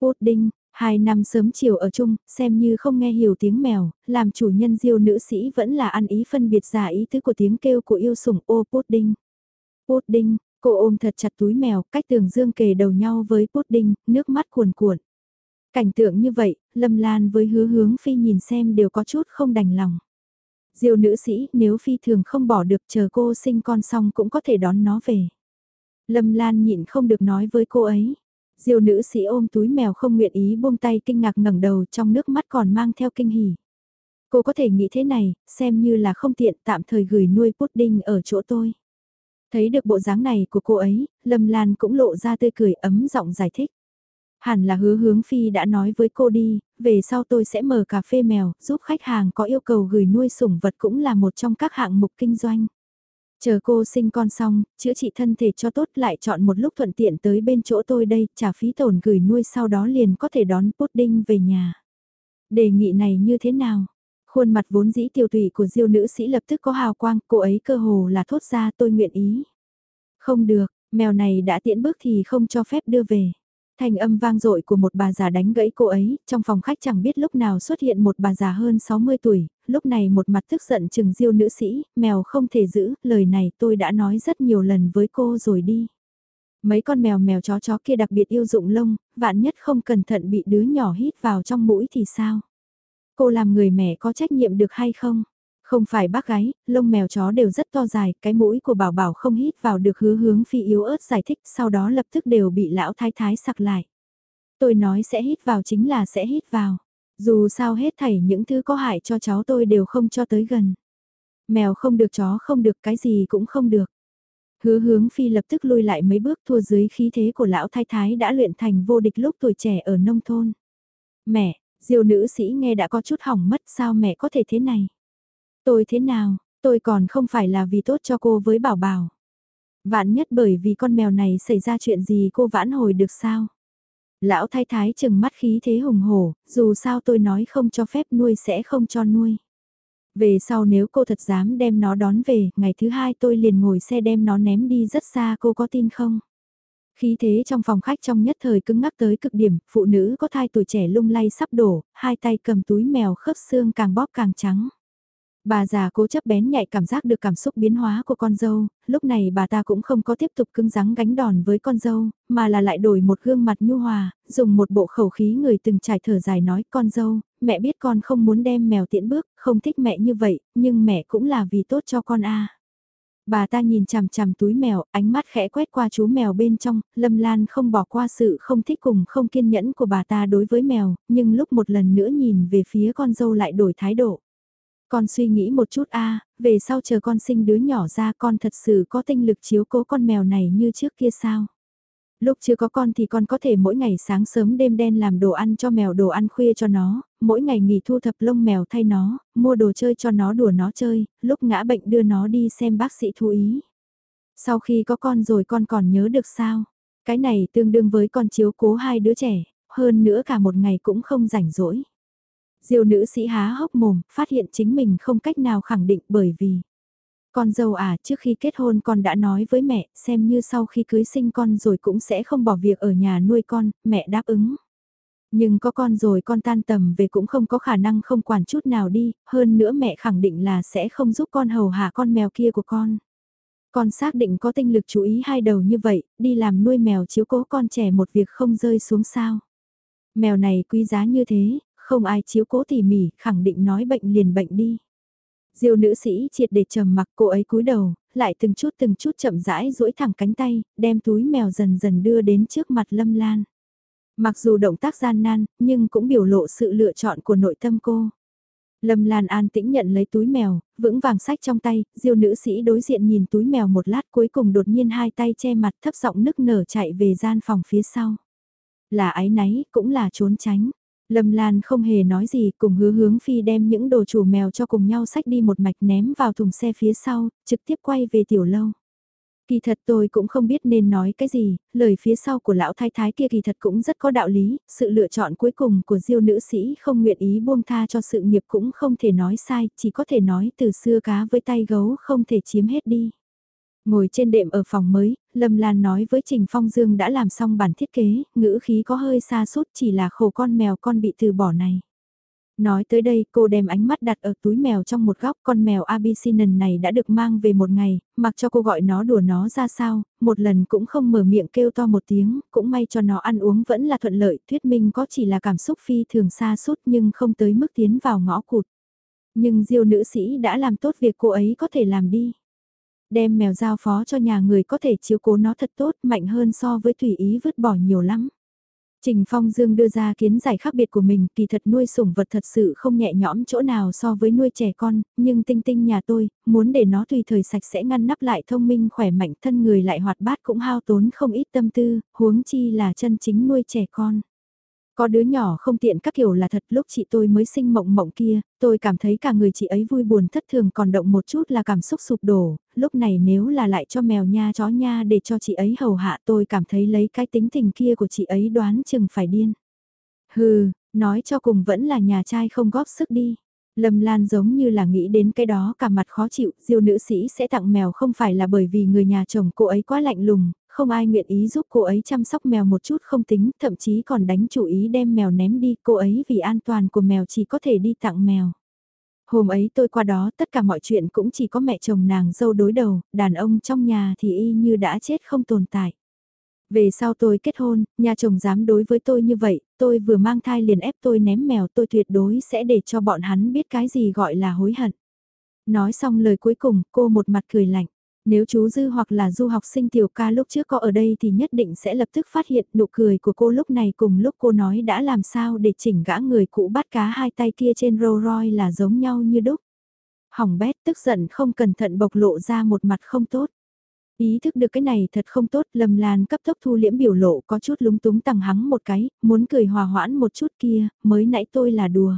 Pudding, hai năm sớm chiều ở chung, xem như không nghe hiểu tiếng mèo, làm chủ nhân diêu nữ sĩ vẫn là ăn ý phân biệt giả ý tứ của tiếng kêu của yêu sủng ô pudding. Pudding, Cô ôm thật chặt túi mèo, cách tường dương kề đầu nhau với pudding, nước mắt cuồn cuộn. Cảnh tượng như vậy, Lâm Lan với hứa hướng phi nhìn xem đều có chút không đành lòng. Diêu nữ sĩ, nếu phi thường không bỏ được chờ cô sinh con xong cũng có thể đón nó về. Lâm Lan nhịn không được nói với cô ấy. Diêu nữ sĩ ôm túi mèo không nguyện ý buông tay kinh ngạc ngẩng đầu trong nước mắt còn mang theo kinh hỉ. Cô có thể nghĩ thế này, xem như là không tiện tạm thời gửi nuôi pudding ở chỗ tôi. Thấy được bộ dáng này của cô ấy, Lâm Lan cũng lộ ra tươi cười ấm giọng giải thích. Hẳn là hứa hướng phi đã nói với cô đi, về sau tôi sẽ mở cà phê mèo, giúp khách hàng có yêu cầu gửi nuôi sủng vật cũng là một trong các hạng mục kinh doanh. Chờ cô sinh con xong, chữa trị thân thể cho tốt lại chọn một lúc thuận tiện tới bên chỗ tôi đây, trả phí tổn gửi nuôi sau đó liền có thể đón pudding về nhà. Đề nghị này như thế nào? Khuôn mặt vốn dĩ tiêu tùy của diêu nữ sĩ lập tức có hào quang, cô ấy cơ hồ là thốt ra tôi nguyện ý. Không được, mèo này đã tiễn bước thì không cho phép đưa về. Thành âm vang dội của một bà già đánh gãy cô ấy, trong phòng khách chẳng biết lúc nào xuất hiện một bà già hơn 60 tuổi, lúc này một mặt tức giận chừng diêu nữ sĩ, mèo không thể giữ, lời này tôi đã nói rất nhiều lần với cô rồi đi. Mấy con mèo mèo chó chó kia đặc biệt yêu dụng lông, vạn nhất không cẩn thận bị đứa nhỏ hít vào trong mũi thì sao? Cô làm người mẹ có trách nhiệm được hay không? Không phải bác gái, lông mèo chó đều rất to dài, cái mũi của bảo bảo không hít vào được hứa hướng phi yếu ớt giải thích, sau đó lập tức đều bị lão thái thái sặc lại. Tôi nói sẽ hít vào chính là sẽ hít vào. Dù sao hết thảy những thứ có hại cho cháu tôi đều không cho tới gần. Mèo không được chó không được cái gì cũng không được. Hứa hướng phi lập tức lui lại mấy bước thua dưới khí thế của lão thái thái đã luyện thành vô địch lúc tuổi trẻ ở nông thôn. Mẹ, diều nữ sĩ nghe đã có chút hỏng mất sao mẹ có thể thế này. Tôi thế nào, tôi còn không phải là vì tốt cho cô với bảo bảo. Vạn nhất bởi vì con mèo này xảy ra chuyện gì cô vãn hồi được sao? Lão thái thái chừng mắt khí thế hùng hổ, dù sao tôi nói không cho phép nuôi sẽ không cho nuôi. Về sau nếu cô thật dám đem nó đón về, ngày thứ hai tôi liền ngồi xe đem nó ném đi rất xa cô có tin không? Khí thế trong phòng khách trong nhất thời cứng ngắc tới cực điểm, phụ nữ có thai tuổi trẻ lung lay sắp đổ, hai tay cầm túi mèo khớp xương càng bóp càng trắng. Bà già cố chấp bén nhạy cảm giác được cảm xúc biến hóa của con dâu, lúc này bà ta cũng không có tiếp tục cứng rắn gánh đòn với con dâu, mà là lại đổi một gương mặt nhu hòa, dùng một bộ khẩu khí người từng trải thở dài nói con dâu, mẹ biết con không muốn đem mèo tiễn bước, không thích mẹ như vậy, nhưng mẹ cũng là vì tốt cho con a. Bà ta nhìn chằm chằm túi mèo, ánh mắt khẽ quét qua chú mèo bên trong, Lâm Lan không bỏ qua sự không thích cùng không kiên nhẫn của bà ta đối với mèo, nhưng lúc một lần nữa nhìn về phía con dâu lại đổi thái độ. Con suy nghĩ một chút a về sau chờ con sinh đứa nhỏ ra con thật sự có tinh lực chiếu cố con mèo này như trước kia sao? Lúc chưa có con thì con có thể mỗi ngày sáng sớm đêm đen làm đồ ăn cho mèo đồ ăn khuya cho nó, mỗi ngày nghỉ thu thập lông mèo thay nó, mua đồ chơi cho nó đùa nó chơi, lúc ngã bệnh đưa nó đi xem bác sĩ thú ý. Sau khi có con rồi con còn nhớ được sao? Cái này tương đương với con chiếu cố hai đứa trẻ, hơn nữa cả một ngày cũng không rảnh rỗi. Diêu nữ sĩ há hốc mồm, phát hiện chính mình không cách nào khẳng định bởi vì con dâu à, trước khi kết hôn con đã nói với mẹ, xem như sau khi cưới sinh con rồi cũng sẽ không bỏ việc ở nhà nuôi con, mẹ đáp ứng. Nhưng có con rồi con tan tầm về cũng không có khả năng không quản chút nào đi, hơn nữa mẹ khẳng định là sẽ không giúp con hầu hạ con mèo kia của con. Con xác định có tinh lực chú ý hai đầu như vậy, đi làm nuôi mèo chiếu cố con trẻ một việc không rơi xuống sao. Mèo này quý giá như thế, không ai chiếu cố tỉ mỉ, khẳng định nói bệnh liền bệnh đi. Diêu nữ sĩ triệt để trầm mặc cô ấy cúi đầu, lại từng chút từng chút chậm rãi duỗi thẳng cánh tay, đem túi mèo dần dần đưa đến trước mặt Lâm Lan. Mặc dù động tác gian nan, nhưng cũng biểu lộ sự lựa chọn của nội tâm cô. Lâm Lan an tĩnh nhận lấy túi mèo, vững vàng sách trong tay, diêu nữ sĩ đối diện nhìn túi mèo một lát cuối cùng đột nhiên hai tay che mặt thấp giọng nức nở chạy về gian phòng phía sau. Là ái náy, cũng là trốn tránh. Lâm Lan không hề nói gì cùng hứa hướng phi đem những đồ chủ mèo cho cùng nhau sách đi một mạch ném vào thùng xe phía sau, trực tiếp quay về tiểu lâu. Kỳ thật tôi cũng không biết nên nói cái gì, lời phía sau của lão thái thái kia kỳ thật cũng rất có đạo lý, sự lựa chọn cuối cùng của diêu nữ sĩ không nguyện ý buông tha cho sự nghiệp cũng không thể nói sai, chỉ có thể nói từ xưa cá với tay gấu không thể chiếm hết đi. Ngồi trên đệm ở phòng mới, Lâm Lan nói với Trình Phong Dương đã làm xong bản thiết kế, ngữ khí có hơi xa sút chỉ là khổ con mèo con bị từ bỏ này. Nói tới đây cô đem ánh mắt đặt ở túi mèo trong một góc con mèo Abyssinian này đã được mang về một ngày, mặc cho cô gọi nó đùa nó ra sao, một lần cũng không mở miệng kêu to một tiếng, cũng may cho nó ăn uống vẫn là thuận lợi, thuyết minh có chỉ là cảm xúc phi thường xa suốt nhưng không tới mức tiến vào ngõ cụt. Nhưng diêu nữ sĩ đã làm tốt việc cô ấy có thể làm đi. Đem mèo giao phó cho nhà người có thể chiếu cố nó thật tốt mạnh hơn so với tùy ý vứt bỏ nhiều lắm. Trình Phong Dương đưa ra kiến giải khác biệt của mình, kỳ thật nuôi sủng vật thật sự không nhẹ nhõm chỗ nào so với nuôi trẻ con, nhưng tinh tinh nhà tôi, muốn để nó tùy thời sạch sẽ ngăn nắp lại thông minh khỏe mạnh thân người lại hoạt bát cũng hao tốn không ít tâm tư, huống chi là chân chính nuôi trẻ con. Có đứa nhỏ không tiện các kiểu là thật lúc chị tôi mới sinh mộng mộng kia, tôi cảm thấy cả người chị ấy vui buồn thất thường còn động một chút là cảm xúc sụp đổ, lúc này nếu là lại cho mèo nha chó nha để cho chị ấy hầu hạ tôi cảm thấy lấy cái tính tình kia của chị ấy đoán chừng phải điên. Hừ, nói cho cùng vẫn là nhà trai không góp sức đi. Lâm Lan giống như là nghĩ đến cái đó cả mặt khó chịu, diêu nữ sĩ sẽ tặng mèo không phải là bởi vì người nhà chồng cô ấy quá lạnh lùng, không ai nguyện ý giúp cô ấy chăm sóc mèo một chút không tính, thậm chí còn đánh chủ ý đem mèo ném đi, cô ấy vì an toàn của mèo chỉ có thể đi tặng mèo. Hôm ấy tôi qua đó tất cả mọi chuyện cũng chỉ có mẹ chồng nàng dâu đối đầu, đàn ông trong nhà thì y như đã chết không tồn tại. Về sau tôi kết hôn, nhà chồng dám đối với tôi như vậy, tôi vừa mang thai liền ép tôi ném mèo tôi tuyệt đối sẽ để cho bọn hắn biết cái gì gọi là hối hận. Nói xong lời cuối cùng, cô một mặt cười lạnh. Nếu chú Dư hoặc là du học sinh tiểu ca lúc trước có ở đây thì nhất định sẽ lập tức phát hiện nụ cười của cô lúc này cùng lúc cô nói đã làm sao để chỉnh gã người cũ bắt cá hai tay kia trên Rolls Royce là giống nhau như đúc. Hỏng bét tức giận không cẩn thận bộc lộ ra một mặt không tốt. Ý thức được cái này thật không tốt, Lâm Lan cấp tốc thu liễm biểu lộ có chút lúng túng tằng hắng một cái, muốn cười hòa hoãn một chút kia, mới nãy tôi là đùa.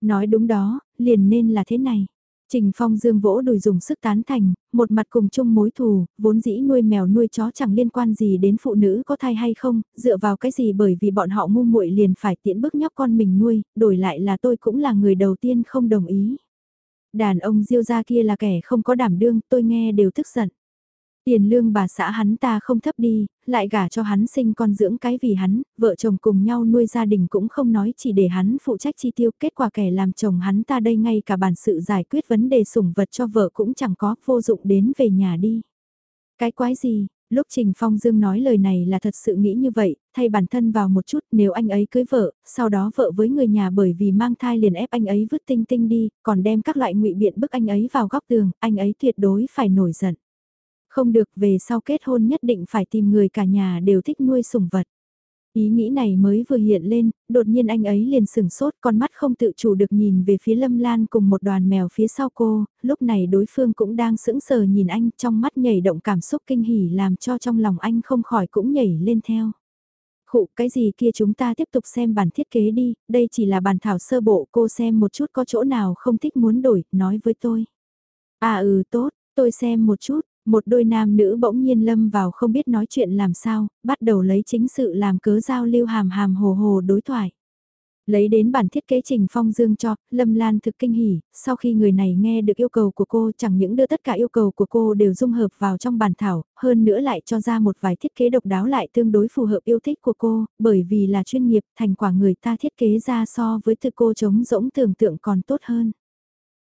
Nói đúng đó, liền nên là thế này. Trình Phong Dương vỗ đùi dùng sức tán thành, một mặt cùng chung mối thù, vốn dĩ nuôi mèo nuôi chó chẳng liên quan gì đến phụ nữ có thai hay không, dựa vào cái gì bởi vì bọn họ ngu muội liền phải tiễn bước nhóc con mình nuôi, đổi lại là tôi cũng là người đầu tiên không đồng ý. Đàn ông diêu gia kia là kẻ không có đảm đương, tôi nghe đều tức giận. Tiền lương bà xã hắn ta không thấp đi, lại gả cho hắn sinh con dưỡng cái vì hắn, vợ chồng cùng nhau nuôi gia đình cũng không nói chỉ để hắn phụ trách chi tiêu. Kết quả kẻ làm chồng hắn ta đây ngay cả bản sự giải quyết vấn đề sủng vật cho vợ cũng chẳng có, vô dụng đến về nhà đi. Cái quái gì, lúc Trình Phong Dương nói lời này là thật sự nghĩ như vậy, thay bản thân vào một chút nếu anh ấy cưới vợ, sau đó vợ với người nhà bởi vì mang thai liền ép anh ấy vứt tinh tinh đi, còn đem các loại ngụy biện bức anh ấy vào góc tường, anh ấy tuyệt đối phải nổi giận. Không được về sau kết hôn nhất định phải tìm người cả nhà đều thích nuôi sủng vật. Ý nghĩ này mới vừa hiện lên, đột nhiên anh ấy liền sừng sốt con mắt không tự chủ được nhìn về phía Lâm Lan cùng một đoàn mèo phía sau cô, lúc này đối phương cũng đang sững sờ nhìn anh trong mắt nhảy động cảm xúc kinh hỉ làm cho trong lòng anh không khỏi cũng nhảy lên theo. Khụ cái gì kia chúng ta tiếp tục xem bản thiết kế đi, đây chỉ là bản thảo sơ bộ cô xem một chút có chỗ nào không thích muốn đổi, nói với tôi. À ừ tốt, tôi xem một chút, một đôi nam nữ bỗng nhiên lâm vào không biết nói chuyện làm sao, bắt đầu lấy chính sự làm cớ giao lưu hàm hàm hồ hồ đối thoại. Lấy đến bản thiết kế trình phong dương cho, Lâm Lan thực kinh hỉ, sau khi người này nghe được yêu cầu của cô chẳng những đưa tất cả yêu cầu của cô đều dung hợp vào trong bản thảo, hơn nữa lại cho ra một vài thiết kế độc đáo lại tương đối phù hợp yêu thích của cô, bởi vì là chuyên nghiệp, thành quả người ta thiết kế ra so với thực cô chống rỗng tưởng tượng còn tốt hơn.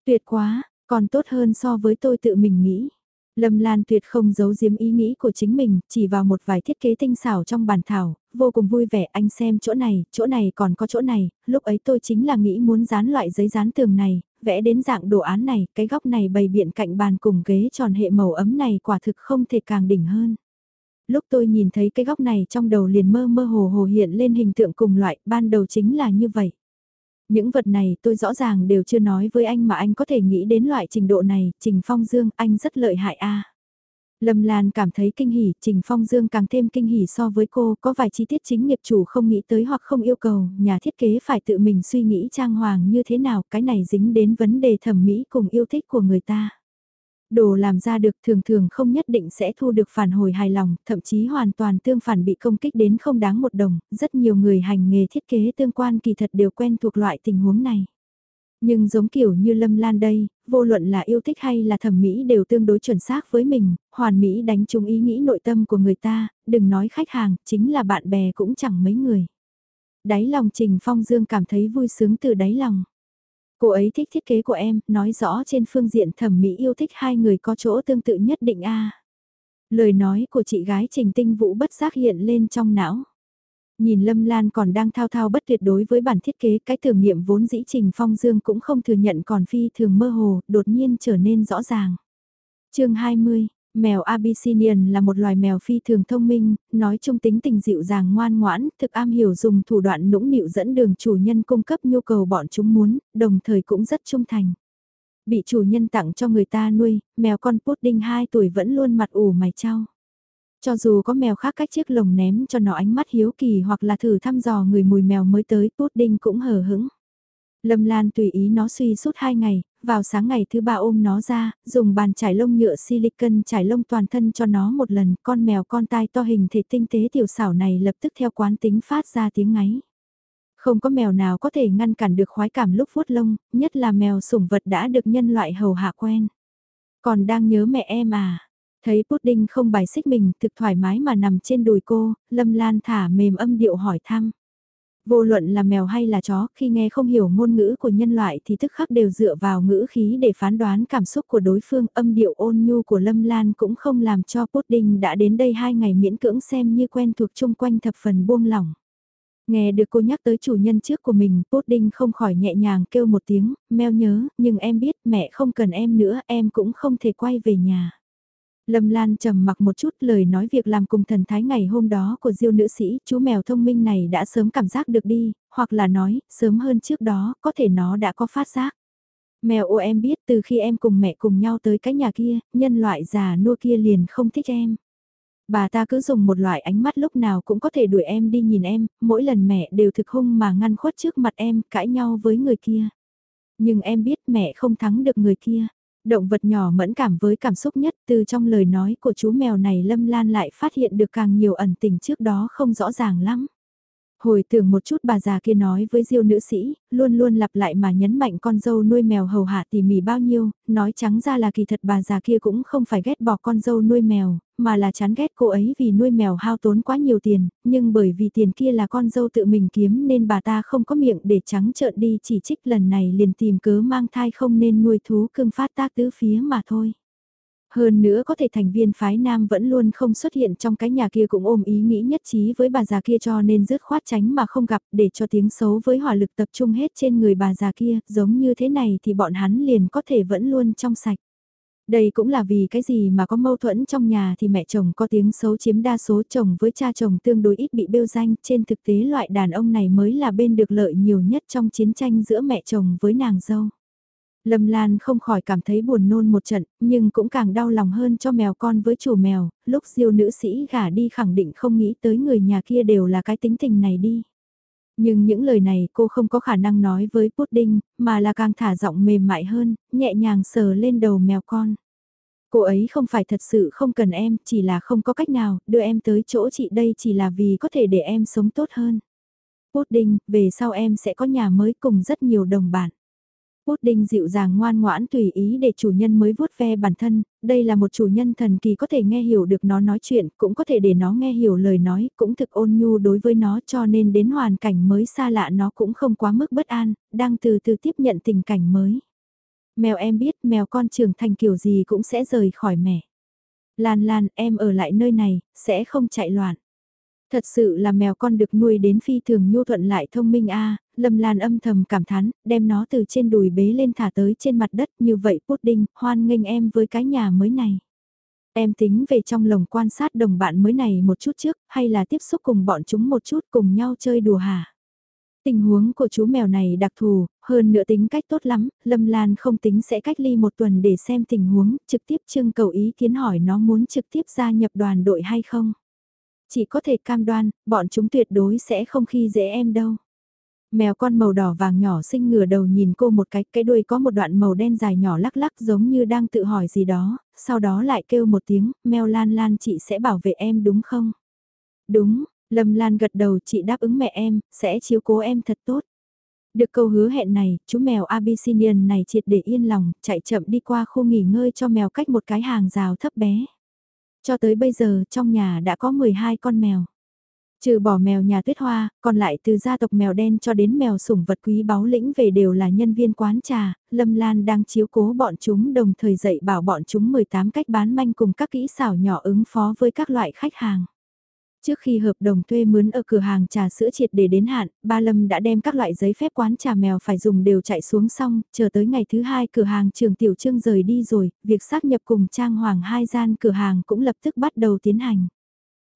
Tuyệt quá, còn tốt hơn so với tôi tự mình nghĩ. Lâm Lan tuyệt không giấu giếm ý nghĩ của chính mình, chỉ vào một vài thiết kế tinh xảo trong bản thảo, vô cùng vui vẻ anh xem chỗ này, chỗ này còn có chỗ này, lúc ấy tôi chính là nghĩ muốn dán loại giấy dán tường này, vẽ đến dạng đồ án này, cái góc này bày biện cạnh bàn cùng ghế tròn hệ màu ấm này quả thực không thể càng đỉnh hơn. Lúc tôi nhìn thấy cái góc này trong đầu liền mơ mơ hồ hồ hiện lên hình tượng cùng loại, ban đầu chính là như vậy. Những vật này tôi rõ ràng đều chưa nói với anh mà anh có thể nghĩ đến loại trình độ này, Trình Phong Dương, anh rất lợi hại a. Lâm Lan cảm thấy kinh hỉ, Trình Phong Dương càng thêm kinh hỉ so với cô, có vài chi tiết chính nghiệp chủ không nghĩ tới hoặc không yêu cầu, nhà thiết kế phải tự mình suy nghĩ trang hoàng như thế nào, cái này dính đến vấn đề thẩm mỹ cùng yêu thích của người ta đồ làm ra được thường thường không nhất định sẽ thu được phản hồi hài lòng, thậm chí hoàn toàn tương phản bị công kích đến không đáng một đồng, rất nhiều người hành nghề thiết kế tương quan kỳ thật đều quen thuộc loại tình huống này. Nhưng giống kiểu như Lâm Lan đây, vô luận là yêu thích hay là thẩm mỹ đều tương đối chuẩn xác với mình, hoàn mỹ đánh trúng ý nghĩ nội tâm của người ta, đừng nói khách hàng, chính là bạn bè cũng chẳng mấy người. Đáy lòng Trình Phong Dương cảm thấy vui sướng từ đáy lòng. Cô ấy thích thiết kế của em, nói rõ trên phương diện thẩm mỹ yêu thích hai người có chỗ tương tự nhất định a. Lời nói của chị gái Trình Tinh Vũ bất giác hiện lên trong não. Nhìn Lâm Lan còn đang thao thao bất tuyệt đối với bản thiết kế cái tưởng niệm vốn dĩ Trình Phong Dương cũng không thừa nhận còn phi thường mơ hồ, đột nhiên trở nên rõ ràng. chương 20, Mèo Abyssinian là một loài mèo phi thường thông minh, nói chung tính tình dịu dàng ngoan ngoãn, thực am hiểu dùng thủ đoạn nũng nịu dẫn đường chủ nhân cung cấp nhu cầu bọn chúng muốn, đồng thời cũng rất trung thành. Bị chủ nhân tặng cho người ta nuôi, mèo con pudding 2 tuổi vẫn luôn mặt ủ mày trao. Cho dù có mèo khác cách chiếc lồng ném cho nó ánh mắt hiếu kỳ hoặc là thử thăm dò người mùi mèo mới tới, pudding cũng hờ hững. Lâm Lan tùy ý nó suy suốt hai ngày, vào sáng ngày thứ ba ôm nó ra, dùng bàn trải lông nhựa silicon trải lông toàn thân cho nó một lần, con mèo con tai to hình thể tinh tế tiểu xảo này lập tức theo quán tính phát ra tiếng ngáy. Không có mèo nào có thể ngăn cản được khoái cảm lúc vuốt lông, nhất là mèo sủng vật đã được nhân loại hầu hạ quen. Còn đang nhớ mẹ em à? Thấy pudding không bài xích mình, thực thoải mái mà nằm trên đùi cô, Lâm Lan thả mềm âm điệu hỏi thăm. Vô luận là mèo hay là chó, khi nghe không hiểu ngôn ngữ của nhân loại thì tức khắc đều dựa vào ngữ khí để phán đoán cảm xúc của đối phương. Âm điệu ôn nhu của Lâm Lan cũng không làm cho Pudding đã đến đây hai ngày miễn cưỡng xem như quen thuộc chung quanh thập phần buông lỏng. Nghe được cô nhắc tới chủ nhân trước của mình, Pudding không khỏi nhẹ nhàng kêu một tiếng, meo nhớ, nhưng em biết mẹ không cần em nữa, em cũng không thể quay về nhà. Lâm Lan trầm mặc một chút lời nói việc làm cùng thần thái ngày hôm đó của diêu nữ sĩ, chú mèo thông minh này đã sớm cảm giác được đi, hoặc là nói, sớm hơn trước đó, có thể nó đã có phát giác. Mèo ô em biết từ khi em cùng mẹ cùng nhau tới cái nhà kia, nhân loại già nua kia liền không thích em. Bà ta cứ dùng một loại ánh mắt lúc nào cũng có thể đuổi em đi nhìn em, mỗi lần mẹ đều thực hung mà ngăn khuất trước mặt em, cãi nhau với người kia. Nhưng em biết mẹ không thắng được người kia. Động vật nhỏ mẫn cảm với cảm xúc nhất, từ trong lời nói của chú mèo này Lâm Lan lại phát hiện được càng nhiều ẩn tình trước đó không rõ ràng lắm. Hồi tưởng một chút bà già kia nói với diêu nữ sĩ, luôn luôn lặp lại mà nhấn mạnh con dâu nuôi mèo hầu hạ tỉ mỉ bao nhiêu, nói trắng ra là kỳ thật bà già kia cũng không phải ghét bỏ con dâu nuôi mèo, mà là chán ghét cô ấy vì nuôi mèo hao tốn quá nhiều tiền, nhưng bởi vì tiền kia là con dâu tự mình kiếm nên bà ta không có miệng để trắng trợn đi chỉ trích lần này liền tìm cớ mang thai không nên nuôi thú cưng phát tác tứ phía mà thôi. Hơn nữa có thể thành viên phái nam vẫn luôn không xuất hiện trong cái nhà kia cũng ôm ý nghĩ nhất trí với bà già kia cho nên dứt khoát tránh mà không gặp để cho tiếng xấu với hỏa lực tập trung hết trên người bà già kia, giống như thế này thì bọn hắn liền có thể vẫn luôn trong sạch. Đây cũng là vì cái gì mà có mâu thuẫn trong nhà thì mẹ chồng có tiếng xấu chiếm đa số chồng với cha chồng tương đối ít bị bêu danh, trên thực tế loại đàn ông này mới là bên được lợi nhiều nhất trong chiến tranh giữa mẹ chồng với nàng dâu. Lâm Lan không khỏi cảm thấy buồn nôn một trận, nhưng cũng càng đau lòng hơn cho mèo con với chủ mèo, lúc diêu nữ sĩ gả đi khẳng định không nghĩ tới người nhà kia đều là cái tính tình này đi. Nhưng những lời này cô không có khả năng nói với Pudding, mà là càng thả giọng mềm mại hơn, nhẹ nhàng sờ lên đầu mèo con. Cô ấy không phải thật sự không cần em, chỉ là không có cách nào, đưa em tới chỗ chị đây chỉ là vì có thể để em sống tốt hơn. Pudding, về sau em sẽ có nhà mới cùng rất nhiều đồng bạn. Pudding dịu dàng ngoan ngoãn tùy ý để chủ nhân mới vuốt ve bản thân, đây là một chủ nhân thần kỳ có thể nghe hiểu được nó nói chuyện, cũng có thể để nó nghe hiểu lời nói, cũng thực ôn nhu đối với nó cho nên đến hoàn cảnh mới xa lạ nó cũng không quá mức bất an, đang từ từ tiếp nhận tình cảnh mới. Mèo em biết mèo con trưởng thành kiểu gì cũng sẽ rời khỏi mẹ. Lan Lan em ở lại nơi này, sẽ không chạy loạn. Thật sự là mèo con được nuôi đến phi thường nhu thuận lại thông minh a Lâm Lan âm thầm cảm thán, đem nó từ trên đùi bế lên thả tới trên mặt đất như vậy pudding, hoan nghênh em với cái nhà mới này. Em tính về trong lồng quan sát đồng bạn mới này một chút trước, hay là tiếp xúc cùng bọn chúng một chút cùng nhau chơi đùa hả? Tình huống của chú mèo này đặc thù, hơn nữa tính cách tốt lắm, Lâm Lan không tính sẽ cách ly một tuần để xem tình huống, trực tiếp trưng cầu ý kiến hỏi nó muốn trực tiếp gia nhập đoàn đội hay không. Chỉ có thể cam đoan, bọn chúng tuyệt đối sẽ không khi dễ em đâu. Mèo con màu đỏ vàng nhỏ xinh ngửa đầu nhìn cô một cái, cái đuôi có một đoạn màu đen dài nhỏ lắc lắc giống như đang tự hỏi gì đó, sau đó lại kêu một tiếng, mèo lan lan chị sẽ bảo vệ em đúng không? Đúng, Lâm Lan gật đầu chị đáp ứng mẹ em, sẽ chiếu cố em thật tốt. Được câu hứa hẹn này, chú mèo Abyssinian này triệt để yên lòng, chạy chậm đi qua khu nghỉ ngơi cho mèo cách một cái hàng rào thấp bé. Cho tới bây giờ trong nhà đã có 12 con mèo. Trừ bỏ mèo nhà tuyết hoa, còn lại từ gia tộc mèo đen cho đến mèo sủng vật quý báu lĩnh về đều là nhân viên quán trà, Lâm Lan đang chiếu cố bọn chúng đồng thời dạy bảo bọn chúng 18 cách bán manh cùng các kỹ xảo nhỏ ứng phó với các loại khách hàng. Trước khi hợp đồng thuê mướn ở cửa hàng trà sữa triệt để đến hạn, Ba Lâm đã đem các loại giấy phép quán trà mèo phải dùng đều chạy xuống xong, chờ tới ngày thứ hai cửa hàng trường Tiểu Trương rời đi rồi, việc xác nhập cùng Trang Hoàng hai gian cửa hàng cũng lập tức bắt đầu tiến hành.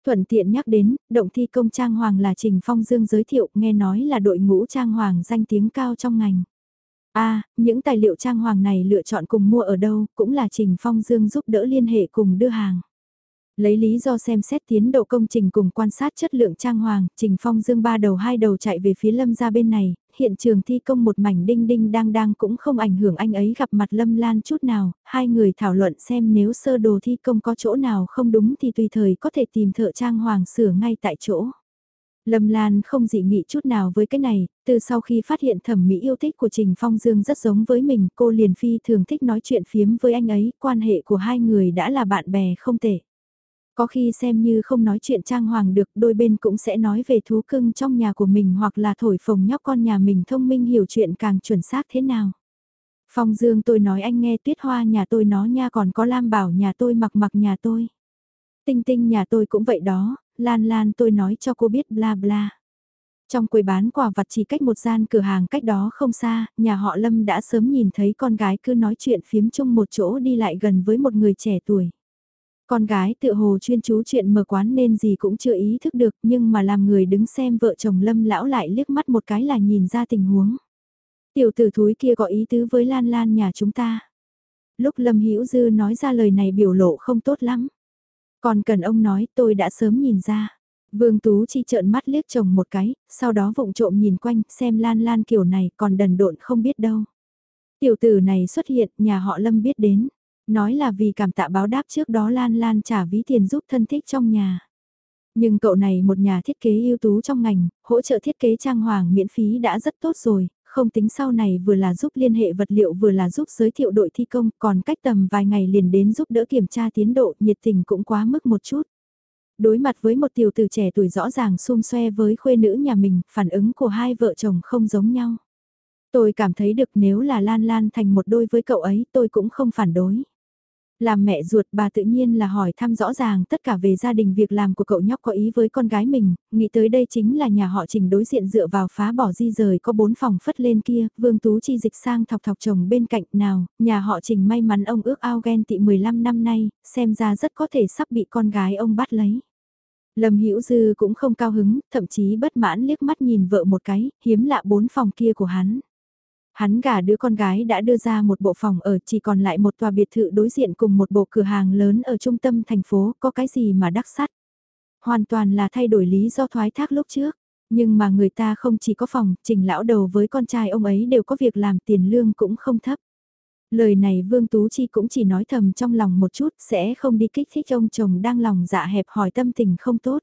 Thuận tiện nhắc đến, động thi công Trang Hoàng là Trình Phong Dương giới thiệu nghe nói là đội ngũ Trang Hoàng danh tiếng cao trong ngành. a những tài liệu Trang Hoàng này lựa chọn cùng mua ở đâu cũng là Trình Phong Dương giúp đỡ liên hệ cùng đưa hàng. Lấy lý do xem xét tiến độ công trình cùng quan sát chất lượng trang hoàng, Trình Phong dương ba đầu hai đầu chạy về phía Lâm ra bên này, hiện trường thi công một mảnh đinh đinh đang đang cũng không ảnh hưởng anh ấy gặp mặt Lâm Lan chút nào, hai người thảo luận xem nếu sơ đồ thi công có chỗ nào không đúng thì tùy thời có thể tìm thợ trang hoàng sửa ngay tại chỗ. Lâm Lan không dị nghị chút nào với cái này, từ sau khi phát hiện thẩm mỹ yêu thích của Trình Phong Dương rất giống với mình, cô liền phi thường thích nói chuyện phiếm với anh ấy, quan hệ của hai người đã là bạn bè không tệ. Có khi xem như không nói chuyện trang hoàng được, đôi bên cũng sẽ nói về thú cưng trong nhà của mình hoặc là thổi phồng nhóc con nhà mình thông minh hiểu chuyện càng chuẩn xác thế nào. Phong Dương tôi nói anh nghe tuyết hoa nhà tôi nó nha còn có Lam Bảo nhà tôi mặc mặc nhà tôi. Tinh tinh nhà tôi cũng vậy đó, Lan Lan tôi nói cho cô biết bla bla. Trong quầy bán quà vặt chỉ cách một gian cửa hàng cách đó không xa, nhà họ Lâm đã sớm nhìn thấy con gái cứ nói chuyện phiếm chung một chỗ đi lại gần với một người trẻ tuổi. Con gái tự hồ chuyên chú chuyện mở quán nên gì cũng chưa ý thức được nhưng mà làm người đứng xem vợ chồng lâm lão lại liếc mắt một cái là nhìn ra tình huống. Tiểu tử thúi kia có ý tứ với Lan Lan nhà chúng ta. Lúc Lâm Hữu Dư nói ra lời này biểu lộ không tốt lắm. Còn cần ông nói tôi đã sớm nhìn ra. Vương Tú Chi trợn mắt liếc chồng một cái, sau đó vụng trộm nhìn quanh xem Lan Lan kiểu này còn đần độn không biết đâu. Tiểu tử này xuất hiện, nhà họ Lâm biết đến. Nói là vì cảm tạ báo đáp trước đó Lan Lan trả ví tiền giúp thân thích trong nhà. Nhưng cậu này một nhà thiết kế ưu tú trong ngành, hỗ trợ thiết kế trang hoàng miễn phí đã rất tốt rồi, không tính sau này vừa là giúp liên hệ vật liệu vừa là giúp giới thiệu đội thi công, còn cách tầm vài ngày liền đến giúp đỡ kiểm tra tiến độ, nhiệt tình cũng quá mức một chút. Đối mặt với một tiểu tử trẻ tuổi rõ ràng xung xoe với khuê nữ nhà mình, phản ứng của hai vợ chồng không giống nhau. Tôi cảm thấy được nếu là Lan Lan thành một đôi với cậu ấy tôi cũng không phản đối. Làm mẹ ruột bà tự nhiên là hỏi thăm rõ ràng tất cả về gia đình việc làm của cậu nhóc có ý với con gái mình, nghĩ tới đây chính là nhà họ trình đối diện dựa vào phá bỏ di rời có bốn phòng phất lên kia, Vương Tú Chi dịch sang thọc thọc chồng bên cạnh nào, nhà họ trình may mắn ông ước ao ghen tị 15 năm nay, xem ra rất có thể sắp bị con gái ông bắt lấy. Lâm Hữu Dư cũng không cao hứng, thậm chí bất mãn liếc mắt nhìn vợ một cái, hiếm lạ bốn phòng kia của hắn. Hắn gả đứa con gái đã đưa ra một bộ phòng ở chỉ còn lại một tòa biệt thự đối diện cùng một bộ cửa hàng lớn ở trung tâm thành phố có cái gì mà đắc sắt. Hoàn toàn là thay đổi lý do thoái thác lúc trước. Nhưng mà người ta không chỉ có phòng, trình lão đầu với con trai ông ấy đều có việc làm tiền lương cũng không thấp. Lời này Vương Tú Chi cũng chỉ nói thầm trong lòng một chút sẽ không đi kích thích ông chồng đang lòng dạ hẹp hỏi tâm tình không tốt.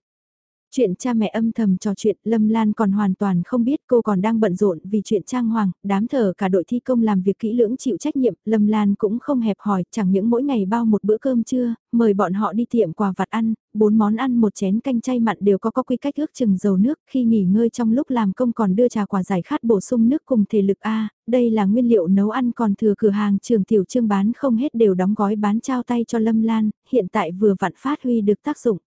Chuyện cha mẹ âm thầm trò chuyện, Lâm Lan còn hoàn toàn không biết cô còn đang bận rộn vì chuyện trang hoàng, đám thờ cả đội thi công làm việc kỹ lưỡng chịu trách nhiệm, Lâm Lan cũng không hẹp hỏi, chẳng những mỗi ngày bao một bữa cơm trưa, mời bọn họ đi tiệm quà vặt ăn, bốn món ăn một chén canh chay mặn đều có có quy cách ước chừng dầu nước, khi nghỉ ngơi trong lúc làm công còn đưa trà quà giải khát bổ sung nước cùng thể lực. A, đây là nguyên liệu nấu ăn còn thừa cửa hàng trường tiểu trương bán không hết đều đóng gói bán trao tay cho Lâm Lan, hiện tại vừa vặn phát huy được tác dụng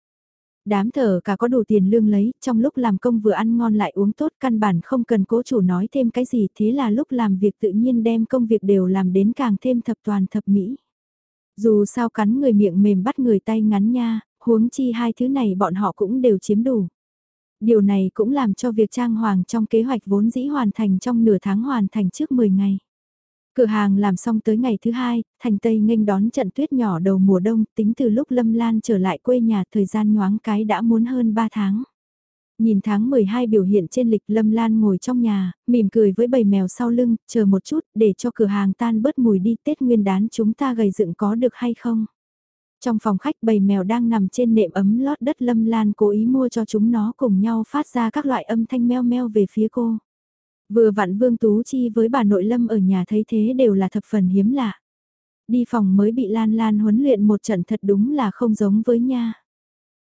đám thở cả có đủ tiền lương lấy, trong lúc làm công vừa ăn ngon lại uống tốt căn bản không cần cố chủ nói thêm cái gì thế là lúc làm việc tự nhiên đem công việc đều làm đến càng thêm thập toàn thập mỹ. Dù sao cắn người miệng mềm bắt người tay ngắn nha, huống chi hai thứ này bọn họ cũng đều chiếm đủ. Điều này cũng làm cho việc trang hoàng trong kế hoạch vốn dĩ hoàn thành trong nửa tháng hoàn thành trước 10 ngày. Cửa hàng làm xong tới ngày thứ hai, thành Tây nghênh đón trận tuyết nhỏ đầu mùa đông, tính từ lúc Lâm Lan trở lại quê nhà thời gian nhoáng cái đã muốn hơn 3 tháng. Nhìn tháng 12 biểu hiện trên lịch Lâm Lan ngồi trong nhà, mỉm cười với bầy mèo sau lưng, chờ một chút để cho cửa hàng tan bớt mùi đi Tết nguyên đán chúng ta gầy dựng có được hay không. Trong phòng khách bầy mèo đang nằm trên nệm ấm lót đất Lâm Lan cố ý mua cho chúng nó cùng nhau phát ra các loại âm thanh meo meo về phía cô. Vừa vặn Vương Tú Chi với bà nội Lâm ở nhà thấy thế đều là thập phần hiếm lạ. Đi phòng mới bị Lan Lan huấn luyện một trận thật đúng là không giống với nha.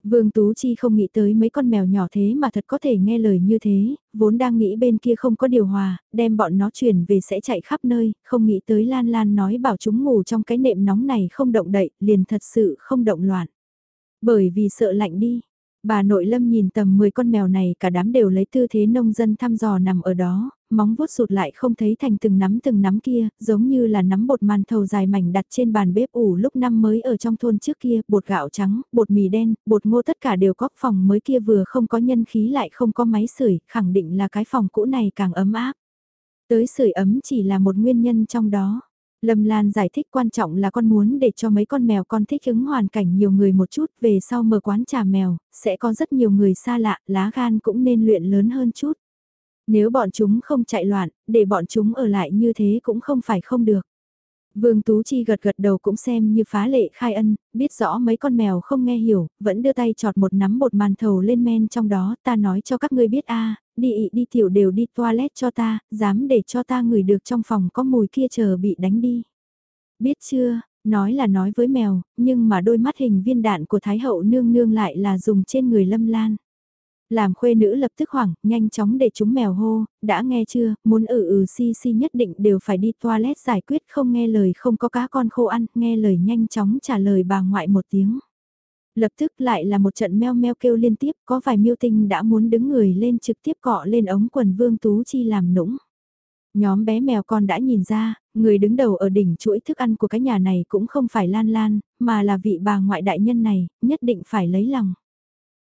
Vương Tú Chi không nghĩ tới mấy con mèo nhỏ thế mà thật có thể nghe lời như thế, vốn đang nghĩ bên kia không có điều hòa, đem bọn nó chuyển về sẽ chạy khắp nơi, không nghĩ tới Lan Lan nói bảo chúng ngủ trong cái nệm nóng này không động đậy, liền thật sự không động loạn. Bởi vì sợ lạnh đi, Bà nội lâm nhìn tầm 10 con mèo này cả đám đều lấy tư thế nông dân thăm dò nằm ở đó, móng vuốt sụt lại không thấy thành từng nắm từng nắm kia, giống như là nắm bột màn thầu dài mảnh đặt trên bàn bếp ủ lúc năm mới ở trong thôn trước kia, bột gạo trắng, bột mì đen, bột ngô tất cả đều có phòng mới kia vừa không có nhân khí lại không có máy sưởi, khẳng định là cái phòng cũ này càng ấm áp. Tới sưởi ấm chỉ là một nguyên nhân trong đó. Lâm Lan giải thích quan trọng là con muốn để cho mấy con mèo con thích ứng hoàn cảnh nhiều người một chút về sau mở quán trà mèo, sẽ có rất nhiều người xa lạ, lá gan cũng nên luyện lớn hơn chút. Nếu bọn chúng không chạy loạn, để bọn chúng ở lại như thế cũng không phải không được. Vương Tú Chi gật gật đầu cũng xem như phá lệ khai ân, biết rõ mấy con mèo không nghe hiểu, vẫn đưa tay chọt một nắm bột màn thầu lên men trong đó, ta nói cho các ngươi biết a đi ị đi tiểu đều đi toilet cho ta, dám để cho ta ngửi được trong phòng có mùi kia chờ bị đánh đi. Biết chưa, nói là nói với mèo, nhưng mà đôi mắt hình viên đạn của Thái hậu nương nương lại là dùng trên người lâm lan. Làm khuê nữ lập tức hoảng, nhanh chóng để chúng mèo hô, đã nghe chưa, muốn ừ ừ si si nhất định đều phải đi toilet giải quyết không nghe lời không có cá con khô ăn, nghe lời nhanh chóng trả lời bà ngoại một tiếng. Lập tức lại là một trận meo meo kêu liên tiếp, có vài miêu tinh đã muốn đứng người lên trực tiếp cọ lên ống quần Vương Tú Chi làm nũng. Nhóm bé mèo con đã nhìn ra, người đứng đầu ở đỉnh chuỗi thức ăn của cái nhà này cũng không phải Lan Lan, mà là vị bà ngoại đại nhân này, nhất định phải lấy lòng.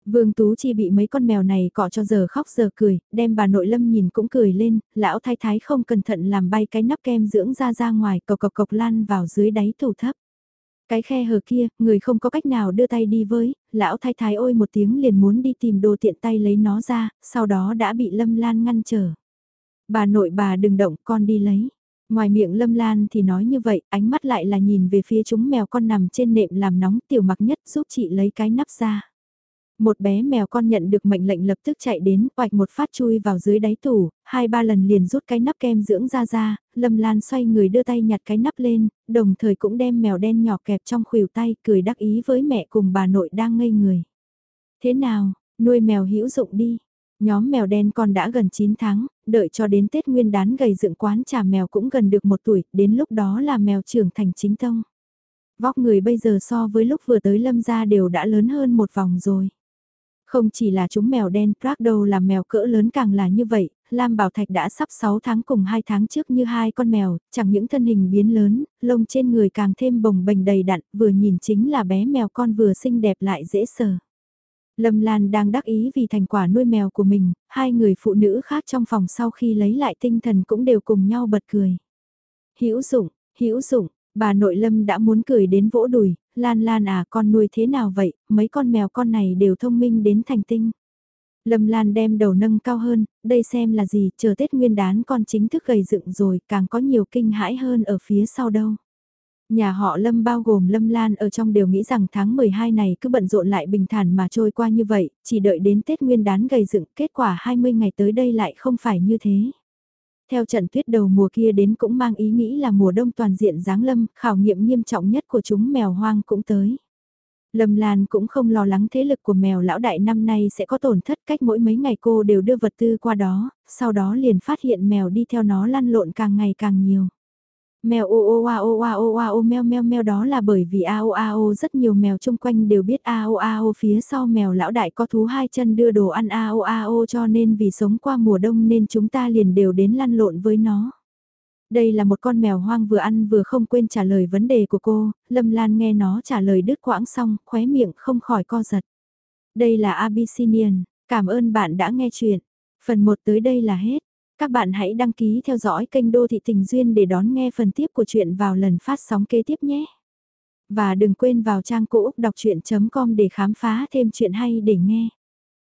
Vương Tú Chi bị mấy con mèo này cọ cho giờ khóc giờ cười, đem bà nội lâm nhìn cũng cười lên, lão thái thái không cẩn thận làm bay cái nắp kem dưỡng ra ra ngoài cộc cộc cộc lan vào dưới đáy tủ thấp. Cái khe hở kia, người không có cách nào đưa tay đi với, lão thái thái ôi một tiếng liền muốn đi tìm đồ tiện tay lấy nó ra, sau đó đã bị Lâm Lan ngăn trở. Bà nội bà đừng động, con đi lấy. Ngoài miệng Lâm Lan thì nói như vậy, ánh mắt lại là nhìn về phía chúng mèo con nằm trên nệm làm nóng tiểu mặc nhất giúp chị lấy cái nắp ra. Một bé mèo con nhận được mệnh lệnh lập tức chạy đến, oạch một phát chui vào dưới đáy tủ, hai ba lần liền rút cái nắp kem dưỡng ra ra, Lâm Lan xoay người đưa tay nhặt cái nắp lên, đồng thời cũng đem mèo đen nhỏ kẹp trong khuỷu tay, cười đắc ý với mẹ cùng bà nội đang ngây người. Thế nào, nuôi mèo hữu dụng đi. Nhóm mèo đen con đã gần 9 tháng, đợi cho đến Tết Nguyên đán gầy dựng quán trà mèo cũng gần được một tuổi, đến lúc đó là mèo trưởng thành chính tông. Vóc người bây giờ so với lúc vừa tới lâm gia đều đã lớn hơn một vòng rồi. Không chỉ là chúng mèo đen, Prado là mèo cỡ lớn càng là như vậy, Lam Bảo Thạch đã sắp 6 tháng cùng 2 tháng trước như hai con mèo, chẳng những thân hình biến lớn, lông trên người càng thêm bồng bềnh đầy đặn, vừa nhìn chính là bé mèo con vừa xinh đẹp lại dễ sờ. Lâm Lan đang đắc ý vì thành quả nuôi mèo của mình, hai người phụ nữ khác trong phòng sau khi lấy lại tinh thần cũng đều cùng nhau bật cười. Hữu dụng, hữu dụng, bà nội Lâm đã muốn cười đến vỗ đùi, Lan Lan à con nuôi thế nào vậy, mấy con mèo con này đều thông minh đến thành tinh. Lâm Lan đem đầu nâng cao hơn, đây xem là gì, chờ Tết Nguyên đán con chính thức gầy dựng rồi, càng có nhiều kinh hãi hơn ở phía sau đâu. Nhà họ Lâm bao gồm Lâm Lan ở trong đều nghĩ rằng tháng 12 này cứ bận rộn lại bình thản mà trôi qua như vậy, chỉ đợi đến Tết Nguyên đán gầy dựng, kết quả 20 ngày tới đây lại không phải như thế. Theo trận tuyết đầu mùa kia đến cũng mang ý nghĩ là mùa đông toàn diện giáng lâm, khảo nghiệm nghiêm trọng nhất của chúng mèo hoang cũng tới. Lâm Lan cũng không lo lắng thế lực của mèo lão đại năm nay sẽ có tổn thất cách mỗi mấy ngày cô đều đưa vật tư qua đó, sau đó liền phát hiện mèo đi theo nó lăn lộn càng ngày càng nhiều. Mèo ô ô a ô a ô a ô meo meo meo đó là bởi vì a ô a ô rất nhiều mèo chung quanh đều biết a ô a ô phía sau mèo lão đại có thú hai chân đưa đồ ăn a ô a ô cho nên vì sống qua mùa đông nên chúng ta liền đều đến lăn lộn với nó. Đây là một con mèo hoang vừa ăn vừa không quên trả lời vấn đề của cô, Lâm Lan nghe nó trả lời đứt quãng xong, khóe miệng không khỏi co giật. Đây là Abyssinian, cảm ơn bạn đã nghe chuyện. Phần 1 tới đây là hết. Các bạn hãy đăng ký theo dõi kênh Đô Thị Tình Duyên để đón nghe phần tiếp của chuyện vào lần phát sóng kế tiếp nhé. Và đừng quên vào trang cũ đọc chuyện.com để khám phá thêm chuyện hay để nghe.